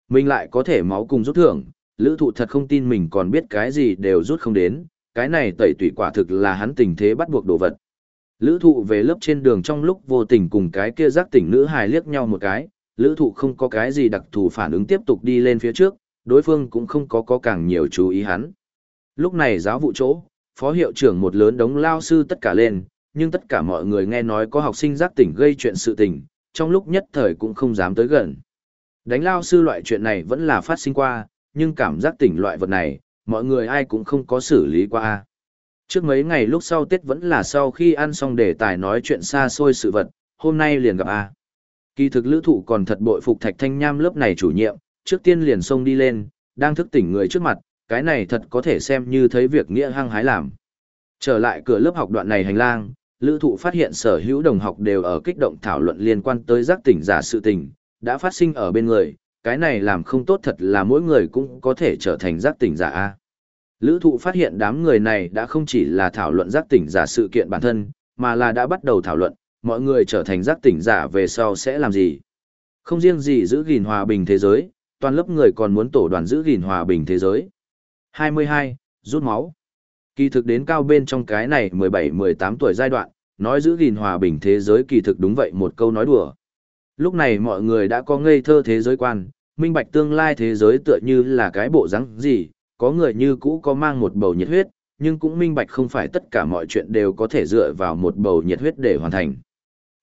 Mình lại có thể máu cùng rút thưởng, lữ thụ thật không tin mình còn biết cái gì đều rút không đến, cái này tẩy tủy quả thực là hắn tình thế bắt buộc đồ vật. Lữ thụ về lớp trên đường trong lúc vô tình cùng cái kia giác tỉnh nữ hài liếc nhau một cái, lữ thụ không có cái gì đặc thù phản ứng tiếp tục đi lên phía trước, đối phương cũng không có có càng nhiều chú ý hắn. Lúc này giáo vụ chỗ, phó hiệu trưởng một lớn đống lao sư tất cả lên, nhưng tất cả mọi người nghe nói có học sinh giác tỉnh gây chuyện sự tình, trong lúc nhất thời cũng không dám tới gần. Đánh lao sư loại chuyện này vẫn là phát sinh qua, nhưng cảm giác tỉnh loại vật này, mọi người ai cũng không có xử lý qua. Trước mấy ngày lúc sau Tết vẫn là sau khi ăn xong đề tài nói chuyện xa xôi sự vật, hôm nay liền gặp A. Kỳ thực lữ thụ còn thật bội phục thạch thanh nham lớp này chủ nhiệm, trước tiên liền xông đi lên, đang thức tỉnh người trước mặt, cái này thật có thể xem như thấy việc nghĩa hăng hái làm. Trở lại cửa lớp học đoạn này hành lang, lữ thụ phát hiện sở hữu đồng học đều ở kích động thảo luận liên quan tới giác tỉnh giả sự tình, đã phát sinh ở bên người, cái này làm không tốt thật là mỗi người cũng có thể trở thành giác tỉnh giả A. Lữ thụ phát hiện đám người này đã không chỉ là thảo luận giác tỉnh giả sự kiện bản thân, mà là đã bắt đầu thảo luận, mọi người trở thành giác tỉnh giả về sau sẽ làm gì. Không riêng gì giữ gìn hòa bình thế giới, toàn lớp người còn muốn tổ đoàn giữ gìn hòa bình thế giới. 22. Rút máu. Kỳ thực đến cao bên trong cái này 17-18 tuổi giai đoạn, nói giữ gìn hòa bình thế giới kỳ thực đúng vậy một câu nói đùa. Lúc này mọi người đã có ngây thơ thế giới quan, minh bạch tương lai thế giới tựa như là cái bộ rắn gì, có người như cũ có mang một bầu nhiệt huyết, nhưng cũng minh bạch không phải tất cả mọi chuyện đều có thể dựa vào một bầu nhiệt huyết để hoàn thành.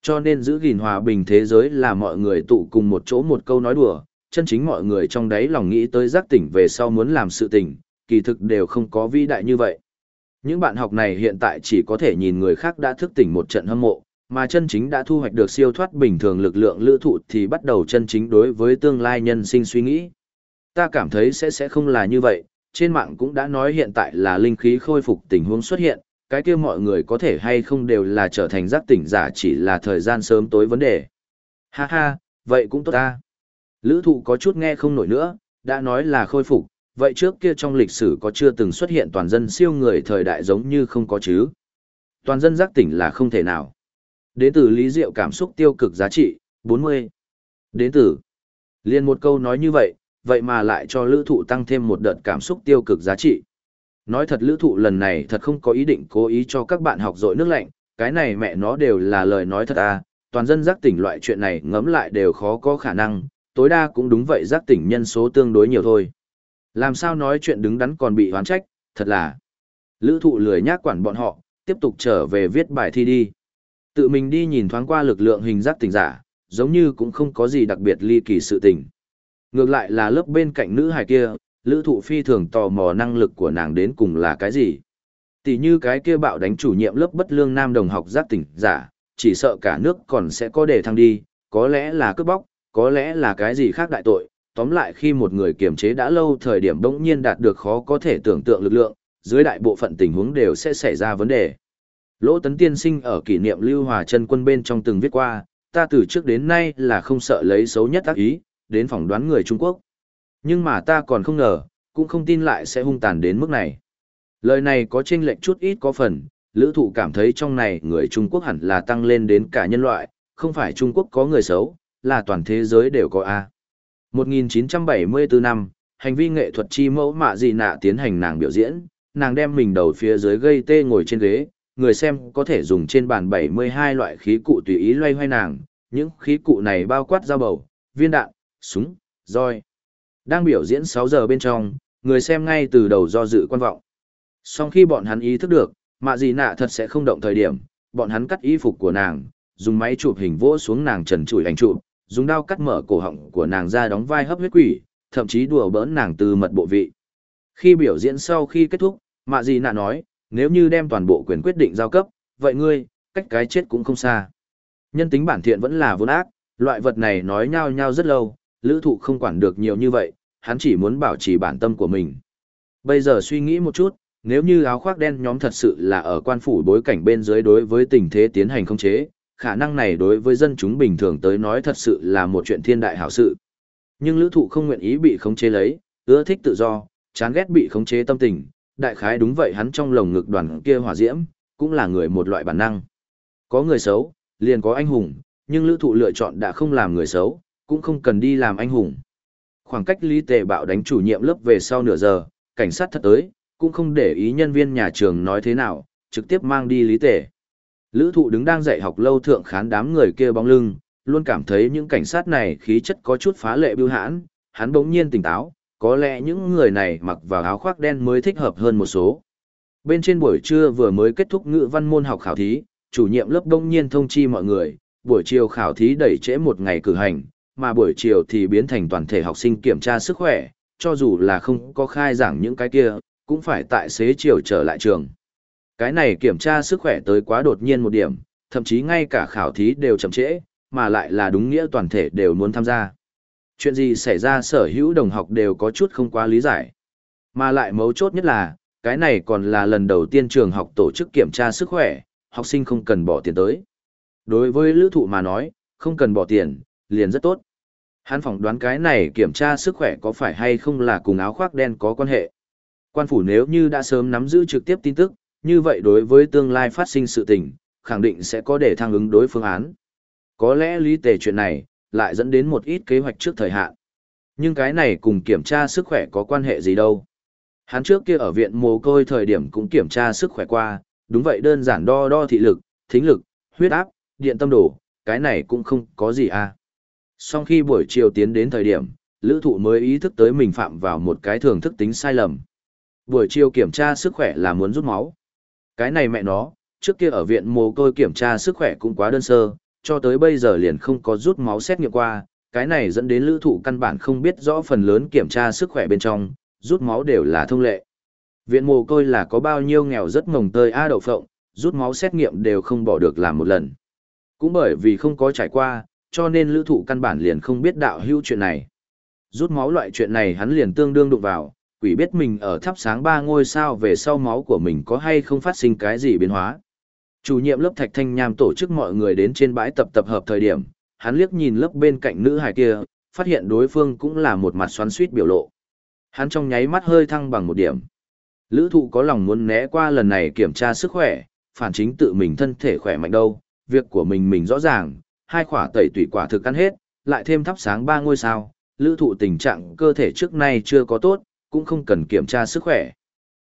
Cho nên giữ gìn hòa bình thế giới là mọi người tụ cùng một chỗ một câu nói đùa, chân chính mọi người trong đấy lòng nghĩ tới giác tỉnh về sau muốn làm sự tỉnh, kỳ thực đều không có vĩ đại như vậy. Những bạn học này hiện tại chỉ có thể nhìn người khác đã thức tỉnh một trận hâm mộ, mà chân chính đã thu hoạch được siêu thoát bình thường lực lượng lữ thụ thì bắt đầu chân chính đối với tương lai nhân sinh suy nghĩ. Ta cảm thấy sẽ sẽ không là như vậy, trên mạng cũng đã nói hiện tại là linh khí khôi phục tình huống xuất hiện, cái kia mọi người có thể hay không đều là trở thành giác tỉnh giả chỉ là thời gian sớm tối vấn đề. Ha ha, vậy cũng tốt ta. Lữ thụ có chút nghe không nổi nữa, đã nói là khôi phục, vậy trước kia trong lịch sử có chưa từng xuất hiện toàn dân siêu người thời đại giống như không có chứ. Toàn dân giác tỉnh là không thể nào. Đến từ lý diệu cảm xúc tiêu cực giá trị, 40. Đến từ. Liên một câu nói như vậy, vậy mà lại cho lữ thụ tăng thêm một đợt cảm xúc tiêu cực giá trị. Nói thật lữ thụ lần này thật không có ý định cố ý cho các bạn học dội nước lạnh, cái này mẹ nó đều là lời nói thật à, toàn dân giác tỉnh loại chuyện này ngấm lại đều khó có khả năng, tối đa cũng đúng vậy giác tỉnh nhân số tương đối nhiều thôi. Làm sao nói chuyện đứng đắn còn bị hoán trách, thật là. Lữ thụ lười nhác quản bọn họ, tiếp tục trở về viết bài thi đi. Tự mình đi nhìn thoáng qua lực lượng hình giác tỉnh giả, giống như cũng không có gì đặc biệt ly kỳ sự tình. Ngược lại là lớp bên cạnh nữ hài kia, lữ thụ phi thường tò mò năng lực của nàng đến cùng là cái gì. Tỷ như cái kia bạo đánh chủ nhiệm lớp bất lương nam đồng học giác tỉnh giả, chỉ sợ cả nước còn sẽ có đề thăng đi, có lẽ là cướp bóc, có lẽ là cái gì khác đại tội. Tóm lại khi một người kiềm chế đã lâu thời điểm đống nhiên đạt được khó có thể tưởng tượng lực lượng, dưới đại bộ phận tình huống đều sẽ xảy ra vấn đề. Lỗ tấn tiên sinh ở kỷ niệm lưu hòa chân quân bên trong từng viết qua, ta từ trước đến nay là không sợ lấy xấu nhất tác ý, đến phỏng đoán người Trung Quốc. Nhưng mà ta còn không ngờ, cũng không tin lại sẽ hung tàn đến mức này. Lời này có chênh lệch chút ít có phần, lữ thụ cảm thấy trong này người Trung Quốc hẳn là tăng lên đến cả nhân loại, không phải Trung Quốc có người xấu, là toàn thế giới đều có A. 1974 năm, hành vi nghệ thuật chi mẫu mạ gì nạ tiến hành nàng biểu diễn, nàng đem mình đầu phía dưới gây tê ngồi trên ghế, người xem có thể dùng trên bàn 72 loại khí cụ tùy ý loay hoay nàng, những khí cụ này bao quát dao bầu, viên đạn, súng, roi. Đang biểu diễn 6 giờ bên trong, người xem ngay từ đầu do dự quan vọng. Sau khi bọn hắn ý thức được, mạ gì nạ thật sẽ không động thời điểm, bọn hắn cắt y phục của nàng, dùng máy chụp hình vỗ xuống nàng trần trụi ảnh chụp, dùng dao cắt mở cổ họng của nàng ra đóng vai hấp huyết quỷ, thậm chí đùa bỡn nàng từ mật bộ vị. Khi biểu diễn sau khi kết thúc, mạ gì nạ nói, nếu như đem toàn bộ quyền quyết định giao cấp, vậy ngươi, cách cái chết cũng không xa. Nhân tính bản thiện vẫn là vốn ác, loại vật này nói nhau nhau rất lâu, lữ thụ không quản được nhiều như vậy, hắn chỉ muốn bảo trì bản tâm của mình. Bây giờ suy nghĩ một chút, nếu như áo khoác đen nhóm thật sự là ở quan phủ bối cảnh bên dưới đối với tình thế tiến hành không chế, khả năng này đối với dân chúng bình thường tới nói thật sự là một chuyện thiên đại hảo sự. Nhưng lữ thụ không nguyện ý bị khống chế lấy, ưa thích tự do, chán ghét bị khống chế tâm tình, đại khái đúng vậy hắn trong lồng ngực đoàn kia hỏa diễm, cũng là người một loại bản năng. Có người xấu, liền có anh hùng, nhưng lữ thụ lựa chọn đã không làm người xấu, cũng không cần đi làm anh hùng. Khoảng cách Lý Tề Bạo đánh chủ nhiệm lớp về sau nửa giờ, cảnh sát thật tới, cũng không để ý nhân viên nhà trường nói thế nào, trực tiếp mang đi Lý Tề. Lữ thụ đứng đang dạy học lâu thượng khán đám người kia bóng lưng, luôn cảm thấy những cảnh sát này khí chất có chút phá lệ biêu hãn, hắn bỗng nhiên tỉnh táo, có lẽ những người này mặc vào áo khoác đen mới thích hợp hơn một số. Bên trên buổi trưa vừa mới kết thúc ngữ văn môn học khảo thí, chủ nhiệm lớp đông nhiên thông chi mọi người, buổi chiều khảo thí đẩy trễ một ngày cử hành, mà buổi chiều thì biến thành toàn thể học sinh kiểm tra sức khỏe, cho dù là không có khai giảng những cái kia, cũng phải tại xế chiều trở lại trường. Cái này kiểm tra sức khỏe tới quá đột nhiên một điểm, thậm chí ngay cả khảo thí đều chậm trễ, mà lại là đúng nghĩa toàn thể đều muốn tham gia. Chuyện gì xảy ra sở hữu đồng học đều có chút không quá lý giải. Mà lại mấu chốt nhất là, cái này còn là lần đầu tiên trường học tổ chức kiểm tra sức khỏe, học sinh không cần bỏ tiền tới. Đối với lữ thụ mà nói, không cần bỏ tiền, liền rất tốt. Hắn phỏng đoán cái này kiểm tra sức khỏe có phải hay không là cùng áo khoác đen có quan hệ. Quan phủ nếu như đã sớm nắm giữ trực tiếp tin tức, như vậy đối với tương lai phát sinh sự tình, khẳng định sẽ có để thăng ứng đối phương án. Có lẽ lý tề chuyện này, lại dẫn đến một ít kế hoạch trước thời hạn. Nhưng cái này cùng kiểm tra sức khỏe có quan hệ gì đâu. Hắn trước kia ở viện mồ côi thời điểm cũng kiểm tra sức khỏe qua, đúng vậy đơn giản đo đo thị lực, thính lực, huyết áp, điện tâm đồ, cái này cũng không có gì à. Sau khi buổi chiều tiến đến thời điểm, lữ thụ mới ý thức tới mình phạm vào một cái thường thức tính sai lầm. Buổi chiều kiểm tra sức khỏe là muốn rút máu. Cái này mẹ nó, trước kia ở viện mồ côi kiểm tra sức khỏe cũng quá đơn sơ, cho tới bây giờ liền không có rút máu xét nghiệm qua, cái này dẫn đến lữ thụ căn bản không biết rõ phần lớn kiểm tra sức khỏe bên trong, rút máu đều là thông lệ. Viện mồ côi là có bao nhiêu nghèo rất mồng tơi A đậu phộng, rút máu xét nghiệm đều không bỏ được làm một lần. Cũng bởi vì không có trải qua, cho nên lữ thụ căn bản liền không biết đạo hữu chuyện này. Rút máu loại chuyện này hắn liền tương đương đụng vào, quỷ biết mình ở thắp sáng ba ngôi sao về sau máu của mình có hay không phát sinh cái gì biến hóa. Chủ nhiệm lớp Thạch Thanh Nham tổ chức mọi người đến trên bãi tập tập hợp thời điểm, hắn liếc nhìn lớp bên cạnh nữ hài kia, phát hiện đối phương cũng là một mặt xoắn suýt biểu lộ. Hắn trong nháy mắt hơi thăng bằng một điểm. Lữ thụ có lòng muốn né qua lần này kiểm tra sức khỏe, phản chính tự mình thân thể khỏe mạnh đâu, việc của mình mình rõ ràng, hai khỏa tẩy tủy quả thực ăn hết, lại thêm thắp sáng ba ngôi sao, lữ thụ tình trạng cơ thể trước nay chưa có tốt, cũng không cần kiểm tra sức khỏe.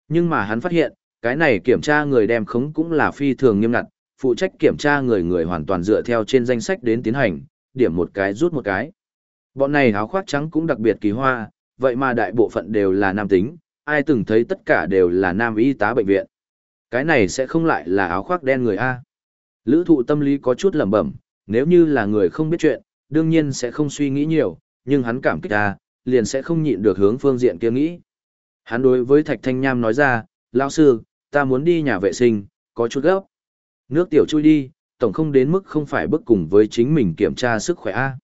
Nhưng mà hắn phát hiện, cái này kiểm tra người đem khống cũng là phi thường nghiêm ngặt, phụ trách kiểm tra người người hoàn toàn dựa theo trên danh sách đến tiến hành, điểm một cái rút một cái. Bọn này áo khoác trắng cũng đặc biệt kỳ hoa, vậy mà đại bộ phận đều là nam tính, ai từng thấy tất cả đều là nam y tá bệnh viện. Cái này sẽ không lại là áo khoác đen người A. Lữ thụ tâm lý có chút lẩm bẩm, nếu như là người không biết chuyện, đương nhiên sẽ không suy nghĩ nhiều, nhưng hắn cảm kích A, liền sẽ không nhịn được hướng phương diện kia nghĩ. Hắn đối với Thạch Thanh Nham nói ra, lão sư, ta muốn đi nhà vệ sinh, có chút gấp. Nước tiểu chui đi, tổng không đến mức không phải bức cùng với chính mình kiểm tra sức khỏe A.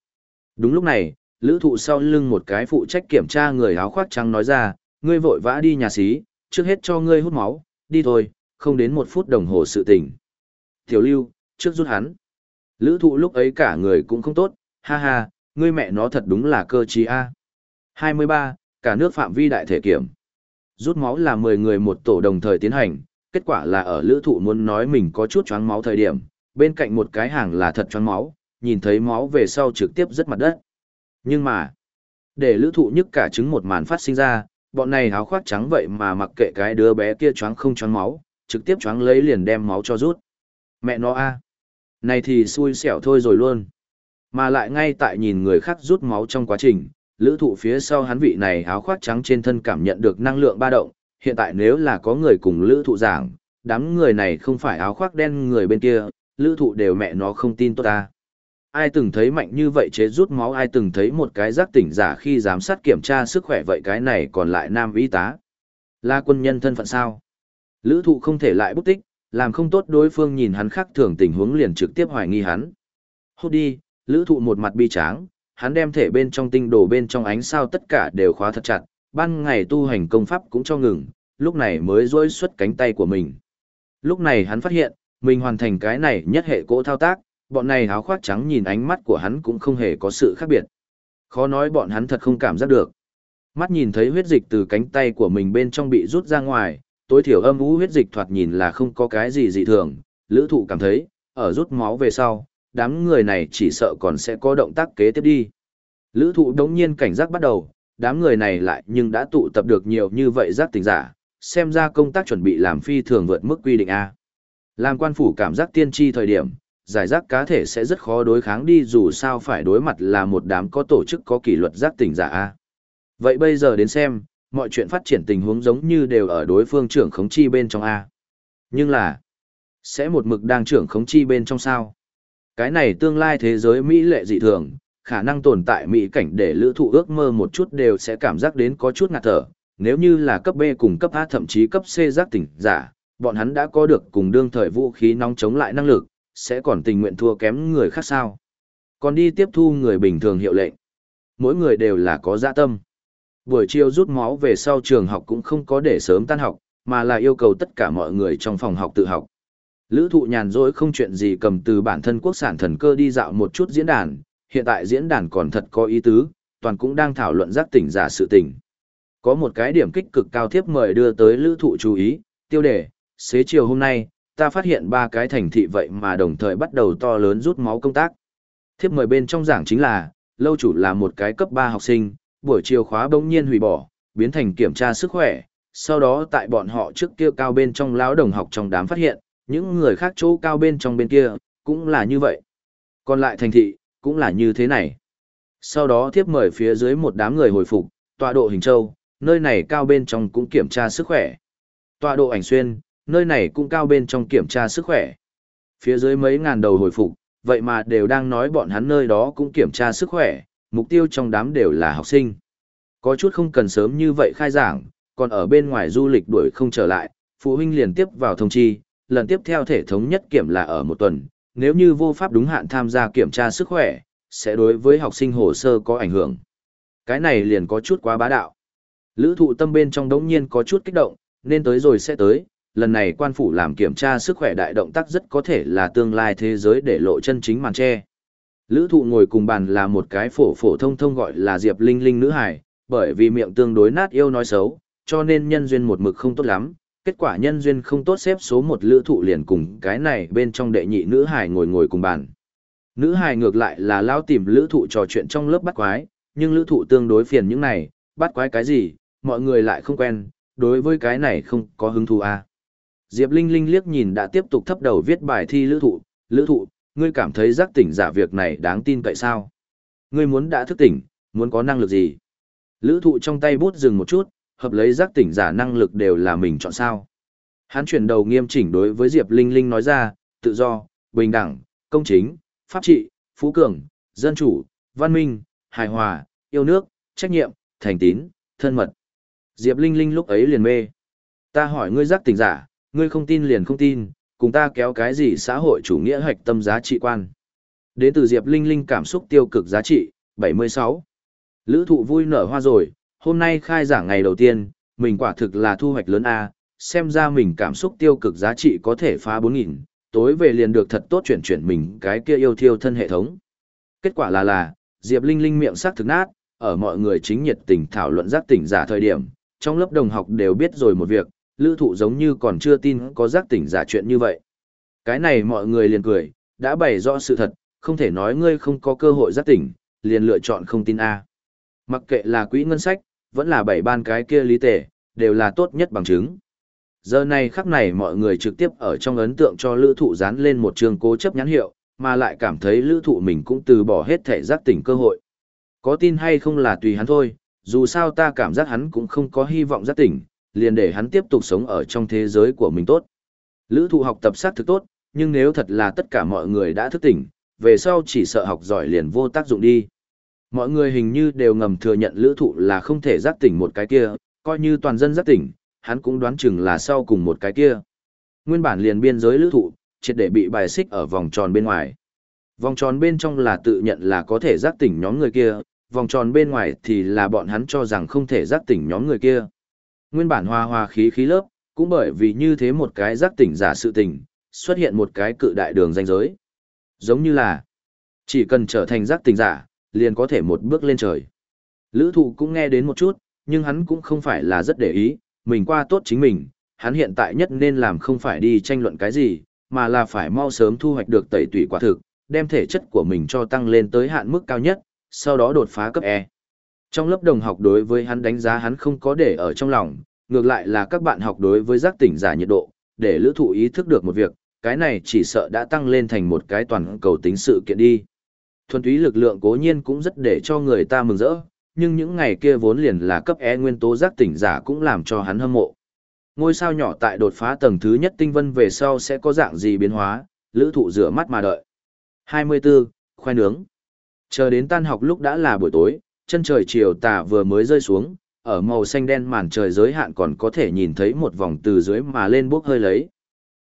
Đúng lúc này, lữ thụ sau lưng một cái phụ trách kiểm tra người áo khoác trắng nói ra, ngươi vội vã đi nhà xí, trước hết cho ngươi hút máu, đi thôi, không đến một phút đồng hồ sự tình. Tiểu lưu, trước rút hắn. Lữ thụ lúc ấy cả người cũng không tốt, ha ha, ngươi mẹ nó thật đúng là cơ trí A. 23. Cả nước phạm vi đại thể kiểm. Rút máu là 10 người một tổ đồng thời tiến hành, kết quả là ở lữ thụ muốn nói mình có chút choáng máu thời điểm, bên cạnh một cái hàng là thật choáng máu, nhìn thấy máu về sau trực tiếp rất mặt đất. Nhưng mà, để lữ thụ nhất cả trứng một màn phát sinh ra, bọn này áo khoác trắng vậy mà mặc kệ cái đứa bé kia choáng không choáng máu, trực tiếp choáng lấy liền đem máu cho rút. Mẹ nó a à. Này thì xui xẻo thôi rồi luôn. Mà lại ngay tại nhìn người khác rút máu trong quá trình, lữ thụ phía sau hắn vị này áo khoác trắng trên thân cảm nhận được năng lượng ba động, hiện tại nếu là có người cùng lữ thụ giảng, đám người này không phải áo khoác đen người bên kia, lữ thụ đều mẹ nó không tin tốt ta. Ai từng thấy mạnh như vậy chế rút máu ai từng thấy một cái giác tỉnh giả khi giám sát kiểm tra sức khỏe vậy cái này còn lại nam y tá. Là quân nhân thân phận sao? Lữ thụ không thể lại bút tích, làm không tốt đối phương nhìn hắn khác thường tình huống liền trực tiếp hoài nghi hắn. Hốt đi, lữ thụ một mặt bi tráng, hắn đem thể bên trong tinh đồ bên trong ánh sao tất cả đều khóa thật chặt, ban ngày tu hành công pháp cũng cho ngừng, lúc này mới rối xuất cánh tay của mình. Lúc này hắn phát hiện, mình hoàn thành cái này nhất hệ cỗ thao tác, bọn này áo khoác trắng nhìn ánh mắt của hắn cũng không hề có sự khác biệt. Khó nói bọn hắn thật không cảm giác được. Mắt nhìn thấy huyết dịch từ cánh tay của mình bên trong bị rút ra ngoài, tối thiểu âm ú huyết dịch thoạt nhìn là không có cái gì dị thường, lữ thụ cảm thấy, ở rút máu về sau, đám người này chỉ sợ còn sẽ có động tác kế tiếp đi. Lữ thụ đống nhiên cảnh giác bắt đầu, đám người này lại nhưng đã tụ tập được nhiều như vậy giác tình giả, xem ra công tác chuẩn bị làm phi thường vượt mức quy định A. Làm quan phủ cảm giác tiên tri thời điểm, giải giác cá thể sẽ rất khó đối kháng đi dù sao phải đối mặt là một đám có tổ chức có kỷ luật giác tỉnh giả A. Vậy bây giờ đến xem, mọi chuyện phát triển tình huống giống như đều ở đối phương trưởng khống chi bên trong A. Nhưng là, sẽ một mực đang trưởng khống chi bên trong sao? Cái này tương lai thế giới Mỹ lệ dị thường, khả năng tồn tại Mỹ cảnh để lữ thụ ước mơ một chút đều sẽ cảm giác đến có chút ngạt thở. Nếu như là cấp B cùng cấp A thậm chí cấp C giác tỉnh giả, bọn hắn đã có được cùng đương thời vũ khí nóng chống lại năng lực, sẽ còn tình nguyện thua kém người khác sao. Còn đi tiếp thu người bình thường hiệu lệnh. Mỗi người đều là có dạ tâm. Buổi chiều rút máu về sau trường học cũng không có để sớm tan học, mà là yêu cầu tất cả mọi người trong phòng học tự học. Lữ thụ nhàn rỗi không chuyện gì cầm từ bản thân quốc sản thần cơ đi dạo một chút diễn đàn, hiện tại diễn đàn còn thật có ý tứ, toàn cũng đang thảo luận giác tỉnh giả sự tỉnh. Có một cái điểm kích cực cao thiếp mời đưa tới lữ thụ chú ý, tiêu đề, xế chiều hôm nay, ta phát hiện ba cái thành thị vậy mà đồng thời bắt đầu to lớn rút máu công tác. Thiếp mời bên trong giảng chính là, lâu chủ là một cái cấp 3 học sinh, buổi chiều khóa bỗng nhiên hủy bỏ, biến thành kiểm tra sức khỏe, sau đó tại bọn họ trước kia cao bên trong lão đồng học trong đám phát hiện, những người khác chỗ cao bên trong bên kia, cũng là như vậy. Còn lại thành thị, cũng là như thế này. Sau đó tiếp mời phía dưới một đám người hồi phục, tọa độ hình châu, nơi này cao bên trong cũng kiểm tra sức khỏe. Tọa độ ảnh xuyên, nơi này cũng cao bên trong kiểm tra sức khỏe. Phía dưới mấy ngàn đầu hồi phục, vậy mà đều đang nói bọn hắn nơi đó cũng kiểm tra sức khỏe, mục tiêu trong đám đều là học sinh. Có chút không cần sớm như vậy khai giảng, còn ở bên ngoài du lịch đuổi không trở lại, phụ huynh liền tiếp vào thông chi, lần tiếp theo thể thống nhất kiểm là ở một tuần, nếu như vô pháp đúng hạn tham gia kiểm tra sức khỏe, sẽ đối với học sinh hồ sơ có ảnh hưởng. Cái này liền có chút quá bá đạo. Lữ thụ tâm bên trong đống nhiên có chút kích động, nên tới rồi sẽ tới, lần này quan phủ làm kiểm tra sức khỏe đại động tác rất có thể là tương lai thế giới để lộ chân chính màn che. Lữ thụ ngồi cùng bàn là một cái phổ phổ thông thông gọi là Diệp Linh Linh nữ hải, bởi vì miệng tương đối nát yêu nói xấu, cho nên nhân duyên một mực không tốt lắm, kết quả nhân duyên không tốt xếp số một lữ thụ liền cùng cái này bên trong đệ nhị nữ hài ngồi ngồi cùng bàn. Nữ hài ngược lại là lao tìm lữ thụ trò chuyện trong lớp bắt quái, nhưng lữ thụ tương đối phiền những này, bắt quái cái gì, mọi người lại không quen, đối với cái này không có hứng thú à. Diệp Linh Linh liếc nhìn đã tiếp tục thấp đầu viết bài thi lữ thụ, lữ thụ, ngươi cảm thấy giác tỉnh giả việc này đáng tin cậy sao? Ngươi muốn đã thức tỉnh, muốn có năng lực gì? Lữ thụ trong tay bút dừng một chút, hợp lấy giác tỉnh giả năng lực đều là mình chọn sao. Hắn chuyển đầu nghiêm chỉnh đối với Diệp Linh Linh nói ra, tự do, bình đẳng, công chính, pháp trị, phú cường, dân chủ, văn minh, hài hòa, yêu nước, trách nhiệm, thành tín, thân mật. Diệp Linh Linh lúc ấy liền mê. Ta hỏi ngươi giác tỉnh giả, ngươi không tin liền không tin, cùng ta kéo cái gì xã hội chủ nghĩa hoạch tâm giá trị quan. Đến từ Diệp Linh Linh cảm xúc tiêu cực giá trị, 76. Lữ thụ vui nở hoa rồi, hôm nay khai giảng ngày đầu tiên, mình quả thực là thu hoạch lớn A, xem ra mình cảm xúc tiêu cực giá trị có thể phá 4.000, tối về liền được thật tốt chuyển chuyển mình cái kia yêu thiêu thân hệ thống. Kết quả là là, Diệp Linh Linh miệng sắc thực nát, ở mọi người chính nhiệt tình thảo luận giác tỉnh giả thời điểm, trong lớp đồng học đều biết rồi một việc, lữ thụ giống như còn chưa tin có giác tỉnh giả chuyện như vậy. Cái này mọi người liền cười, đã bày rõ sự thật, không thể nói ngươi không có cơ hội giác tỉnh, liền lựa chọn không tin A. Mặc kệ là quỹ ngân sách, vẫn là bảy ban cái kia lý tể, đều là tốt nhất bằng chứng. Giờ này khắc này mọi người trực tiếp ở trong ấn tượng cho lữ thụ dán lên một trường cố chấp nhãn hiệu, mà lại cảm thấy lữ thụ mình cũng từ bỏ hết thể giác tỉnh cơ hội. Có tin hay không là tùy hắn thôi, dù sao ta cảm giác hắn cũng không có hy vọng giác tỉnh, liền để hắn tiếp tục sống ở trong thế giới của mình tốt. Lữ thụ học tập sát thực tốt, nhưng nếu thật là tất cả mọi người đã thức tỉnh, về sau chỉ sợ học giỏi liền vô tác dụng đi. Mọi người hình như đều ngầm thừa nhận lữ thụ là không thể giác tỉnh một cái kia, coi như toàn dân giác tỉnh, hắn cũng đoán chừng là sau cùng một cái kia. Nguyên bản liền biên giới lữ thụ, triệt để bị bài xích ở vòng tròn bên ngoài. Vòng tròn bên trong là tự nhận là có thể giác tỉnh nhóm người kia, vòng tròn bên ngoài thì là bọn hắn cho rằng không thể giác tỉnh nhóm người kia. Nguyên bản hòa hòa khí khí lớp, cũng bởi vì như thế một cái giác tỉnh giả sự tỉnh, xuất hiện một cái cự đại đường danh giới. Giống như là, chỉ cần trở thành giác tỉnh giả, liền có thể một bước lên trời. Lữ thụ cũng nghe đến một chút, nhưng hắn cũng không phải là rất để ý, mình qua tốt chính mình, hắn hiện tại nhất nên làm không phải đi tranh luận cái gì, mà là phải mau sớm thu hoạch được tẩy tủy quả thực, đem thể chất của mình cho tăng lên tới hạn mức cao nhất, sau đó đột phá cấp E. Trong lớp đồng học đối với hắn đánh giá hắn không có để ở trong lòng, ngược lại là các bạn học đối với giác tỉnh giả nhiệt độ, để lữ thụ ý thức được một việc, cái này chỉ sợ đã tăng lên thành một cái toàn cầu tính sự kiện đi. Thuần túy lực lượng cố nhiên cũng rất để cho người ta mừng rỡ, nhưng những ngày kia vốn liền là cấp E nguyên tố giác tỉnh giả cũng làm cho hắn hâm mộ. Ngôi sao nhỏ tại đột phá tầng thứ nhất tinh vân về sau sẽ có dạng gì biến hóa, lữ thụ rửa mắt mà đợi. 24. Khoai nướng Chờ đến tan học lúc đã là buổi tối, chân trời chiều tà vừa mới rơi xuống, ở màu xanh đen màn trời giới hạn còn có thể nhìn thấy một vòng từ dưới mà lên bốc hơi lấy.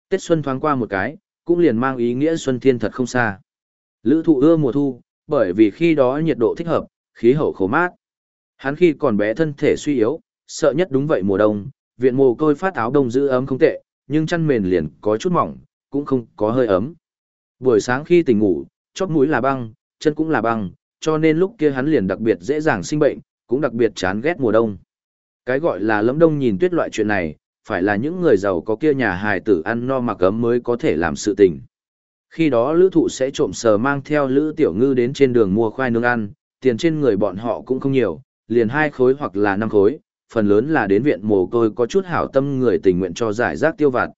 Tết xuân thoáng qua một cái, cũng liền mang ý nghĩa xuân thiên thật không xa. Lữ thụ ưa mùa thu, bởi vì khi đó nhiệt độ thích hợp, khí hậu khô mát. Hắn khi còn bé thân thể suy yếu, sợ nhất đúng vậy mùa đông, viện mồ côi phát áo đông giữ ấm không tệ, nhưng chăn mền liền có chút mỏng, cũng không có hơi ấm. Buổi sáng khi tỉnh ngủ, chóp mũi là băng, chân cũng là băng, cho nên lúc kia hắn liền đặc biệt dễ dàng sinh bệnh, cũng đặc biệt chán ghét mùa đông. Cái gọi là lấm đông nhìn tuyết loại chuyện này, phải là những người giàu có kia nhà hài tử ăn no mặc ấm mới có thể làm sự tình. Khi đó lữ thụ sẽ trộm sờ mang theo lữ tiểu ngư đến trên đường mua khoai nướng ăn, tiền trên người bọn họ cũng không nhiều, liền hai khối hoặc là năm khối, phần lớn là đến viện mồ côi có chút hảo tâm người tình nguyện cho giải rác tiêu vặt.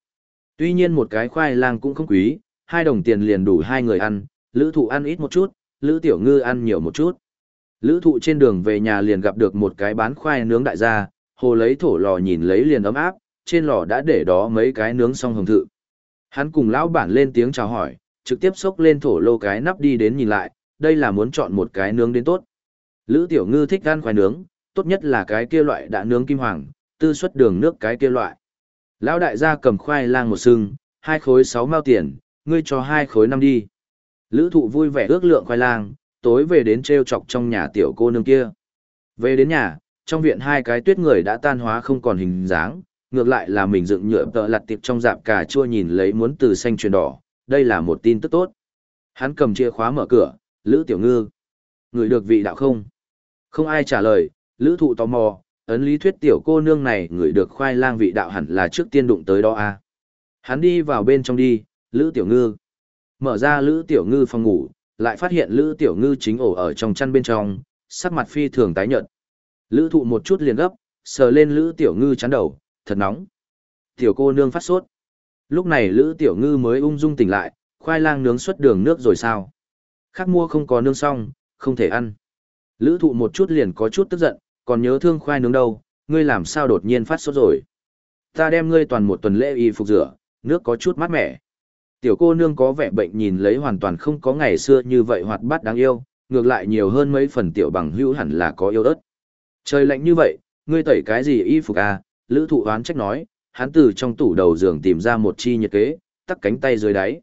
Tuy nhiên một cái khoai lang cũng không quý, hai đồng tiền liền đủ hai người ăn, lữ thụ ăn ít một chút, lữ tiểu ngư ăn nhiều một chút. Lữ thụ trên đường về nhà liền gặp được một cái bán khoai nướng đại gia, hồ lấy thổ lò nhìn lấy liền ấm áp, trên lò đã để đó mấy cái nướng xong hồng thự. Hắn cùng lão bản lên tiếng chào hỏi, trực tiếp xốc lên thổ lô cái nắp đi đến nhìn lại, đây là muốn chọn một cái nướng đến tốt. Lữ tiểu ngư thích ăn khoai nướng, tốt nhất là cái kia loại đã nướng kim hoàng, tư suất đường nước cái kia loại. Lão đại gia cầm khoai lang một sừng, hai khối sáu mao tiền, ngươi cho hai khối năm đi. Lữ thụ vui vẻ ước lượng khoai lang, tối về đến treo chọc trong nhà tiểu cô nương kia. Về đến nhà, trong viện hai cái tuyết người đã tan hóa không còn hình dáng, ngược lại là mình dựng nhựa tợ lặt tiệp trong dạp cà chua nhìn lấy muốn từ xanh chuyển đỏ, đây là một tin tức tốt. Hắn cầm chìa khóa mở cửa, Lữ Tiểu Ngư. Người được vị đạo không? Không ai trả lời, Lữ Thụ tò mò, ấn lý thuyết tiểu cô nương này người được khoai lang vị đạo hẳn là trước tiên đụng tới đó à. Hắn đi vào bên trong đi, Lữ Tiểu Ngư. Mở ra Lữ Tiểu Ngư phòng ngủ, lại phát hiện Lữ Tiểu Ngư chính ổ ở trong chăn bên trong, sắc mặt phi thường tái nhợt. Lữ thụ một chút liền gấp, sờ lên Lữ Tiểu Ngư chán đầu, thật nóng. Tiểu cô nương phát sốt. Lúc này Lữ Tiểu Ngư mới ung dung tỉnh lại, khoai lang nướng xuất đường nước rồi sao? Khác mua không có nương xong, không thể ăn. Lữ thụ một chút liền có chút tức giận, còn nhớ thương khoai nướng đâu, ngươi làm sao đột nhiên phát sốt rồi. Ta đem ngươi toàn một tuần lễ y phục rửa, nước có chút mát mẻ. Tiểu cô nương có vẻ bệnh nhìn lấy hoàn toàn không có ngày xưa như vậy hoạt bát đáng yêu, ngược lại nhiều hơn mấy phần tiểu bằng hữu hẳn là có yêu đất. Trời lạnh như vậy, ngươi tẩy cái gì y phục à, lữ thụ oán trách nói, hắn từ trong tủ đầu giường tìm ra một chi nhiệt kế, tắt cánh tay dưới đáy.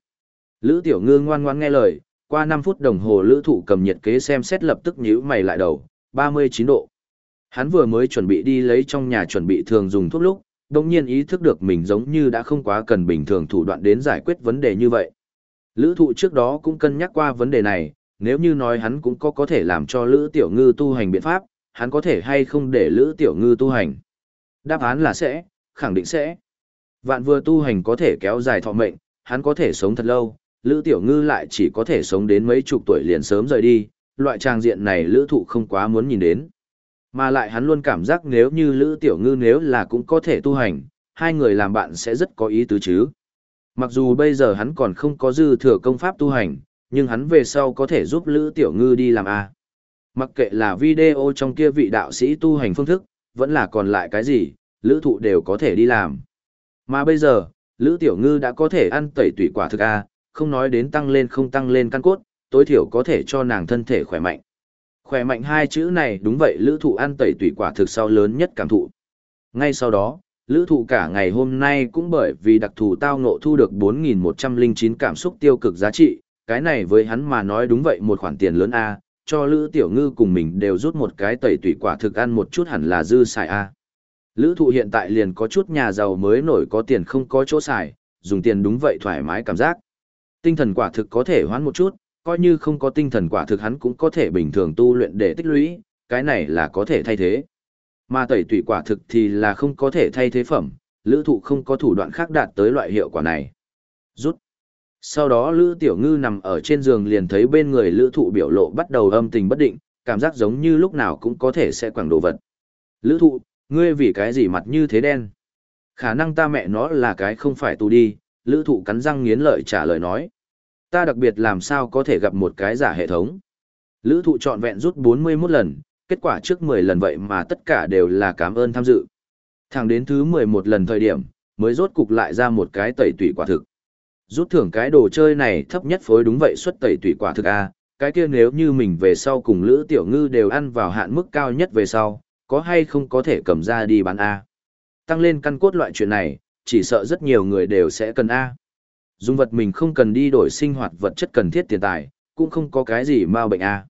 Lữ tiểu ngư ngoan ngoan nghe lời, qua 5 phút đồng hồ lữ thụ cầm nhiệt kế xem xét lập tức nhíu mày lại đầu, 39 độ. Hắn vừa mới chuẩn bị đi lấy trong nhà chuẩn bị thường dùng thuốc lúc, đồng nhiên ý thức được mình giống như đã không quá cần bình thường thủ đoạn đến giải quyết vấn đề như vậy. Lữ thụ trước đó cũng cân nhắc qua vấn đề này, nếu như nói hắn cũng có có thể làm cho Lữ Tiểu Ngư tu hành biện pháp, hắn có thể hay không để Lữ Tiểu Ngư tu hành. Đáp án là sẽ, khẳng định sẽ. Vạn vừa tu hành có thể kéo dài thọ mệnh, hắn có thể sống thật lâu, Lữ Tiểu Ngư lại chỉ có thể sống đến mấy chục tuổi liền sớm rời đi, loại trang diện này Lữ Thụ không quá muốn nhìn đến. Mà lại hắn luôn cảm giác nếu như Lữ Tiểu Ngư nếu là cũng có thể tu hành, hai người làm bạn sẽ rất có ý tứ chứ. Mặc dù bây giờ hắn còn không có dư thừa công pháp tu hành, nhưng hắn về sau có thể giúp Lữ Tiểu Ngư đi làm A. Mặc kệ là video trong kia vị đạo sĩ tu hành phương thức, vẫn là còn lại cái gì, Lữ Thụ đều có thể đi làm. Mà bây giờ, Lữ Tiểu Ngư đã có thể ăn tẩy tủy quả thực A, không nói đến tăng lên không tăng lên căn cốt, tối thiểu có thể cho nàng thân thể khỏe mạnh. Khỏe mạnh hai chữ này đúng vậy lữ thụ ăn tẩy tủy quả thực sau lớn nhất cảm thụ. Ngay sau đó, lữ thụ cả ngày hôm nay cũng bởi vì đặc thù tao ngộ thu được 4.109 cảm xúc tiêu cực giá trị, cái này với hắn mà nói đúng vậy một khoản tiền lớn A, cho lữ tiểu ngư cùng mình đều rút một cái tẩy tủy quả thực ăn một chút hẳn là dư xài A. Lữ thụ hiện tại liền có chút nhà giàu mới nổi có tiền không có chỗ xài, dùng tiền đúng vậy thoải mái cảm giác. Tinh thần quả thực có thể hoán một chút, coi như không có tinh thần quả thực hắn cũng có thể bình thường tu luyện để tích lũy, cái này là có thể thay thế. Mà tẩy tủy quả thực thì là không có thể thay thế phẩm, lữ thụ không có thủ đoạn khác đạt tới loại hiệu quả này. Rút. Sau đó lữ tiểu ngư nằm ở trên giường liền thấy bên người lữ thụ biểu lộ bắt đầu âm tình bất định, cảm giác giống như lúc nào cũng có thể sẽ quảng đồ vật. Lữ thụ, ngươi vì cái gì mặt như thế đen? Khả năng ta mẹ nó là cái không phải tù đi, lữ thụ cắn răng nghiến lợi trả lời nói. Ta đặc biệt làm sao có thể gặp một cái giả hệ thống. Lữ thụ trọn vẹn rút 41 lần, kết quả trước 10 lần vậy mà tất cả đều là cảm ơn tham dự. Thẳng đến thứ 11 lần thời điểm, mới rốt cục lại ra một cái tẩy tủy quả thực. Rút thưởng cái đồ chơi này thấp nhất phối đúng vậy xuất tẩy tủy quả thực A, cái kia nếu như mình về sau cùng Lữ Tiểu Ngư đều ăn vào hạn mức cao nhất về sau, có hay không có thể cầm ra đi bán A. Tăng lên căn cốt loại chuyện này, chỉ sợ rất nhiều người đều sẽ cần A. Dùng vật mình không cần đi đổi sinh hoạt vật chất cần thiết tiền tài, cũng không có cái gì mau bệnh A.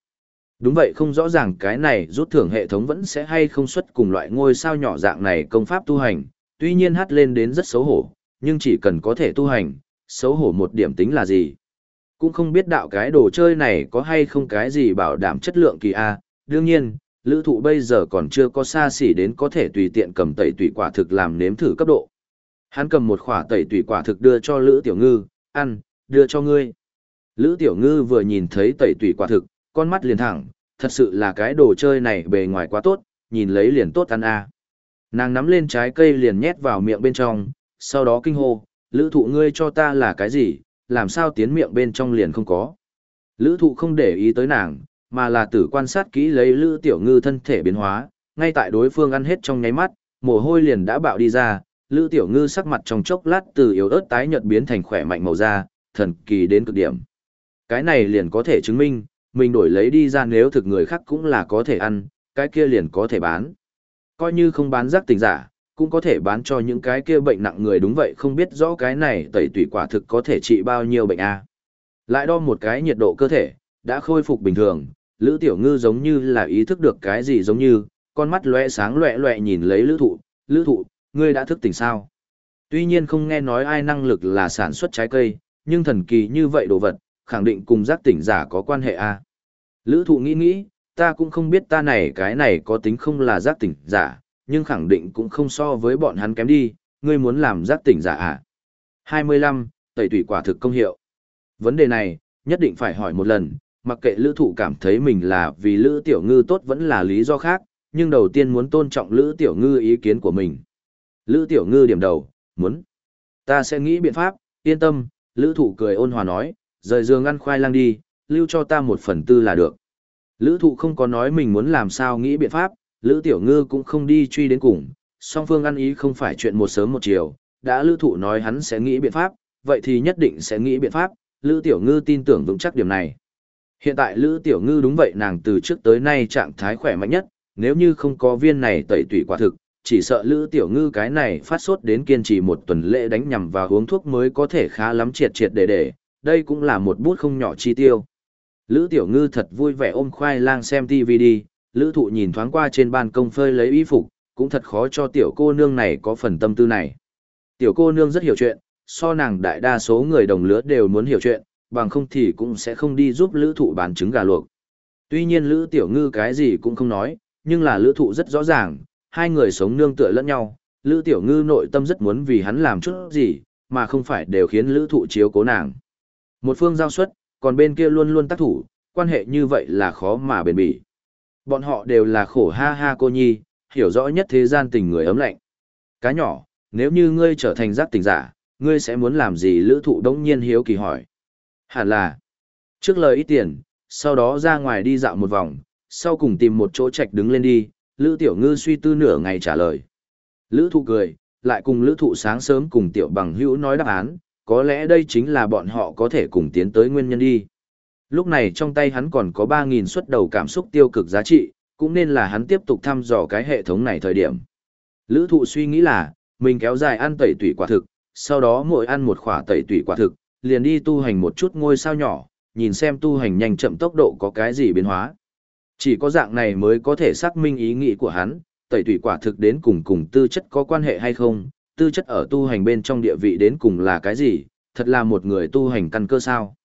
Đúng vậy không rõ ràng cái này rút thưởng hệ thống vẫn sẽ hay không xuất cùng loại ngôi sao nhỏ dạng này công pháp tu hành, tuy nhiên hát lên đến rất xấu hổ, nhưng chỉ cần có thể tu hành, xấu hổ một điểm tính là gì. Cũng không biết đạo cái đồ chơi này có hay không cái gì bảo đảm chất lượng kỳ A, đương nhiên, lữ thụ bây giờ còn chưa có xa xỉ đến có thể tùy tiện cầm tẩy tùy quả thực làm nếm thử cấp độ. Hắn cầm một khỏa tẩy tùy quả thực đưa cho lữ tiểu ngư, ăn, đưa cho ngươi. Lữ tiểu ngư vừa nhìn thấy tẩy tùy quả thực, con mắt liền thẳng, thật sự là cái đồ chơi này bề ngoài quá tốt, nhìn lấy liền tốt ăn a. Nàng nắm lên trái cây liền nhét vào miệng bên trong, sau đó kinh hô, lữ thụ ngươi cho ta là cái gì, làm sao tiến miệng bên trong liền không có. Lữ thụ không để ý tới nàng, mà là tử quan sát kỹ lấy lữ tiểu ngư thân thể biến hóa, ngay tại đối phương ăn hết trong nháy mắt, mồ hôi liền đã bạo đi ra, lữ tiểu ngư sắc mặt trong chốc lát từ yếu ớt tái nhợt biến thành khỏe mạnh màu da, thần kỳ đến cực điểm. Cái này liền có thể chứng minh, mình đổi lấy đi ra nếu thực người khác cũng là có thể ăn, cái kia liền có thể bán. Coi như không bán rác tình giả, cũng có thể bán cho những cái kia bệnh nặng người đúng vậy không biết rõ cái này tẩy tủy quả thực có thể trị bao nhiêu bệnh a. Lại đo một cái nhiệt độ cơ thể, đã khôi phục bình thường, Lữ Tiểu Ngư giống như là ý thức được cái gì giống như, con mắt lóe sáng lóe lóe nhìn lấy Lữ Thụ, "Lữ Thụ, ngươi đã thức tỉnh sao?" Tuy nhiên không nghe nói ai năng lực là sản xuất trái cây, nhưng thần kỳ như vậy đồ vật, khẳng định cùng giác tỉnh giả có quan hệ a. Lữ Thụ nghĩ nghĩ, ta cũng không biết ta này cái này có tính không là giác tỉnh giả, nhưng khẳng định cũng không so với bọn hắn kém đi, ngươi muốn làm giác tỉnh giả à? 25. Tẩy tủy quả thực công hiệu. Vấn đề này, nhất định phải hỏi một lần, mặc kệ lữ thụ cảm thấy mình là vì lữ tiểu ngư tốt vẫn là lý do khác, nhưng đầu tiên muốn tôn trọng lữ tiểu ngư ý kiến của mình. Lữ tiểu ngư điểm đầu, muốn. Ta sẽ nghĩ biện pháp, yên tâm, lữ thụ cười ôn hòa nói, rời giường ăn khoai lang đi, lưu cho ta một phần tư là được. Lữ thụ không có nói mình muốn làm sao nghĩ biện pháp, Lữ Tiểu Ngư cũng không đi truy đến cùng, song phương ăn ý không phải chuyện một sớm một chiều, đã Lữ Thụ nói hắn sẽ nghĩ biện pháp, vậy thì nhất định sẽ nghĩ biện pháp, Lữ Tiểu Ngư tin tưởng vững chắc điểm này. Hiện tại Lữ Tiểu Ngư đúng vậy nàng từ trước tới nay trạng thái khỏe mạnh nhất, nếu như không có viên này tẩy tủy quả thực, chỉ sợ Lữ Tiểu Ngư cái này phát sốt đến kiên trì một tuần lễ đánh nhằm vào uống thuốc mới có thể khá lắm triệt triệt để để, đây cũng là một bút không nhỏ chi tiêu. Lữ Tiểu Ngư thật vui vẻ ôm khoai lang xem TV đi, lữ thụ nhìn thoáng qua trên ban công phơi lấy y phục, cũng thật khó cho tiểu cô nương này có phần tâm tư này. Tiểu cô nương rất hiểu chuyện, so nàng đại đa số người đồng lứa đều muốn hiểu chuyện, bằng không thì cũng sẽ không đi giúp lữ thụ bán trứng gà luộc. Tuy nhiên lữ tiểu ngư cái gì cũng không nói, nhưng là lữ thụ rất rõ ràng, hai người sống nương tựa lẫn nhau, lữ tiểu ngư nội tâm rất muốn vì hắn làm chút gì, mà không phải đều khiến lữ thụ chiếu cố nàng. Một phương giao suất, còn bên kia luôn luôn tác thủ, quan hệ như vậy là khó mà bền bỉ. Bọn họ đều là khổ ha ha cô nhi, hiểu rõ nhất thế gian tình người ấm lạnh. Cá nhỏ, nếu như ngươi trở thành giác tình giả, ngươi sẽ muốn làm gì lữ thụ đống nhiên hiếu kỳ hỏi. Hẳn là, trước lời ít tiền, sau đó ra ngoài đi dạo một vòng, sau cùng tìm một chỗ trạch đứng lên đi, lữ tiểu ngư suy tư nửa ngày trả lời. Lữ thụ cười, lại cùng lữ thụ sáng sớm cùng tiểu bằng hữu nói đáp án, có lẽ đây chính là bọn họ có thể cùng tiến tới nguyên nhân đi. Lúc này trong tay hắn còn có 3.000 suất đầu cảm xúc tiêu cực giá trị, cũng nên là hắn tiếp tục thăm dò cái hệ thống này thời điểm. Lữ thụ suy nghĩ là, mình kéo dài ăn tẩy tủy quả thực, sau đó mỗi ăn một khỏa tẩy tủy quả thực, liền đi tu hành một chút ngôi sao nhỏ, nhìn xem tu hành nhanh chậm tốc độ có cái gì biến hóa. Chỉ có dạng này mới có thể xác minh ý nghĩ của hắn, tẩy tủy quả thực đến cùng cùng tư chất có quan hệ hay không, tư chất ở tu hành bên trong địa vị đến cùng là cái gì, thật là một người tu hành căn cơ sao.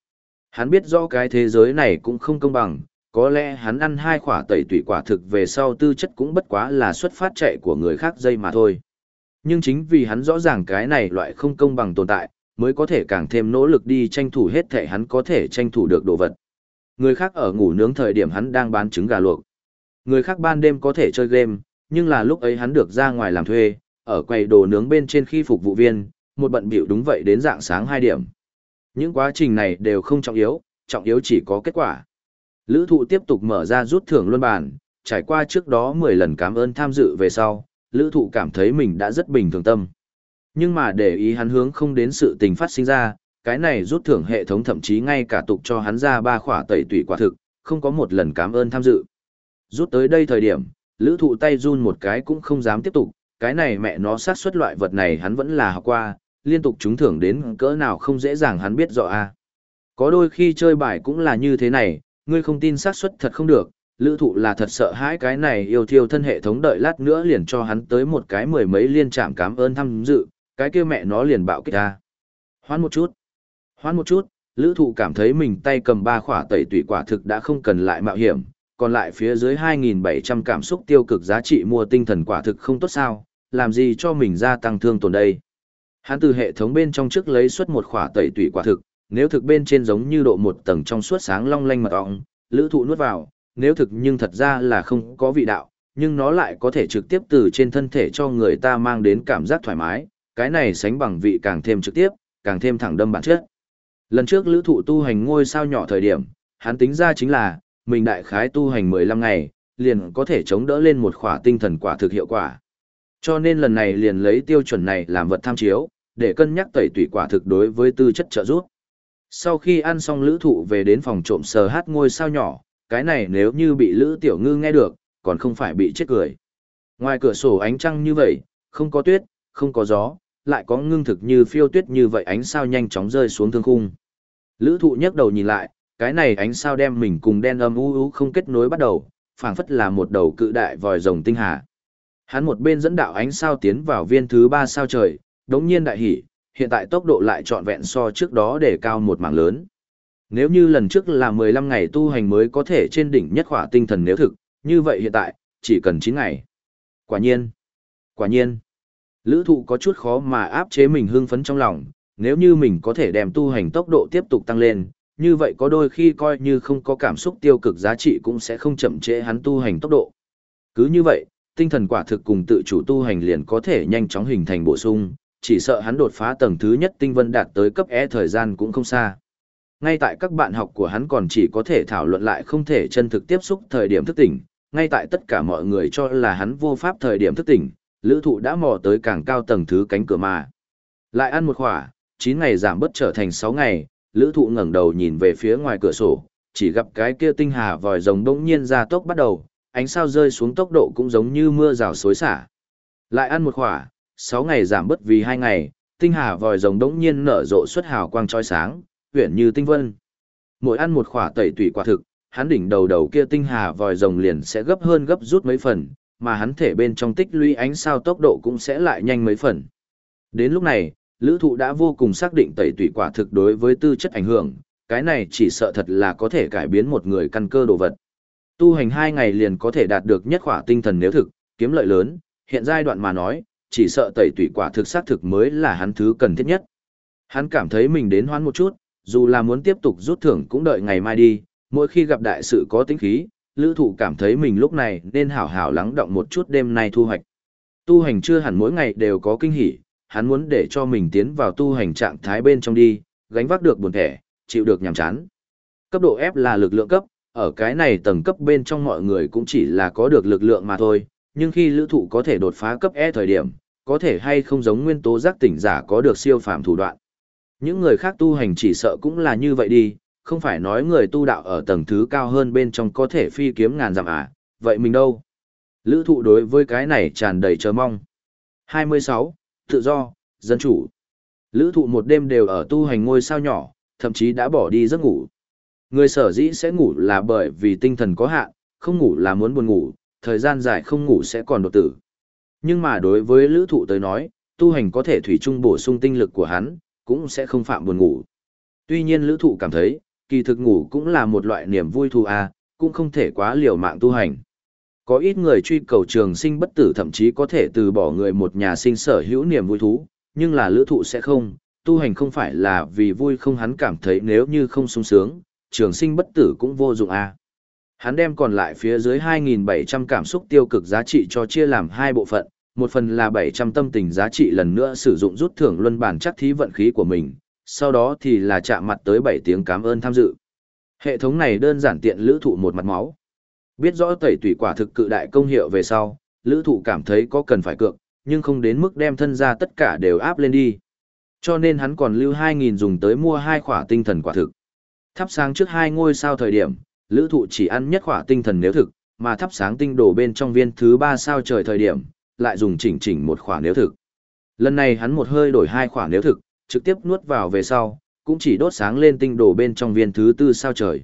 Hắn biết rõ cái thế giới này cũng không công bằng, có lẽ hắn ăn hai quả tẩy tủy quả thực về sau tư chất cũng bất quá là xuất phát chạy của người khác dây mà thôi. Nhưng chính vì hắn rõ ràng cái này loại không công bằng tồn tại, mới có thể càng thêm nỗ lực đi tranh thủ hết thể hắn có thể tranh thủ được đồ vật. Người khác ở ngủ nướng thời điểm hắn đang bán trứng gà luộc. Người khác ban đêm có thể chơi game, nhưng là lúc ấy hắn được ra ngoài làm thuê, ở quầy đồ nướng bên trên khi phục vụ viên, một bận biểu đúng vậy đến dạng sáng 2 điểm. Những quá trình này đều không trọng yếu, trọng yếu chỉ có kết quả. Lữ thụ tiếp tục mở ra rút thưởng luân bàn, trải qua trước đó 10 lần cảm ơn tham dự về sau, lữ thụ cảm thấy mình đã rất bình thường tâm. Nhưng mà để ý hắn hướng không đến sự tình phát sinh ra, cái này rút thưởng hệ thống thậm chí ngay cả tục cho hắn ra ba khỏa tẩy tủy quả thực, không có một lần cảm ơn tham dự. Rút tới đây thời điểm, lữ thụ tay run một cái cũng không dám tiếp tục, cái này mẹ nó sát xuất loại vật này hắn vẫn là học qua, liên tục trúng thưởng đến cỡ nào không dễ dàng hắn biết rõ a Có đôi khi chơi bài cũng là như thế này, ngươi không tin sát xuất thật không được, lữ thụ là thật sợ hãi cái này yêu thiêu thân hệ thống đợi lát nữa liền cho hắn tới một cái mười mấy liên trạm cảm ơn tham dự, cái kia mẹ nó liền bạo kích ra. Hoán một chút. Hoán một chút, lữ thụ cảm thấy mình tay cầm ba khỏa tẩy tủy quả thực đã không cần lại mạo hiểm, còn lại phía dưới 2.700 cảm xúc tiêu cực giá trị mua tinh thần quả thực không tốt sao, làm gì cho mình gia tăng thương tổn đây. Hắn từ hệ thống bên trong trước lấy suất một khỏa tẩy tủy quả thực, nếu thực bên trên giống như độ một tầng trong suốt sáng long lanh mật ong, lữ thụ nuốt vào, nếu thực nhưng thật ra là không có vị đạo, nhưng nó lại có thể trực tiếp từ trên thân thể cho người ta mang đến cảm giác thoải mái, cái này sánh bằng vị càng thêm trực tiếp, càng thêm thẳng đâm bản chất. Lần trước lữ thụ tu hành ngôi sao nhỏ thời điểm, hắn tính ra chính là, mình đại khái tu hành 15 ngày, liền có thể chống đỡ lên một khỏa tinh thần quả thực hiệu quả. Cho nên lần này liền lấy tiêu chuẩn này làm vật tham chiếu, để cân nhắc tẩy tủy quả thực đối với tư chất trợ giúp. Sau khi ăn xong lữ thụ về đến phòng trộm sờ hát ngôi sao nhỏ, cái này nếu như bị lữ tiểu ngư nghe được, còn không phải bị chết cười. Ngoài cửa sổ ánh trăng như vậy, không có tuyết, không có gió, lại có ngưng thực như phiêu tuyết như vậy ánh sao nhanh chóng rơi xuống thương khung. Lữ thụ nhấc đầu nhìn lại, cái này ánh sao đem mình cùng đen âm u u không kết nối bắt đầu, phảng phất là một đầu cự đại vòi rồng tinh hà. Hắn một bên dẫn đạo ánh sao tiến vào viên thứ ba sao trời, đống nhiên đại hỉ, hiện tại tốc độ lại trọn vẹn so trước đó để cao một mảng lớn. Nếu như lần trước là 15 ngày tu hành mới có thể trên đỉnh nhất khỏa tinh thần nếu thực, như vậy hiện tại, chỉ cần 9 ngày. Quả nhiên, quả nhiên. Lữ thụ có chút khó mà áp chế mình hưng phấn trong lòng, nếu như mình có thể đem tu hành tốc độ tiếp tục tăng lên, như vậy có đôi khi coi như không có cảm xúc tiêu cực giá trị cũng sẽ không chậm trễ hắn tu hành tốc độ. Cứ như vậy, tinh thần quả thực cùng tự chủ tu hành liền có thể nhanh chóng hình thành bổ sung, chỉ sợ hắn đột phá tầng thứ nhất tinh vân đạt tới cấp E thời gian cũng không xa. Ngay tại các bạn học của hắn còn chỉ có thể thảo luận lại không thể chân thực tiếp xúc thời điểm thức tỉnh, ngay tại tất cả mọi người cho là hắn vô pháp thời điểm thức tỉnh, lữ thụ đã mò tới càng cao tầng thứ cánh cửa mà. Lại ăn một khỏa, 9 ngày giảm bất trở thành 6 ngày, lữ thụ ngẩng đầu nhìn về phía ngoài cửa sổ, chỉ gặp cái kia tinh hà vòi rồng đông nhiên ra tốc bắt đầu, ánh sao rơi xuống tốc độ cũng giống như mưa rào xối xả. Lại ăn một khỏa, 6 ngày giảm bất vì 2 ngày, tinh hà vòi rồng đống nhiên nở rộ xuất hào quang trói sáng, huyển như tinh vân. Mỗi ăn một khỏa tẩy tủy quả thực, hắn đỉnh đầu đầu kia tinh hà vòi rồng liền sẽ gấp hơn gấp rút mấy phần, mà hắn thể bên trong tích lũy ánh sao tốc độ cũng sẽ lại nhanh mấy phần. Đến lúc này, lữ thụ đã vô cùng xác định tẩy tủy quả thực đối với tư chất ảnh hưởng, cái này chỉ sợ thật là có thể cải biến một người căn cơ đồ vật. Tu hành 2 ngày liền có thể đạt được nhất khỏa tinh thần nếu thực, kiếm lợi lớn, hiện giai đoạn mà nói, chỉ sợ tẩy tủy quả thực xác thực mới là hắn thứ cần thiết nhất. Hắn cảm thấy mình đến hoán một chút, dù là muốn tiếp tục rút thưởng cũng đợi ngày mai đi, mỗi khi gặp đại sự có tính khí, lữ thụ cảm thấy mình lúc này nên hảo hảo lắng động một chút đêm nay thu hoạch. Tu hành chưa hẳn mỗi ngày đều có kinh hỉ, hắn muốn để cho mình tiến vào tu hành trạng thái bên trong đi, gánh vác được buồn thẻ, chịu được nhàm chán. Cấp độ F là lực lượng cấp, ở cái này tầng cấp bên trong mọi người cũng chỉ là có được lực lượng mà thôi, nhưng khi lữ thụ có thể đột phá cấp E thời điểm, có thể hay không giống nguyên tố giác tỉnh giả có được siêu phàm thủ đoạn. Những người khác tu hành chỉ sợ cũng là như vậy đi, không phải nói người tu đạo ở tầng thứ cao hơn bên trong có thể phi kiếm ngàn dặm à, vậy mình đâu? Lữ thụ đối với cái này tràn đầy chờ mong. 26. Tự do, dân chủ. Lữ thụ một đêm đều ở tu hành ngôi sao nhỏ, thậm chí đã bỏ đi giấc ngủ. Người sở dĩ sẽ ngủ là bởi vì tinh thần có hạn, không ngủ là muốn buồn ngủ, thời gian dài không ngủ sẽ còn đột tử. Nhưng mà đối với lữ thụ tới nói, tu hành có thể thủy chung bổ sung tinh lực của hắn, cũng sẽ không phạm buồn ngủ. Tuy nhiên lữ thụ cảm thấy, kỳ thực ngủ cũng là một loại niềm vui thù à? cũng không thể quá liều mạng tu hành. Có ít người truy cầu trường sinh bất tử thậm chí có thể từ bỏ người một nhà sinh sở hữu niềm vui thú, nhưng là lữ thụ sẽ không, tu hành không phải là vì vui không hắn cảm thấy nếu như không sung sướng, trường sinh bất tử cũng vô dụng a. Hắn đem còn lại phía dưới 2.700 cảm xúc tiêu cực giá trị cho chia làm hai bộ phận, một phần là 700 tâm tình giá trị lần nữa sử dụng rút thưởng luân bản chắc thí vận khí của mình, sau đó thì là chạm mặt tới 7 tiếng cảm ơn tham dự. Hệ thống này đơn giản tiện lữ thụ một mặt máu. Biết rõ tẩy tủy quả thực cự đại công hiệu về sau, lữ thụ cảm thấy có cần phải cược, nhưng không đến mức đem thân ra tất cả đều áp lên đi. Cho nên hắn còn lưu 2.000 dùng tới mua hai khỏa tinh thần quả thực. Thắp sáng trước hai ngôi sao thời điểm, lữ thụ chỉ ăn nhất khỏa tinh thần nếu thực, mà thắp sáng tinh đổ bên trong viên thứ ba sao trời thời điểm, lại dùng chỉnh chỉnh một khỏa nếu thực. Lần này hắn một hơi đổi hai khỏa nếu thực, trực tiếp nuốt vào về sau, cũng chỉ đốt sáng lên tinh đồ bên trong viên thứ tư sao trời.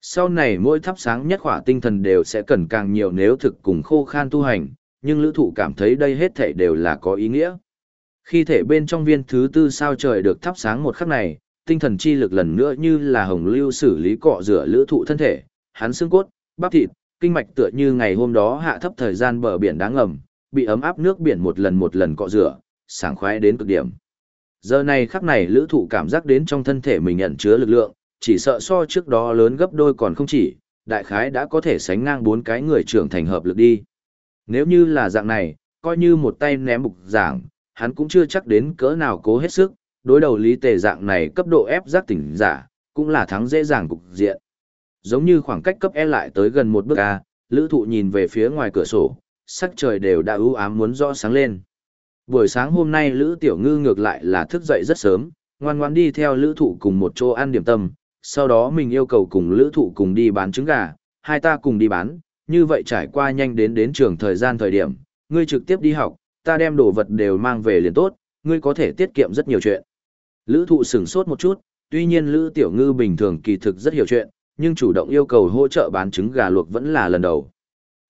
Sau này mỗi thắp sáng nhất khỏa tinh thần đều sẽ cần càng nhiều nếu thực cùng khô khan tu hành, nhưng lữ thụ cảm thấy đây hết thể đều là có ý nghĩa. Khi thể bên trong viên thứ tư sao trời được thắp sáng một khắc này, tinh thần chi lực lần nữa như là hồng lưu xử lý cọ rửa lữ thụ thân thể, hắn xương cốt, bắp thịt, kinh mạch tựa như ngày hôm đó hạ thấp thời gian bờ biển đáng ngầm, bị ấm áp nước biển một lần một lần cọ rửa, sảng khoái đến cực điểm. Giờ này khắc này lữ thụ cảm giác đến trong thân thể mình nhận chứa lực lượng, chỉ sợ so trước đó lớn gấp đôi còn không chỉ, đại khái đã có thể sánh ngang bốn cái người trưởng thành hợp lực đi. Nếu như là dạng này, coi như một tay ném bục giảng, hắn cũng chưa chắc đến cỡ nào cố hết sức, đối đầu lý tề dạng này cấp độ ép giác tỉnh giả, cũng là thắng dễ dàng cục diện. Giống như khoảng cách cấp E lại tới gần một bước A, lữ thụ nhìn về phía ngoài cửa sổ, sắc trời đều đã ưu ám muốn rõ sáng lên. Buổi sáng hôm nay Lữ Tiểu Ngư ngược lại là thức dậy rất sớm, ngoan ngoan đi theo Lữ Thụ cùng một chỗ ăn điểm tâm, sau đó mình yêu cầu cùng Lữ Thụ cùng đi bán trứng gà, hai ta cùng đi bán, như vậy trải qua nhanh đến đến trường thời gian thời điểm, ngươi trực tiếp đi học, ta đem đồ vật đều mang về liền tốt, ngươi có thể tiết kiệm rất nhiều chuyện. Lữ Thụ sửng sốt một chút, tuy nhiên Lữ Tiểu Ngư bình thường kỳ thực rất hiểu chuyện, nhưng chủ động yêu cầu hỗ trợ bán trứng gà luộc vẫn là lần đầu.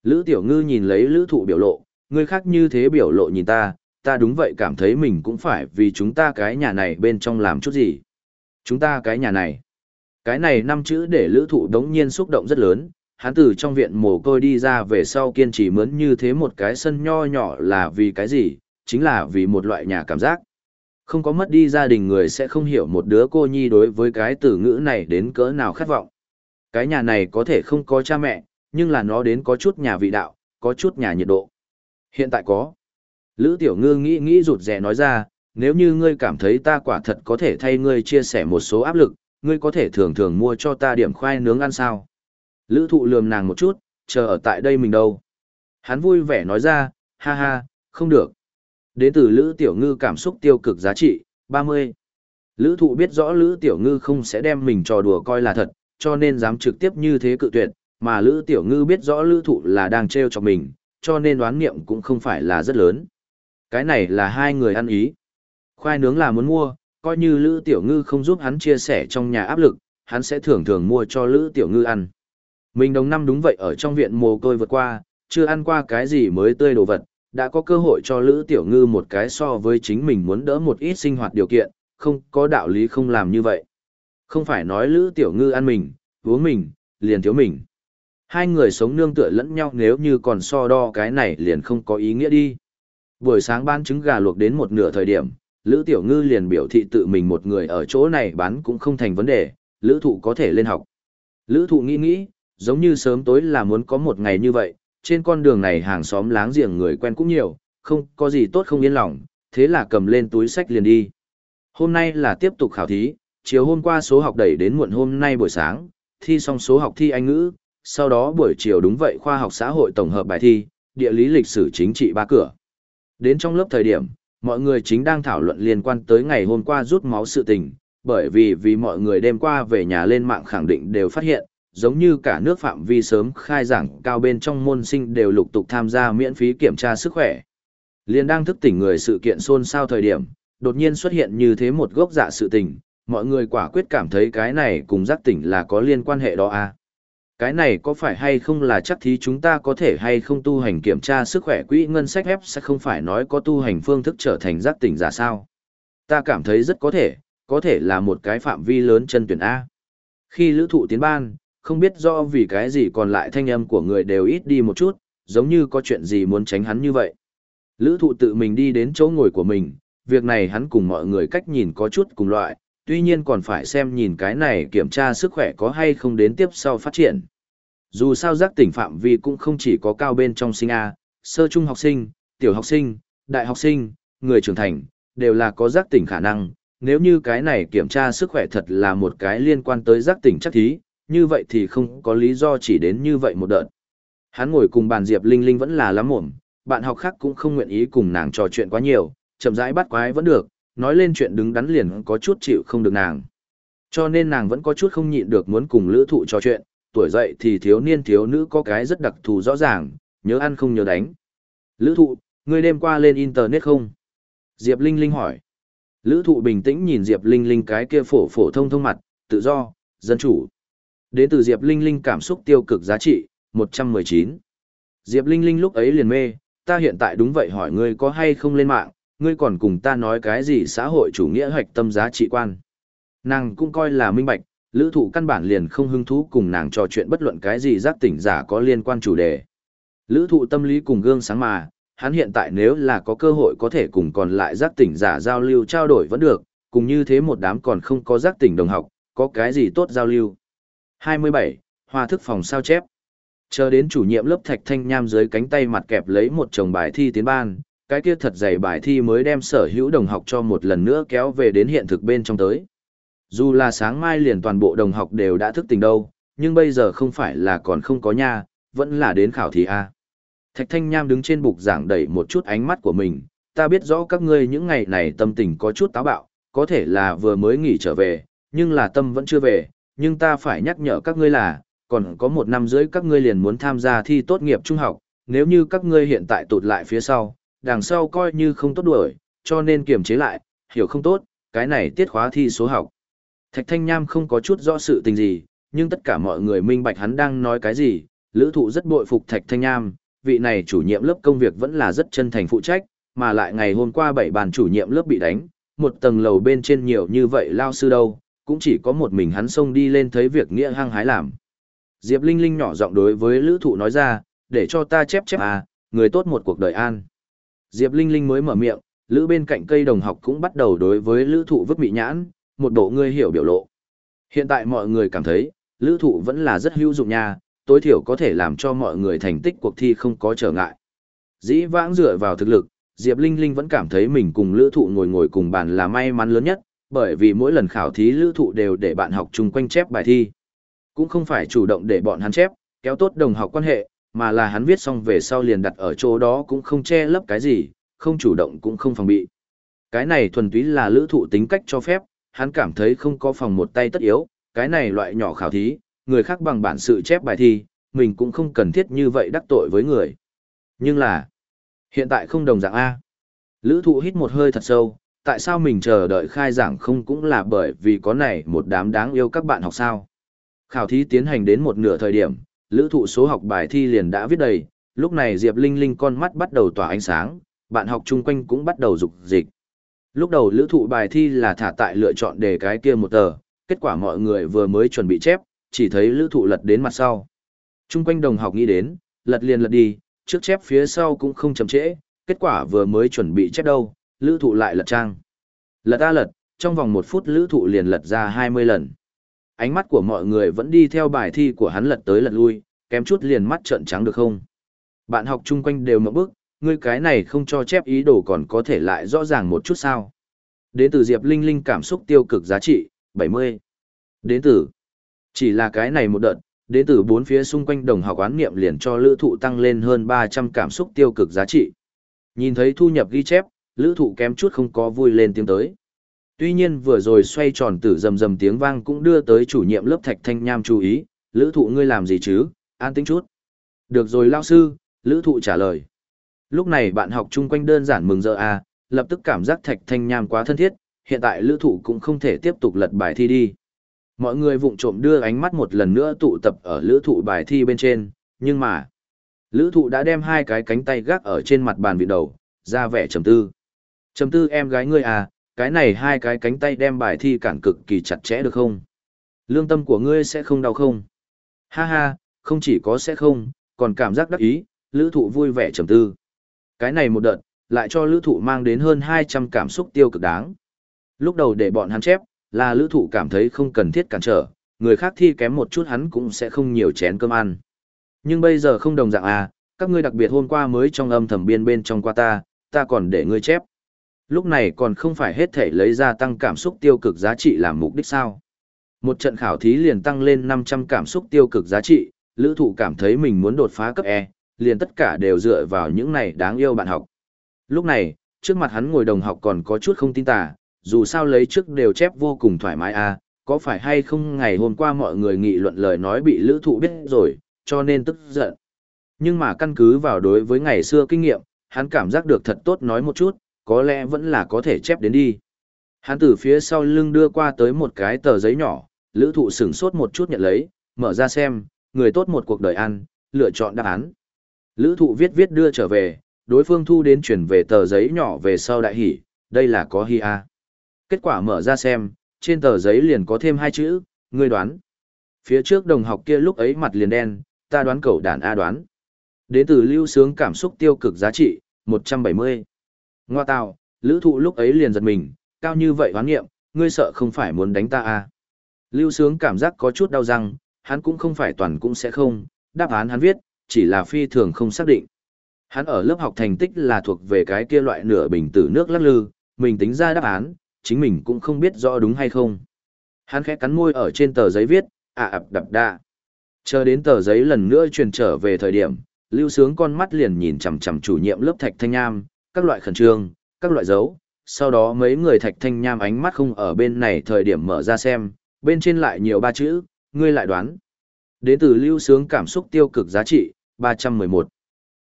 Lữ Tiểu Ngư nhìn lấy Lữ Thụ biểu lộ, ngươi khác như thế biểu lộ nhìn ta, ta đúng vậy cảm thấy mình cũng phải vì chúng ta cái nhà này bên trong làm chút gì. Chúng ta cái nhà này. Cái này năm chữ để Lữ Thụ đống nhiên xúc động rất lớn, hắn từ trong viện mồ côi đi ra về sau kiên trì mướn như thế một cái sân nho nhỏ là vì cái gì, chính là vì một loại nhà cảm giác. Không có mất đi gia đình người sẽ không hiểu một đứa cô nhi đối với cái từ ngữ này đến cỡ nào khát vọng. Cái nhà này có thể không có cha mẹ, nhưng là nó đến có chút nhà vị đạo, có chút nhà nhiệt độ. Hiện tại có. Lữ Tiểu Ngư nghĩ nghĩ rụt rè nói ra, nếu như ngươi cảm thấy ta quả thật có thể thay ngươi chia sẻ một số áp lực, ngươi có thể thường thường mua cho ta điểm khoai nướng ăn sao. Lữ thụ lườm nàng một chút, chờ ở tại đây mình đâu. Hắn vui vẻ nói ra, ha ha, không được. Đến từ Lữ Tiểu Ngư cảm xúc tiêu cực giá trị, 30. Lữ thụ biết rõ Lữ Tiểu Ngư không sẽ đem mình trò đùa coi là thật, cho nên dám trực tiếp như thế cự tuyệt, mà Lữ Tiểu Ngư biết rõ Lữ Thụ là đang trêu cho mình, cho nên đoán niệm cũng không phải là rất lớn. Cái này là hai người ăn ý. Khoai nướng là muốn mua, coi như Lữ Tiểu Ngư không giúp hắn chia sẻ trong nhà áp lực, hắn sẽ thường thường mua cho Lữ Tiểu Ngư ăn. Mình đồng năm đúng vậy ở trong viện mồ côi vượt qua, chưa ăn qua cái gì mới tươi đồ vật, đã có cơ hội cho Lữ Tiểu Ngư một cái so với chính mình muốn đỡ một ít sinh hoạt điều kiện, không có đạo lý không làm như vậy. Không phải nói Lữ Tiểu Ngư ăn mình, uống mình, liền thiếu mình. Hai người sống nương tựa lẫn nhau nếu như còn so đo cái này liền không có ý nghĩa đi. Buổi sáng bán trứng gà luộc đến một nửa thời điểm, Lữ Tiểu Ngư liền biểu thị tự mình một người ở chỗ này bán cũng không thành vấn đề, Lữ Thụ có thể lên học. Lữ Thụ nghĩ nghĩ, giống như sớm tối là muốn có một ngày như vậy, trên con đường này hàng xóm láng giềng người quen cũng nhiều, không có gì tốt không yên lòng, thế là cầm lên túi sách liền đi. Hôm nay là tiếp tục khảo thí, chiều hôm qua số học đẩy đến muộn hôm nay buổi sáng, thi xong số học thi Anh ngữ, sau đó buổi chiều đúng vậy khoa học xã hội tổng hợp bài thi, địa lý lịch sử chính trị ba cửa. Đến trong lớp thời điểm, mọi người chính đang thảo luận liên quan tới ngày hôm qua rút máu sự tình, bởi vì vì mọi người đêm qua về nhà lên mạng khẳng định đều phát hiện, giống như cả nước phạm vi sớm khai giảng cao bên trong môn sinh đều lục tục tham gia miễn phí kiểm tra sức khỏe. Liên đang thức tỉnh người sự kiện xôn xao thời điểm, đột nhiên xuất hiện như thế một gốc dạ sự tình, mọi người quả quyết cảm thấy cái này cùng giác tỉnh là có liên quan hệ đó à. Cái này có phải hay không là chắc thí chúng ta có thể hay không tu hành kiểm tra sức khỏe quỹ ngân sách ép sẽ không phải nói có tu hành phương thức trở thành giác tỉnh giả sao. Ta cảm thấy rất có thể, có thể là một cái phạm vi lớn chân tuyển A. Khi lữ thụ tiến ban, không biết do vì cái gì còn lại thanh âm của người đều ít đi một chút, giống như có chuyện gì muốn tránh hắn như vậy. Lữ thụ tự mình đi đến chỗ ngồi của mình, việc này hắn cùng mọi người cách nhìn có chút cùng loại, tuy nhiên còn phải xem nhìn cái này kiểm tra sức khỏe có hay không đến tiếp sau phát triển. Dù sao giác tỉnh phạm vi cũng không chỉ có cao bên trong sinh A, sơ trung học sinh, tiểu học sinh, đại học sinh, người trưởng thành, đều là có giác tỉnh khả năng. Nếu như cái này kiểm tra sức khỏe thật là một cái liên quan tới giác tỉnh chắc thí, như vậy thì không có lý do chỉ đến như vậy một đợt. Hắn ngồi cùng bàn Diệp Linh Linh vẫn là lắm mồm, bạn học khác cũng không nguyện ý cùng nàng trò chuyện quá nhiều, chậm rãi bắt quái vẫn được, nói lên chuyện đứng đắn liền có chút chịu không được nàng. Cho nên nàng vẫn có chút không nhịn được muốn cùng lữ thụ trò chuyện, tuổi dậy thì thiếu niên thiếu nữ có cái rất đặc thù rõ ràng, nhớ ăn không nhớ đánh. Lữ thụ, ngươi đêm qua lên internet không? Diệp Linh Linh hỏi. Lữ thụ bình tĩnh nhìn Diệp Linh Linh cái kia phổ phổ thông thông mặt, tự do, dân chủ. Đến từ Diệp Linh Linh cảm xúc tiêu cực giá trị, 119. Diệp Linh Linh lúc ấy liền mê, ta hiện tại đúng vậy hỏi ngươi có hay không lên mạng, ngươi còn cùng ta nói cái gì xã hội chủ nghĩa hoạch tâm giá trị quan. Nàng cũng coi là minh bạch, lữ thụ căn bản liền không hứng thú cùng nàng trò chuyện bất luận cái gì giác tỉnh giả có liên quan chủ đề. Lữ thụ tâm lý cùng gương sáng mà, hắn hiện tại nếu là có cơ hội có thể cùng còn lại giác tỉnh giả giao lưu trao đổi vẫn được, cùng như thế một đám còn không có giác tỉnh đồng học, có cái gì tốt giao lưu. 27. Hoa thức phòng sao chép. Chờ đến chủ nhiệm lớp Thạch Thanh Nham dưới cánh tay mặt kẹp lấy một chồng bài thi tiến ban, cái kia thật dày bài thi mới đem sở hữu đồng học cho một lần nữa kéo về đến hiện thực bên trong tới. Dù là sáng mai liền toàn bộ đồng học đều đã thức tỉnh đâu, nhưng bây giờ không phải là còn không có nha, vẫn là đến khảo thí A. Thạch Thanh Nham đứng trên bục giảng đẩy một chút ánh mắt của mình, ta biết rõ các ngươi những ngày này tâm tình có chút táo bạo, có thể là vừa mới nghỉ trở về, nhưng là tâm vẫn chưa về, nhưng ta phải nhắc nhở các ngươi là, còn có một năm rưỡi các ngươi liền muốn tham gia thi tốt nghiệp trung học, nếu như các ngươi hiện tại tụt lại phía sau, đằng sau coi như không tốt đuổi, cho nên kiềm chế lại, hiểu không tốt, cái này tiết khóa thi số học. Thạch Thanh Nham không có chút rõ sự tình gì, nhưng tất cả mọi người minh bạch hắn đang nói cái gì, lữ thụ rất bội phục Thạch Thanh Nham, vị này chủ nhiệm lớp công việc vẫn là rất chân thành phụ trách, mà lại ngày hôm qua bảy bàn chủ nhiệm lớp bị đánh, một tầng lầu bên trên nhiều như vậy lao sư đâu, cũng chỉ có một mình hắn xông đi lên thấy việc nghĩa hăng hái làm. Diệp Linh Linh nhỏ giọng đối với lữ thụ nói ra, để cho ta chép chép à, người tốt một cuộc đời an. Diệp Linh Linh mới mở miệng, lữ bên cạnh cây đồng học cũng bắt đầu đối với lữ thụ vứt mị nhãn, một bộ ngươi hiểu biểu lộ. Hiện tại mọi người cảm thấy, lữ thụ vẫn là rất hữu dụng nha, tối thiểu có thể làm cho mọi người thành tích cuộc thi không có trở ngại. Dĩ vãng dựa vào thực lực, Diệp Linh Linh vẫn cảm thấy mình cùng lữ thụ ngồi ngồi cùng bàn là may mắn lớn nhất, bởi vì mỗi lần khảo thí lữ thụ đều để bạn học chung quanh chép bài thi. Cũng không phải chủ động để bọn hắn chép, kéo tốt đồng học quan hệ, mà là hắn viết xong về sau liền đặt ở chỗ đó cũng không che lấp cái gì, không chủ động cũng không phòng bị. Cái này thuần túy là lữ thụ tính cách cho phép, hắn cảm thấy không có phòng một tay tất yếu, cái này loại nhỏ khảo thí, người khác bằng bản sự chép bài thi, mình cũng không cần thiết như vậy đắc tội với người. Nhưng là, hiện tại không đồng dạng A. Lữ thụ hít một hơi thật sâu, tại sao mình chờ đợi khai giảng không cũng là bởi vì có này một đám đáng yêu các bạn học sao. Khảo thí tiến hành đến một nửa thời điểm, lữ thụ số học bài thi liền đã viết đầy, lúc này Diệp Linh Linh con mắt bắt đầu tỏa ánh sáng, bạn học chung quanh cũng bắt đầu dục dịch. Lúc đầu lữ thụ bài thi là thả tại lựa chọn đề cái kia một tờ, kết quả mọi người vừa mới chuẩn bị chép, chỉ thấy lữ thụ lật đến mặt sau. Chung quanh đồng học nghĩ đến, lật liền lật đi, trước chép phía sau cũng không chậm trễ, kết quả vừa mới chuẩn bị chép đâu, lữ thụ lại lật trang. Lật ta lật, trong vòng một phút lữ thụ liền lật ra 20 lần. Ánh mắt của mọi người vẫn đi theo bài thi của hắn lật tới lật lui, kém chút liền mắt trợn trắng được không? Bạn học chung quanh đều mở bức, ngươi cái này không cho chép ý đồ còn có thể lại rõ ràng một chút sao. Đến từ Diệp Linh Linh cảm xúc tiêu cực giá trị, 70. Đến từ, chỉ là cái này một đợt, đến từ bốn phía xung quanh đồng học quán nghiệm liền cho lữ thụ tăng lên hơn 300 cảm xúc tiêu cực giá trị. Nhìn thấy thu nhập ghi chép, lữ thụ kém chút không có vui lên tiếng tới. Tuy nhiên vừa rồi xoay tròn tử rầm rầm tiếng vang cũng đưa tới chủ nhiệm lớp Thạch Thanh Nham chú ý, lữ thụ ngươi làm gì chứ, an tính chút. Được rồi lao sư, lữ thụ trả lời. Lúc này bạn học chung quanh đơn giản mừng rỡ à, lập tức cảm giác Thạch Thanh Nham quá thân thiết, hiện tại lữ thụ cũng không thể tiếp tục lật bài thi đi. Mọi người vụng trộm đưa ánh mắt một lần nữa tụ tập ở lữ thụ bài thi bên trên, nhưng mà, lữ thụ đã đem hai cái cánh tay gác ở trên mặt bàn vị đầu, ra vẻ trầm tư. Trầm tư em gái ngươi à, cái này hai cái cánh tay đem bài thi cản cực kỳ chặt chẽ được không? Lương tâm của ngươi sẽ không đau không? Ha ha, không chỉ có sẽ không, còn cảm giác đắc ý, lữ thụ vui vẻ trầm tư. Cái này một đợt, lại cho lữ thụ mang đến hơn 200 cảm xúc tiêu cực đáng. Lúc đầu để bọn hắn chép, là lữ thụ cảm thấy không cần thiết cản trở, người khác thi kém một chút hắn cũng sẽ không nhiều chén cơm ăn. Nhưng bây giờ không đồng dạng à, các ngươi đặc biệt hôm qua mới trong âm thầm biên bên trong qua ta, ta còn để ngươi chép. Lúc này còn không phải hết thể lấy ra tăng cảm xúc tiêu cực giá trị làm mục đích sao. Một trận khảo thí liền tăng lên 500 cảm xúc tiêu cực giá trị, lữ thụ cảm thấy mình muốn đột phá cấp E, liền tất cả đều dựa vào những này đáng yêu bạn học. Lúc này, trước mặt hắn ngồi đồng học còn có chút không tin tà, dù sao lấy trước đều chép vô cùng thoải mái à, có phải hay không ngày hôm qua mọi người nghị luận lời nói bị lữ thụ biết rồi, cho nên tức giận. Nhưng mà căn cứ vào đối với ngày xưa kinh nghiệm, hắn cảm giác được thật tốt nói một chút, có lẽ vẫn là có thể chép đến đi. Hắn từ phía sau lưng đưa qua tới một cái tờ giấy nhỏ, lữ thụ sửng sốt một chút nhận lấy, mở ra xem, người tốt một cuộc đời ăn, lựa chọn đáp án. Lữ thụ viết viết đưa trở về, đối phương thu đến chuyển về tờ giấy nhỏ về sau đại hỉ, đây là có hi a. Kết quả mở ra xem, trên tờ giấy liền có thêm hai chữ, ngươi đoán. Phía trước đồng học kia lúc ấy mặt liền đen, ta đoán cầu đàn A đoán. Đến từ lưu sướng cảm xúc tiêu cực giá trị, 170. Ngoa tào, lữ thụ lúc ấy liền giật mình, cao như vậy hoán nghiệm, ngươi sợ không phải muốn đánh ta A. Lưu sướng cảm giác có chút đau răng, hắn cũng không phải toàn cũng sẽ không, đáp án hắn viết, chỉ là phi thường không xác định. Hắn ở lớp học thành tích là thuộc về cái kia loại nửa bình tử nước lắc lư, mình tính ra đáp án, chính mình cũng không biết rõ đúng hay không. Hắn khẽ cắn môi ở trên tờ giấy viết, ạ à, ập đập đa. Chờ đến tờ giấy lần nữa truyền trở về thời điểm, lưu sướng con mắt liền nhìn chằm chằm chủ nhiệm lớp thạch thanh am các loại khẩn trương, các loại dấu. Sau đó mấy người thạch thanh nham ánh mắt không ở bên này thời điểm mở ra xem, bên trên lại nhiều ba chữ, ngươi lại đoán. Đến từ lưu sướng cảm xúc tiêu cực giá trị, 311.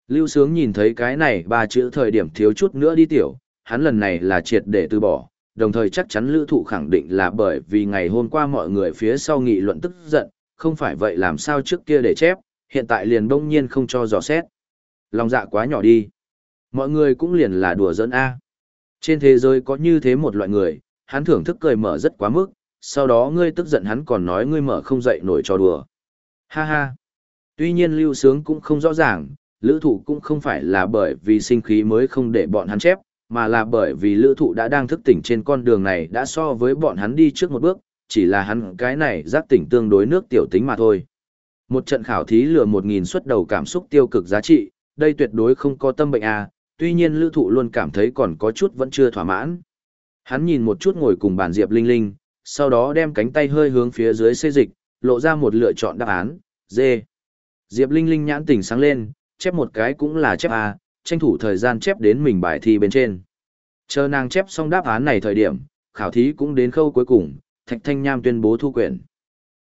Lưu sướng nhìn thấy cái này ba chữ thời điểm thiếu chút nữa đi tiểu, hắn lần này là triệt để từ bỏ, đồng thời chắc chắn lữ thụ khẳng định là bởi vì ngày hôm qua mọi người phía sau nghị luận tức giận, không phải vậy làm sao trước kia để chép, hiện tại liền đông nhiên không cho dò xét. Lòng dạ quá nhỏ đi. Mọi người cũng liền là đùa giỡn A. Trên thế giới có như thế một loại người, hắn thưởng thức cười mở rất quá mức, sau đó ngươi tức giận hắn còn nói ngươi mở không dậy nổi cho đùa. Ha ha. Tuy nhiên lưu sướng cũng không rõ ràng, lữ thụ cũng không phải là bởi vì sinh khí mới không để bọn hắn chép, mà là bởi vì lữ thụ đã đang thức tỉnh trên con đường này đã so với bọn hắn đi trước một bước, chỉ là hắn cái này giác tỉnh tương đối nước tiểu tính mà thôi. Một trận khảo thí lừa 1.000 suất đầu cảm xúc tiêu cực giá trị, đây tuyệt đối không có tâm bệnh à, tuy nhiên lữ thụ luôn cảm thấy còn có chút vẫn chưa thỏa mãn. Hắn nhìn một chút ngồi cùng bàn Diệp Linh Linh, sau đó đem cánh tay hơi hướng phía dưới xê dịch, lộ ra một lựa chọn đáp án, D. Diệp Linh Linh nhãn tỉnh sáng lên, chép một cái cũng là chép A, tranh thủ thời gian chép đến mình bài thi bên trên. Chờ nàng chép xong đáp án này thời điểm, khảo thí cũng đến khâu cuối cùng, Thạch Thanh Nham tuyên bố thu quyển.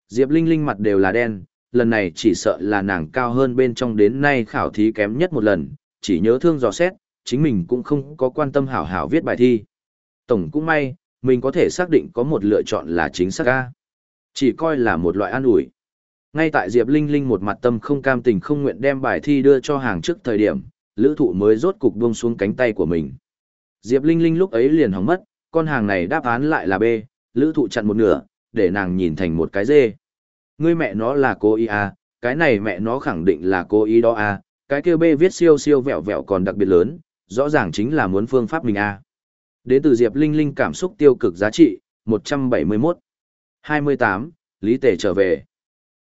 Diệp Linh Linh mặt đều là đen, lần này chỉ sợ là nàng cao hơn bên trong đến nay khảo thí kém nhất một lần, chỉ nhớ thương dò xét, chính mình cũng không có quan tâm hảo hảo viết bài thi. Tổng cũng may, mình có thể xác định có một lựa chọn là chính xác A. Chỉ coi là một loại an ủi. Ngay tại Diệp Linh Linh một mặt tâm không cam tình không nguyện đem bài thi đưa cho hàng trước thời điểm, lữ thụ mới rốt cục buông xuống cánh tay của mình. Diệp Linh Linh lúc ấy liền hóng mất, con hàng này đáp án lại là B, lữ thụ chặn một nửa, để nàng nhìn thành một cái dê. Ngươi mẹ nó là cô ý à, cái này mẹ nó khẳng định là cô ý đó à, cái kia B viết siêu siêu vẹo vẹo còn đặc biệt lớn, rõ ràng chính là muốn phương pháp mình à. Đến từ Diệp Linh Linh cảm xúc tiêu cực giá trị, 171. 28, Lý Tề trở về.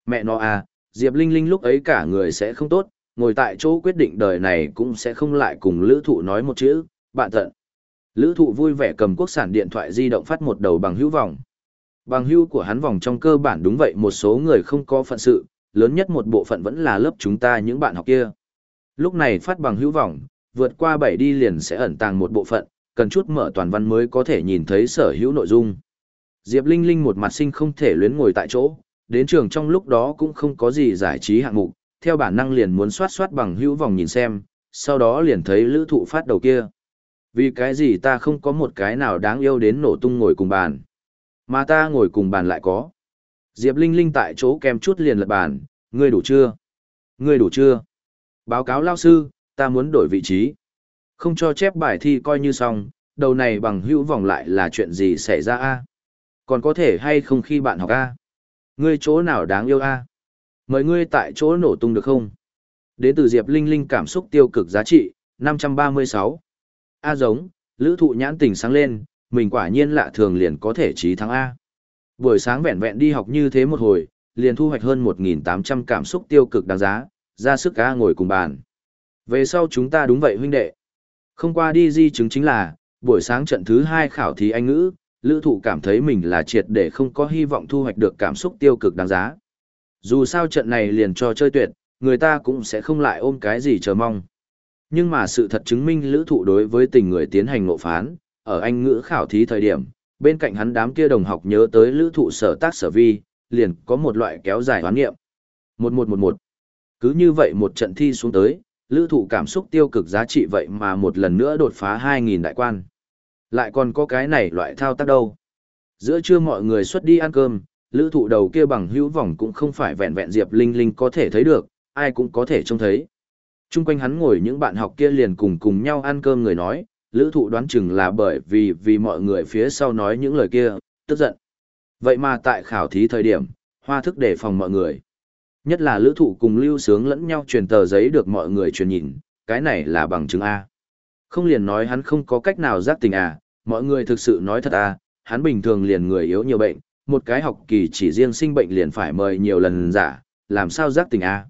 Mẹ nó à, Diệp Linh Linh lúc ấy cả người sẽ không tốt, ngồi tại chỗ quyết định đời này cũng sẽ không lại cùng lữ thụ nói một chữ, bạn thận Lữ thụ vui vẻ cầm quốc sản điện thoại di động phát một đầu bằng hữu vòng. Bằng hữu của hắn vòng trong cơ bản đúng vậy một số người không có phận sự, lớn nhất một bộ phận vẫn là lớp chúng ta những bạn học kia. Lúc này phát bằng hữu vòng, vượt qua 7 đi liền sẽ ẩn tàng một bộ phận, cần chút mở toàn văn mới có thể nhìn thấy sở hữu nội dung. Diệp Linh Linh một mặt sinh không thể luyến ngồi tại chỗ, đến trường trong lúc đó cũng không có gì giải trí hạng mục, theo bản năng liền muốn soát soát bằng hữu vòng nhìn xem, sau đó liền thấy lữ thụ phát đầu kia. Vì cái gì ta không có một cái nào đáng yêu đến nổ tung ngồi cùng bàn. Mà ta ngồi cùng bàn lại có. Diệp Linh Linh tại chỗ kèm chút liền lật bàn, ngươi đủ chưa? Ngươi đủ chưa? Báo cáo lao sư, ta muốn đổi vị trí. Không cho chép bài thi coi như xong, đầu này bằng hữu vòng lại là chuyện gì xảy ra a Còn có thể hay không khi bạn học a Ngươi chỗ nào đáng yêu a Mời ngươi tại chỗ nổ tung được không? Đến từ Diệp Linh Linh cảm xúc tiêu cực giá trị, 536. A giống, lữ thụ nhãn tình sáng lên, mình quả nhiên lạ thường liền có thể trí thắng A. Buổi sáng vẹn vẹn đi học như thế một hồi, liền thu hoạch hơn 1.800 cảm xúc tiêu cực đáng giá, ra sức a ngồi cùng bàn. Về sau chúng ta đúng vậy huynh đệ. Không qua đi di chứng chính là, buổi sáng trận thứ hai khảo thí Anh ngữ, lữ thụ cảm thấy mình là triệt để không có hy vọng thu hoạch được cảm xúc tiêu cực đáng giá. Dù sao trận này liền cho chơi tuyệt, người ta cũng sẽ không lại ôm cái gì chờ mong. Nhưng mà sự thật chứng minh lữ thụ đối với tình người tiến hành ngộ phán, ở Anh ngữ khảo thí thời điểm, bên cạnh hắn đám kia đồng học nhớ tới lữ thụ sở tác sở vi, liền có một loại kéo dài hoán nghiệm. 1111. Cứ như vậy một trận thi xuống tới, lữ thụ cảm xúc tiêu cực giá trị vậy mà một lần nữa đột phá 2.000 đại quan. Lại còn có cái này loại thao tác đâu. Giữa trưa mọi người xuất đi ăn cơm, lữ thụ đầu kia bằng hữu vọng cũng không phải vẹn vẹn Diệp Linh Linh có thể thấy được, ai cũng có thể trông thấy. Trung quanh hắn ngồi những bạn học kia liền cùng cùng nhau ăn cơm người nói, lữ thụ đoán chừng là bởi vì vì mọi người phía sau nói những lời kia, tức giận. Vậy mà tại khảo thí thời điểm, hoa thức để phòng mọi người. Nhất là lữ thụ cùng lưu sướng lẫn nhau truyền tờ giấy được mọi người truyền nhìn, cái này là bằng chứng A. Không liền nói hắn không có cách nào giác tình à, mọi người thực sự nói thật à, hắn bình thường liền người yếu nhiều bệnh, một cái học kỳ chỉ riêng sinh bệnh liền phải mời nhiều lần giả, làm sao giác tình à.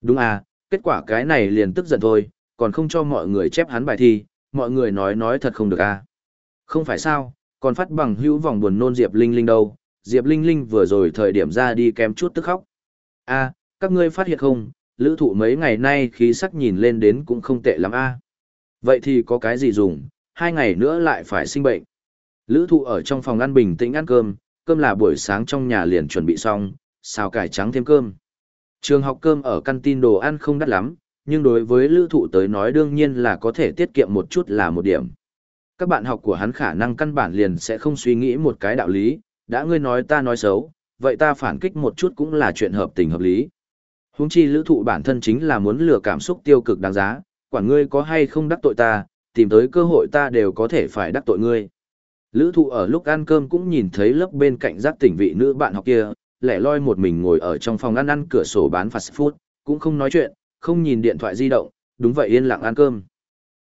Đúng à, kết quả cái này liền tức giận thôi, còn không cho mọi người chép hắn bài thi, mọi người nói nói thật không được à. Không phải sao, còn phát bằng hữu vòng buồn nôn Diệp Linh Linh đâu, Diệp Linh Linh vừa rồi thời điểm ra đi kém chút tức khóc a các ngươi phát hiện không, lữ thụ mấy ngày nay khí sắc nhìn lên đến cũng không tệ lắm a Vậy thì có cái gì dùng, hai ngày nữa lại phải sinh bệnh. Lữ thụ ở trong phòng ăn bình tĩnh ăn cơm, cơm là buổi sáng trong nhà liền chuẩn bị xong, xào cải trắng thêm cơm. Trường học cơm ở căn tin đồ ăn không đắt lắm, nhưng đối với lữ thụ tới nói đương nhiên là có thể tiết kiệm một chút là một điểm. Các bạn học của hắn khả năng căn bản liền sẽ không suy nghĩ một cái đạo lý, đã ngươi nói ta nói xấu, vậy ta phản kích một chút cũng là chuyện hợp tình hợp lý. Húng chi lữ thụ bản thân chính là muốn lừa cảm xúc tiêu cực đáng giá, quản ngươi có hay không đắc tội ta, tìm tới cơ hội ta đều có thể phải đắc tội ngươi. Lữ thụ ở lúc ăn cơm cũng nhìn thấy lớp bên cạnh giác tỉnh vị nữ bạn học kia, lẻ loi một mình ngồi ở trong phòng ăn ăn cửa sổ bán fast food, cũng không nói chuyện, không nhìn điện thoại di động, đúng vậy yên lặng ăn cơm.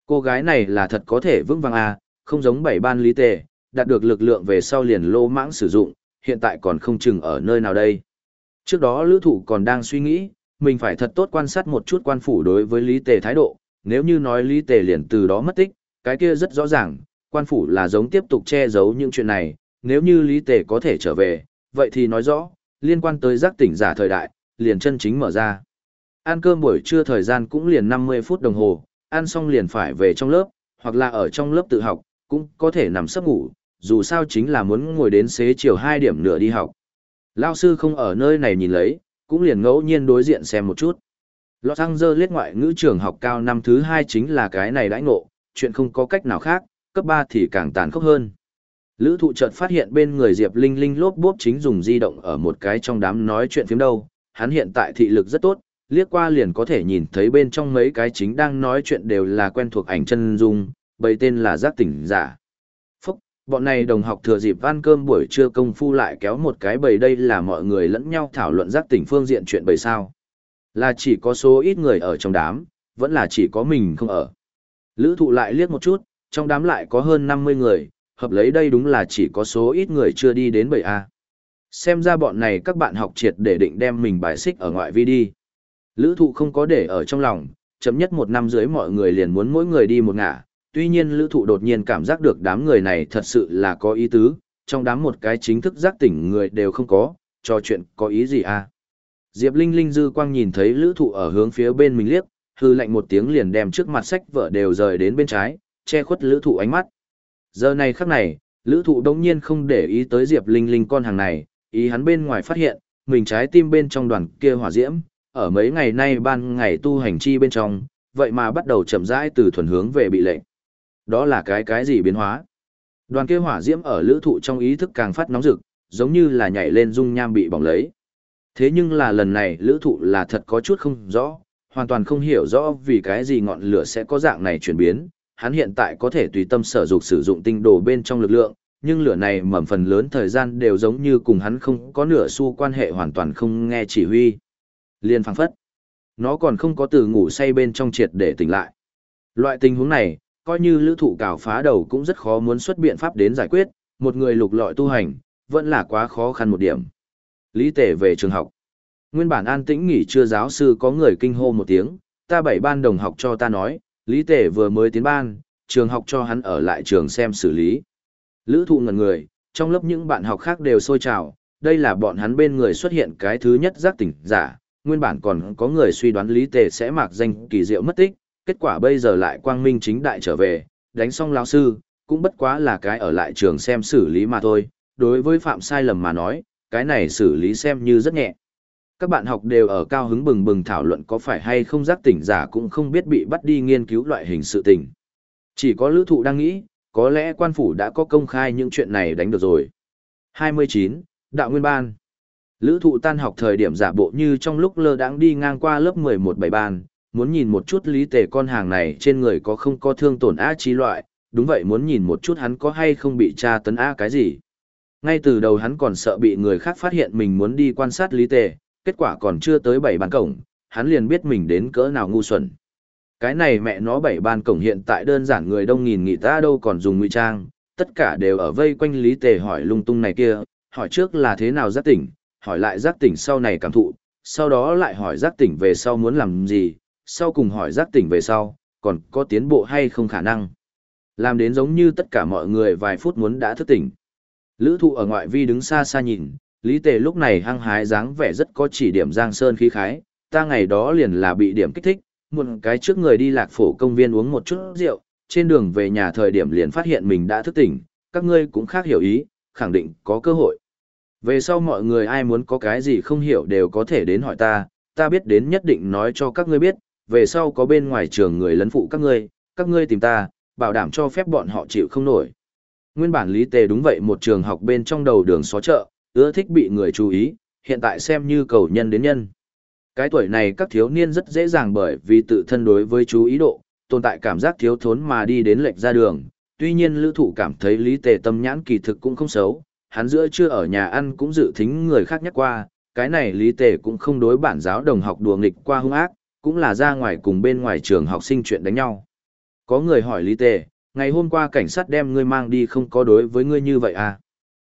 Cô gái này là thật có thể vững vàng à, không giống bảy ban lý tề, đạt được lực lượng về sau liền lô mãng sử dụng, hiện tại còn không chừng ở nơi nào đây. Trước đó lữ thụ còn đang suy nghĩ, mình phải thật tốt quan sát một chút quan phủ đối với lý tề thái độ, nếu như nói Lý Tề liền từ đó mất tích, cái kia rất rõ ràng, quan phủ là giống tiếp tục che giấu những chuyện này, nếu như Lý Tề có thể trở về, vậy thì nói rõ, liên quan tới giác tỉnh giả thời đại, liền chân chính mở ra. Ăn cơm buổi trưa thời gian cũng liền 50 phút đồng hồ, ăn xong liền phải về trong lớp, hoặc là ở trong lớp tự học, cũng có thể nằm sấp ngủ, dù sao chính là muốn ngồi đến xế chiều hai điểm nửa đi học. Lao sư không ở nơi này nhìn lấy, cũng liền ngẫu nhiên đối diện xem một chút. Los Angeles ngoại ngữ trường học cao năm thứ hai chính là cái này đãi ngộ, chuyện không có cách nào khác, cấp ba thì càng tàn khốc hơn. Lữ thụ chợt phát hiện bên người Diệp Linh Linh lốp bốp chính dùng di động ở một cái trong đám nói chuyện phím đâu, hắn hiện tại thị lực rất tốt, liếc qua liền có thể nhìn thấy bên trong mấy cái chính đang nói chuyện đều là quen thuộc ảnh chân dung, bầy tên là giác tỉnh giả. Bọn này đồng học thừa dịp ăn cơm buổi trưa công phu lại kéo một cái bầy đây là mọi người lẫn nhau thảo luận giác tỉnh phương diện chuyện bầy sao. Là chỉ có số ít người ở trong đám, vẫn là chỉ có mình không ở. Lữ thụ lại liếc một chút, trong đám lại có hơn 50 người, hợp lấy đây đúng là chỉ có số ít người chưa đi đến bầy A. Xem ra bọn này các bạn học triệt để định đem mình bài xích ở ngoại vi đi. Lữ thụ không có để ở trong lòng, chấm nhất một năm dưới mọi người liền muốn mỗi người đi một ngả. Tuy nhiên lữ thụ đột nhiên cảm giác được đám người này thật sự là có ý tứ, trong đám một cái chính thức giác tỉnh người đều không có, cho chuyện có ý gì à. Diệp Linh Linh dư quang nhìn thấy lữ thụ ở hướng phía bên mình liếc, hư lạnh một tiếng liền đem trước mặt sách vợ đều rời đến bên trái, che khuất lữ thụ ánh mắt. Giờ này khắc này, lữ thụ đông nhiên không để ý tới Diệp Linh Linh con hàng này, ý hắn bên ngoài phát hiện, mình trái tim bên trong đoàn kia hỏa diễm, ở mấy ngày nay ban ngày tu hành chi bên trong, vậy mà bắt đầu chậm rãi từ thuần hướng về bị lệnh. Đó là cái cái gì biến hóa? Đoàn kia hỏa diễm ở lữ thụ trong ý thức càng phát nóng rực, giống như là nhảy lên dung nham bị bỏng lấy. Thế nhưng là lần này lữ thụ là thật có chút không rõ, hoàn toàn không hiểu rõ vì cái gì ngọn lửa sẽ có dạng này chuyển biến. Hắn hiện tại có thể tùy tâm sở dục sử dụng tinh đồ bên trong lực lượng, nhưng lửa này mầm phần lớn thời gian đều giống như cùng hắn không có nửa xu quan hệ hoàn toàn không nghe chỉ huy. Liên phang phất. Nó còn không có từ ngủ say bên trong triệt để tỉnh lại. Loại tình huống này, coi như lữ thụ cào phá đầu cũng rất khó muốn xuất biện pháp đến giải quyết, một người lục lọi tu hành, vẫn là quá khó khăn một điểm. Lý tể về trường học. Nguyên bản an tĩnh nghỉ trưa giáo sư có người kinh hô một tiếng, ta bảy ban đồng học cho ta nói, Lý tể vừa mới tiến ban, trường học cho hắn ở lại trường xem xử lý. Lữ thụ ngần người, trong lớp những bạn học khác đều sôi trào, đây là bọn hắn bên người xuất hiện cái thứ nhất giác tỉnh giả, nguyên bản còn có người suy đoán Lý Tề sẽ mặc danh kỳ diệu mất tích, kết quả bây giờ lại quang minh chính đại trở về, đánh xong lão sư, cũng bất quá là cái ở lại trường xem xử lý mà thôi, đối với phạm sai lầm mà nói, cái này xử lý xem như rất nhẹ. Các bạn học đều ở cao hứng bừng bừng thảo luận có phải hay không giác tỉnh giả cũng không biết bị bắt đi nghiên cứu loại hình sự tình. Chỉ có lữ thụ đang nghĩ, có lẽ quan phủ đã có công khai những chuyện này đánh được rồi. 29. Đạo Nguyên Ban Lữ thụ tan học thời điểm giả bộ như trong lúc lơ đãng đi ngang qua lớp 11 bảy ban, muốn nhìn một chút lý tề con hàng này trên người có không có thương tổn a trí loại, đúng vậy muốn nhìn một chút hắn có hay không bị tra tấn a cái gì. Ngay từ đầu hắn còn sợ bị người khác phát hiện mình muốn đi quan sát lý tề, kết quả còn chưa tới bảy ban cổng, hắn liền biết mình đến cỡ nào ngu xuẩn. Cái này mẹ nó bảy ban cổng hiện tại đơn giản người đông nghìn nghị ta đâu còn dùng ngụy trang, tất cả đều ở vây quanh lý tề hỏi lung tung này kia, hỏi trước là thế nào giác tỉnh, hỏi lại giác tỉnh sau này cảm thụ, sau đó lại hỏi giác tỉnh về sau muốn làm gì, sau cùng hỏi giác tỉnh về sau, còn có tiến bộ hay không khả năng. Làm đến giống như tất cả mọi người vài phút muốn đã thức tỉnh. Lữ thụ ở ngoại vi đứng xa xa nhìn, Lý Tề lúc này hăng hái dáng vẻ rất có chỉ điểm giang sơn khí khái, ta ngày đó liền là bị điểm kích thích, một cái trước người đi lạc phổ công viên uống một chút rượu, trên đường về nhà thời điểm liền phát hiện mình đã thức tỉnh, các ngươi cũng khác hiểu ý, khẳng định có cơ hội. Về sau mọi người ai muốn có cái gì không hiểu đều có thể đến hỏi ta, ta biết đến nhất định nói cho các ngươi biết, về sau có bên ngoài trường người lấn phụ các ngươi, các ngươi tìm ta, bảo đảm cho phép bọn họ chịu không nổi. Nguyên bản lý tề đúng vậy một trường học bên trong đầu đường xó chợ, ưa thích bị người chú ý, hiện tại xem như cầu nhân đến nhân. Cái tuổi này các thiếu niên rất dễ dàng bởi vì tự thân đối với chú ý độ, tồn tại cảm giác thiếu thốn mà đi đến lệch ra đường. Tuy nhiên lữ thủ cảm thấy lý tề tâm nhãn kỳ thực cũng không xấu, hắn giữa chưa ở nhà ăn cũng dự thính người khác nhắc qua, cái này lý tề cũng không đối bản giáo đồng học đùa nghịch qua hung ác, cũng là ra ngoài cùng bên ngoài trường học sinh chuyện đánh nhau. Có người hỏi lý tề, ngày hôm qua cảnh sát đem ngươi mang đi không có đối với ngươi như vậy à?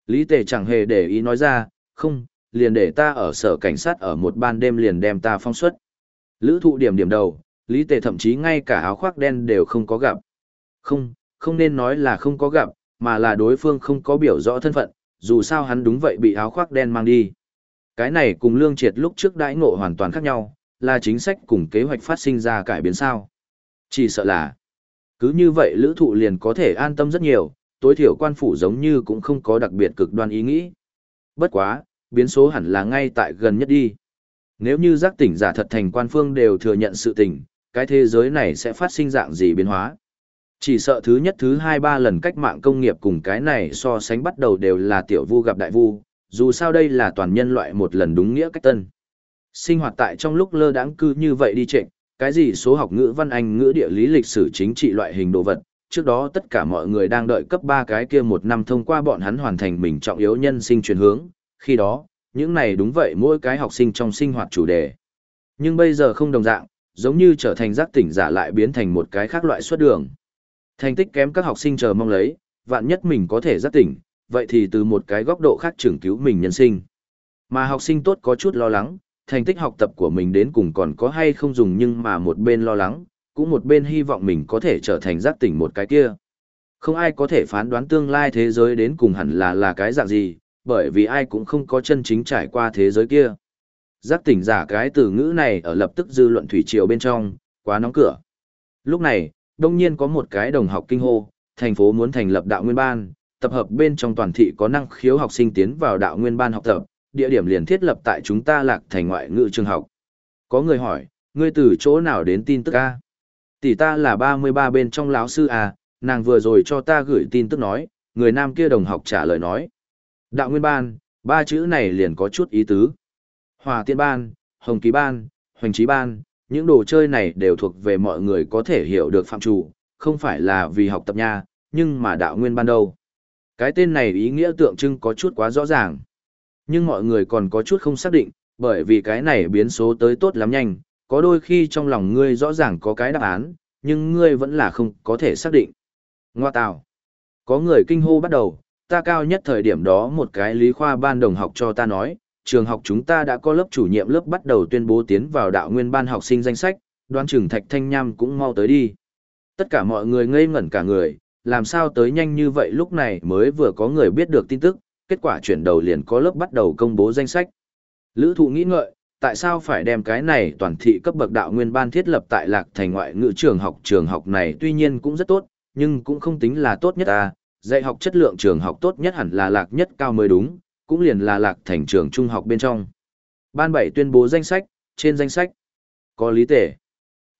Lý tề chẳng hề để ý nói ra, không, liền để ta ở sở cảnh sát ở một ban đêm liền đem ta phong xuất. Lữ thụ điểm điểm đầu, Lý Tề thậm chí ngay cả áo khoác đen đều không có gặp. Không, không nên nói là không có gặp, mà là đối phương không có biểu rõ thân phận, dù sao hắn đúng vậy bị áo khoác đen mang đi. Cái này cùng lương triệt lúc trước đãi ngộ hoàn toàn khác nhau, là chính sách cùng kế hoạch phát sinh ra cải biến sao. Chỉ sợ là, cứ như vậy lữ thụ liền có thể an tâm rất nhiều, tối thiểu quan phủ giống như cũng không có đặc biệt cực đoan ý nghĩ. Bất quá, biến số hẳn là ngay tại gần nhất đi. Nếu như giác tỉnh giả thật thành quan phương đều thừa nhận sự tỉnh, cái thế giới này sẽ phát sinh dạng gì biến hóa. Chỉ sợ thứ nhất thứ hai ba lần cách mạng công nghiệp cùng cái này so sánh bắt đầu đều là tiểu vu gặp đại vu, dù sao đây là toàn nhân loại một lần đúng nghĩa cách tân. Sinh hoạt tại trong lúc lơ đãng cư như vậy đi trệnh, cái gì số học ngữ văn anh ngữ địa lý lịch sử chính trị loại hình đồ vật, trước đó tất cả mọi người đang đợi cấp ba cái kia một năm thông qua bọn hắn hoàn thành mình trọng yếu nhân sinh chuyển hướng, khi đó, những này đúng vậy mỗi cái học sinh trong sinh hoạt chủ đề. Nhưng bây giờ không đồng dạng, giống như trở thành giác tỉnh giả lại biến thành một cái khác loại xuất đường. Thành tích kém các học sinh chờ mong lấy, vạn nhất mình có thể giác tỉnh, vậy thì từ một cái góc độ khác trưởng cứu mình nhân sinh. Mà học sinh tốt có chút lo lắng, thành tích học tập của mình đến cùng còn có hay không dùng nhưng mà một bên lo lắng, cũng một bên hy vọng mình có thể trở thành giác tỉnh một cái kia. Không ai có thể phán đoán tương lai thế giới đến cùng hẳn là là cái dạng gì, bởi vì ai cũng không có chân chính trải qua thế giới kia. Giác tỉnh giả cái từ ngữ này ở lập tức dư luận thủy triều bên trong, quá nóng cửa. Lúc này, đông nhiên có một cái đồng học kinh hô, thành phố muốn thành lập đạo nguyên ban, tập hợp bên trong toàn thị có năng khiếu học sinh tiến vào đạo nguyên ban học tập, địa điểm liền thiết lập tại chúng ta lạc thành ngoại ngữ trường học. Có người hỏi, ngươi từ chỗ nào đến tin tức A? Tỷ ta là 33 bên trong lão sư A, nàng vừa rồi cho ta gửi tin tức nói, người nam kia đồng học trả lời nói. Đạo nguyên ban, ba chữ này liền có chút ý tứ. Hòa tiên ban, hồng ký ban, hoành trí ban, những đồ chơi này đều thuộc về mọi người có thể hiểu được phạm chủ, không phải là vì học tập nha, nhưng mà đạo nguyên ban đâu. Cái tên này ý nghĩa tượng trưng có chút quá rõ ràng. Nhưng mọi người còn có chút không xác định, bởi vì cái này biến số tới tốt lắm nhanh, có đôi khi trong lòng ngươi rõ ràng có cái đáp án, nhưng ngươi vẫn là không có thể xác định. Ngoa tạo. Có người kinh hô bắt đầu, ta cao nhất thời điểm đó một cái lý khoa ban đồng học cho ta nói, trường học chúng ta đã có lớp chủ nhiệm lớp bắt đầu tuyên bố tiến vào đạo nguyên ban học sinh danh sách, đoán chừng Thạch Thanh Nham cũng mau tới đi. Tất cả mọi người ngây ngẩn cả người, làm sao tới nhanh như vậy lúc này mới vừa có người biết được tin tức, kết quả chuyển đầu liền có lớp bắt đầu công bố danh sách. Lữ thụ nghĩ ngợi, tại sao phải đem cái này toàn thị cấp bậc đạo nguyên ban thiết lập tại lạc thành ngoại ngữ trường học trường học này tuy nhiên cũng rất tốt, nhưng cũng không tính là tốt nhất à, dạy học chất lượng trường học tốt nhất hẳn là lạc nhất cao mới đúng, cũng liền là lạc thành trường trung học bên trong. Ban 7 tuyên bố danh sách, trên danh sách có lý tể.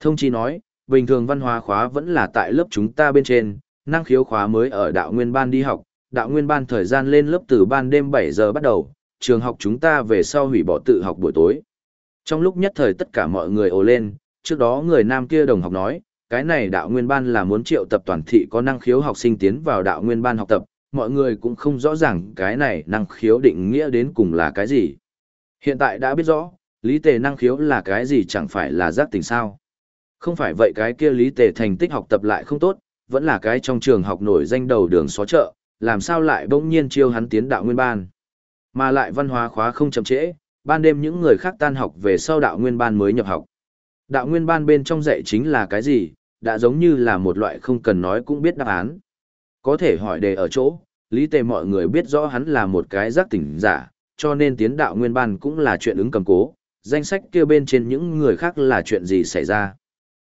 Thông chí nói, bình thường văn hóa khóa vẫn là tại lớp chúng ta bên trên, năng khiếu khóa mới ở đạo nguyên ban đi học, đạo nguyên ban thời gian lên lớp từ ban đêm 7 giờ bắt đầu, trường học chúng ta về sau hủy bỏ tự học buổi tối. Trong lúc nhất thời tất cả mọi người ồ lên, trước đó người nam kia đồng học nói, cái này đạo nguyên ban là muốn triệu tập toàn thị có năng khiếu học sinh tiến vào đạo nguyên ban học tập, mọi người cũng không rõ ràng cái này năng khiếu định nghĩa đến cùng là cái gì. Hiện tại đã biết rõ, lý tề năng khiếu là cái gì chẳng phải là giác tình sao. Không phải vậy cái kia lý tề thành tích học tập lại không tốt, vẫn là cái trong trường học nổi danh đầu đường xó chợ, làm sao lại bỗng nhiên chiêu hắn tiến đạo nguyên ban. Mà lại văn hóa khóa không chậm trễ, ban đêm những người khác tan học về sau đạo nguyên ban mới nhập học. Đạo nguyên ban bên trong dạy chính là cái gì, đã giống như là một loại không cần nói cũng biết đáp án. Có thể hỏi đề ở chỗ, lý tề mọi người biết rõ hắn là một cái giác tỉnh giả, cho nên tiến đạo nguyên ban cũng là chuyện ứng cầm cố, danh sách kia bên trên những người khác là chuyện gì xảy ra.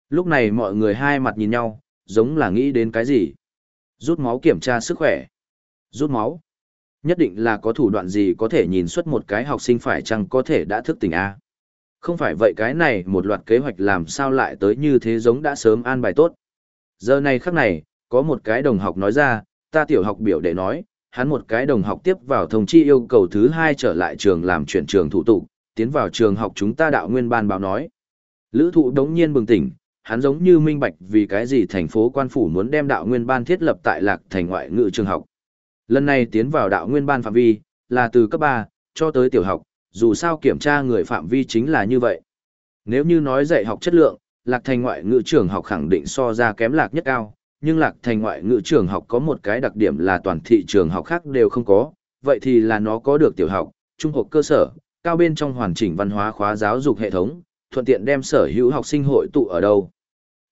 Lúc này mọi người hai mặt nhìn nhau, giống là nghĩ đến cái gì. Rút máu kiểm tra sức khỏe. Rút máu. Nhất định là có thủ đoạn gì có thể nhìn xuất một cái học sinh phải chăng có thể đã thức tỉnh A. Không phải vậy cái này một loạt kế hoạch làm sao lại tới như thế giống đã sớm an bài tốt. Giờ này khắc này, có một cái đồng học nói ra, ta tiểu học biểu để nói, hắn một cái đồng học tiếp vào thông chi yêu cầu thứ hai trở lại trường làm chuyển trường thủ tục, tiến vào trường học chúng ta đạo nguyên ban báo nói. Lữ thụ đống nhiên bừng tỉnh, hắn giống như minh bạch vì cái gì thành phố quan phủ muốn đem đạo nguyên ban thiết lập tại lạc thành ngoại ngữ trường học. Lần này tiến vào đạo nguyên ban phạm vi, là từ cấp 3, cho tới tiểu học, dù sao kiểm tra người phạm vi chính là như vậy. Nếu như nói dạy học chất lượng, lạc thành ngoại ngữ trường học khẳng định so ra kém lạc nhất cao, nhưng lạc thành ngoại ngữ trường học có một cái đặc điểm là toàn thị trường học khác đều không có, vậy thì là nó có được tiểu học, trung học cơ sở, cao bên trong hoàn chỉnh văn hóa khóa giáo dục hệ thống, thuận tiện đem sở hữu học sinh hội tụ ở đâu.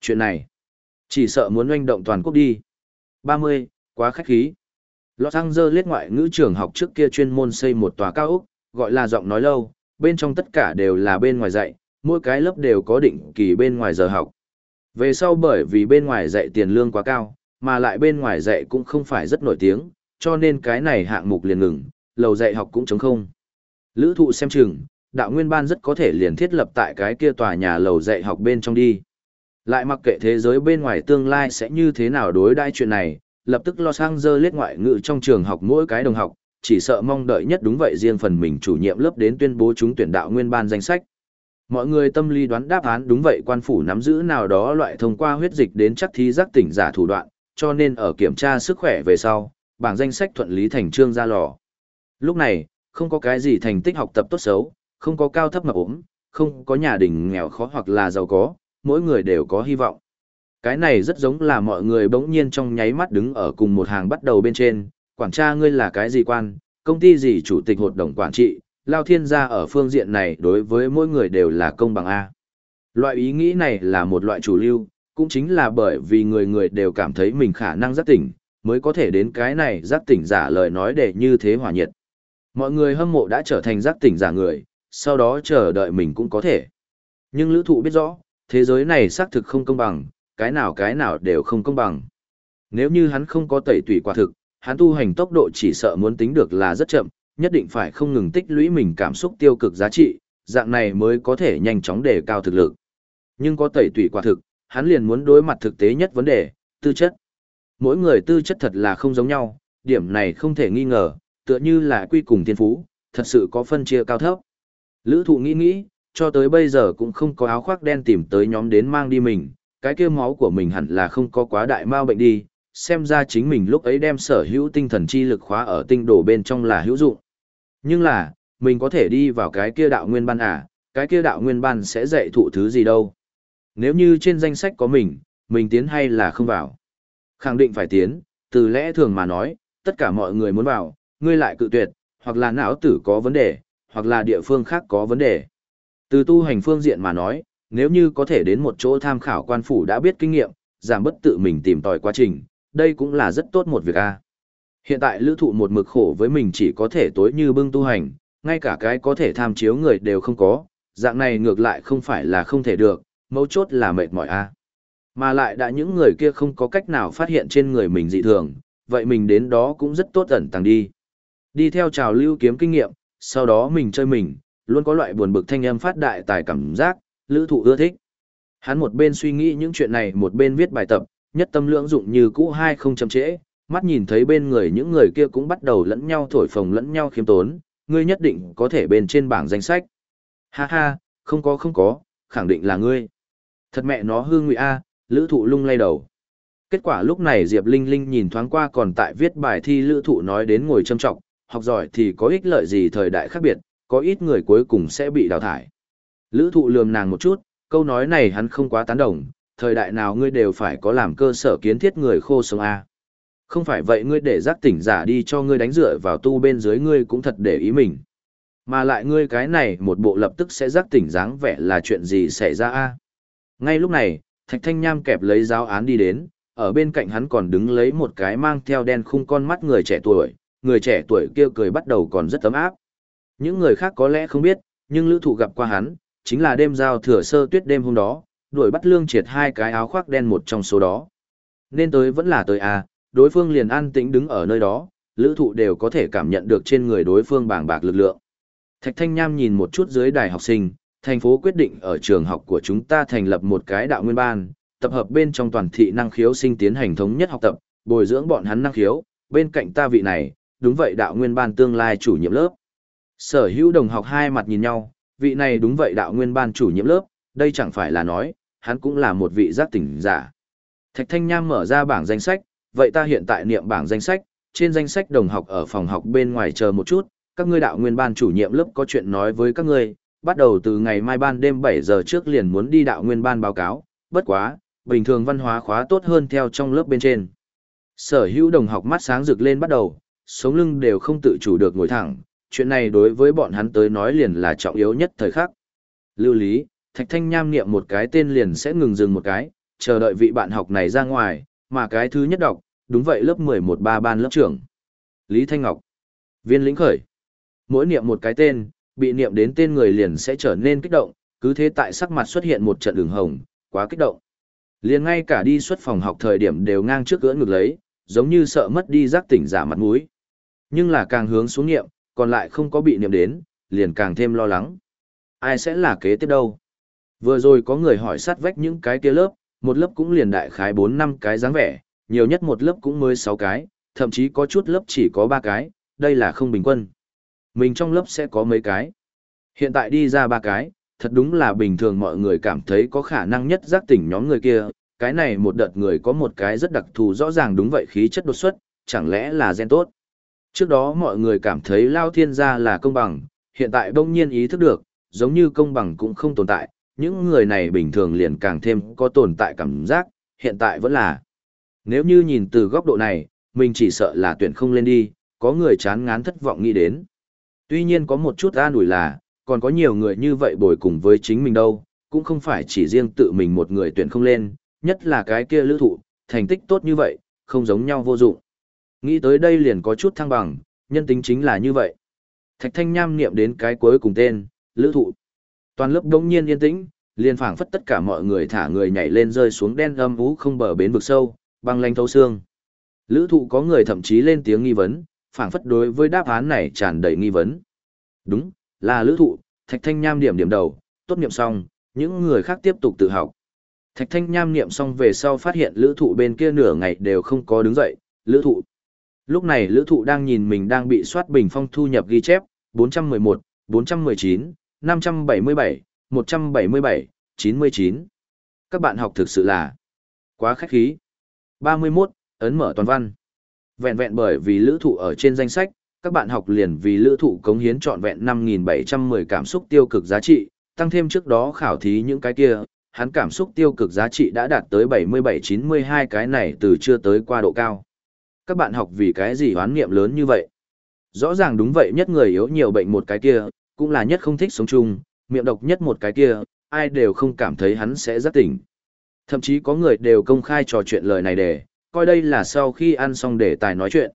Chuyện này, chỉ sợ muốn oanh động toàn quốc đi. 30, quá khách khí. Los Angeles ngoại ngữ trường học trước kia chuyên môn xây một tòa cao ốc, gọi là giọng nói lâu, bên trong tất cả đều là bên ngoài dạy, mỗi cái lớp đều có định kỳ bên ngoài giờ học. Về sau bởi vì bên ngoài dạy tiền lương quá cao, mà lại bên ngoài dạy cũng không phải rất nổi tiếng, cho nên cái này hạng mục liền ngừng, lầu dạy học cũng trống không. Lữ thụ xem chừng, đạo nguyên ban rất có thể liền thiết lập tại cái kia tòa nhà lầu dạy học bên trong đi. Lại mặc kệ thế giới bên ngoài tương lai sẽ như thế nào đối đãi chuyện này, lập tức Los Angeles ngoại ngữ trong trường học mỗi cái đồng học, chỉ sợ mong đợi nhất đúng vậy riêng phần mình chủ nhiệm lớp đến tuyên bố chúng tuyển đạo nguyên ban danh sách. Mọi người tâm lý đoán đáp án đúng vậy quan phủ nắm giữ nào đó loại thông qua huyết dịch đến chắc thí giác tỉnh giả thủ đoạn, cho nên ở kiểm tra sức khỏe về sau, bảng danh sách thuận lý thành trương ra lò. Lúc này, không có cái gì thành tích học tập tốt xấu, không có cao thấp mập ốm, không có nhà đình nghèo khó hoặc là giàu có, mỗi người đều có hy vọng. Cái này rất giống là mọi người bỗng nhiên trong nháy mắt đứng ở cùng một hàng bắt đầu bên trên, quản tra ngươi là cái gì quan, công ty gì chủ tịch hội đồng quản trị, lao thiên gia ở phương diện này đối với mỗi người đều là công bằng A. Loại ý nghĩ này là một loại chủ lưu, cũng chính là bởi vì người người đều cảm thấy mình khả năng giác tỉnh, mới có thể đến cái này giác tỉnh giả lời nói để như thế hòa nhiệt. Mọi người hâm mộ đã trở thành giác tỉnh giả người, sau đó chờ đợi mình cũng có thể. Nhưng lữ thụ biết rõ, thế giới này xác thực không công bằng, cái nào cái nào đều không công bằng. Nếu như hắn không có tẩy tủy quả thực, hắn tu hành tốc độ chỉ sợ muốn tính được là rất chậm, nhất định phải không ngừng tích lũy mình cảm xúc tiêu cực giá trị, dạng này mới có thể nhanh chóng đề cao thực lực. Nhưng có tẩy tủy quả thực, hắn liền muốn đối mặt thực tế nhất vấn đề, tư chất. Mỗi người tư chất thật là không giống nhau, điểm này không thể nghi ngờ, tựa như là quy cùng thiên phú, thật sự có phân chia cao thấp. Lữ thụ nghĩ nghĩ, cho tới bây giờ cũng không có áo khoác đen tìm tới nhóm đến mang đi mình, cái kia máu của mình hẳn là không có quá đại ma bệnh đi, xem ra chính mình lúc ấy đem sở hữu tinh thần chi lực khóa ở tinh đồ bên trong là hữu dụng. Nhưng là, mình có thể đi vào cái kia đạo nguyên ban à, cái kia đạo nguyên ban sẽ dạy thụ thứ gì đâu. Nếu như trên danh sách có mình, mình tiến hay là không vào. Khẳng định phải tiến, từ lẽ thường mà nói, tất cả mọi người muốn vào, ngươi lại cự tuyệt, hoặc là não tử có vấn đề, hoặc là địa phương khác có vấn đề. Từ tu hành phương diện mà nói, nếu như có thể đến một chỗ tham khảo quan phủ đã biết kinh nghiệm, giảm bất tự mình tìm tòi quá trình, đây cũng là rất tốt một việc a. Hiện tại lữ thụ một mực khổ với mình chỉ có thể tối như bưng tu hành, ngay cả cái có thể tham chiếu người đều không có, dạng này ngược lại không phải là không thể được, mấu chốt là mệt mỏi a. Mà lại đã những người kia không có cách nào phát hiện trên người mình dị thường, vậy mình đến đó cũng rất tốt ẩn tàng đi. Đi theo trào lưu kiếm kinh nghiệm, sau đó mình chơi mình, luôn có loại buồn bực thanh âm phát đại tài cảm giác, lữ thụ ưa thích. Hắn một bên suy nghĩ những chuyện này một bên viết bài tập, nhất tâm lưỡng dụng như cũ hai không chậm trễ, mắt nhìn thấy bên người những người kia cũng bắt đầu lẫn nhau thổi phồng lẫn nhau khiêm tốn, ngươi nhất định có thể bên trên bảng danh sách. Ha ha, không có không có, khẳng định là ngươi. Thật mẹ nó hư ngụy A, lữ thụ lung lay đầu. Kết quả lúc này Diệp Linh Linh nhìn thoáng qua còn tại viết bài thi lữ thụ nói đến ngồi châm trọng, học giỏi thì có ích lợi gì thời đại khác biệt, có ít người cuối cùng sẽ bị đào thải. Lữ thụ lườm nàng một chút, câu nói này hắn không quá tán đồng, thời đại nào ngươi đều phải có làm cơ sở kiến thiết người khô sống A. Không phải vậy ngươi để giác tỉnh giả đi cho ngươi đánh dựa vào tu bên dưới ngươi cũng thật để ý mình. Mà lại ngươi cái này một bộ lập tức sẽ giác tỉnh dáng vẻ là chuyện gì xảy ra A. Ngay lúc này, Thạch Thanh Nham kẹp lấy giáo án đi đến, ở bên cạnh hắn còn đứng lấy một cái mang theo đen khung con mắt người trẻ tuổi, người trẻ tuổi kia cười bắt đầu còn rất ấm áp. Những người khác có lẽ không biết, nhưng lữ thụ gặp qua hắn, chính là đêm giao thừa sơ tuyết đêm hôm đó, đuổi bắt lương triệt hai cái áo khoác đen một trong số đó. Nên tới vẫn là tới à, đối phương liền an tĩnh đứng ở nơi đó, lữ thụ đều có thể cảm nhận được trên người đối phương bàng bạc lực lượng. Thạch Thanh Nham nhìn một chút dưới đài học sinh, thành phố quyết định ở trường học của chúng ta thành lập một cái đạo nguyên ban, tập hợp bên trong toàn thị năng khiếu sinh tiến hành thống nhất học tập, bồi dưỡng bọn hắn năng khiếu, bên cạnh ta vị này, đúng vậy đạo nguyên ban tương lai chủ nhiệm lớp. Sở hữu đồng học hai mặt nhìn nhau, vị này đúng vậy đạo nguyên ban chủ nhiệm lớp, đây chẳng phải là nói, hắn cũng là một vị giác tỉnh giả. Thạch Thanh Nham mở ra bảng danh sách, vậy ta hiện tại niệm bảng danh sách, trên danh sách đồng học ở phòng học bên ngoài chờ một chút, các ngươi đạo nguyên ban chủ nhiệm lớp có chuyện nói với các ngươi, bắt đầu từ ngày mai ban đêm 7 giờ trước liền muốn đi đạo nguyên ban báo cáo, bất quá, bình thường văn hóa khóa tốt hơn theo trong lớp bên trên. Sở hữu đồng học mắt sáng rực lên bắt đầu, sống lưng đều không tự chủ được ngồi thẳng, chuyện này đối với bọn hắn tới nói liền là trọng yếu nhất thời khắc. Lưu lý, Thạch Thanh Nham niệm một cái tên liền sẽ ngừng dừng một cái, chờ đợi vị bạn học này ra ngoài, mà cái thứ nhất đọc, đúng vậy lớp 11 ba ban lớp trưởng. Lý Thanh Ngọc. Viên lĩnh khởi. Mỗi niệm một cái tên, bị niệm đến tên người liền sẽ trở nên kích động, cứ thế tại sắc mặt xuất hiện một trận đường hồng, quá kích động. Liền ngay cả đi xuất phòng học thời điểm đều ngang trước gỡ ngược lấy, giống như sợ mất đi giác tỉnh giả mặt mũi. Nhưng là càng hướng xuống niệm, còn lại không có bị niệm đến, liền càng thêm lo lắng. Ai sẽ là kế tiếp đâu? Vừa rồi có người hỏi sát vách những cái kia lớp, một lớp cũng liền đại khái 4 năm cái dáng vẻ, nhiều nhất một lớp cũng mới 6 cái, thậm chí có chút lớp chỉ có 3 cái, đây là không bình quân. Mình trong lớp sẽ có mấy cái. Hiện tại đi ra ba cái, thật đúng là bình thường mọi người cảm thấy có khả năng nhất giác tỉnh nhóm người kia, cái này một đợt người có một cái rất đặc thù rõ ràng đúng vậy khí chất đột xuất, chẳng lẽ là gen tốt. Trước đó mọi người cảm thấy Lao Thiên gia là công bằng, hiện tại đông nhiên ý thức được, giống như công bằng cũng không tồn tại, những người này bình thường liền càng thêm có tồn tại cảm giác, hiện tại vẫn là. Nếu như nhìn từ góc độ này, mình chỉ sợ là tuyển không lên đi, có người chán ngán thất vọng nghĩ đến. Tuy nhiên có một chút an ủi là, còn có nhiều người như vậy bồi cùng với chính mình đâu, cũng không phải chỉ riêng tự mình một người tuyển không lên, nhất là cái kia lữ thụ, thành tích tốt như vậy, không giống nhau vô dụng. Nghĩ tới đây liền có chút thăng bằng, nhân tính chính là như vậy. Thạch Thanh Nham niệm đến cái cuối cùng tên, lữ thụ. Toàn lớp đống nhiên yên tĩnh, liền phảng phất tất cả mọi người thả người nhảy lên rơi xuống đen âm vũ không bờ bến vực sâu, băng lanh thấu xương. Lữ thụ có người thậm chí lên tiếng nghi vấn, phảng phất đối với đáp án này tràn đầy nghi vấn. Đúng, là lữ thụ, Thạch Thanh Nham điểm điểm đầu, tốt niệm xong, những người khác tiếp tục tự học. Thạch Thanh Nham niệm xong về sau phát hiện lữ thụ bên kia nửa ngày đều không có đứng dậy, lữ thụ. Lúc này lữ thụ đang nhìn mình đang bị soát bình phong thu nhập ghi chép, 411, 419, 577, 177, 99. Các bạn học thực sự là quá khách khí. 31, ấn mở toàn văn. Vẹn vẹn bởi vì lữ thụ ở trên danh sách, các bạn học liền vì lữ thụ cống hiến trọn vẹn 5.710 cảm xúc tiêu cực giá trị, tăng thêm trước đó khảo thí những cái kia, hắn cảm xúc tiêu cực giá trị đã đạt tới 77-92 cái này từ chưa tới qua độ cao. Các bạn học vì cái gì hoán niệm lớn như vậy? Rõ ràng đúng vậy nhất người yếu nhiều bệnh một cái kia, cũng là nhất không thích sống chung, miệng độc nhất một cái kia, ai đều không cảm thấy hắn sẽ rất tỉnh. Thậm chí có người đều công khai trò chuyện lời này để, coi đây là sau khi ăn xong để tài nói chuyện.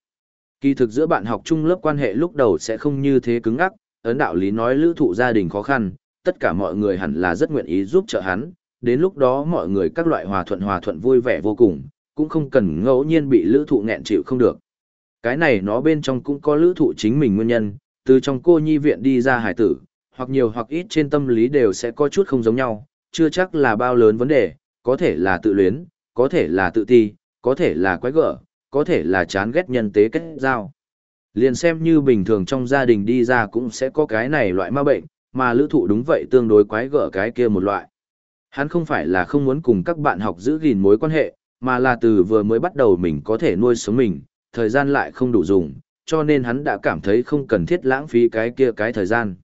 Kỳ thực giữa bạn học chung lớp quan hệ lúc đầu sẽ không như thế cứng ắc, ấn đạo lý nói lữ thụ gia đình khó khăn, tất cả mọi người hẳn là rất nguyện ý giúp trợ hắn, đến lúc đó mọi người các loại hòa thuận hòa thuận vui vẻ vô cùng, cũng không cần ngẫu nhiên bị lữ thụ nghẹn chịu không được. Cái này nó bên trong cũng có lữ thụ chính mình nguyên nhân, từ trong cô nhi viện đi ra hải tử, hoặc nhiều hoặc ít trên tâm lý đều sẽ có chút không giống nhau, chưa chắc là bao lớn vấn đề, có thể là tự luyến, có thể là tự ti, có thể là quái gở, có thể là chán ghét nhân tế kết giao. Liền xem như bình thường trong gia đình đi ra cũng sẽ có cái này loại ma bệnh, mà lữ thụ đúng vậy tương đối quái gở cái kia một loại. Hắn không phải là không muốn cùng các bạn học giữ gìn mối quan hệ, mà là từ vừa mới bắt đầu mình có thể nuôi sống mình, thời gian lại không đủ dùng, cho nên hắn đã cảm thấy không cần thiết lãng phí cái kia cái thời gian.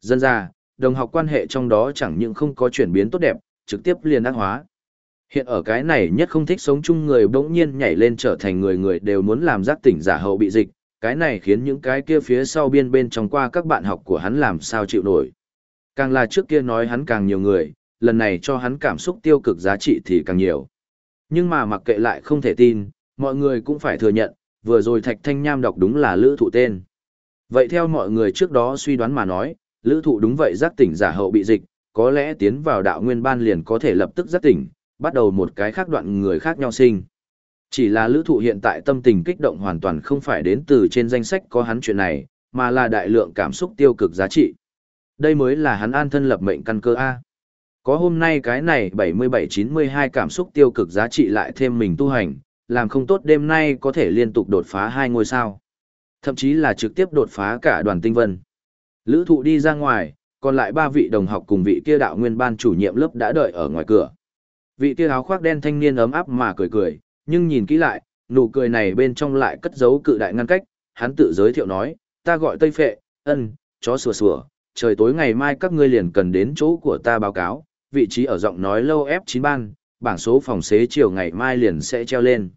Dân ra, đồng học quan hệ trong đó chẳng những không có chuyển biến tốt đẹp, trực tiếp liền ác hóa. Hiện ở cái này nhất không thích sống chung người bỗng nhiên nhảy lên trở thành người người đều muốn làm giác tỉnh giả hậu bị dịch, cái này khiến những cái kia phía sau biên bên trong qua các bạn học của hắn làm sao chịu nổi. Càng là trước kia nói hắn càng nhiều người, lần này cho hắn cảm xúc tiêu cực giá trị thì càng nhiều. Nhưng mà mặc kệ lại không thể tin, mọi người cũng phải thừa nhận, vừa rồi Thạch Thanh Nham đọc đúng là lữ thụ tên. Vậy theo mọi người trước đó suy đoán mà nói, lữ thụ đúng vậy giác tỉnh giả hậu bị dịch, có lẽ tiến vào đạo nguyên ban liền có thể lập tức giác tỉnh, bắt đầu một cái khác đoạn người khác nhau sinh. Chỉ là lữ thụ hiện tại tâm tình kích động hoàn toàn không phải đến từ trên danh sách có hắn chuyện này, mà là đại lượng cảm xúc tiêu cực giá trị. Đây mới là hắn an thân lập mệnh căn cơ A. Có hôm nay cái này 77-92 cảm xúc tiêu cực giá trị lại thêm mình tu hành, làm không tốt đêm nay có thể liên tục đột phá hai ngôi sao. Thậm chí là trực tiếp đột phá cả đoàn tinh vân. Lữ thụ đi ra ngoài, còn lại ba vị đồng học cùng vị kia đạo nguyên ban chủ nhiệm lớp đã đợi ở ngoài cửa. Vị kia áo khoác đen thanh niên ấm áp mà cười cười, nhưng nhìn kỹ lại, nụ cười này bên trong lại cất giấu cự đại ngăn cách, hắn tự giới thiệu nói, ta gọi Tây Phệ, ân, chó sủa sủa, trời tối ngày mai các ngươi liền cần đến chỗ của ta báo cáo, vị trí ở giọng nói lâu F9 ban, bảng số phòng xế chiều ngày mai liền sẽ treo lên.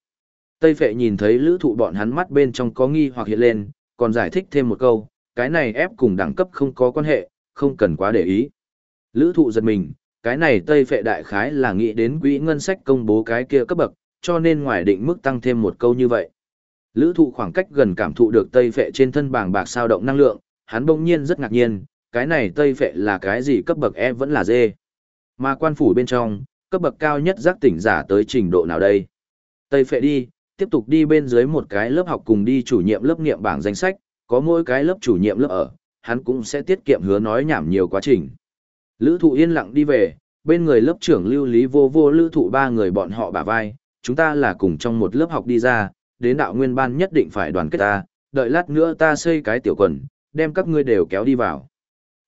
Tây Phệ nhìn thấy lữ thụ bọn hắn mắt bên trong có nghi hoặc hiện lên, còn giải thích thêm một câu, cái này ép cùng đẳng cấp không có quan hệ, không cần quá để ý. Lữ thụ giật mình, cái này Tây Phệ đại khái là nghĩ đến quỹ ngân sách công bố cái kia cấp bậc, cho nên ngoài định mức tăng thêm một câu như vậy. Lữ thụ khoảng cách gần cảm thụ được Tây Phệ trên thân bảng bạc sao động năng lượng, hắn bỗng nhiên rất ngạc nhiên, cái này Tây Phệ là cái gì cấp bậc E vẫn là D. Mà quan phủ bên trong, cấp bậc cao nhất giác tỉnh giả tới trình độ nào đây? Tây Phệ đi, tiếp tục đi bên dưới một cái lớp học cùng đi chủ nhiệm lớp nghiệm bảng danh sách, có mỗi cái lớp chủ nhiệm lớp ở, hắn cũng sẽ tiết kiệm hứa nói nhảm nhiều quá trình. Lữ thụ yên lặng đi về, bên người lớp trưởng lưu lý vô vô lữ thụ ba người bọn họ bả vai, chúng ta là cùng trong một lớp học đi ra, đến đạo nguyên ban nhất định phải đoàn kết ta, đợi lát nữa ta xây cái tiểu quần, đem các ngươi đều kéo đi vào.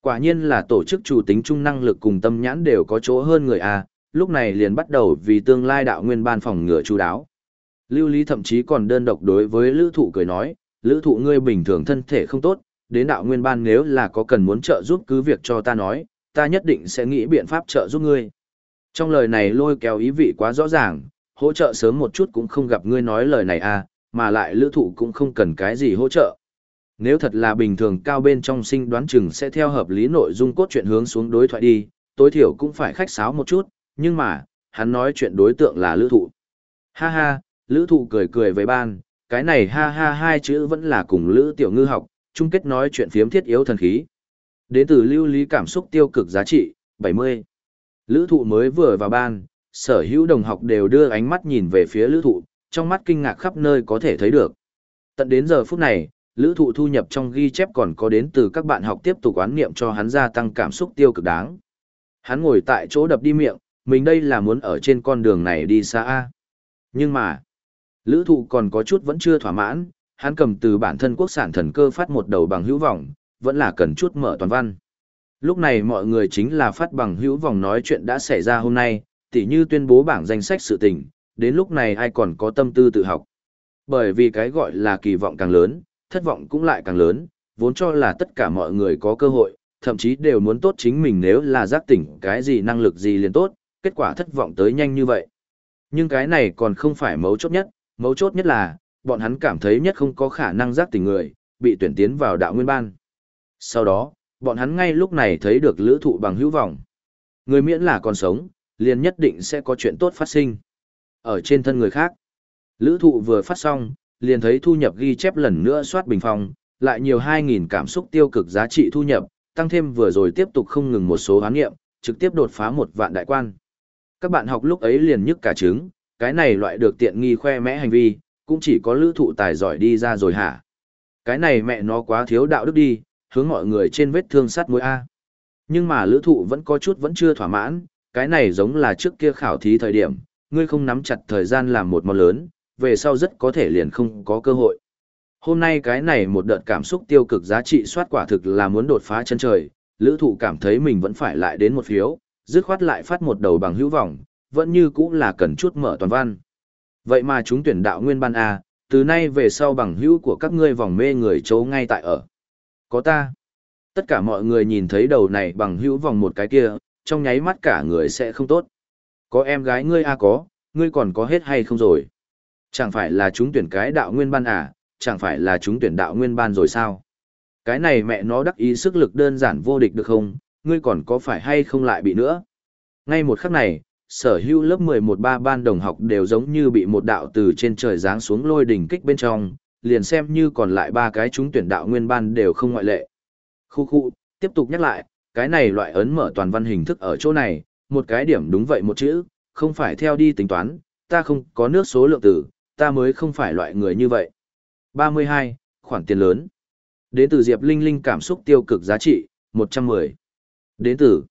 Quả nhiên là tổ chức chủ tính trung năng lực cùng tâm nhãn đều có chỗ hơn người A, lúc này liền bắt đầu vì tương lai đạo nguyên ban phòng ngừa chú đáo. Lưu Lý thậm chí còn đơn độc đối với lữ thụ cười nói, lữ thụ ngươi bình thường thân thể không tốt, đến đạo nguyên ban nếu là có cần muốn trợ giúp cứ việc cho ta nói, ta nhất định sẽ nghĩ biện pháp trợ giúp ngươi. Trong lời này lôi kéo ý vị quá rõ ràng, hỗ trợ sớm một chút cũng không gặp ngươi nói lời này à, mà lại lữ thụ cũng không cần cái gì hỗ trợ. Nếu thật là bình thường cao bên trong sinh đoán chừng sẽ theo hợp lý nội dung cốt truyện hướng xuống đối thoại đi, tối thiểu cũng phải khách sáo một chút, nhưng mà, hắn nói chuyện đối tượng là lữ thụ. Ha ha, lữ thụ cười cười với ban, cái này ha ha hai chữ vẫn là cùng lữ tiểu ngư học, chung kết nói chuyện phiếm thiết yếu thần khí. Đến từ lưu lý cảm xúc tiêu cực giá trị, 70. Lữ thụ mới vừa vào ban, sở hữu đồng học đều đưa ánh mắt nhìn về phía lữ thụ, trong mắt kinh ngạc khắp nơi có thể thấy được. Tận đến giờ phút này, lữ thụ thu nhập trong ghi chép còn có đến từ các bạn học tiếp tục quán niệm cho hắn gia tăng cảm xúc tiêu cực đáng. Hắn ngồi tại chỗ đập đi miệng, mình đây là muốn ở trên con đường này đi xa A. Nhưng mà, lữ thụ còn có chút vẫn chưa thỏa mãn, hắn cầm từ bản thân quốc sản thần cơ phát một đầu bằng hữu vọng, vẫn là cần chút mở toàn văn. Lúc này mọi người chính là phát bằng hữu vọng nói chuyện đã xảy ra hôm nay, tỉ như tuyên bố bảng danh sách sự tình, đến lúc này ai còn có tâm tư tự học. Bởi vì cái gọi là kỳ vọng càng lớn, thất vọng cũng lại càng lớn, vốn cho là tất cả mọi người có cơ hội, thậm chí đều muốn tốt chính mình nếu là giác tỉnh cái gì năng lực gì liền tốt, kết quả thất vọng tới nhanh như vậy. Nhưng cái này còn không phải mấu chốt nhất, mấu chốt nhất là, bọn hắn cảm thấy nhất không có khả năng giác tỉnh người, bị tuyển tiến vào đạo nguyên ban. Sau đó, bọn hắn ngay lúc này thấy được lữ thụ bằng hữu vọng. Người miễn là còn sống, liền nhất định sẽ có chuyện tốt phát sinh. Ở trên thân người khác, lữ thụ vừa phát xong, liền thấy thu nhập ghi chép lần nữa soát bình phong, lại nhiều 2.000 cảm xúc tiêu cực giá trị thu nhập, tăng thêm vừa rồi tiếp tục không ngừng một số hán nghiệm, trực tiếp đột phá một vạn đại quan. Các bạn học lúc ấy liền nhức cả trứng, cái này loại được tiện nghi khoe mẽ hành vi, cũng chỉ có lữ thụ tài giỏi đi ra rồi hả? Cái này mẹ nó quá thiếu đạo đức đi, hướng mọi người trên vết thương sắt mối A. Nhưng mà lữ thụ vẫn có chút vẫn chưa thỏa mãn, cái này giống là trước kia khảo thí thời điểm, ngươi không nắm chặt thời gian làm một món lớn, về sau rất có thể liền không có cơ hội. Hôm nay cái này một đợt cảm xúc tiêu cực giá trị soát quả thực là muốn đột phá chân trời, lữ thụ cảm thấy mình vẫn phải lại đến một phiếu, dứt khoát lại phát một đầu bằng hữu vọng, vẫn như cũng là cần chút mở toàn văn. Vậy mà chúng tuyển đạo nguyên ban A, từ nay về sau bằng hữu của các ngươi vòng mê người chấu ngay tại ở. Có ta. Tất cả mọi người nhìn thấy đầu này bằng hữu vòng một cái kia, trong nháy mắt cả người sẽ không tốt. Có em gái ngươi A có, ngươi còn có hết hay không rồi? Chẳng phải là chúng tuyển cái đạo nguyên ban à, chẳng phải là chúng tuyển đạo nguyên ban rồi sao? Cái này mẹ nó đắc ý sức lực đơn giản vô địch được không, ngươi còn có phải hay không lại bị nữa? Ngay một khắc này, sở hữu lớp 11-3 ban đồng học đều giống như bị một đạo từ trên trời giáng xuống lôi đỉnh kích bên trong, liền xem như còn lại ba cái chúng tuyển đạo nguyên ban đều không ngoại lệ. Khu khu, tiếp tục nhắc lại, cái này loại ấn mở toàn văn hình thức ở chỗ này, một cái điểm đúng vậy một chữ, không phải theo đi tính toán, ta không có nước số lượng tử, ta mới không phải loại người như vậy. 32. Khoản tiền lớn. Đến từ Diệp Linh Linh cảm xúc tiêu cực giá trị, 110. Đến từ.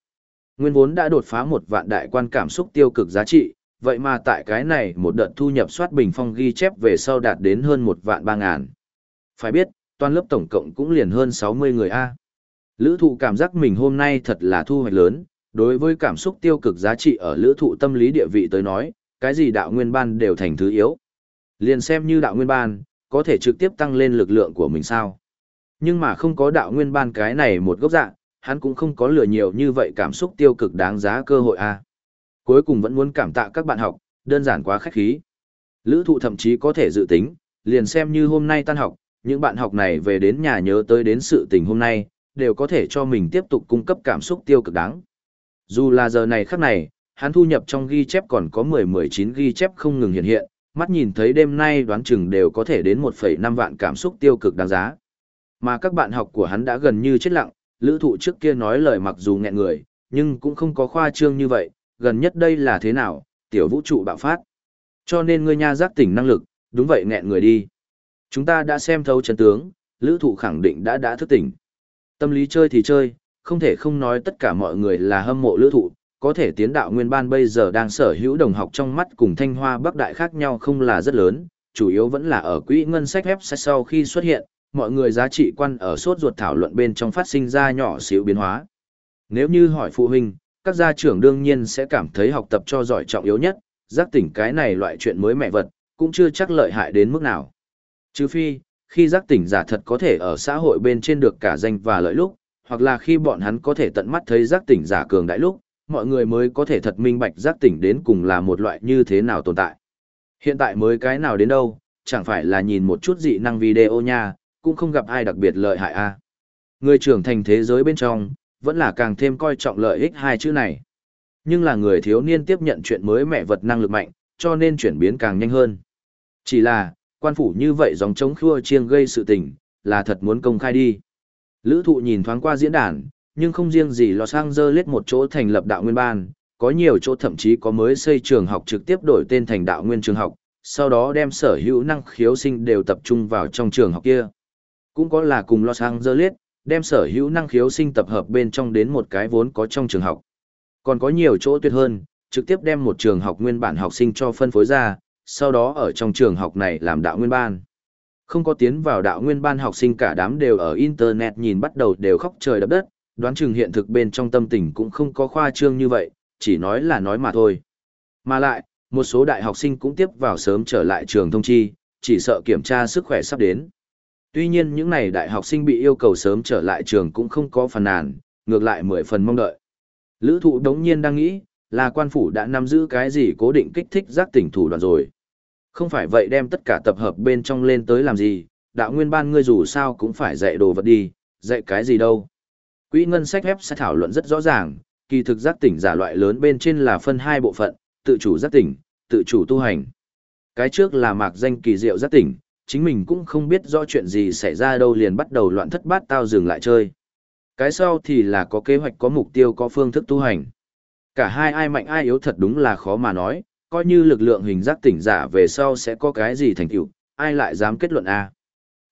Nguyên vốn đã đột phá một vạn đại quan cảm xúc tiêu cực giá trị, vậy mà tại cái này một đợt thu nhập soát bình phong ghi chép về sau đạt đến hơn một vạn ba ngàn. Phải biết, toàn lớp tổng cộng cũng liền hơn 60 người A. Lữ thụ cảm giác mình hôm nay thật là thu hoạch lớn, đối với cảm xúc tiêu cực giá trị ở lữ thụ tâm lý địa vị tới nói, cái gì đạo nguyên ban đều thành thứ yếu. Liền xem như đạo nguyên ban, có thể trực tiếp tăng lên lực lượng của mình sao. Nhưng mà không có đạo nguyên ban cái này một gốc dạng, hắn cũng không có lừa nhiều như vậy cảm xúc tiêu cực đáng giá cơ hội a. Cuối cùng vẫn muốn cảm tạ các bạn học, đơn giản quá khách khí. Lữ thụ thậm chí có thể dự tính, liền xem như hôm nay tan học, những bạn học này về đến nhà nhớ tới đến sự tình hôm nay, đều có thể cho mình tiếp tục cung cấp cảm xúc tiêu cực đáng. Dù là giờ này khắc này, hắn thu nhập trong ghi chép còn có 10-19 ghi chép không ngừng hiện hiện, mắt nhìn thấy đêm nay đoán chừng đều có thể đến 1,5 vạn cảm xúc tiêu cực đáng giá. Mà các bạn học của hắn đã gần như chết lặng, lữ thụ trước kia nói lời mặc dù nghẹn người, nhưng cũng không có khoa trương như vậy, gần nhất đây là thế nào, tiểu vũ trụ bạo phát. Cho nên ngươi nha giác tỉnh năng lực, đúng vậy nghẹn người đi. Chúng ta đã xem thấu chân tướng, lữ thụ khẳng định đã đã thức tỉnh. Tâm lý chơi thì chơi, không thể không nói tất cả mọi người là hâm mộ lữ thụ, có thể tiến đạo nguyên ban bây giờ đang sở hữu đồng học trong mắt cùng thanh hoa bắc đại khác nhau không là rất lớn, chủ yếu vẫn là ở quỹ ngân sách website sau khi xuất hiện, mọi người giá trị quan ở sốt ruột thảo luận bên trong phát sinh ra nhỏ xíu biến hóa. Nếu như hỏi phụ huynh, các gia trưởng đương nhiên sẽ cảm thấy học tập cho giỏi trọng yếu nhất, giác tỉnh cái này loại chuyện mới mẹ vật, cũng chưa chắc lợi hại đến mức nào. Trừ phi, khi giác tỉnh giả thật có thể ở xã hội bên trên được cả danh và lợi lúc, hoặc là khi bọn hắn có thể tận mắt thấy giác tỉnh giả cường đại lúc, mọi người mới có thể thật minh bạch giác tỉnh đến cùng là một loại như thế nào tồn tại. Hiện tại mới cái nào đến đâu, chẳng phải là nhìn một chút dị năng video nha, cũng không gặp ai đặc biệt lợi hại a. Người trưởng thành thế giới bên trong, vẫn là càng thêm coi trọng lợi ích hai chữ này. Nhưng là người thiếu niên tiếp nhận chuyện mới mẹ vật năng lực mạnh, cho nên chuyển biến càng nhanh hơn. Chỉ là, quan phủ như vậy dòng chống khua chiêng gây sự tình, là thật muốn công khai đi. Lữ thụ nhìn thoáng qua diễn đàn, nhưng không riêng gì Los Angeles một chỗ thành lập đạo nguyên ban, có nhiều chỗ thậm chí có mới xây trường học trực tiếp đổi tên thành đạo nguyên trường học, sau đó đem sở hữu năng khiếu sinh đều tập trung vào trong trường học kia. Cũng có là cùng Los Angeles, đem sở hữu năng khiếu sinh tập hợp bên trong đến một cái vốn có trong trường học. Còn có nhiều chỗ tuyệt hơn, trực tiếp đem một trường học nguyên bản học sinh cho phân phối ra, sau đó ở trong trường học này làm đạo nguyên ban. Không có tiến vào đạo nguyên ban học sinh cả đám đều ở internet nhìn bắt đầu đều khóc trời đập đất, đoán chừng hiện thực bên trong tâm tình cũng không có khoa trương như vậy, chỉ nói là nói mà thôi. Mà lại, một số đại học sinh cũng tiếp vào sớm trở lại trường thông chi, chỉ sợ kiểm tra sức khỏe sắp đến. Tuy nhiên những này đại học sinh bị yêu cầu sớm trở lại trường cũng không có phần nàn, ngược lại mười phần mong đợi. Lữ thụ đống nhiên đang nghĩ, là quan phủ đã nắm giữ cái gì cố định kích thích giác tỉnh thủ đoạn rồi. Không phải vậy đem tất cả tập hợp bên trong lên tới làm gì, đạo nguyên ban ngươi dù sao cũng phải dạy đồ vật đi, dạy cái gì đâu. Quỹ ngân sách phép sẽ thảo luận rất rõ ràng, kỳ thực giác tỉnh giả loại lớn bên trên là phân hai bộ phận, tự chủ giác tỉnh, tự chủ tu hành. Cái trước là mạc danh kỳ diệu giác tỉnh, chính mình cũng không biết rõ chuyện gì xảy ra đâu liền bắt đầu loạn thất bát tao dừng lại chơi. Cái sau thì là có kế hoạch có mục tiêu có phương thức tu hành. Cả hai ai mạnh ai yếu thật đúng là khó mà nói, coi như lực lượng hình giác tỉnh giả về sau sẽ có cái gì thành tựu, ai lại dám kết luận a?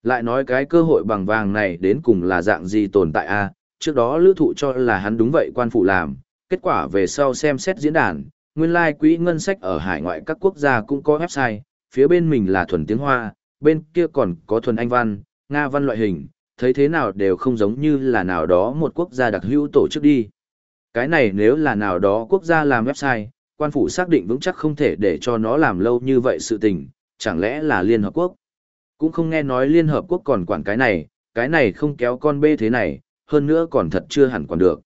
Lại nói cái cơ hội bằng vàng này đến cùng là dạng gì tồn tại a? Trước đó lữ thụ cho là hắn đúng vậy quan phụ làm, kết quả về sau xem xét diễn đàn, nguyên lai like quỹ ngân sách ở hải ngoại các quốc gia cũng có website, phía bên mình là thuần tiếng Hoa, bên kia còn có thuần Anh văn, Nga văn loại hình, thấy thế nào đều không giống như là nào đó một quốc gia đặc hữu tổ chức đi. Cái này nếu là nào đó quốc gia làm website, quan phủ xác định vững chắc không thể để cho nó làm lâu như vậy sự tình, chẳng lẽ là Liên Hợp Quốc? Cũng không nghe nói Liên Hợp Quốc còn quản cái này, cái này không kéo con bê thế này, hơn nữa còn thật chưa hẳn còn được.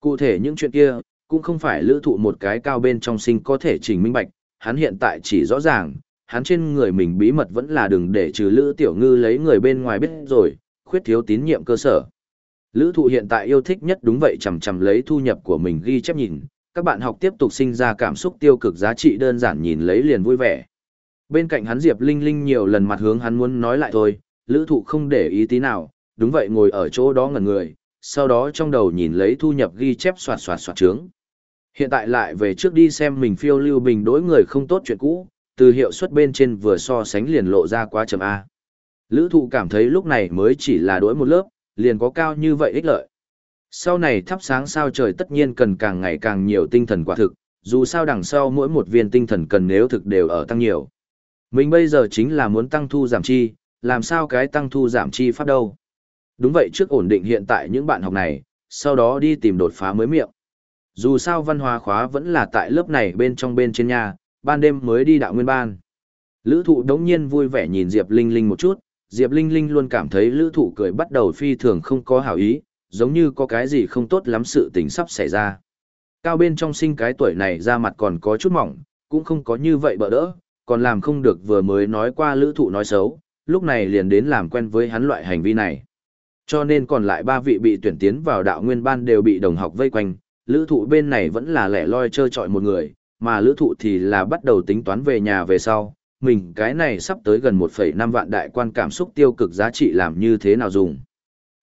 Cụ thể những chuyện kia, cũng không phải lữ thụ một cái cao bên trong sinh có thể trình minh bạch, hắn hiện tại chỉ rõ ràng, hắn trên người mình bí mật vẫn là đừng để trừ lữ tiểu ngư lấy người bên ngoài biết rồi, khuyết thiếu tín nhiệm cơ sở. Lữ thụ hiện tại yêu thích nhất đúng vậy chầm chầm lấy thu nhập của mình ghi chép nhìn, các bạn học tiếp tục sinh ra cảm xúc tiêu cực giá trị đơn giản nhìn lấy liền vui vẻ. Bên cạnh hắn Diệp Linh Linh nhiều lần mặt hướng hắn muốn nói lại thôi, lữ thụ không để ý tí nào, đúng vậy ngồi ở chỗ đó ngẩn người, sau đó trong đầu nhìn lấy thu nhập ghi chép soạt soạt soạt trướng. Hiện tại lại về trước đi xem mình phiêu lưu bình đối người không tốt chuyện cũ, từ hiệu suất bên trên vừa so sánh liền lộ ra quá chậm A. Lữ thụ cảm thấy lúc này mới chỉ là đối một lớp, liền có cao như vậy ích lợi. Sau này thắp sáng sao trời tất nhiên cần càng ngày càng nhiều tinh thần quả thực, dù sao đằng sau mỗi một viên tinh thần cần nếu thực đều ở tăng nhiều. Mình bây giờ chính là muốn tăng thu giảm chi, làm sao cái tăng thu giảm chi pháp đâu. Đúng vậy trước ổn định hiện tại những bạn học này, sau đó đi tìm đột phá mới miệng. Dù sao văn hóa khóa vẫn là tại lớp này bên trong bên trên nhà, ban đêm mới đi đạo nguyên ban. Lữ thụ đống nhiên vui vẻ nhìn Diệp Linh Linh một chút, Diệp Linh Linh luôn cảm thấy lữ thụ cười bắt đầu phi thường không có hảo ý, giống như có cái gì không tốt lắm sự tình sắp xảy ra. Cao bên trong sinh cái tuổi này ra mặt còn có chút mỏng, cũng không có như vậy bỡ đỡ, còn làm không được vừa mới nói qua lữ thụ nói xấu, lúc này liền đến làm quen với hắn loại hành vi này. Cho nên còn lại ba vị bị tuyển tiến vào đạo nguyên ban đều bị đồng học vây quanh, lữ thụ bên này vẫn là lẻ loi chơi chọi một người, mà lữ thụ thì là bắt đầu tính toán về nhà về sau, mình cái này sắp tới gần 1,5 vạn đại quan cảm xúc tiêu cực giá trị làm như thế nào dùng.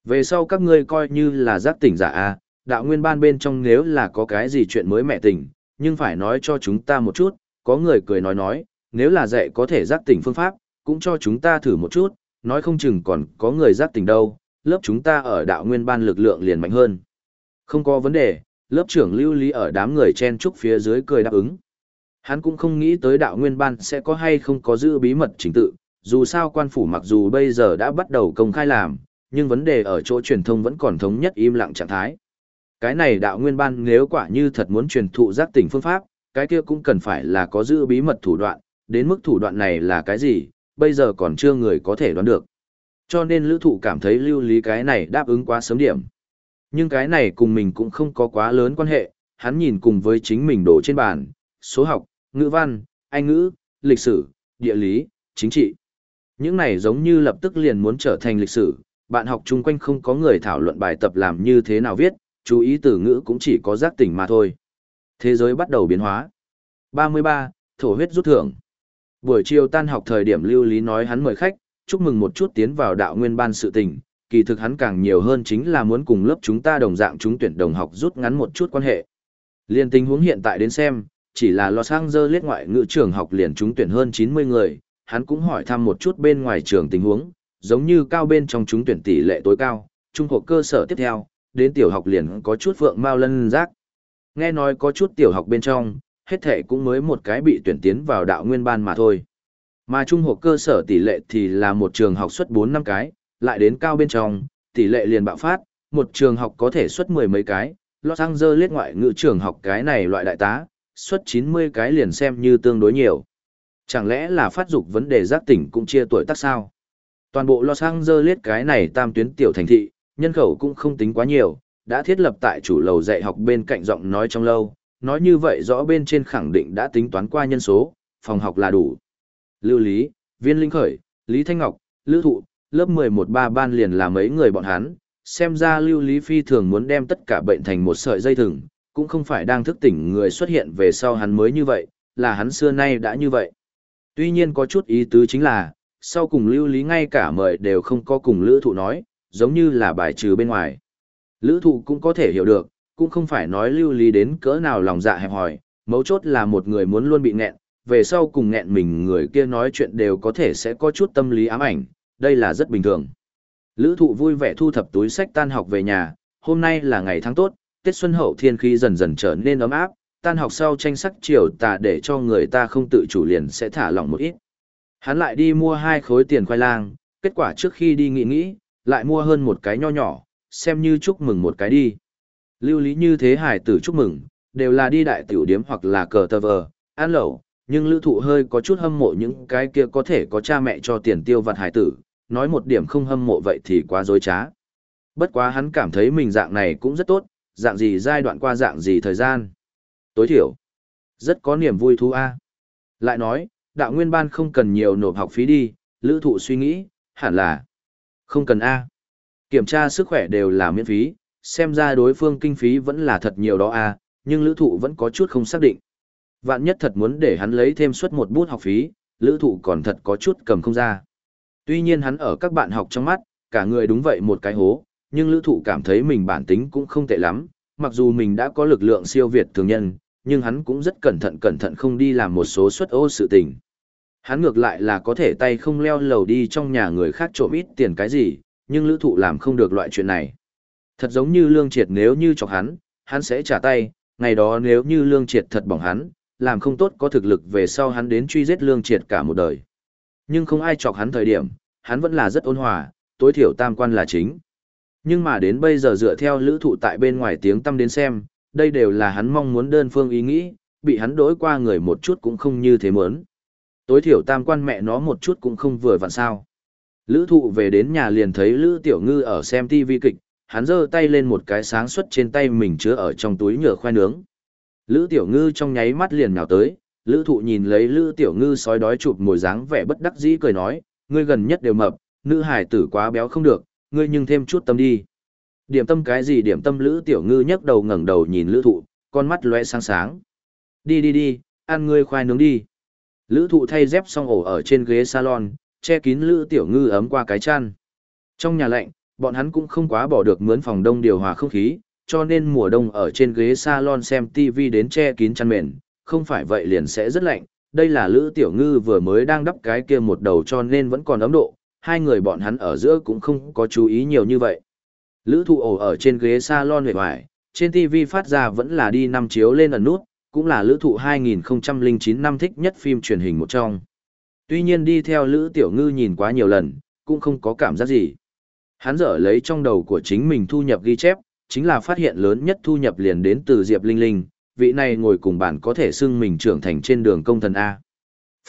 Về sau các ngươi coi như là giác tỉnh giả A, đạo nguyên ban bên trong nếu là có cái gì chuyện mới mẹ tỉnh, nhưng phải nói cho chúng ta một chút, có người cười nói nói, nếu là dạy có thể giác tỉnh phương pháp, cũng cho chúng ta thử một chút, nói không chừng còn có người giác tỉnh đâu, lớp chúng ta ở đạo nguyên ban lực lượng liền mạnh hơn. Không có vấn đề, lớp trưởng lưu lý ở đám người chen trúc phía dưới cười đáp ứng. Hắn cũng không nghĩ tới đạo nguyên ban sẽ có hay không có giữ bí mật chính tự, dù sao quan phủ mặc dù bây giờ đã bắt đầu công khai làm, nhưng vấn đề ở chỗ truyền thông vẫn còn thống nhất im lặng trạng thái. Cái này đạo nguyên ban nếu quả như thật muốn truyền thụ giác tỉnh phương pháp, cái kia cũng cần phải là có giữ bí mật thủ đoạn, đến mức thủ đoạn này là cái gì, bây giờ còn chưa người có thể đoán được. Cho nên lữ thụ cảm thấy lưu lý cái này đáp ứng quá sớm điểm. Nhưng cái này cùng mình cũng không có quá lớn quan hệ, hắn nhìn cùng với chính mình đổ trên bàn, số học, ngữ văn, anh ngữ, lịch sử, địa lý, chính trị. Những này giống như lập tức liền muốn trở thành lịch sử, bạn học chung quanh không có người thảo luận bài tập làm như thế nào viết, chú ý từ ngữ cũng chỉ có giác tỉnh mà thôi. Thế giới bắt đầu biến hóa. 33. Thổ huyết rút thưởng. Buổi chiều tan học thời điểm lưu lý nói hắn mời khách, chúc mừng một chút tiến vào đạo nguyên ban sự tình, kỳ thực hắn càng nhiều hơn chính là muốn cùng lớp chúng ta đồng dạng chúng tuyển đồng học rút ngắn một chút quan hệ. Liên tình huống hiện tại đến xem, chỉ là Los Angeles ngoại ngữ trường học liền chúng tuyển hơn 90 người, hắn cũng hỏi thăm một chút bên ngoài trường tình huống, giống như cao bên trong chúng tuyển tỷ lệ tối cao, trung học cơ sở tiếp theo, đến tiểu học liền có chút vượng mau lân rác. Nghe nói có chút tiểu học bên trong, hết thể cũng mới một cái bị tuyển tiến vào đạo nguyên ban mà thôi. Mà trung học cơ sở tỷ lệ thì là một trường học xuất 4 năm cái, lại đến cao bên trong, tỷ lệ liền bạo phát, một trường học có thể xuất mười mấy cái, Los Angeles ngoại ngữ trường học cái này loại đại tá, xuất 90 cái liền xem như tương đối nhiều. Chẳng lẽ là phát dục vấn đề giác tỉnh cũng chia tuổi tác sao? Toàn bộ Los Angeles cái này tam tuyến tiểu thành thị, nhân khẩu cũng không tính quá nhiều, đã thiết lập tại chủ lầu dạy học bên cạnh giọng nói trong lâu, nói như vậy rõ bên trên khẳng định đã tính toán qua nhân số, phòng học là đủ. Lưu Lý, Viên Linh Khởi, Lý Thanh Ngọc, Lữ Thụ, lớp 11 ba ban liền là mấy người bọn hắn, xem ra Lưu Lý Phi thường muốn đem tất cả bệnh thành một sợi dây thừng, cũng không phải đang thức tỉnh người xuất hiện về sau hắn mới như vậy, là hắn xưa nay đã như vậy. Tuy nhiên có chút ý tứ chính là, sau cùng Lưu Lý ngay cả mời đều không có cùng Lữ Thụ nói, giống như là bài trừ bên ngoài. Lữ Thụ cũng có thể hiểu được, cũng không phải nói Lưu Lý đến cỡ nào lòng dạ hẹp hòi, mấu chốt là một người muốn luôn bị nghẹn, về sau cùng nghẹn mình người kia nói chuyện đều có thể sẽ có chút tâm lý ám ảnh, đây là rất bình thường. Lữ thụ vui vẻ thu thập túi sách tan học về nhà, hôm nay là ngày tháng tốt, Tết Xuân Hậu thiên khí dần dần trở nên ấm áp, tan học sau tranh sắc chiều tà để cho người ta không tự chủ liền sẽ thả lỏng một ít. Hắn lại đi mua hai khối tiền khoai lang, kết quả trước khi đi nghĩ nghĩ, lại mua hơn một cái nho nhỏ, xem như chúc mừng một cái đi. Lưu lý như thế hải tử chúc mừng, đều là đi đại tiểu điếm hoặc là cờ tờ vờ, ăn lẩu, nhưng lữ thụ hơi có chút hâm mộ những cái kia có thể có cha mẹ cho tiền tiêu vặt hải tử, nói một điểm không hâm mộ vậy thì quá dối trá. Bất quá hắn cảm thấy mình dạng này cũng rất tốt, dạng gì giai đoạn qua dạng gì thời gian. Tối thiểu, rất có niềm vui thú A. Lại nói, đạo nguyên ban không cần nhiều nộp học phí đi, lữ thụ suy nghĩ, hẳn là không cần A. Kiểm tra sức khỏe đều là miễn phí, xem ra đối phương kinh phí vẫn là thật nhiều đó A, nhưng lữ thụ vẫn có chút không xác định. Vạn nhất thật muốn để hắn lấy thêm suất một bút học phí, lữ thụ còn thật có chút cầm không ra. Tuy nhiên hắn ở các bạn học trong mắt, cả người đúng vậy một cái hố, nhưng lữ thụ cảm thấy mình bản tính cũng không tệ lắm, mặc dù mình đã có lực lượng siêu việt thường nhân, nhưng hắn cũng rất cẩn thận cẩn thận không đi làm một số suất ô sự tình. Hắn ngược lại là có thể tay không leo lầu đi trong nhà người khác trộm ít tiền cái gì, nhưng lữ thụ làm không được loại chuyện này. Thật giống như lương triệt nếu như chọc hắn, hắn sẽ trả tay, ngày đó nếu như lương triệt thật bỏng hắn, làm không tốt có thực lực về sau hắn đến truy giết lương triệt cả một đời. Nhưng không ai chọc hắn thời điểm, hắn vẫn là rất ôn hòa, tối thiểu tam quan là chính. Nhưng mà đến bây giờ dựa theo lữ thụ tại bên ngoài tiếng tâm đến xem, đây đều là hắn mong muốn đơn phương ý nghĩ, bị hắn đối qua người một chút cũng không như thế muốn. Tối thiểu tam quan mẹ nó một chút cũng không vừa vặn sao. Lữ thụ về đến nhà liền thấy Lữ Tiểu Ngư ở xem TV kịch, hắn giơ tay lên một cái sáng suất trên tay mình chứa ở trong túi nhựa khoai nướng. Lữ Tiểu Ngư trong nháy mắt liền nhào tới, Lữ Thụ nhìn lấy Lữ Tiểu Ngư sói đói chụp mồi dáng vẻ bất đắc dĩ cười nói, ngươi gần nhất đều mập, nữ hải tử quá béo không được, ngươi nhưng thêm chút tâm đi. Điểm tâm cái gì điểm tâm Lữ Tiểu Ngư nhấc đầu ngẩng đầu nhìn Lữ Thụ, con mắt lóe sáng sáng. Đi đi đi, ăn ngươi khoai nướng đi. Lữ Thụ thay dép xong ổ ở trên ghế salon, che kín Lữ Tiểu Ngư ấm qua cái chăn. Trong nhà lạnh, bọn hắn cũng không quá bỏ được mướn phòng đông điều hòa không khí, cho nên mùa đông ở trên ghế salon xem TV đến che kín chăn mền, không phải vậy liền sẽ rất lạnh. Đây là Lữ Tiểu Ngư vừa mới đang đắp cái kia một đầu cho nên vẫn còn ấm độ, hai người bọn hắn ở giữa cũng không có chú ý nhiều như vậy. Lữ thụ ổ ở trên ghế salon hề hoài, trên TV phát ra vẫn là đi năm chiếu lên ẩn nút, cũng là lữ thụ 2009 năm thích nhất phim truyền hình một trong. Tuy nhiên đi theo Lữ Tiểu Ngư nhìn quá nhiều lần, cũng không có cảm giác gì. Hắn dở lấy trong đầu của chính mình thu nhập ghi chép, chính là phát hiện lớn nhất thu nhập liền đến từ Diệp Linh Linh, vị này ngồi cùng bạn có thể xưng mình trưởng thành trên đường công thần A.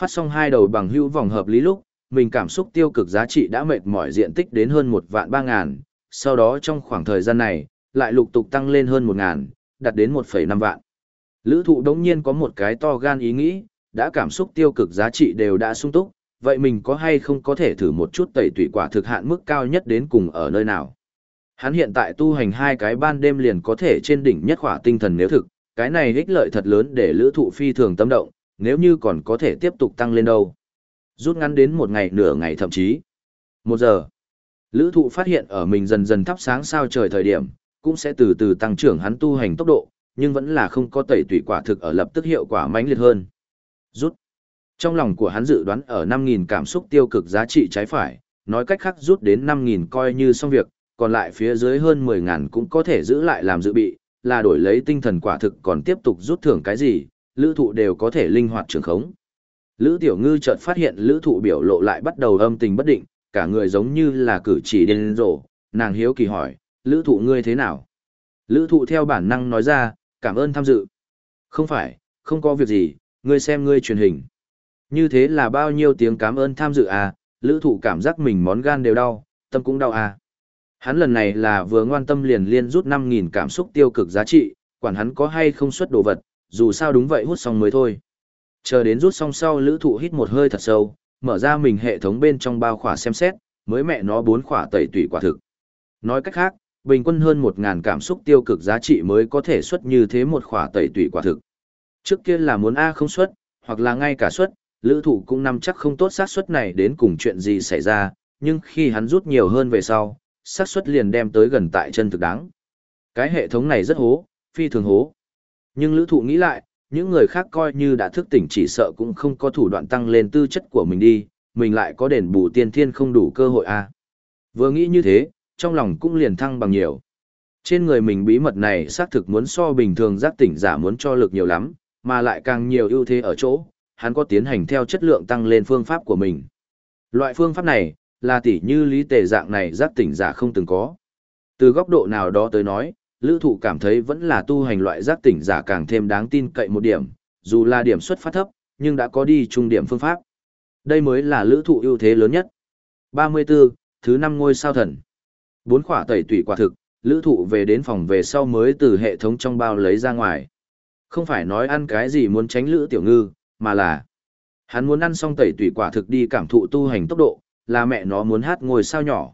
Phát xong hai đầu bằng hữu vòng hợp lý lúc, mình cảm xúc tiêu cực giá trị đã mệt mỏi diện tích đến hơn một vạn ba ngàn, sau đó trong khoảng thời gian này, lại lục tục tăng lên hơn một ngàn, đạt đến 1,5 vạn. Lữ thụ đống nhiên có một cái to gan ý nghĩ, đã cảm xúc tiêu cực giá trị đều đã sung túc, vậy mình có hay không có thể thử một chút tẩy tủy quả thực hạn mức cao nhất đến cùng ở nơi nào. Hắn hiện tại tu hành hai cái ban đêm liền có thể trên đỉnh nhất khỏa tinh thần nếu thực, cái này ích lợi thật lớn để lữ thụ phi thường tâm động, nếu như còn có thể tiếp tục tăng lên đâu. Rút ngắn đến một ngày nửa ngày thậm chí. Một giờ. Lữ thụ phát hiện ở mình dần dần thắp sáng sao trời thời điểm, cũng sẽ từ từ tăng trưởng hắn tu hành tốc độ, nhưng vẫn là không có tẩy tủy quả thực ở lập tức hiệu quả mãnh liệt hơn. Rút. Trong lòng của hắn dự đoán ở 5.000 cảm xúc tiêu cực giá trị trái phải, nói cách khác rút đến 5.000 coi như xong việc, còn lại phía dưới hơn 10 ngàn cũng có thể giữ lại làm dự bị, là đổi lấy tinh thần quả thực còn tiếp tục rút thưởng cái gì, lữ thụ đều có thể linh hoạt trường khống. Lữ tiểu ngư chợt phát hiện lữ thụ biểu lộ lại bắt đầu âm tình bất định, cả người giống như là cử chỉ điên rồ, nàng hiếu kỳ hỏi, lữ thụ ngươi thế nào? Lữ thụ theo bản năng nói ra, cảm ơn tham dự. Không phải, không có việc gì, ngươi xem ngươi truyền hình. Như thế là bao nhiêu tiếng cảm ơn tham dự à, lữ thụ cảm giác mình món gan đều đau, tâm cũng đau à. Hắn lần này là vừa ngoan tâm liền liên rút 5.000 cảm xúc tiêu cực giá trị, quản hắn có hay không xuất đồ vật, dù sao đúng vậy hút xong mới thôi. Chờ đến rút xong sau lữ thụ hít một hơi thật sâu, mở ra mình hệ thống bên trong bao khỏa xem xét, mới mẹ nó bốn khỏa tẩy tủy quả thực. Nói cách khác, bình quân hơn 1.000 cảm xúc tiêu cực giá trị mới có thể xuất như thế một khỏa tẩy tủy quả thực. Trước kia là muốn A không xuất, hoặc là ngay cả xuất, lữ thụ cũng nắm chắc không tốt xác suất này đến cùng chuyện gì xảy ra, nhưng khi hắn rút nhiều hơn về sau, xác suất liền đem tới gần tại chân thực đáng. Cái hệ thống này rất hố, phi thường hố. Nhưng lữ thụ nghĩ lại, những người khác coi như đã thức tỉnh chỉ sợ cũng không có thủ đoạn tăng lên tư chất của mình đi, mình lại có đền bù tiên thiên không đủ cơ hội a à. Vừa nghĩ như thế, trong lòng cũng liền thăng bằng nhiều. Trên người mình bí mật này xác thực muốn so bình thường giác tỉnh giả muốn cho lực nhiều lắm, mà lại càng nhiều ưu thế ở chỗ, hắn có tiến hành theo chất lượng tăng lên phương pháp của mình. Loại phương pháp này, là tỷ như lý tề dạng này giác tỉnh giả không từng có. Từ góc độ nào đó tới nói, lữ thụ cảm thấy vẫn là tu hành loại giác tỉnh giả càng thêm đáng tin cậy một điểm, dù là điểm xuất phát thấp, nhưng đã có đi trung điểm phương pháp. Đây mới là lữ thụ ưu thế lớn nhất. 34. Thứ năm ngôi sao thần. Bốn khỏa tẩy tủy quả thực, lữ thụ về đến phòng về sau mới từ hệ thống trong bao lấy ra ngoài. Không phải nói ăn cái gì muốn tránh lữ tiểu ngư, mà là hắn muốn ăn xong tẩy tủy quả thực đi cảm thụ tu hành tốc độ, là mẹ nó muốn hát ngôi sao nhỏ.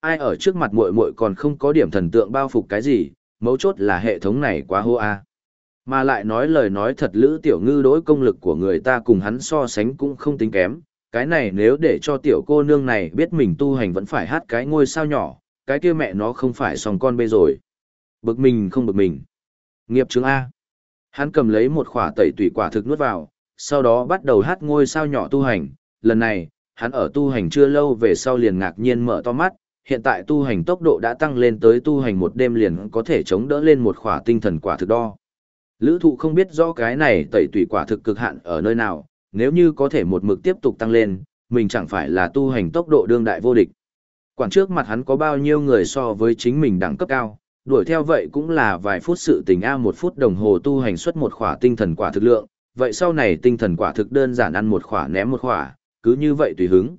Ai ở trước mặt muội muội còn không có điểm thần tượng bao phục cái gì, mấu chốt là hệ thống này quá hô a. Mà lại nói lời nói thật lữ tiểu ngư đối công lực của người ta cùng hắn so sánh cũng không tính kém, cái này nếu để cho tiểu cô nương này biết mình tu hành vẫn phải hát cái ngôi sao nhỏ, cái kia mẹ nó không phải sòng con bê rồi. Bực mình không bực mình. Nghiệp chứng A. Hắn cầm lấy một khỏa tẩy tủy quả thực nuốt vào, sau đó bắt đầu hát ngôi sao nhỏ tu hành. Lần này, hắn ở tu hành chưa lâu về sau liền ngạc nhiên mở to mắt, hiện tại tu hành tốc độ đã tăng lên tới tu hành một đêm liền có thể chống đỡ lên một khỏa tinh thần quả thực đo. Lữ thụ không biết rõ cái này tẩy tủy quả thực cực hạn ở nơi nào, nếu như có thể một mực tiếp tục tăng lên, mình chẳng phải là tu hành tốc độ đương đại vô địch. Quản trước mặt hắn có bao nhiêu người so với chính mình đẳng cấp cao, đuổi theo vậy cũng là vài phút sự tình A một phút đồng hồ tu hành xuất một khỏa tinh thần quả thực lượng, vậy sau này tinh thần quả thực đơn giản ăn một khỏa ném một khỏa, cứ như vậy tùy hứng.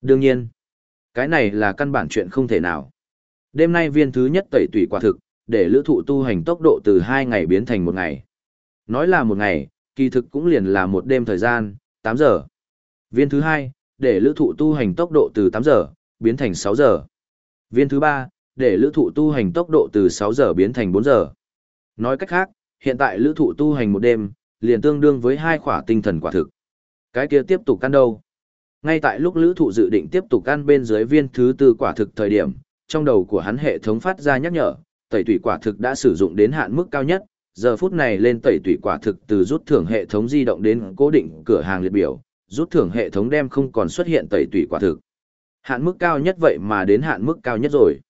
Đương nhiên, cái này là căn bản chuyện không thể nào. Đêm nay viên thứ nhất tẩy tủy quả thực, để lữ thụ tu hành tốc độ từ 2 ngày biến thành một ngày. Nói là một ngày, kỳ thực cũng liền là một đêm thời gian, 8 giờ. Viên thứ hai, để lữ thụ tu hành tốc độ từ 8 giờ, biến thành 6 giờ. Viên thứ ba, để lữ thụ tu hành tốc độ từ 6 giờ biến thành 4 giờ. Nói cách khác, hiện tại lữ thụ tu hành một đêm, liền tương đương với hai khỏa tinh thần quả thực. Cái kia tiếp tục căn đâu? Ngay tại lúc lữ thụ dự định tiếp tục ăn bên dưới viên thứ tư quả thực thời điểm, trong đầu của hắn hệ thống phát ra nhắc nhở, tẩy tủy quả thực đã sử dụng đến hạn mức cao nhất, giờ phút này lên tẩy tủy quả thực từ rút thưởng hệ thống di động đến cố định cửa hàng liệt biểu, rút thưởng hệ thống đem không còn xuất hiện tẩy tủy quả thực. Hạn mức cao nhất vậy mà đến hạn mức cao nhất rồi.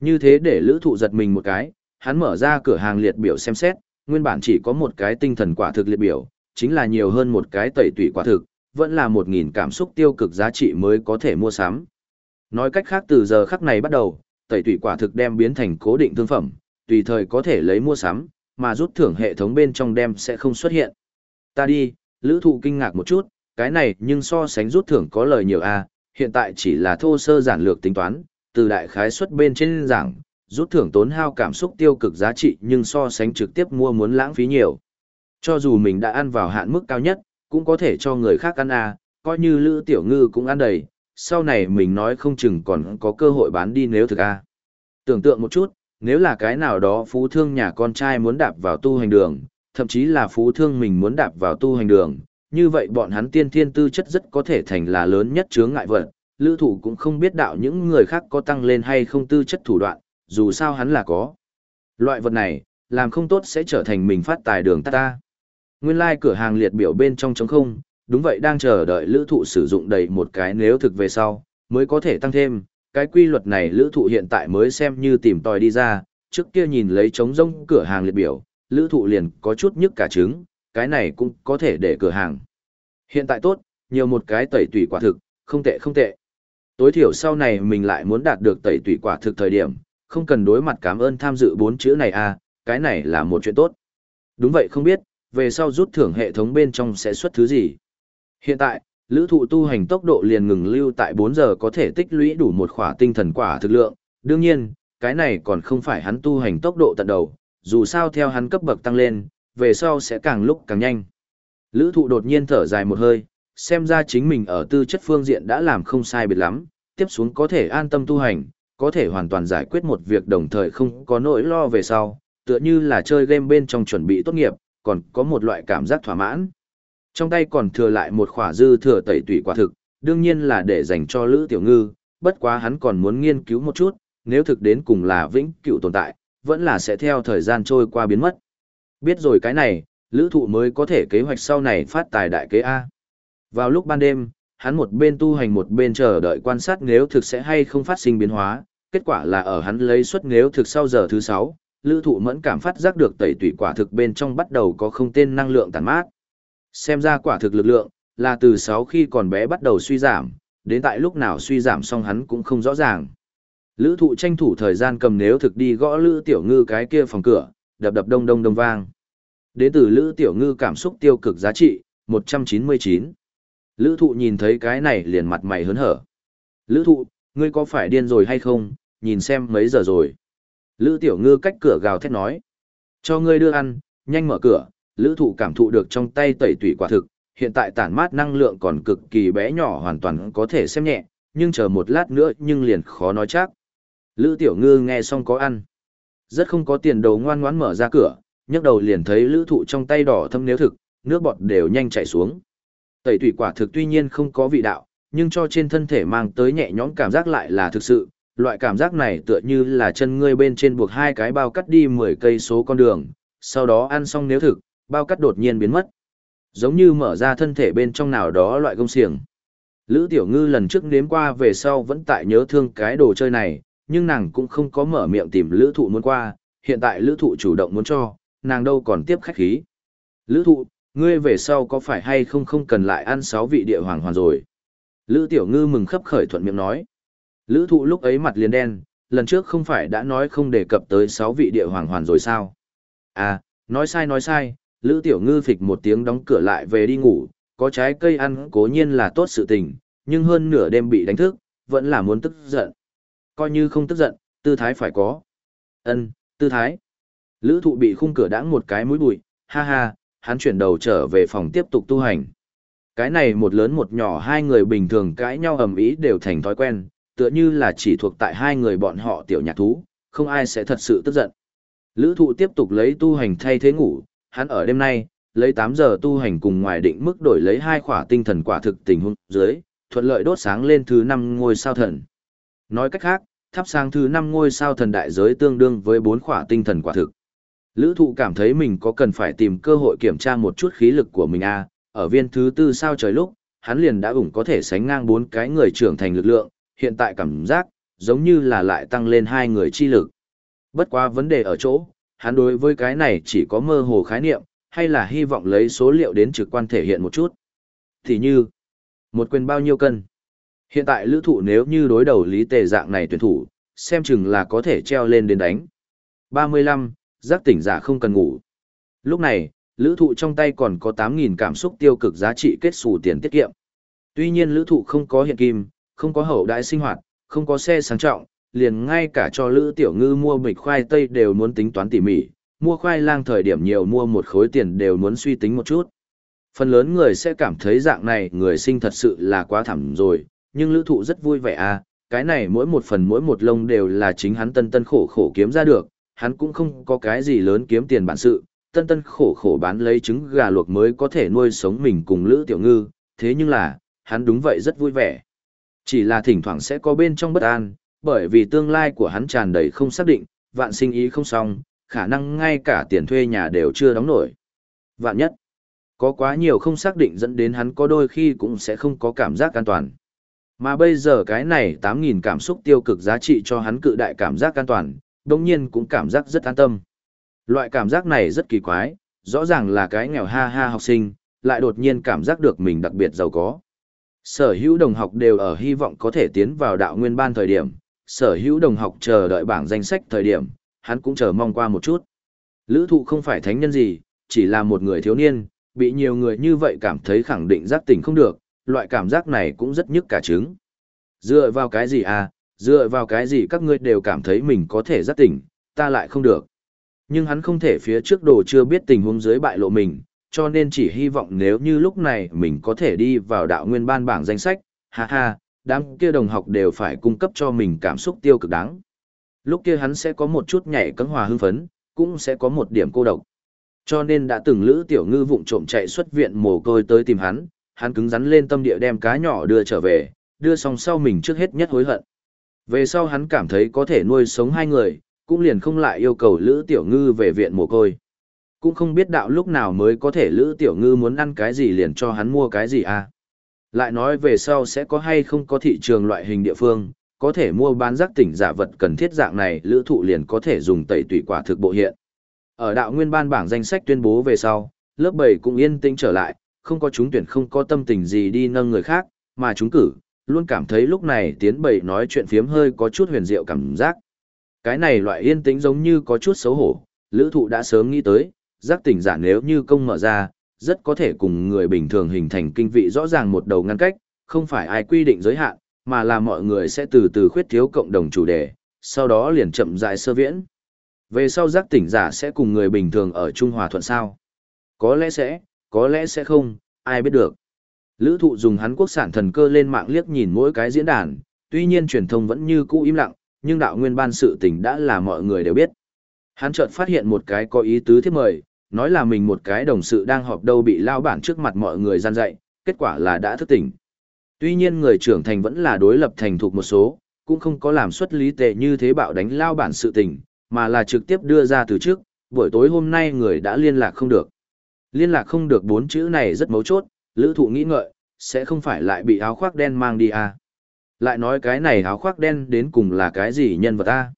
Như thế để lữ thụ giật mình một cái, hắn mở ra cửa hàng liệt biểu xem xét, nguyên bản chỉ có một cái tinh thần quả thực liệt biểu, chính là nhiều hơn một cái tẩy tủy quả thực, vẫn là 1.000 cảm xúc tiêu cực giá trị mới có thể mua sắm. Nói cách khác từ giờ khắc này bắt đầu, tẩy tủy quả thực đem biến thành cố định thương phẩm, tùy thời có thể lấy mua sắm, mà rút thưởng hệ thống bên trong đem sẽ không xuất hiện. Ta đi, lữ thụ kinh ngạc một chút, cái này nhưng so sánh rút thưởng có lời nhiều a hiện tại chỉ là thô sơ giản lược tính toán, từ đại khái suất bên trên giảng, rút thưởng tốn hao cảm xúc tiêu cực giá trị nhưng so sánh trực tiếp mua muốn lãng phí nhiều. Cho dù mình đã ăn vào hạn mức cao nhất, cũng có thể cho người khác ăn à? coi như lữ tiểu ngư cũng ăn đầy, sau này mình nói không chừng còn có cơ hội bán đi nếu thực à. Tưởng tượng một chút, nếu là cái nào đó phú thương nhà con trai muốn đạp vào tu hành đường, thậm chí là phú thương mình muốn đạp vào tu hành đường, như vậy bọn hắn tiên thiên tư chất rất có thể thành là lớn nhất chướng ngại vật. Lữ thủ cũng không biết đạo những người khác có tăng lên hay không tư chất thủ đoạn, dù sao hắn là có. Loại vật này, làm không tốt sẽ trở thành mình phát tài đường ta ta. Nguyên lai like cửa hàng liệt biểu bên trong trống không, đúng vậy đang chờ đợi lữ thụ sử dụng đầy một cái nếu thực về sau, mới có thể tăng thêm, cái quy luật này lữ thụ hiện tại mới xem như tìm tòi đi ra, trước kia nhìn lấy trống rông cửa hàng liệt biểu, lữ thụ liền có chút nhức cả trứng, cái này cũng có thể để cửa hàng. Hiện tại tốt, nhiều một cái tẩy tủy quả thực, không tệ không tệ. Tối thiểu sau này mình lại muốn đạt được tẩy tủy quả thực thời điểm, không cần đối mặt cảm ơn tham dự bốn chữ này à, cái này là một chuyện tốt. Đúng vậy không biết, về sau rút thưởng hệ thống bên trong sẽ xuất thứ gì. Hiện tại, lữ thụ tu hành tốc độ liền ngừng lưu tại 4 giờ có thể tích lũy đủ một khỏa tinh thần quả thực lượng. Đương nhiên, cái này còn không phải hắn tu hành tốc độ tận đầu, dù sao theo hắn cấp bậc tăng lên, về sau sẽ càng lúc càng nhanh. Lữ thụ đột nhiên thở dài một hơi, xem ra chính mình ở tư chất phương diện đã làm không sai biệt lắm, tiếp xuống có thể an tâm tu hành, có thể hoàn toàn giải quyết một việc đồng thời không có nỗi lo về sau, tựa như là chơi game bên trong chuẩn bị tốt nghiệp, còn có một loại cảm giác thỏa mãn. Trong tay còn thừa lại một khỏa dư thừa tẩy tủy quả thực, đương nhiên là để dành cho Lữ Tiểu Ngư, bất quá hắn còn muốn nghiên cứu một chút, nếu thực đến cùng là vĩnh cựu tồn tại, vẫn là sẽ theo thời gian trôi qua biến mất. Biết rồi cái này, Lữ Thụ mới có thể kế hoạch sau này phát tài đại kế A. Vào lúc ban đêm, hắn một bên tu hành một bên chờ đợi quan sát nếu thực sẽ hay không phát sinh biến hóa, kết quả là ở hắn lấy suất nếu thực sau giờ thứ 6, lữ thụ mẫn cảm phát giác được tẩy tủy quả thực bên trong bắt đầu có không tên năng lượng tàn mát. Xem ra quả thực lực lượng, là từ 6 khi còn bé bắt đầu suy giảm, đến tại lúc nào suy giảm xong hắn cũng không rõ ràng. Lữ thụ tranh thủ thời gian cầm nếu thực đi gõ lữ tiểu ngư cái kia phòng cửa, đập đập đông đông đông vang. Đến từ lữ tiểu ngư cảm xúc tiêu cực giá trị, 199. Lữ thụ nhìn thấy cái này liền mặt mày hớn hở. Lữ thụ, ngươi có phải điên rồi hay không, nhìn xem mấy giờ rồi. Lữ tiểu ngư cách cửa gào thét nói. Cho ngươi đưa ăn, nhanh mở cửa, lữ thụ cảm thụ được trong tay tẩy tủy quả thực, hiện tại tản mát năng lượng còn cực kỳ bé nhỏ hoàn toàn có thể xem nhẹ, nhưng chờ một lát nữa nhưng liền khó nói chắc. Lữ tiểu ngư nghe xong có ăn. Rất không có tiền đầu ngoan ngoãn mở ra cửa, nhấc đầu liền thấy lữ thụ trong tay đỏ thâm nếu thực, nước bọt đều nhanh chảy xuống. Tẩy tủy quả thực tuy nhiên không có vị đạo, nhưng cho trên thân thể mang tới nhẹ nhõm cảm giác lại là thực sự, loại cảm giác này tựa như là chân ngươi bên trên buộc hai cái bao cắt đi 10 cây số con đường, sau đó ăn xong nếu thực, bao cắt đột nhiên biến mất. Giống như mở ra thân thể bên trong nào đó loại công xiềng. Lữ Tiểu Ngư lần trước nếm qua về sau vẫn tại nhớ thương cái đồ chơi này, nhưng nàng cũng không có mở miệng tìm lữ thụ muốn qua, hiện tại lữ thụ chủ động muốn cho, nàng đâu còn tiếp khách khí. Lữ thụ, ngươi về sau có phải hay không không cần lại ăn sáu vị địa hoàng hoàn rồi. Lữ Tiểu Ngư mừng khấp khởi thuận miệng nói. Lữ thụ lúc ấy mặt liền đen, lần trước không phải đã nói không đề cập tới 6 vị địa hoàng hoàn rồi sao? À, nói sai nói sai, Lữ Tiểu Ngư phịch một tiếng đóng cửa lại về đi ngủ, có trái cây ăn cố nhiên là tốt sự tình, nhưng hơn nửa đêm bị đánh thức, vẫn là muốn tức giận. Coi như không tức giận, tư thái phải có. ân tư thái. Lữ thụ bị khung cửa đãng một cái mũi bụi, ha ha, hắn chuyển đầu trở về phòng tiếp tục tu hành. Cái này một lớn một nhỏ hai người bình thường cãi nhau ầm ý đều thành thói quen, tựa như là chỉ thuộc tại hai người bọn họ tiểu nhạc thú, không ai sẽ thật sự tức giận. Lữ thụ tiếp tục lấy tu hành thay thế ngủ, hắn ở đêm nay, lấy 8 giờ tu hành cùng ngoài định mức đổi lấy hai khỏa tinh thần quả thực tình huống dưới, thuận lợi đốt sáng lên thứ 5 ngôi sao thần. Nói cách khác, thắp sáng thứ 5 ngôi sao thần đại giới tương đương với 4 khỏa tinh thần quả thực. Lữ thụ cảm thấy mình có cần phải tìm cơ hội kiểm tra một chút khí lực của mình a à, ở viên thứ tư sao trời lúc, hắn liền đã ủng có thể sánh ngang bốn cái người trưởng thành lực lượng, hiện tại cảm giác, giống như là lại tăng lên hai người chi lực. Bất quá vấn đề ở chỗ, hắn đối với cái này chỉ có mơ hồ khái niệm, hay là hy vọng lấy số liệu đến trực quan thể hiện một chút. Thì như, một quyền bao nhiêu cân? Hiện tại lữ thụ nếu như đối đầu lý tề dạng này tuyển thủ, xem chừng là có thể treo lên đến đánh. 35, giác tỉnh giả không cần ngủ. Lúc này, lữ thụ trong tay còn có 8.000 cảm xúc tiêu cực giá trị kết xù tiền tiết kiệm. Tuy nhiên lữ thụ không có hiện kim, không có hậu đại sinh hoạt, không có xe sang trọng, liền ngay cả cho lữ tiểu ngư mua bịch khoai tây đều muốn tính toán tỉ mỉ, mua khoai lang thời điểm nhiều mua một khối tiền đều muốn suy tính một chút. Phần lớn người sẽ cảm thấy dạng này người sinh thật sự là quá thảm rồi, nhưng lữ thụ rất vui vẻ à, cái này mỗi một phần mỗi một lông đều là chính hắn tân tân khổ khổ kiếm ra được, hắn cũng không có cái gì lớn kiếm tiền bản sự, tân tân khổ khổ bán lấy trứng gà luộc mới có thể nuôi sống mình cùng Lữ Tiểu Ngư, thế nhưng là, hắn đúng vậy rất vui vẻ. Chỉ là thỉnh thoảng sẽ có bên trong bất an, bởi vì tương lai của hắn tràn đầy không xác định, vạn sinh ý không xong, khả năng ngay cả tiền thuê nhà đều chưa đóng nổi. Vạn nhất, có quá nhiều không xác định dẫn đến hắn có đôi khi cũng sẽ không có cảm giác an toàn. Mà bây giờ cái này 8.000 cảm xúc tiêu cực giá trị cho hắn cự đại cảm giác an toàn, đồng nhiên cũng cảm giác rất an tâm. Loại cảm giác này rất kỳ quái, rõ ràng là cái nghèo ha ha học sinh, lại đột nhiên cảm giác được mình đặc biệt giàu có. Sở hữu đồng học đều ở hy vọng có thể tiến vào đạo nguyên ban thời điểm, sở hữu đồng học chờ đợi bảng danh sách thời điểm, hắn cũng chờ mong qua một chút. Lữ thụ không phải thánh nhân gì, chỉ là một người thiếu niên, bị nhiều người như vậy cảm thấy khẳng định giác tỉnh không được, loại cảm giác này cũng rất nhức cả trứng. Dựa vào cái gì à, dựa vào cái gì các ngươi đều cảm thấy mình có thể giác tỉnh, ta lại không được. Nhưng hắn không thể phía trước đồ chưa biết tình huống dưới bại lộ mình, cho nên chỉ hy vọng nếu như lúc này mình có thể đi vào đạo nguyên ban bảng danh sách, ha ha, đám kia đồng học đều phải cung cấp cho mình cảm xúc tiêu cực đáng. Lúc kia hắn sẽ có một chút nhảy cấm hòa hưng phấn, cũng sẽ có một điểm cô độc. Cho nên đã từng lữ tiểu ngư vụng trộm chạy xuất viện mồ côi tới tìm hắn, hắn cứng rắn lên tâm địa đem cá nhỏ đưa trở về, đưa xong sau mình trước hết nhất hối hận. Về sau hắn cảm thấy có thể nuôi sống hai người, cũng liền không lại yêu cầu lữ tiểu ngư về viện mồ côi. Cũng không biết đạo lúc nào mới có thể lữ tiểu ngư muốn ăn cái gì liền cho hắn mua cái gì à. Lại nói về sau sẽ có hay không có thị trường loại hình địa phương, có thể mua bán giác tỉnh giả vật cần thiết dạng này lữ thụ liền có thể dùng tẩy tùy quả thực bộ hiện. Ở đạo nguyên ban bảng danh sách tuyên bố về sau, lớp 7 cũng yên tĩnh trở lại, không có chúng tuyển không có tâm tình gì đi nâng người khác, mà chúng cử, luôn cảm thấy lúc này tiến bảy nói chuyện phiếm hơi có chút huyền diệu cảm giác. Cái này loại yên tĩnh giống như có chút xấu hổ, lữ thụ đã sớm nghĩ tới, giác tỉnh giả nếu như công mở ra, rất có thể cùng người bình thường hình thành kinh vị rõ ràng một đầu ngăn cách, không phải ai quy định giới hạn, mà là mọi người sẽ từ từ khuyết thiếu cộng đồng chủ đề, sau đó liền chậm rãi sơ viễn. Về sau giác tỉnh giả sẽ cùng người bình thường ở Trung Hòa thuận sao? Có lẽ sẽ, có lẽ sẽ không, ai biết được. Lữ thụ dùng hắn quốc sản thần cơ lên mạng liếc nhìn mỗi cái diễn đàn, tuy nhiên truyền thông vẫn như cũ im lặng, nhưng đạo nguyên ban sự tình đã là mọi người đều biết. Hắn chợt phát hiện một cái có ý tứ thiết mời, nói là mình một cái đồng sự đang họp đâu bị lao bản trước mặt mọi người gian dạy, kết quả là đã thức tỉnh. Tuy nhiên người trưởng thành vẫn là đối lập thành thục một số, cũng không có làm xuất lý tệ như thế bạo đánh lao bản sự tình, mà là trực tiếp đưa ra từ trước, buổi tối hôm nay người đã liên lạc không được. Liên lạc không được bốn chữ này rất mấu chốt, lữ thụ nghĩ ngợi, sẽ không phải lại bị áo khoác đen mang đi à. Lại nói cái này áo khoác đen đến cùng là cái gì nhân vật ta.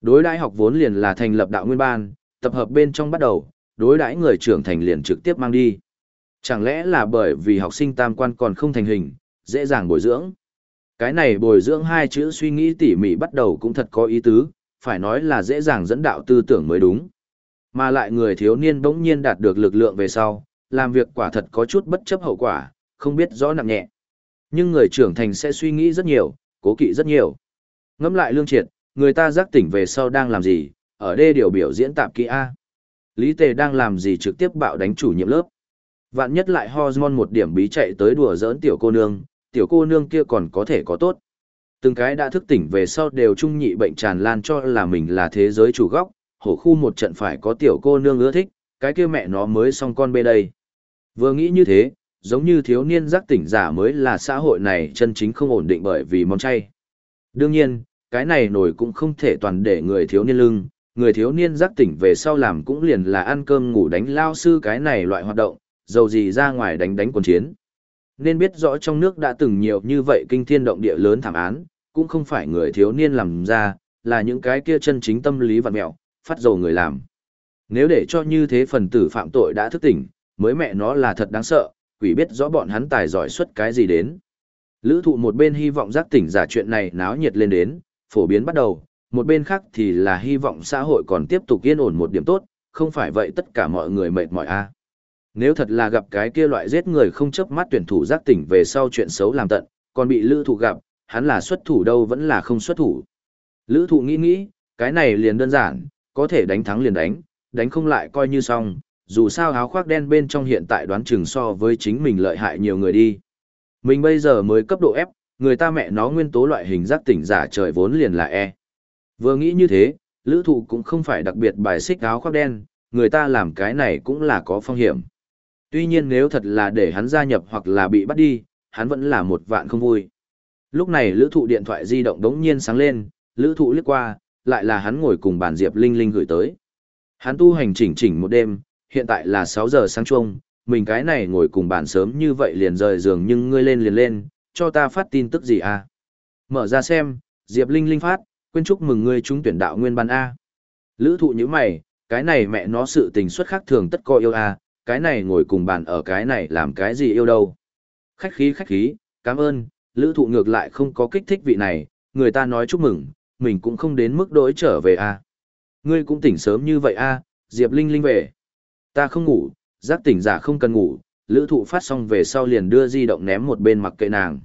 Đối đại học vốn liền là thành lập đạo nguyên ban, tập hợp bên trong bắt đầu, đối đãi người trưởng thành liền trực tiếp mang đi. Chẳng lẽ là bởi vì học sinh tam quan còn không thành hình, dễ dàng bồi dưỡng. Cái này bồi dưỡng hai chữ suy nghĩ tỉ mỉ bắt đầu cũng thật có ý tứ, phải nói là dễ dàng dẫn đạo tư tưởng mới đúng. Mà lại người thiếu niên bỗng nhiên đạt được lực lượng về sau, làm việc quả thật có chút bất chấp hậu quả, không biết rõ nặng nhẹ. Nhưng người trưởng thành sẽ suy nghĩ rất nhiều, cố kỵ rất nhiều. Ngẫm lại lương triệt, người ta giác tỉnh về sau đang làm gì, ở đây điều biểu diễn tạp kỹ A. Lý Tề đang làm gì trực tiếp bạo đánh chủ nhiệm lớp. Vạn nhất lại hormone một điểm bí chạy tới đùa giỡn tiểu cô nương, tiểu cô nương kia còn có thể có tốt. Từng cái đã thức tỉnh về sau đều trung nhị bệnh tràn lan cho là mình là thế giới chủ góc, hổ khu một trận phải có tiểu cô nương ưa thích, cái kia mẹ nó mới xong con bê đây. Vừa nghĩ như thế, giống như thiếu niên giác tỉnh giả mới là xã hội này chân chính không ổn định bởi vì món chay. Đương nhiên, cái này nổi cũng không thể toàn để người thiếu niên lưng, người thiếu niên giác tỉnh về sau làm cũng liền là ăn cơm ngủ đánh lao sư cái này loại hoạt động, dầu gì ra ngoài đánh đánh quần chiến. Nên biết rõ trong nước đã từng nhiều như vậy kinh thiên động địa lớn thảm án, cũng không phải người thiếu niên làm ra, là những cái kia chân chính tâm lý vật mẹo, phát dầu người làm. Nếu để cho như thế phần tử phạm tội đã thức tỉnh, mới mẹ nó là thật đáng sợ, quỷ biết rõ bọn hắn tài giỏi xuất cái gì đến. Lữ thụ một bên hy vọng giác tỉnh giả chuyện này náo nhiệt lên đến, phổ biến bắt đầu, một bên khác thì là hy vọng xã hội còn tiếp tục yên ổn một điểm tốt, không phải vậy tất cả mọi người mệt mỏi a Nếu thật là gặp cái kia loại giết người không chớp mắt tuyển thủ giác tỉnh về sau chuyện xấu làm tận, còn bị lữ thụ gặp, hắn là xuất thủ đâu vẫn là không xuất thủ. Lữ thụ nghĩ nghĩ, cái này liền đơn giản, có thể đánh thắng liền đánh, đánh không lại coi như xong, dù sao áo khoác đen bên trong hiện tại đoán chừng so với chính mình lợi hại nhiều người đi. Mình bây giờ mới cấp độ F, người ta mẹ nó nguyên tố loại hình giác tỉnh giả trời vốn liền là E. Vừa nghĩ như thế, lữ thụ cũng không phải đặc biệt bài xích áo khoác đen, người ta làm cái này cũng là có phong hiểm. Tuy nhiên nếu thật là để hắn gia nhập hoặc là bị bắt đi, hắn vẫn là một vạn không vui. Lúc này lữ thụ điện thoại di động đống nhiên sáng lên, lữ thụ liếc qua, lại là hắn ngồi cùng bàn Diệp Linh Linh gửi tới. Hắn tu hành chỉnh chỉnh một đêm, hiện tại là 6 giờ sáng trông, mình cái này ngồi cùng bàn sớm như vậy liền rời giường nhưng ngươi lên liền lên, cho ta phát tin tức gì à? Mở ra xem, Diệp Linh Linh phát, quên chúc mừng ngươi trúng tuyển đạo nguyên ban A. Lữ thụ nhữ mày, cái này mẹ nó sự tình xuất khác thường tất co yêu A, cái này ngồi cùng bàn ở cái này làm cái gì yêu đâu. Khách khí khách khí, cảm ơn, lữ thụ ngược lại không có kích thích vị này, người ta nói chúc mừng, mình cũng không đến mức đối trở về A. Ngươi cũng tỉnh sớm như vậy A, Diệp Linh Linh về. Ta không ngủ, giác tỉnh giả không cần ngủ, lữ thụ phát xong về sau liền đưa di động ném một bên mặc kệ nàng.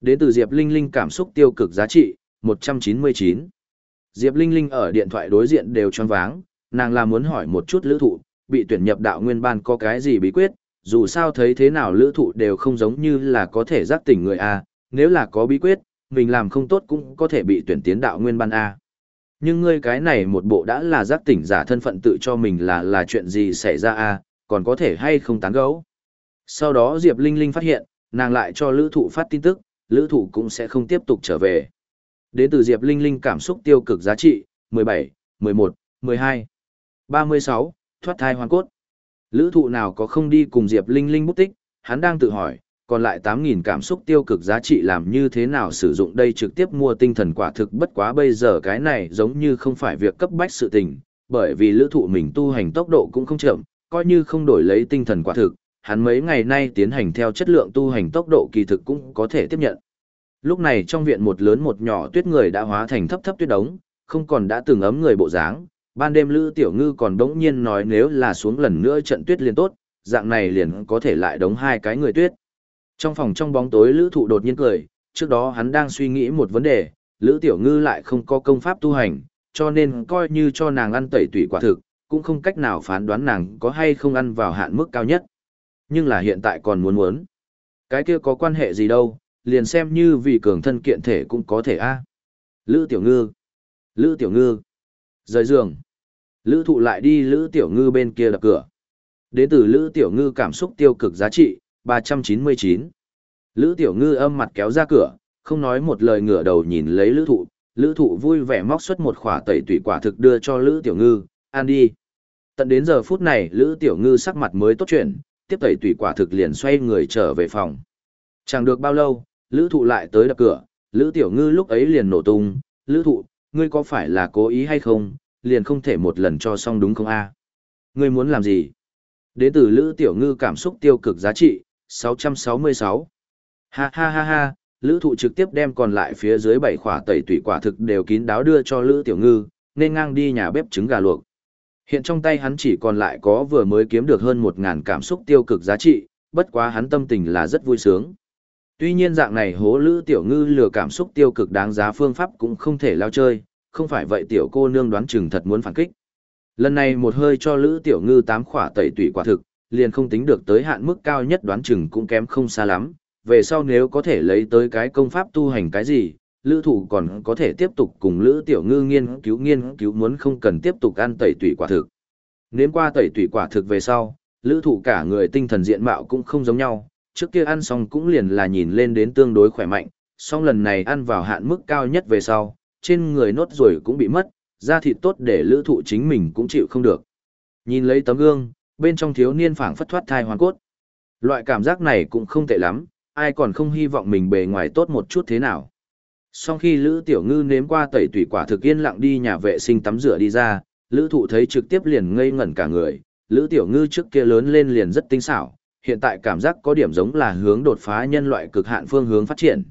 Đến từ Diệp Linh Linh cảm xúc tiêu cực giá trị, 199. Diệp Linh Linh ở điện thoại đối diện đều choáng váng, nàng là muốn hỏi một chút lữ thụ, bị tuyển nhập đạo nguyên ban có cái gì bí quyết, dù sao thấy thế nào lữ thụ đều không giống như là có thể giác tỉnh người A, nếu là có bí quyết, mình làm không tốt cũng có thể bị tuyển tiến đạo nguyên ban A. Nhưng ngươi cái này một bộ đã là giác tỉnh giả thân phận tự cho mình là là chuyện gì xảy ra A, còn có thể hay không tán gấu. Sau đó Diệp Linh Linh phát hiện, nàng lại cho lữ thụ phát tin tức, lữ thụ cũng sẽ không tiếp tục trở về. Đến từ Diệp Linh Linh cảm xúc tiêu cực giá trị, 17, 11, 12, 36, thoát thai hoàn cốt. Lữ thụ nào có không đi cùng Diệp Linh Linh bút tích, hắn đang tự hỏi, còn lại 8.000 cảm xúc tiêu cực giá trị làm như thế nào sử dụng đây trực tiếp mua tinh thần quả thực bất quá bây giờ cái này giống như không phải việc cấp bách sự tình, bởi vì lữ thụ mình tu hành tốc độ cũng không chậm, coi như không đổi lấy tinh thần quả thực, hắn mấy ngày nay tiến hành theo chất lượng tu hành tốc độ kỳ thực cũng có thể tiếp nhận. Lúc này trong viện một lớn một nhỏ tuyết người đã hóa thành thấp thấp tuyết đống, không còn đã từng ấm người bộ dáng, ban đêm Lữ Tiểu Ngư còn đống nhiên nói nếu là xuống lần nữa trận tuyết liền tốt, dạng này liền có thể lại đống hai cái người tuyết. Trong phòng trong bóng tối Lữ Thụ đột nhiên cười, trước đó hắn đang suy nghĩ một vấn đề, Lữ Tiểu Ngư lại không có công pháp tu hành, cho nên coi như cho nàng ăn tẩy tủy quả thực, cũng không cách nào phán đoán nàng có hay không ăn vào hạn mức cao nhất. Nhưng là hiện tại còn muốn muốn. Cái kia có quan hệ gì đâu, liền xem như vì cường thân kiện thể cũng có thể a Lữ Tiểu Ngư. Lữ Tiểu Ngư. Rời giường. Lữ thụ lại đi Lữ Tiểu Ngư bên kia đập cửa. Đến từ Lữ Tiểu Ngư cảm xúc tiêu cực giá trị, 399. Lữ Tiểu Ngư âm mặt kéo ra cửa, không nói một lời ngửa đầu nhìn lấy Lữ thụ. Lữ thụ vui vẻ móc xuất một khỏa tẩy tủy quả thực đưa cho Lữ Tiểu Ngư, ăn đi. Tận đến giờ phút này Lữ Tiểu Ngư sắc mặt mới tốt chuyện, tiếp tẩy tủy quả thực liền xoay người trở về phòng. Chẳng được bao lâu, Lữ thụ lại tới đập cửa, Lữ Tiểu Ngư lúc ấy liền nổ tung, Lữ thụ, ngươi có phải là cố ý hay không, liền không thể một lần cho xong đúng không a Ngươi muốn làm gì? Đế tử Lữ Tiểu Ngư cảm xúc tiêu cực giá trị, 666. Ha ha ha ha, Lữ thụ trực tiếp đem còn lại phía dưới bảy khỏa tẩy tủy quả thực đều kín đáo đưa cho Lữ Tiểu Ngư, nên ngang đi nhà bếp trứng gà luộc. Hiện trong tay hắn chỉ còn lại có vừa mới kiếm được hơn 1.000 cảm xúc tiêu cực giá trị, bất quá hắn tâm tình là rất vui sướng. Tuy nhiên dạng này hố lữ tiểu ngư lừa cảm xúc tiêu cực đáng giá phương pháp cũng không thể lao chơi, không phải vậy tiểu cô nương đoán chừng thật muốn phản kích. Lần này một hơi cho lữ tiểu ngư tám khỏa tẩy tủy quả thực, liền không tính được tới hạn mức cao nhất đoán chừng cũng kém không xa lắm. Về sau nếu có thể lấy tới cái công pháp tu hành cái gì, lữ thủ còn có thể tiếp tục cùng lữ tiểu ngư nghiên cứu nghiên cứu muốn không cần tiếp tục ăn tẩy tủy quả thực. Nếm qua tẩy tủy quả thực về sau, lữ thủ cả người tinh thần diện mạo cũng không giống nhau, trước kia ăn xong cũng liền là nhìn lên đến tương đối khỏe mạnh, song lần này ăn vào hạn mức cao nhất về sau, trên người nốt rồi cũng bị mất, da thịt tốt để lữ thụ chính mình cũng chịu không được. Nhìn lấy tấm gương, bên trong thiếu niên phảng phất thoát thai hoàn cốt. Loại cảm giác này cũng không tệ lắm, ai còn không hy vọng mình bề ngoài tốt một chút thế nào. Sau khi Lữ Tiểu Ngư nếm qua tẩy tủy quả thực yên lặng đi nhà vệ sinh tắm rửa đi ra, Lữ Thụ thấy trực tiếp liền ngây ngẩn cả người, Lữ Tiểu Ngư trước kia lớn lên liền rất tinh xảo, hiện tại cảm giác có điểm giống là hướng đột phá nhân loại cực hạn phương hướng phát triển.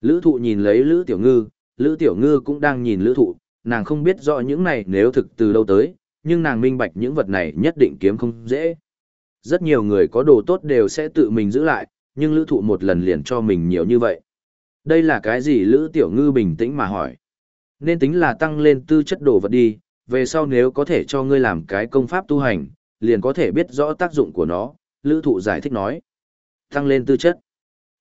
Lữ thụ nhìn lấy Lữ Tiểu Ngư, Lữ Tiểu Ngư cũng đang nhìn Lữ thụ, nàng không biết rõ những này nếu thực từ đâu tới, nhưng nàng minh bạch những vật này nhất định kiếm không dễ. Rất nhiều người có đồ tốt đều sẽ tự mình giữ lại, nhưng Lữ thụ một lần liền cho mình nhiều như vậy. Đây là cái gì Lữ Tiểu Ngư bình tĩnh mà hỏi. Nên tính là tăng lên tư chất đồ vật đi, về sau nếu có thể cho ngươi làm cái công pháp tu hành, liền có thể biết rõ tác dụng của nó, Lữ thụ giải thích nói. Tăng lên tư chất.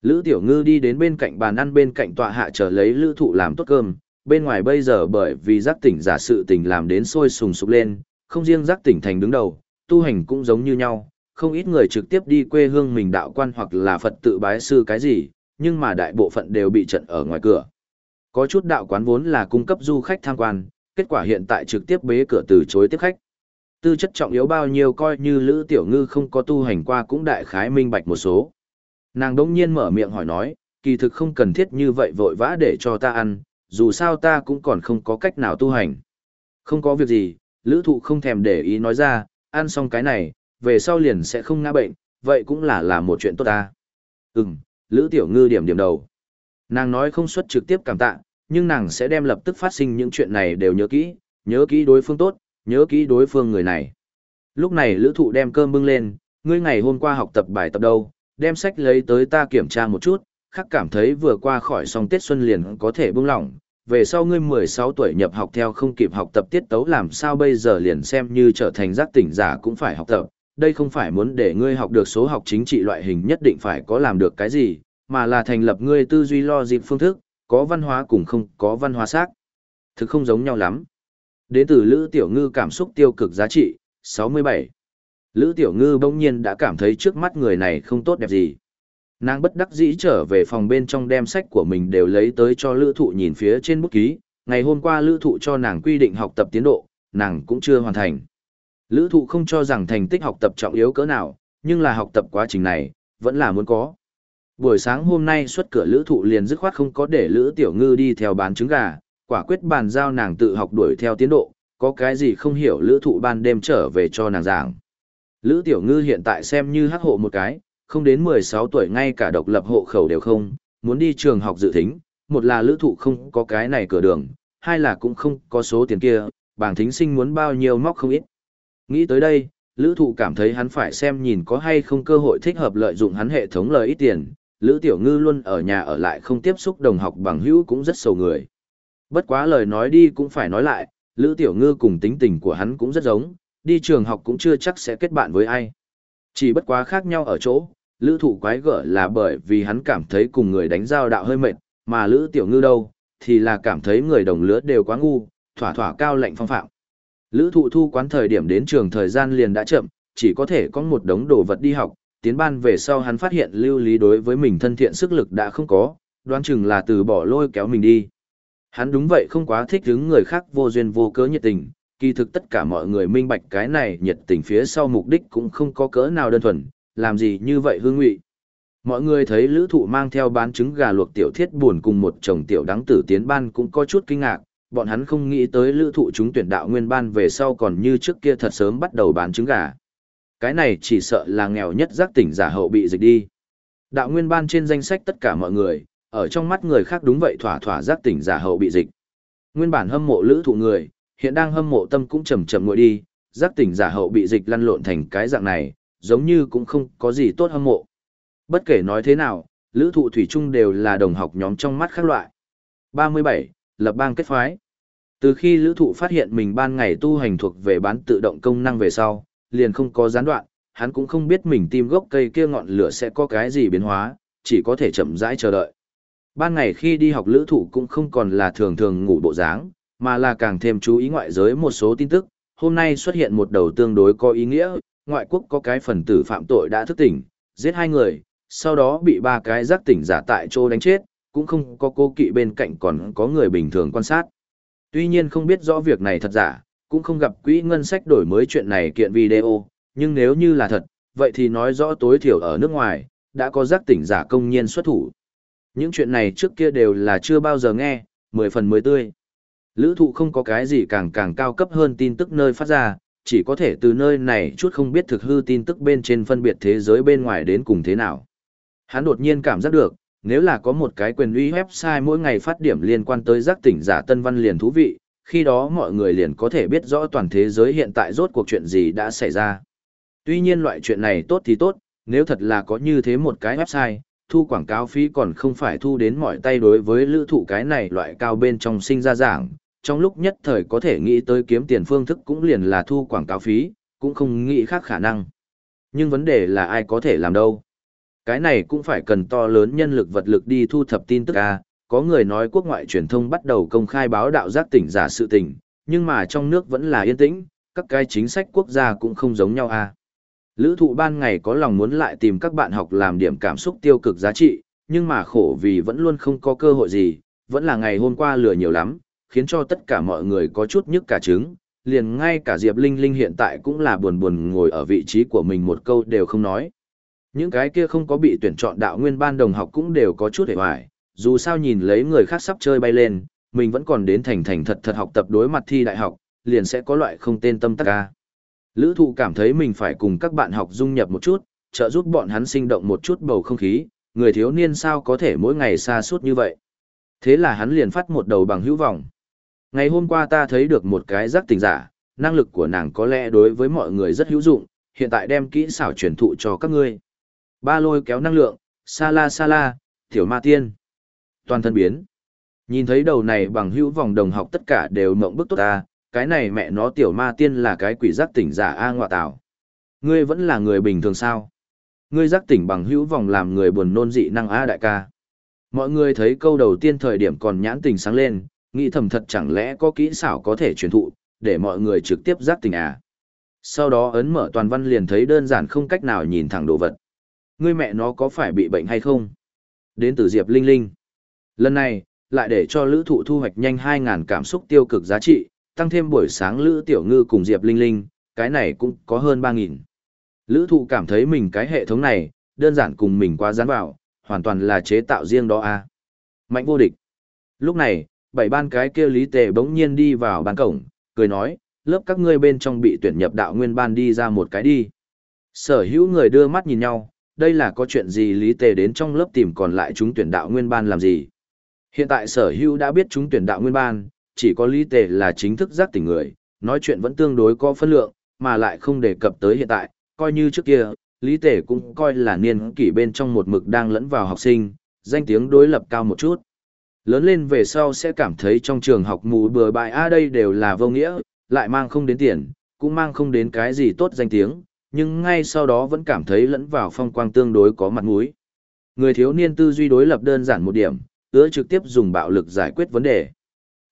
Lữ tiểu ngư đi đến bên cạnh bàn ăn bên cạnh tọa hạ chờ lấy lữ thụ làm tốt cơm. Bên ngoài bây giờ bởi vì giác tỉnh giả sự tình làm đến sôi sùng sục lên, không riêng giác tỉnh thành đứng đầu, tu hành cũng giống như nhau. Không ít người trực tiếp đi quê hương mình đạo quan hoặc là Phật tự bái sư cái gì, nhưng mà đại bộ phận đều bị trận ở ngoài cửa. Có chút đạo quán vốn là cung cấp du khách tham quan, kết quả hiện tại trực tiếp bế cửa từ chối tiếp khách. Tư chất trọng yếu bao nhiêu coi như Lữ Tiểu Ngư không có tu hành qua cũng đại khái minh bạch một số. Nàng đỗng nhiên mở miệng hỏi nói, kỳ thực không cần thiết như vậy vội vã để cho ta ăn, dù sao ta cũng còn không có cách nào tu hành. Không có việc gì, Lữ Thụ không thèm để ý nói ra, ăn xong cái này, về sau liền sẽ không ngã bệnh, vậy cũng là là một chuyện tốt ta. Ừm, Lữ Tiểu Ngư điểm điểm đầu. Nàng nói không xuất trực tiếp cảm tạ, nhưng nàng sẽ đem lập tức phát sinh những chuyện này đều nhớ kỹ, nhớ kỹ đối phương tốt, nhớ kỹ đối phương người này. Lúc này lữ thụ đem cơm bưng lên, ngươi ngày hôm qua học tập bài tập đâu, đem sách lấy tới ta kiểm tra một chút, khắc cảm thấy vừa qua khỏi xong Tết Xuân liền có thể bưng lỏng, về sau ngươi 16 tuổi nhập học theo không kịp học tập tiết tấu làm sao bây giờ liền xem như trở thành giác tỉnh giả cũng phải học tập, đây không phải muốn để ngươi học được số học chính trị loại hình nhất định phải có làm được cái gì, mà là thành lập ngươi tư duy lo dịp phương thức, có văn hóa cùng không có văn hóa xác. Thực không giống nhau lắm. Đến từ Lữ Tiểu Ngư cảm xúc tiêu cực giá trị, 67. Lữ Tiểu Ngư bỗng nhiên đã cảm thấy trước mắt người này không tốt đẹp gì. Nàng bất đắc dĩ trở về phòng bên trong đem sách của mình đều lấy tới cho lữ thụ nhìn phía trên bút ký. Ngày hôm qua lữ thụ cho nàng quy định học tập tiến độ, nàng cũng chưa hoàn thành. Lữ thụ không cho rằng thành tích học tập trọng yếu cỡ nào, nhưng là học tập quá trình này, vẫn là muốn có. Buổi sáng hôm nay xuất cửa lữ thụ liền dứt khoát không có để lữ tiểu ngư đi theo bán trứng gà, quả quyết bàn giao nàng tự học đuổi theo tiến độ, có cái gì không hiểu lữ thụ ban đêm trở về cho nàng giảng. Lữ tiểu ngư hiện tại xem như hắc hộ một cái, không đến 16 tuổi ngay cả độc lập hộ khẩu đều không, muốn đi trường học dự thính, một là lữ thụ không có cái này cửa đường, hai là cũng không có số tiền kia, bảng thính sinh muốn bao nhiêu móc không ít. Nghĩ tới đây, lữ thụ cảm thấy hắn phải xem nhìn có hay không cơ hội thích hợp lợi dụng hắn hệ thống lời ít tiền, lữ tiểu ngư luôn ở nhà ở lại không tiếp xúc đồng học bằng hữu cũng rất sầu người. Bất quá lời nói đi cũng phải nói lại, lữ tiểu ngư cùng tính tình của hắn cũng rất giống, đi trường học cũng chưa chắc sẽ kết bạn với ai. Chỉ bất quá khác nhau ở chỗ, lữ thụ quái gở là bởi vì hắn cảm thấy cùng người đánh giao đạo hơi mệt, mà lữ tiểu ngư đâu, thì là cảm thấy người đồng lứa đều quá ngu, thỏa thỏa cao lệnh phong phạm. Lữ thụ thu quán thời điểm đến trường thời gian liền đã chậm, chỉ có thể có một đống đồ vật đi học, tiến ban về sau hắn phát hiện lưu lý đối với mình thân thiện sức lực đã không có, đoán chừng là từ bỏ lôi kéo mình đi. Hắn đúng vậy không quá thích hứng người khác vô duyên vô cớ nhiệt tình, kỳ thực tất cả mọi người minh bạch cái này nhiệt tình phía sau mục đích cũng không có cỡ nào đơn thuần, làm gì như vậy hương ngụy. Mọi người thấy lữ thụ mang theo bán trứng gà luộc tiểu thiết buồn cùng một chồng tiểu đắng tử tiến ban cũng có chút kinh ngạc, bọn hắn không nghĩ tới lữ thụ chúng tuyển đạo nguyên ban về sau còn như trước kia thật sớm bắt đầu bán trứng gà. Cái này chỉ sợ là nghèo nhất giác tỉnh giả hậu bị dịch đi. Đạo nguyên ban trên danh sách tất cả mọi người, ở trong mắt người khác đúng vậy thỏa thỏa giác tỉnh giả hậu bị dịch. Nguyên bản hâm mộ lữ thụ người, hiện đang hâm mộ tâm cũng chầm chầm ngồi đi, giác tỉnh giả hậu bị dịch lăn lộn thành cái dạng này, giống như cũng không có gì tốt hâm mộ. Bất kể nói thế nào, lữ thụ thủy chung đều là đồng học nhóm trong mắt khác loại. 37. Lập bang kết phái. Từ khi lữ thụ phát hiện mình ban ngày tu hành thuộc về bán tự động công năng về sau, liền không có gián đoạn, hắn cũng không biết mình tim gốc cây kia ngọn lửa sẽ có cái gì biến hóa, chỉ có thể chậm rãi chờ đợi. Ban ngày khi đi học lữ thụ cũng không còn là thường thường ngủ bộ dáng, mà là càng thêm chú ý ngoại giới một số tin tức. Hôm nay xuất hiện một đầu tương đối có ý nghĩa, ngoại quốc có cái phần tử phạm tội đã thức tỉnh, giết hai người, sau đó bị ba cái giác tỉnh giả tại chỗ đánh chết, cũng không có cô kỵ bên cạnh còn có người bình thường quan sát. Tuy nhiên không biết rõ việc này thật giả, cũng không gặp quỹ ngân sách đổi mới chuyện này kiện video, nhưng nếu như là thật, vậy thì nói rõ tối thiểu ở nước ngoài, đã có giác tỉnh giả công nhiên xuất thủ. Những chuyện này trước kia đều là chưa bao giờ nghe, mười phần mới tươi. Lữ thụ không có cái gì càng càng cao cấp hơn tin tức nơi phát ra, chỉ có thể từ nơi này chút không biết thực hư tin tức bên trên phân biệt thế giới bên ngoài đến cùng thế nào. Hắn đột nhiên cảm giác được, nếu là có một cái quyền uy website mỗi ngày phát điểm liên quan tới giác tỉnh giả tân văn liền thú vị, khi đó mọi người liền có thể biết rõ toàn thế giới hiện tại rốt cuộc chuyện gì đã xảy ra. Tuy nhiên loại chuyện này tốt thì tốt, nếu thật là có như thế một cái website, thu quảng cáo phí còn không phải thu đến mọi tay đối với lữ thụ cái này loại cao bên trong sinh ra giảng, trong lúc nhất thời có thể nghĩ tới kiếm tiền phương thức cũng liền là thu quảng cáo phí, cũng không nghĩ khác khả năng. Nhưng vấn đề là ai có thể làm đâu. Cái này cũng phải cần to lớn nhân lực vật lực đi thu thập tin tức A, có người nói quốc ngoại truyền thông bắt đầu công khai báo đạo giác tỉnh giả sự tình, nhưng mà trong nước vẫn là yên tĩnh, các cái chính sách quốc gia cũng không giống nhau A. Lữ thụ ban ngày có lòng muốn lại tìm các bạn học làm điểm cảm xúc tiêu cực giá trị, nhưng mà khổ vì vẫn luôn không có cơ hội gì, vẫn là ngày hôm qua lừa nhiều lắm, khiến cho tất cả mọi người có chút nhức cả trứng, liền ngay cả Diệp Linh Linh hiện tại cũng là buồn buồn ngồi ở vị trí của mình một câu đều không nói. Những cái kia không có bị tuyển chọn đạo nguyên ban đồng học cũng đều có chút hề hoài, dù sao nhìn lấy người khác sắp chơi bay lên, mình vẫn còn đến thành thành thật thật học tập đối mặt thi đại học, liền sẽ có loại không tên tâm tắc ca. Lữ thụ cảm thấy mình phải cùng các bạn học dung nhập một chút, trợ giúp bọn hắn sinh động một chút bầu không khí, người thiếu niên sao có thể mỗi ngày xa suốt như vậy. Thế là hắn liền phát một đầu bằng hữu vọng. Ngày hôm qua ta thấy được một cái giác tình giả, năng lực của nàng có lẽ đối với mọi người rất hữu dụng, hiện tại đem kỹ xảo truyền thụ cho các ngươi. Ba lôi kéo năng lượng, sa la sa la, tiểu ma tiên. Toàn thân biến. Nhìn thấy đầu này bằng hữu vòng đồng học tất cả đều mộng bức tốt ta, cái này mẹ nó tiểu ma tiên là cái quỷ giác tỉnh giả A ngọa tảo. Ngươi vẫn là người bình thường sao? Ngươi giác tỉnh bằng hữu vòng làm người buồn nôn dị năng A đại ca. Mọi người thấy câu đầu tiên thời điểm còn nhãn tình sáng lên, nghĩ thầm thật chẳng lẽ có kỹ xảo có thể truyền thụ, để mọi người trực tiếp giác tỉnh à. Sau đó ấn mở toàn văn liền thấy đơn giản không cách nào nhìn thẳng đồ vật. Ngươi mẹ nó có phải bị bệnh hay không? Đến từ Diệp Linh Linh. Lần này, lại để cho lữ thụ thu hoạch nhanh 2.000 cảm xúc tiêu cực giá trị, tăng thêm buổi sáng lữ tiểu ngư cùng Diệp Linh Linh, cái này cũng có hơn 3.000. Lữ thụ cảm thấy mình cái hệ thống này, đơn giản cùng mình quá dán vào, hoàn toàn là chế tạo riêng đó a à. Mạnh vô địch. Lúc này, bảy ban cái kia lý tề bỗng nhiên đi vào ban cổng, cười nói, lớp các ngươi bên trong bị tuyển nhập đạo nguyên ban đi ra một cái đi. Sở hữu người đưa mắt nhìn nhau, đây là có chuyện gì lý tề đến trong lớp tìm còn lại chúng tuyển đạo nguyên ban làm gì. Hiện tại sở hữu đã biết chúng tuyển đạo nguyên ban, chỉ có lý tề là chính thức giác tỉnh người, nói chuyện vẫn tương đối có phân lượng, mà lại không đề cập tới hiện tại, coi như trước kia, lý tề cũng coi là niên kỷ bên trong một mực đang lẫn vào học sinh, danh tiếng đối lập cao một chút. Lớn lên về sau sẽ cảm thấy trong trường học mù bừa bại a đây đều là vô nghĩa, lại mang không đến tiền, cũng mang không đến cái gì tốt danh tiếng, nhưng ngay sau đó vẫn cảm thấy lẫn vào phong quang tương đối có mặt mũi. Người thiếu niên tư duy đối lập đơn giản một điểm, ứa trực tiếp dùng bạo lực giải quyết vấn đề.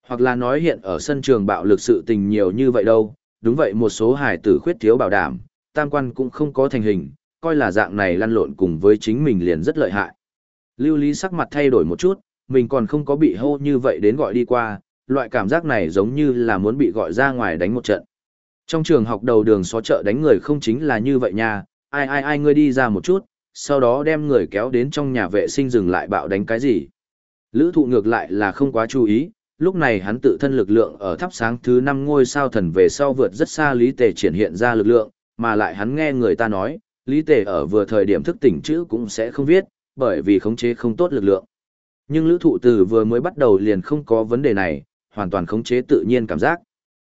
Hoặc là nói hiện ở sân trường bạo lực sự tình nhiều như vậy đâu, đúng vậy một số hài tử khuyết thiếu bảo đảm, tam quan cũng không có thành hình, coi là dạng này lăn lộn cùng với chính mình liền rất lợi hại. Lưu Lý sắc mặt thay đổi một chút, mình còn không có bị hô như vậy đến gọi đi qua, loại cảm giác này giống như là muốn bị gọi ra ngoài đánh một trận. Trong trường học đầu đường xó chợ đánh người không chính là như vậy nha, ai ai ai ngươi đi ra một chút, sau đó đem người kéo đến trong nhà vệ sinh dừng lại bạo đánh cái gì. Lữ thụ ngược lại là không quá chú ý, lúc này hắn tự thân lực lượng ở thắp sáng thứ năm ngôi sao thần về sau vượt rất xa lý tề triển hiện ra lực lượng, mà lại hắn nghe người ta nói, lý tề ở vừa thời điểm thức tỉnh chữ cũng sẽ không viết, bởi vì khống chế không tốt lực lượng. Nhưng lữ thụ từ vừa mới bắt đầu liền không có vấn đề này, hoàn toàn khống chế tự nhiên cảm giác.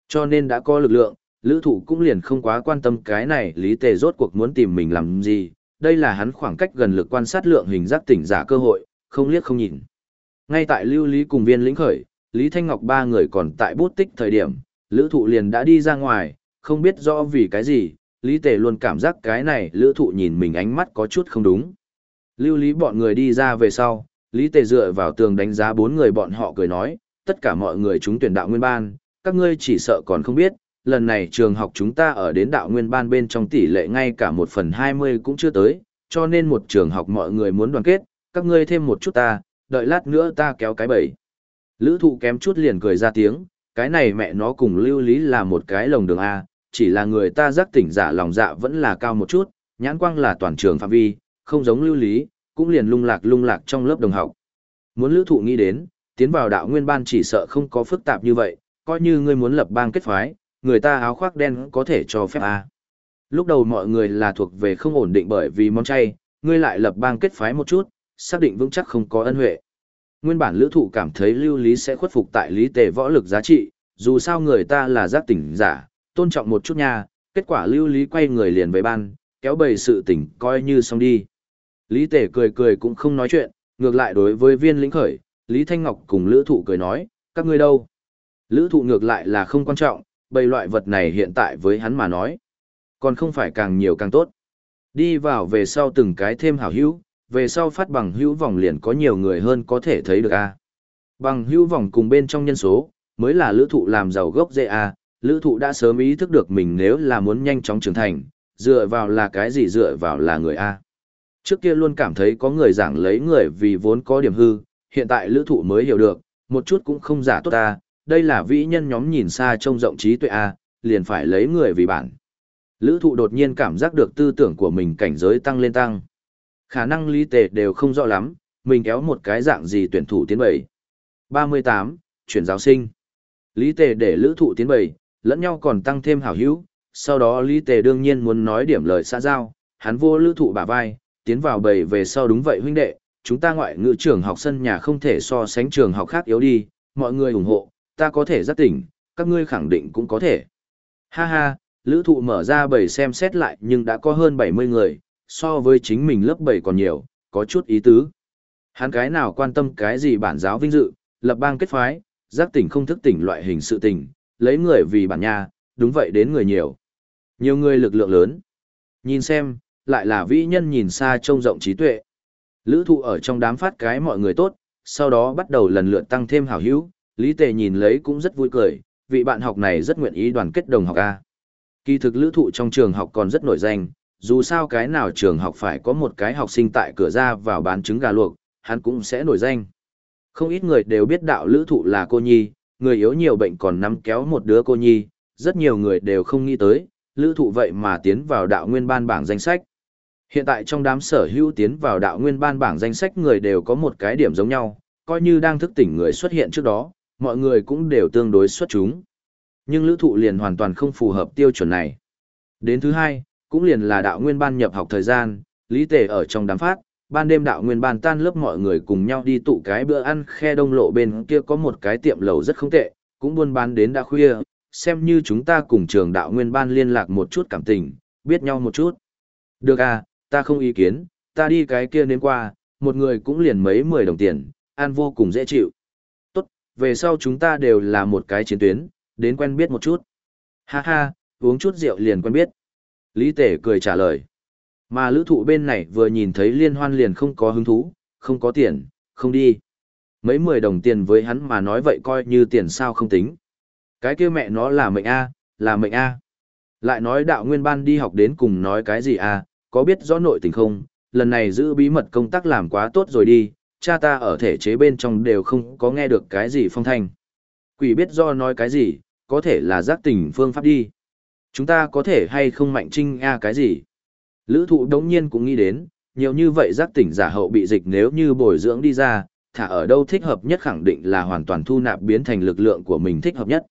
Cho nên đã có lực lượng, lữ thụ cũng liền không quá quan tâm cái này lý tề rốt cuộc muốn tìm mình làm gì, đây là hắn khoảng cách gần lực quan sát lượng hình giác tỉnh giả cơ hội, không liếc không nhìn. Ngay tại lưu lý cùng viên lĩnh khởi, Lý Thanh Ngọc ba người còn tại bút tích thời điểm, lữ thụ liền đã đi ra ngoài, không biết rõ vì cái gì, Lý Tề luôn cảm giác cái này lữ thụ nhìn mình ánh mắt có chút không đúng. Lưu lý bọn người đi ra về sau, Lý Tề dựa vào tường đánh giá bốn người bọn họ cười nói, tất cả mọi người chúng tuyển đạo nguyên ban, các ngươi chỉ sợ còn không biết, lần này trường học chúng ta ở đến đạo nguyên ban bên trong tỷ lệ ngay cả một phần hai mươi cũng chưa tới, cho nên một trường học mọi người muốn đoàn kết, các ngươi thêm một chút ta, đợi lát nữa ta kéo cái bẫy. Lữ thụ kém chút liền cười ra tiếng, cái này mẹ nó cùng lưu lý là một cái lồng đường A, chỉ là người ta giác tỉnh giả lòng dạ vẫn là cao một chút, nhãn quang là toàn trường phạm vi, không giống lưu lý, cũng liền lung lạc lung lạc trong lớp đồng học. Muốn lữ thụ nghĩ đến, tiến vào đạo nguyên ban chỉ sợ không có phức tạp như vậy, coi như ngươi muốn lập bang kết phái, người ta áo khoác đen có thể cho phép A. Lúc đầu mọi người là thuộc về không ổn định bởi vì món chay, ngươi lại lập bang kết phái một chút, xác định vững chắc không có ân huệ. Nguyên bản lữ thụ cảm thấy lưu lý sẽ khuất phục tại lý tề võ lực giá trị, dù sao người ta là giác tỉnh giả, tôn trọng một chút nha, kết quả lưu lý quay người liền về ban, kéo bầy sự tỉnh coi như xong đi. Lý tề cười cười cũng không nói chuyện, ngược lại đối với viên lĩnh khởi, Lý Thanh Ngọc cùng lữ thụ cười nói, các ngươi đâu? Lữ thụ ngược lại là không quan trọng, bầy loại vật này hiện tại với hắn mà nói. Còn không phải càng nhiều càng tốt. Đi vào về sau từng cái thêm hảo hữu, về sau phát bằng hữu vòng liền có nhiều người hơn có thể thấy được a. Bằng hữu vòng cùng bên trong nhân số, mới là lữ thụ làm giàu gốc dễ a, lữ thụ đã sớm ý thức được mình nếu là muốn nhanh chóng trưởng thành, dựa vào là cái gì dựa vào là người a. Trước kia luôn cảm thấy có người giảng lấy người vì vốn có điểm hư, hiện tại lữ thụ mới hiểu được, một chút cũng không giả tốt ta. đây là vĩ nhân nhóm nhìn xa trông rộng trí tuệ a, liền phải lấy người vì bản. Lữ thụ đột nhiên cảm giác được tư tưởng của mình cảnh giới tăng lên tăng. Khả năng lý tề đều không rõ lắm, mình kéo một cái dạng gì tuyển thủ tiến bảy. 38. Chuyển giáo sinh. Lý tề để lữ thụ tiến bảy, lẫn nhau còn tăng thêm hảo hữu, sau đó lý tề đương nhiên muốn nói điểm lời xã giao, hắn vô lữ thụ bả vai, tiến vào bầy về sau đúng vậy huynh đệ, chúng ta ngoại ngữ trường học sân nhà không thể so sánh trường học khác yếu đi, mọi người ủng hộ, ta có thể rất tỉnh, các ngươi khẳng định cũng có thể. Ha ha, lữ thụ mở ra bầy xem xét lại nhưng đã có hơn 70 người, so với chính mình lớp 7 còn nhiều, có chút ý tứ. Hắn cái nào quan tâm cái gì bản giáo vinh dự, lập bang kết phái, giác tỉnh không thức tỉnh loại hình sự tình, lấy người vì bản nha, đúng vậy đến người nhiều. Nhiều người lực lượng lớn. Nhìn xem, lại là vĩ nhân nhìn xa trông rộng trí tuệ. Lữ thụ ở trong đám phát cái mọi người tốt, sau đó bắt đầu lần lượt tăng thêm hảo hữu, Lý Tề nhìn lấy cũng rất vui cười, vị bạn học này rất nguyện ý đoàn kết đồng học A. Kỳ thực lữ thụ trong trường học còn rất nổi danh, dù sao cái nào trường học phải có một cái học sinh tại cửa ra vào bán trứng gà luộc, hắn cũng sẽ nổi danh. Không ít người đều biết đạo lữ thụ là cô nhi, người yếu nhiều bệnh còn nắm kéo một đứa cô nhi, rất nhiều người đều không nghĩ tới, lữ thụ vậy mà tiến vào đạo nguyên ban bảng danh sách. Hiện tại trong đám sở hữu tiến vào đạo nguyên ban bảng danh sách người đều có một cái điểm giống nhau, coi như đang thức tỉnh người xuất hiện trước đó, mọi người cũng đều tương đối xuất chúng. Nhưng lữ thụ liền hoàn toàn không phù hợp tiêu chuẩn này. Đến thứ hai, cũng liền là đạo nguyên ban nhập học thời gian, lý tề ở trong đám phát, ban đêm đạo nguyên ban tan lớp mọi người cùng nhau đi tụ cái bữa ăn khe đông lộ bên kia có một cái tiệm lầu rất không tệ, cũng buôn bán đến đã khuya, xem như chúng ta cùng trường đạo nguyên ban liên lạc một chút cảm tình, biết nhau một chút. Được à, ta không ý kiến, ta đi cái kia đến qua, một người cũng liền mấy mười đồng tiền, ăn vô cùng dễ chịu. Tốt, về sau chúng ta đều là một cái chiến tuyến, đến quen biết một chút. Ha ha, uống chút rượu liền quen biết. Lý Tể cười trả lời. Mà lữ thụ bên này vừa nhìn thấy liên hoan liền không có hứng thú, không có tiền, không đi. Mấy mười đồng tiền với hắn mà nói vậy coi như tiền sao không tính. Cái kia mẹ nó là mệnh A, là mệnh A. Lại nói đạo nguyên ban đi học đến cùng nói cái gì A, có biết rõ nội tình không, lần này giữ bí mật công tác làm quá tốt rồi đi, cha ta ở thể chế bên trong đều không có nghe được cái gì phong thanh. Quỷ biết do nói cái gì, có thể là giác tình phương pháp đi. Chúng ta có thể hay không mạnh trinh a cái gì? Lữ thụ đống nhiên cũng nghĩ đến, nhiều như vậy giác tỉnh giả hậu bị dịch nếu như bồi dưỡng đi ra, thả ở đâu thích hợp nhất khẳng định là hoàn toàn thu nạp biến thành lực lượng của mình thích hợp nhất.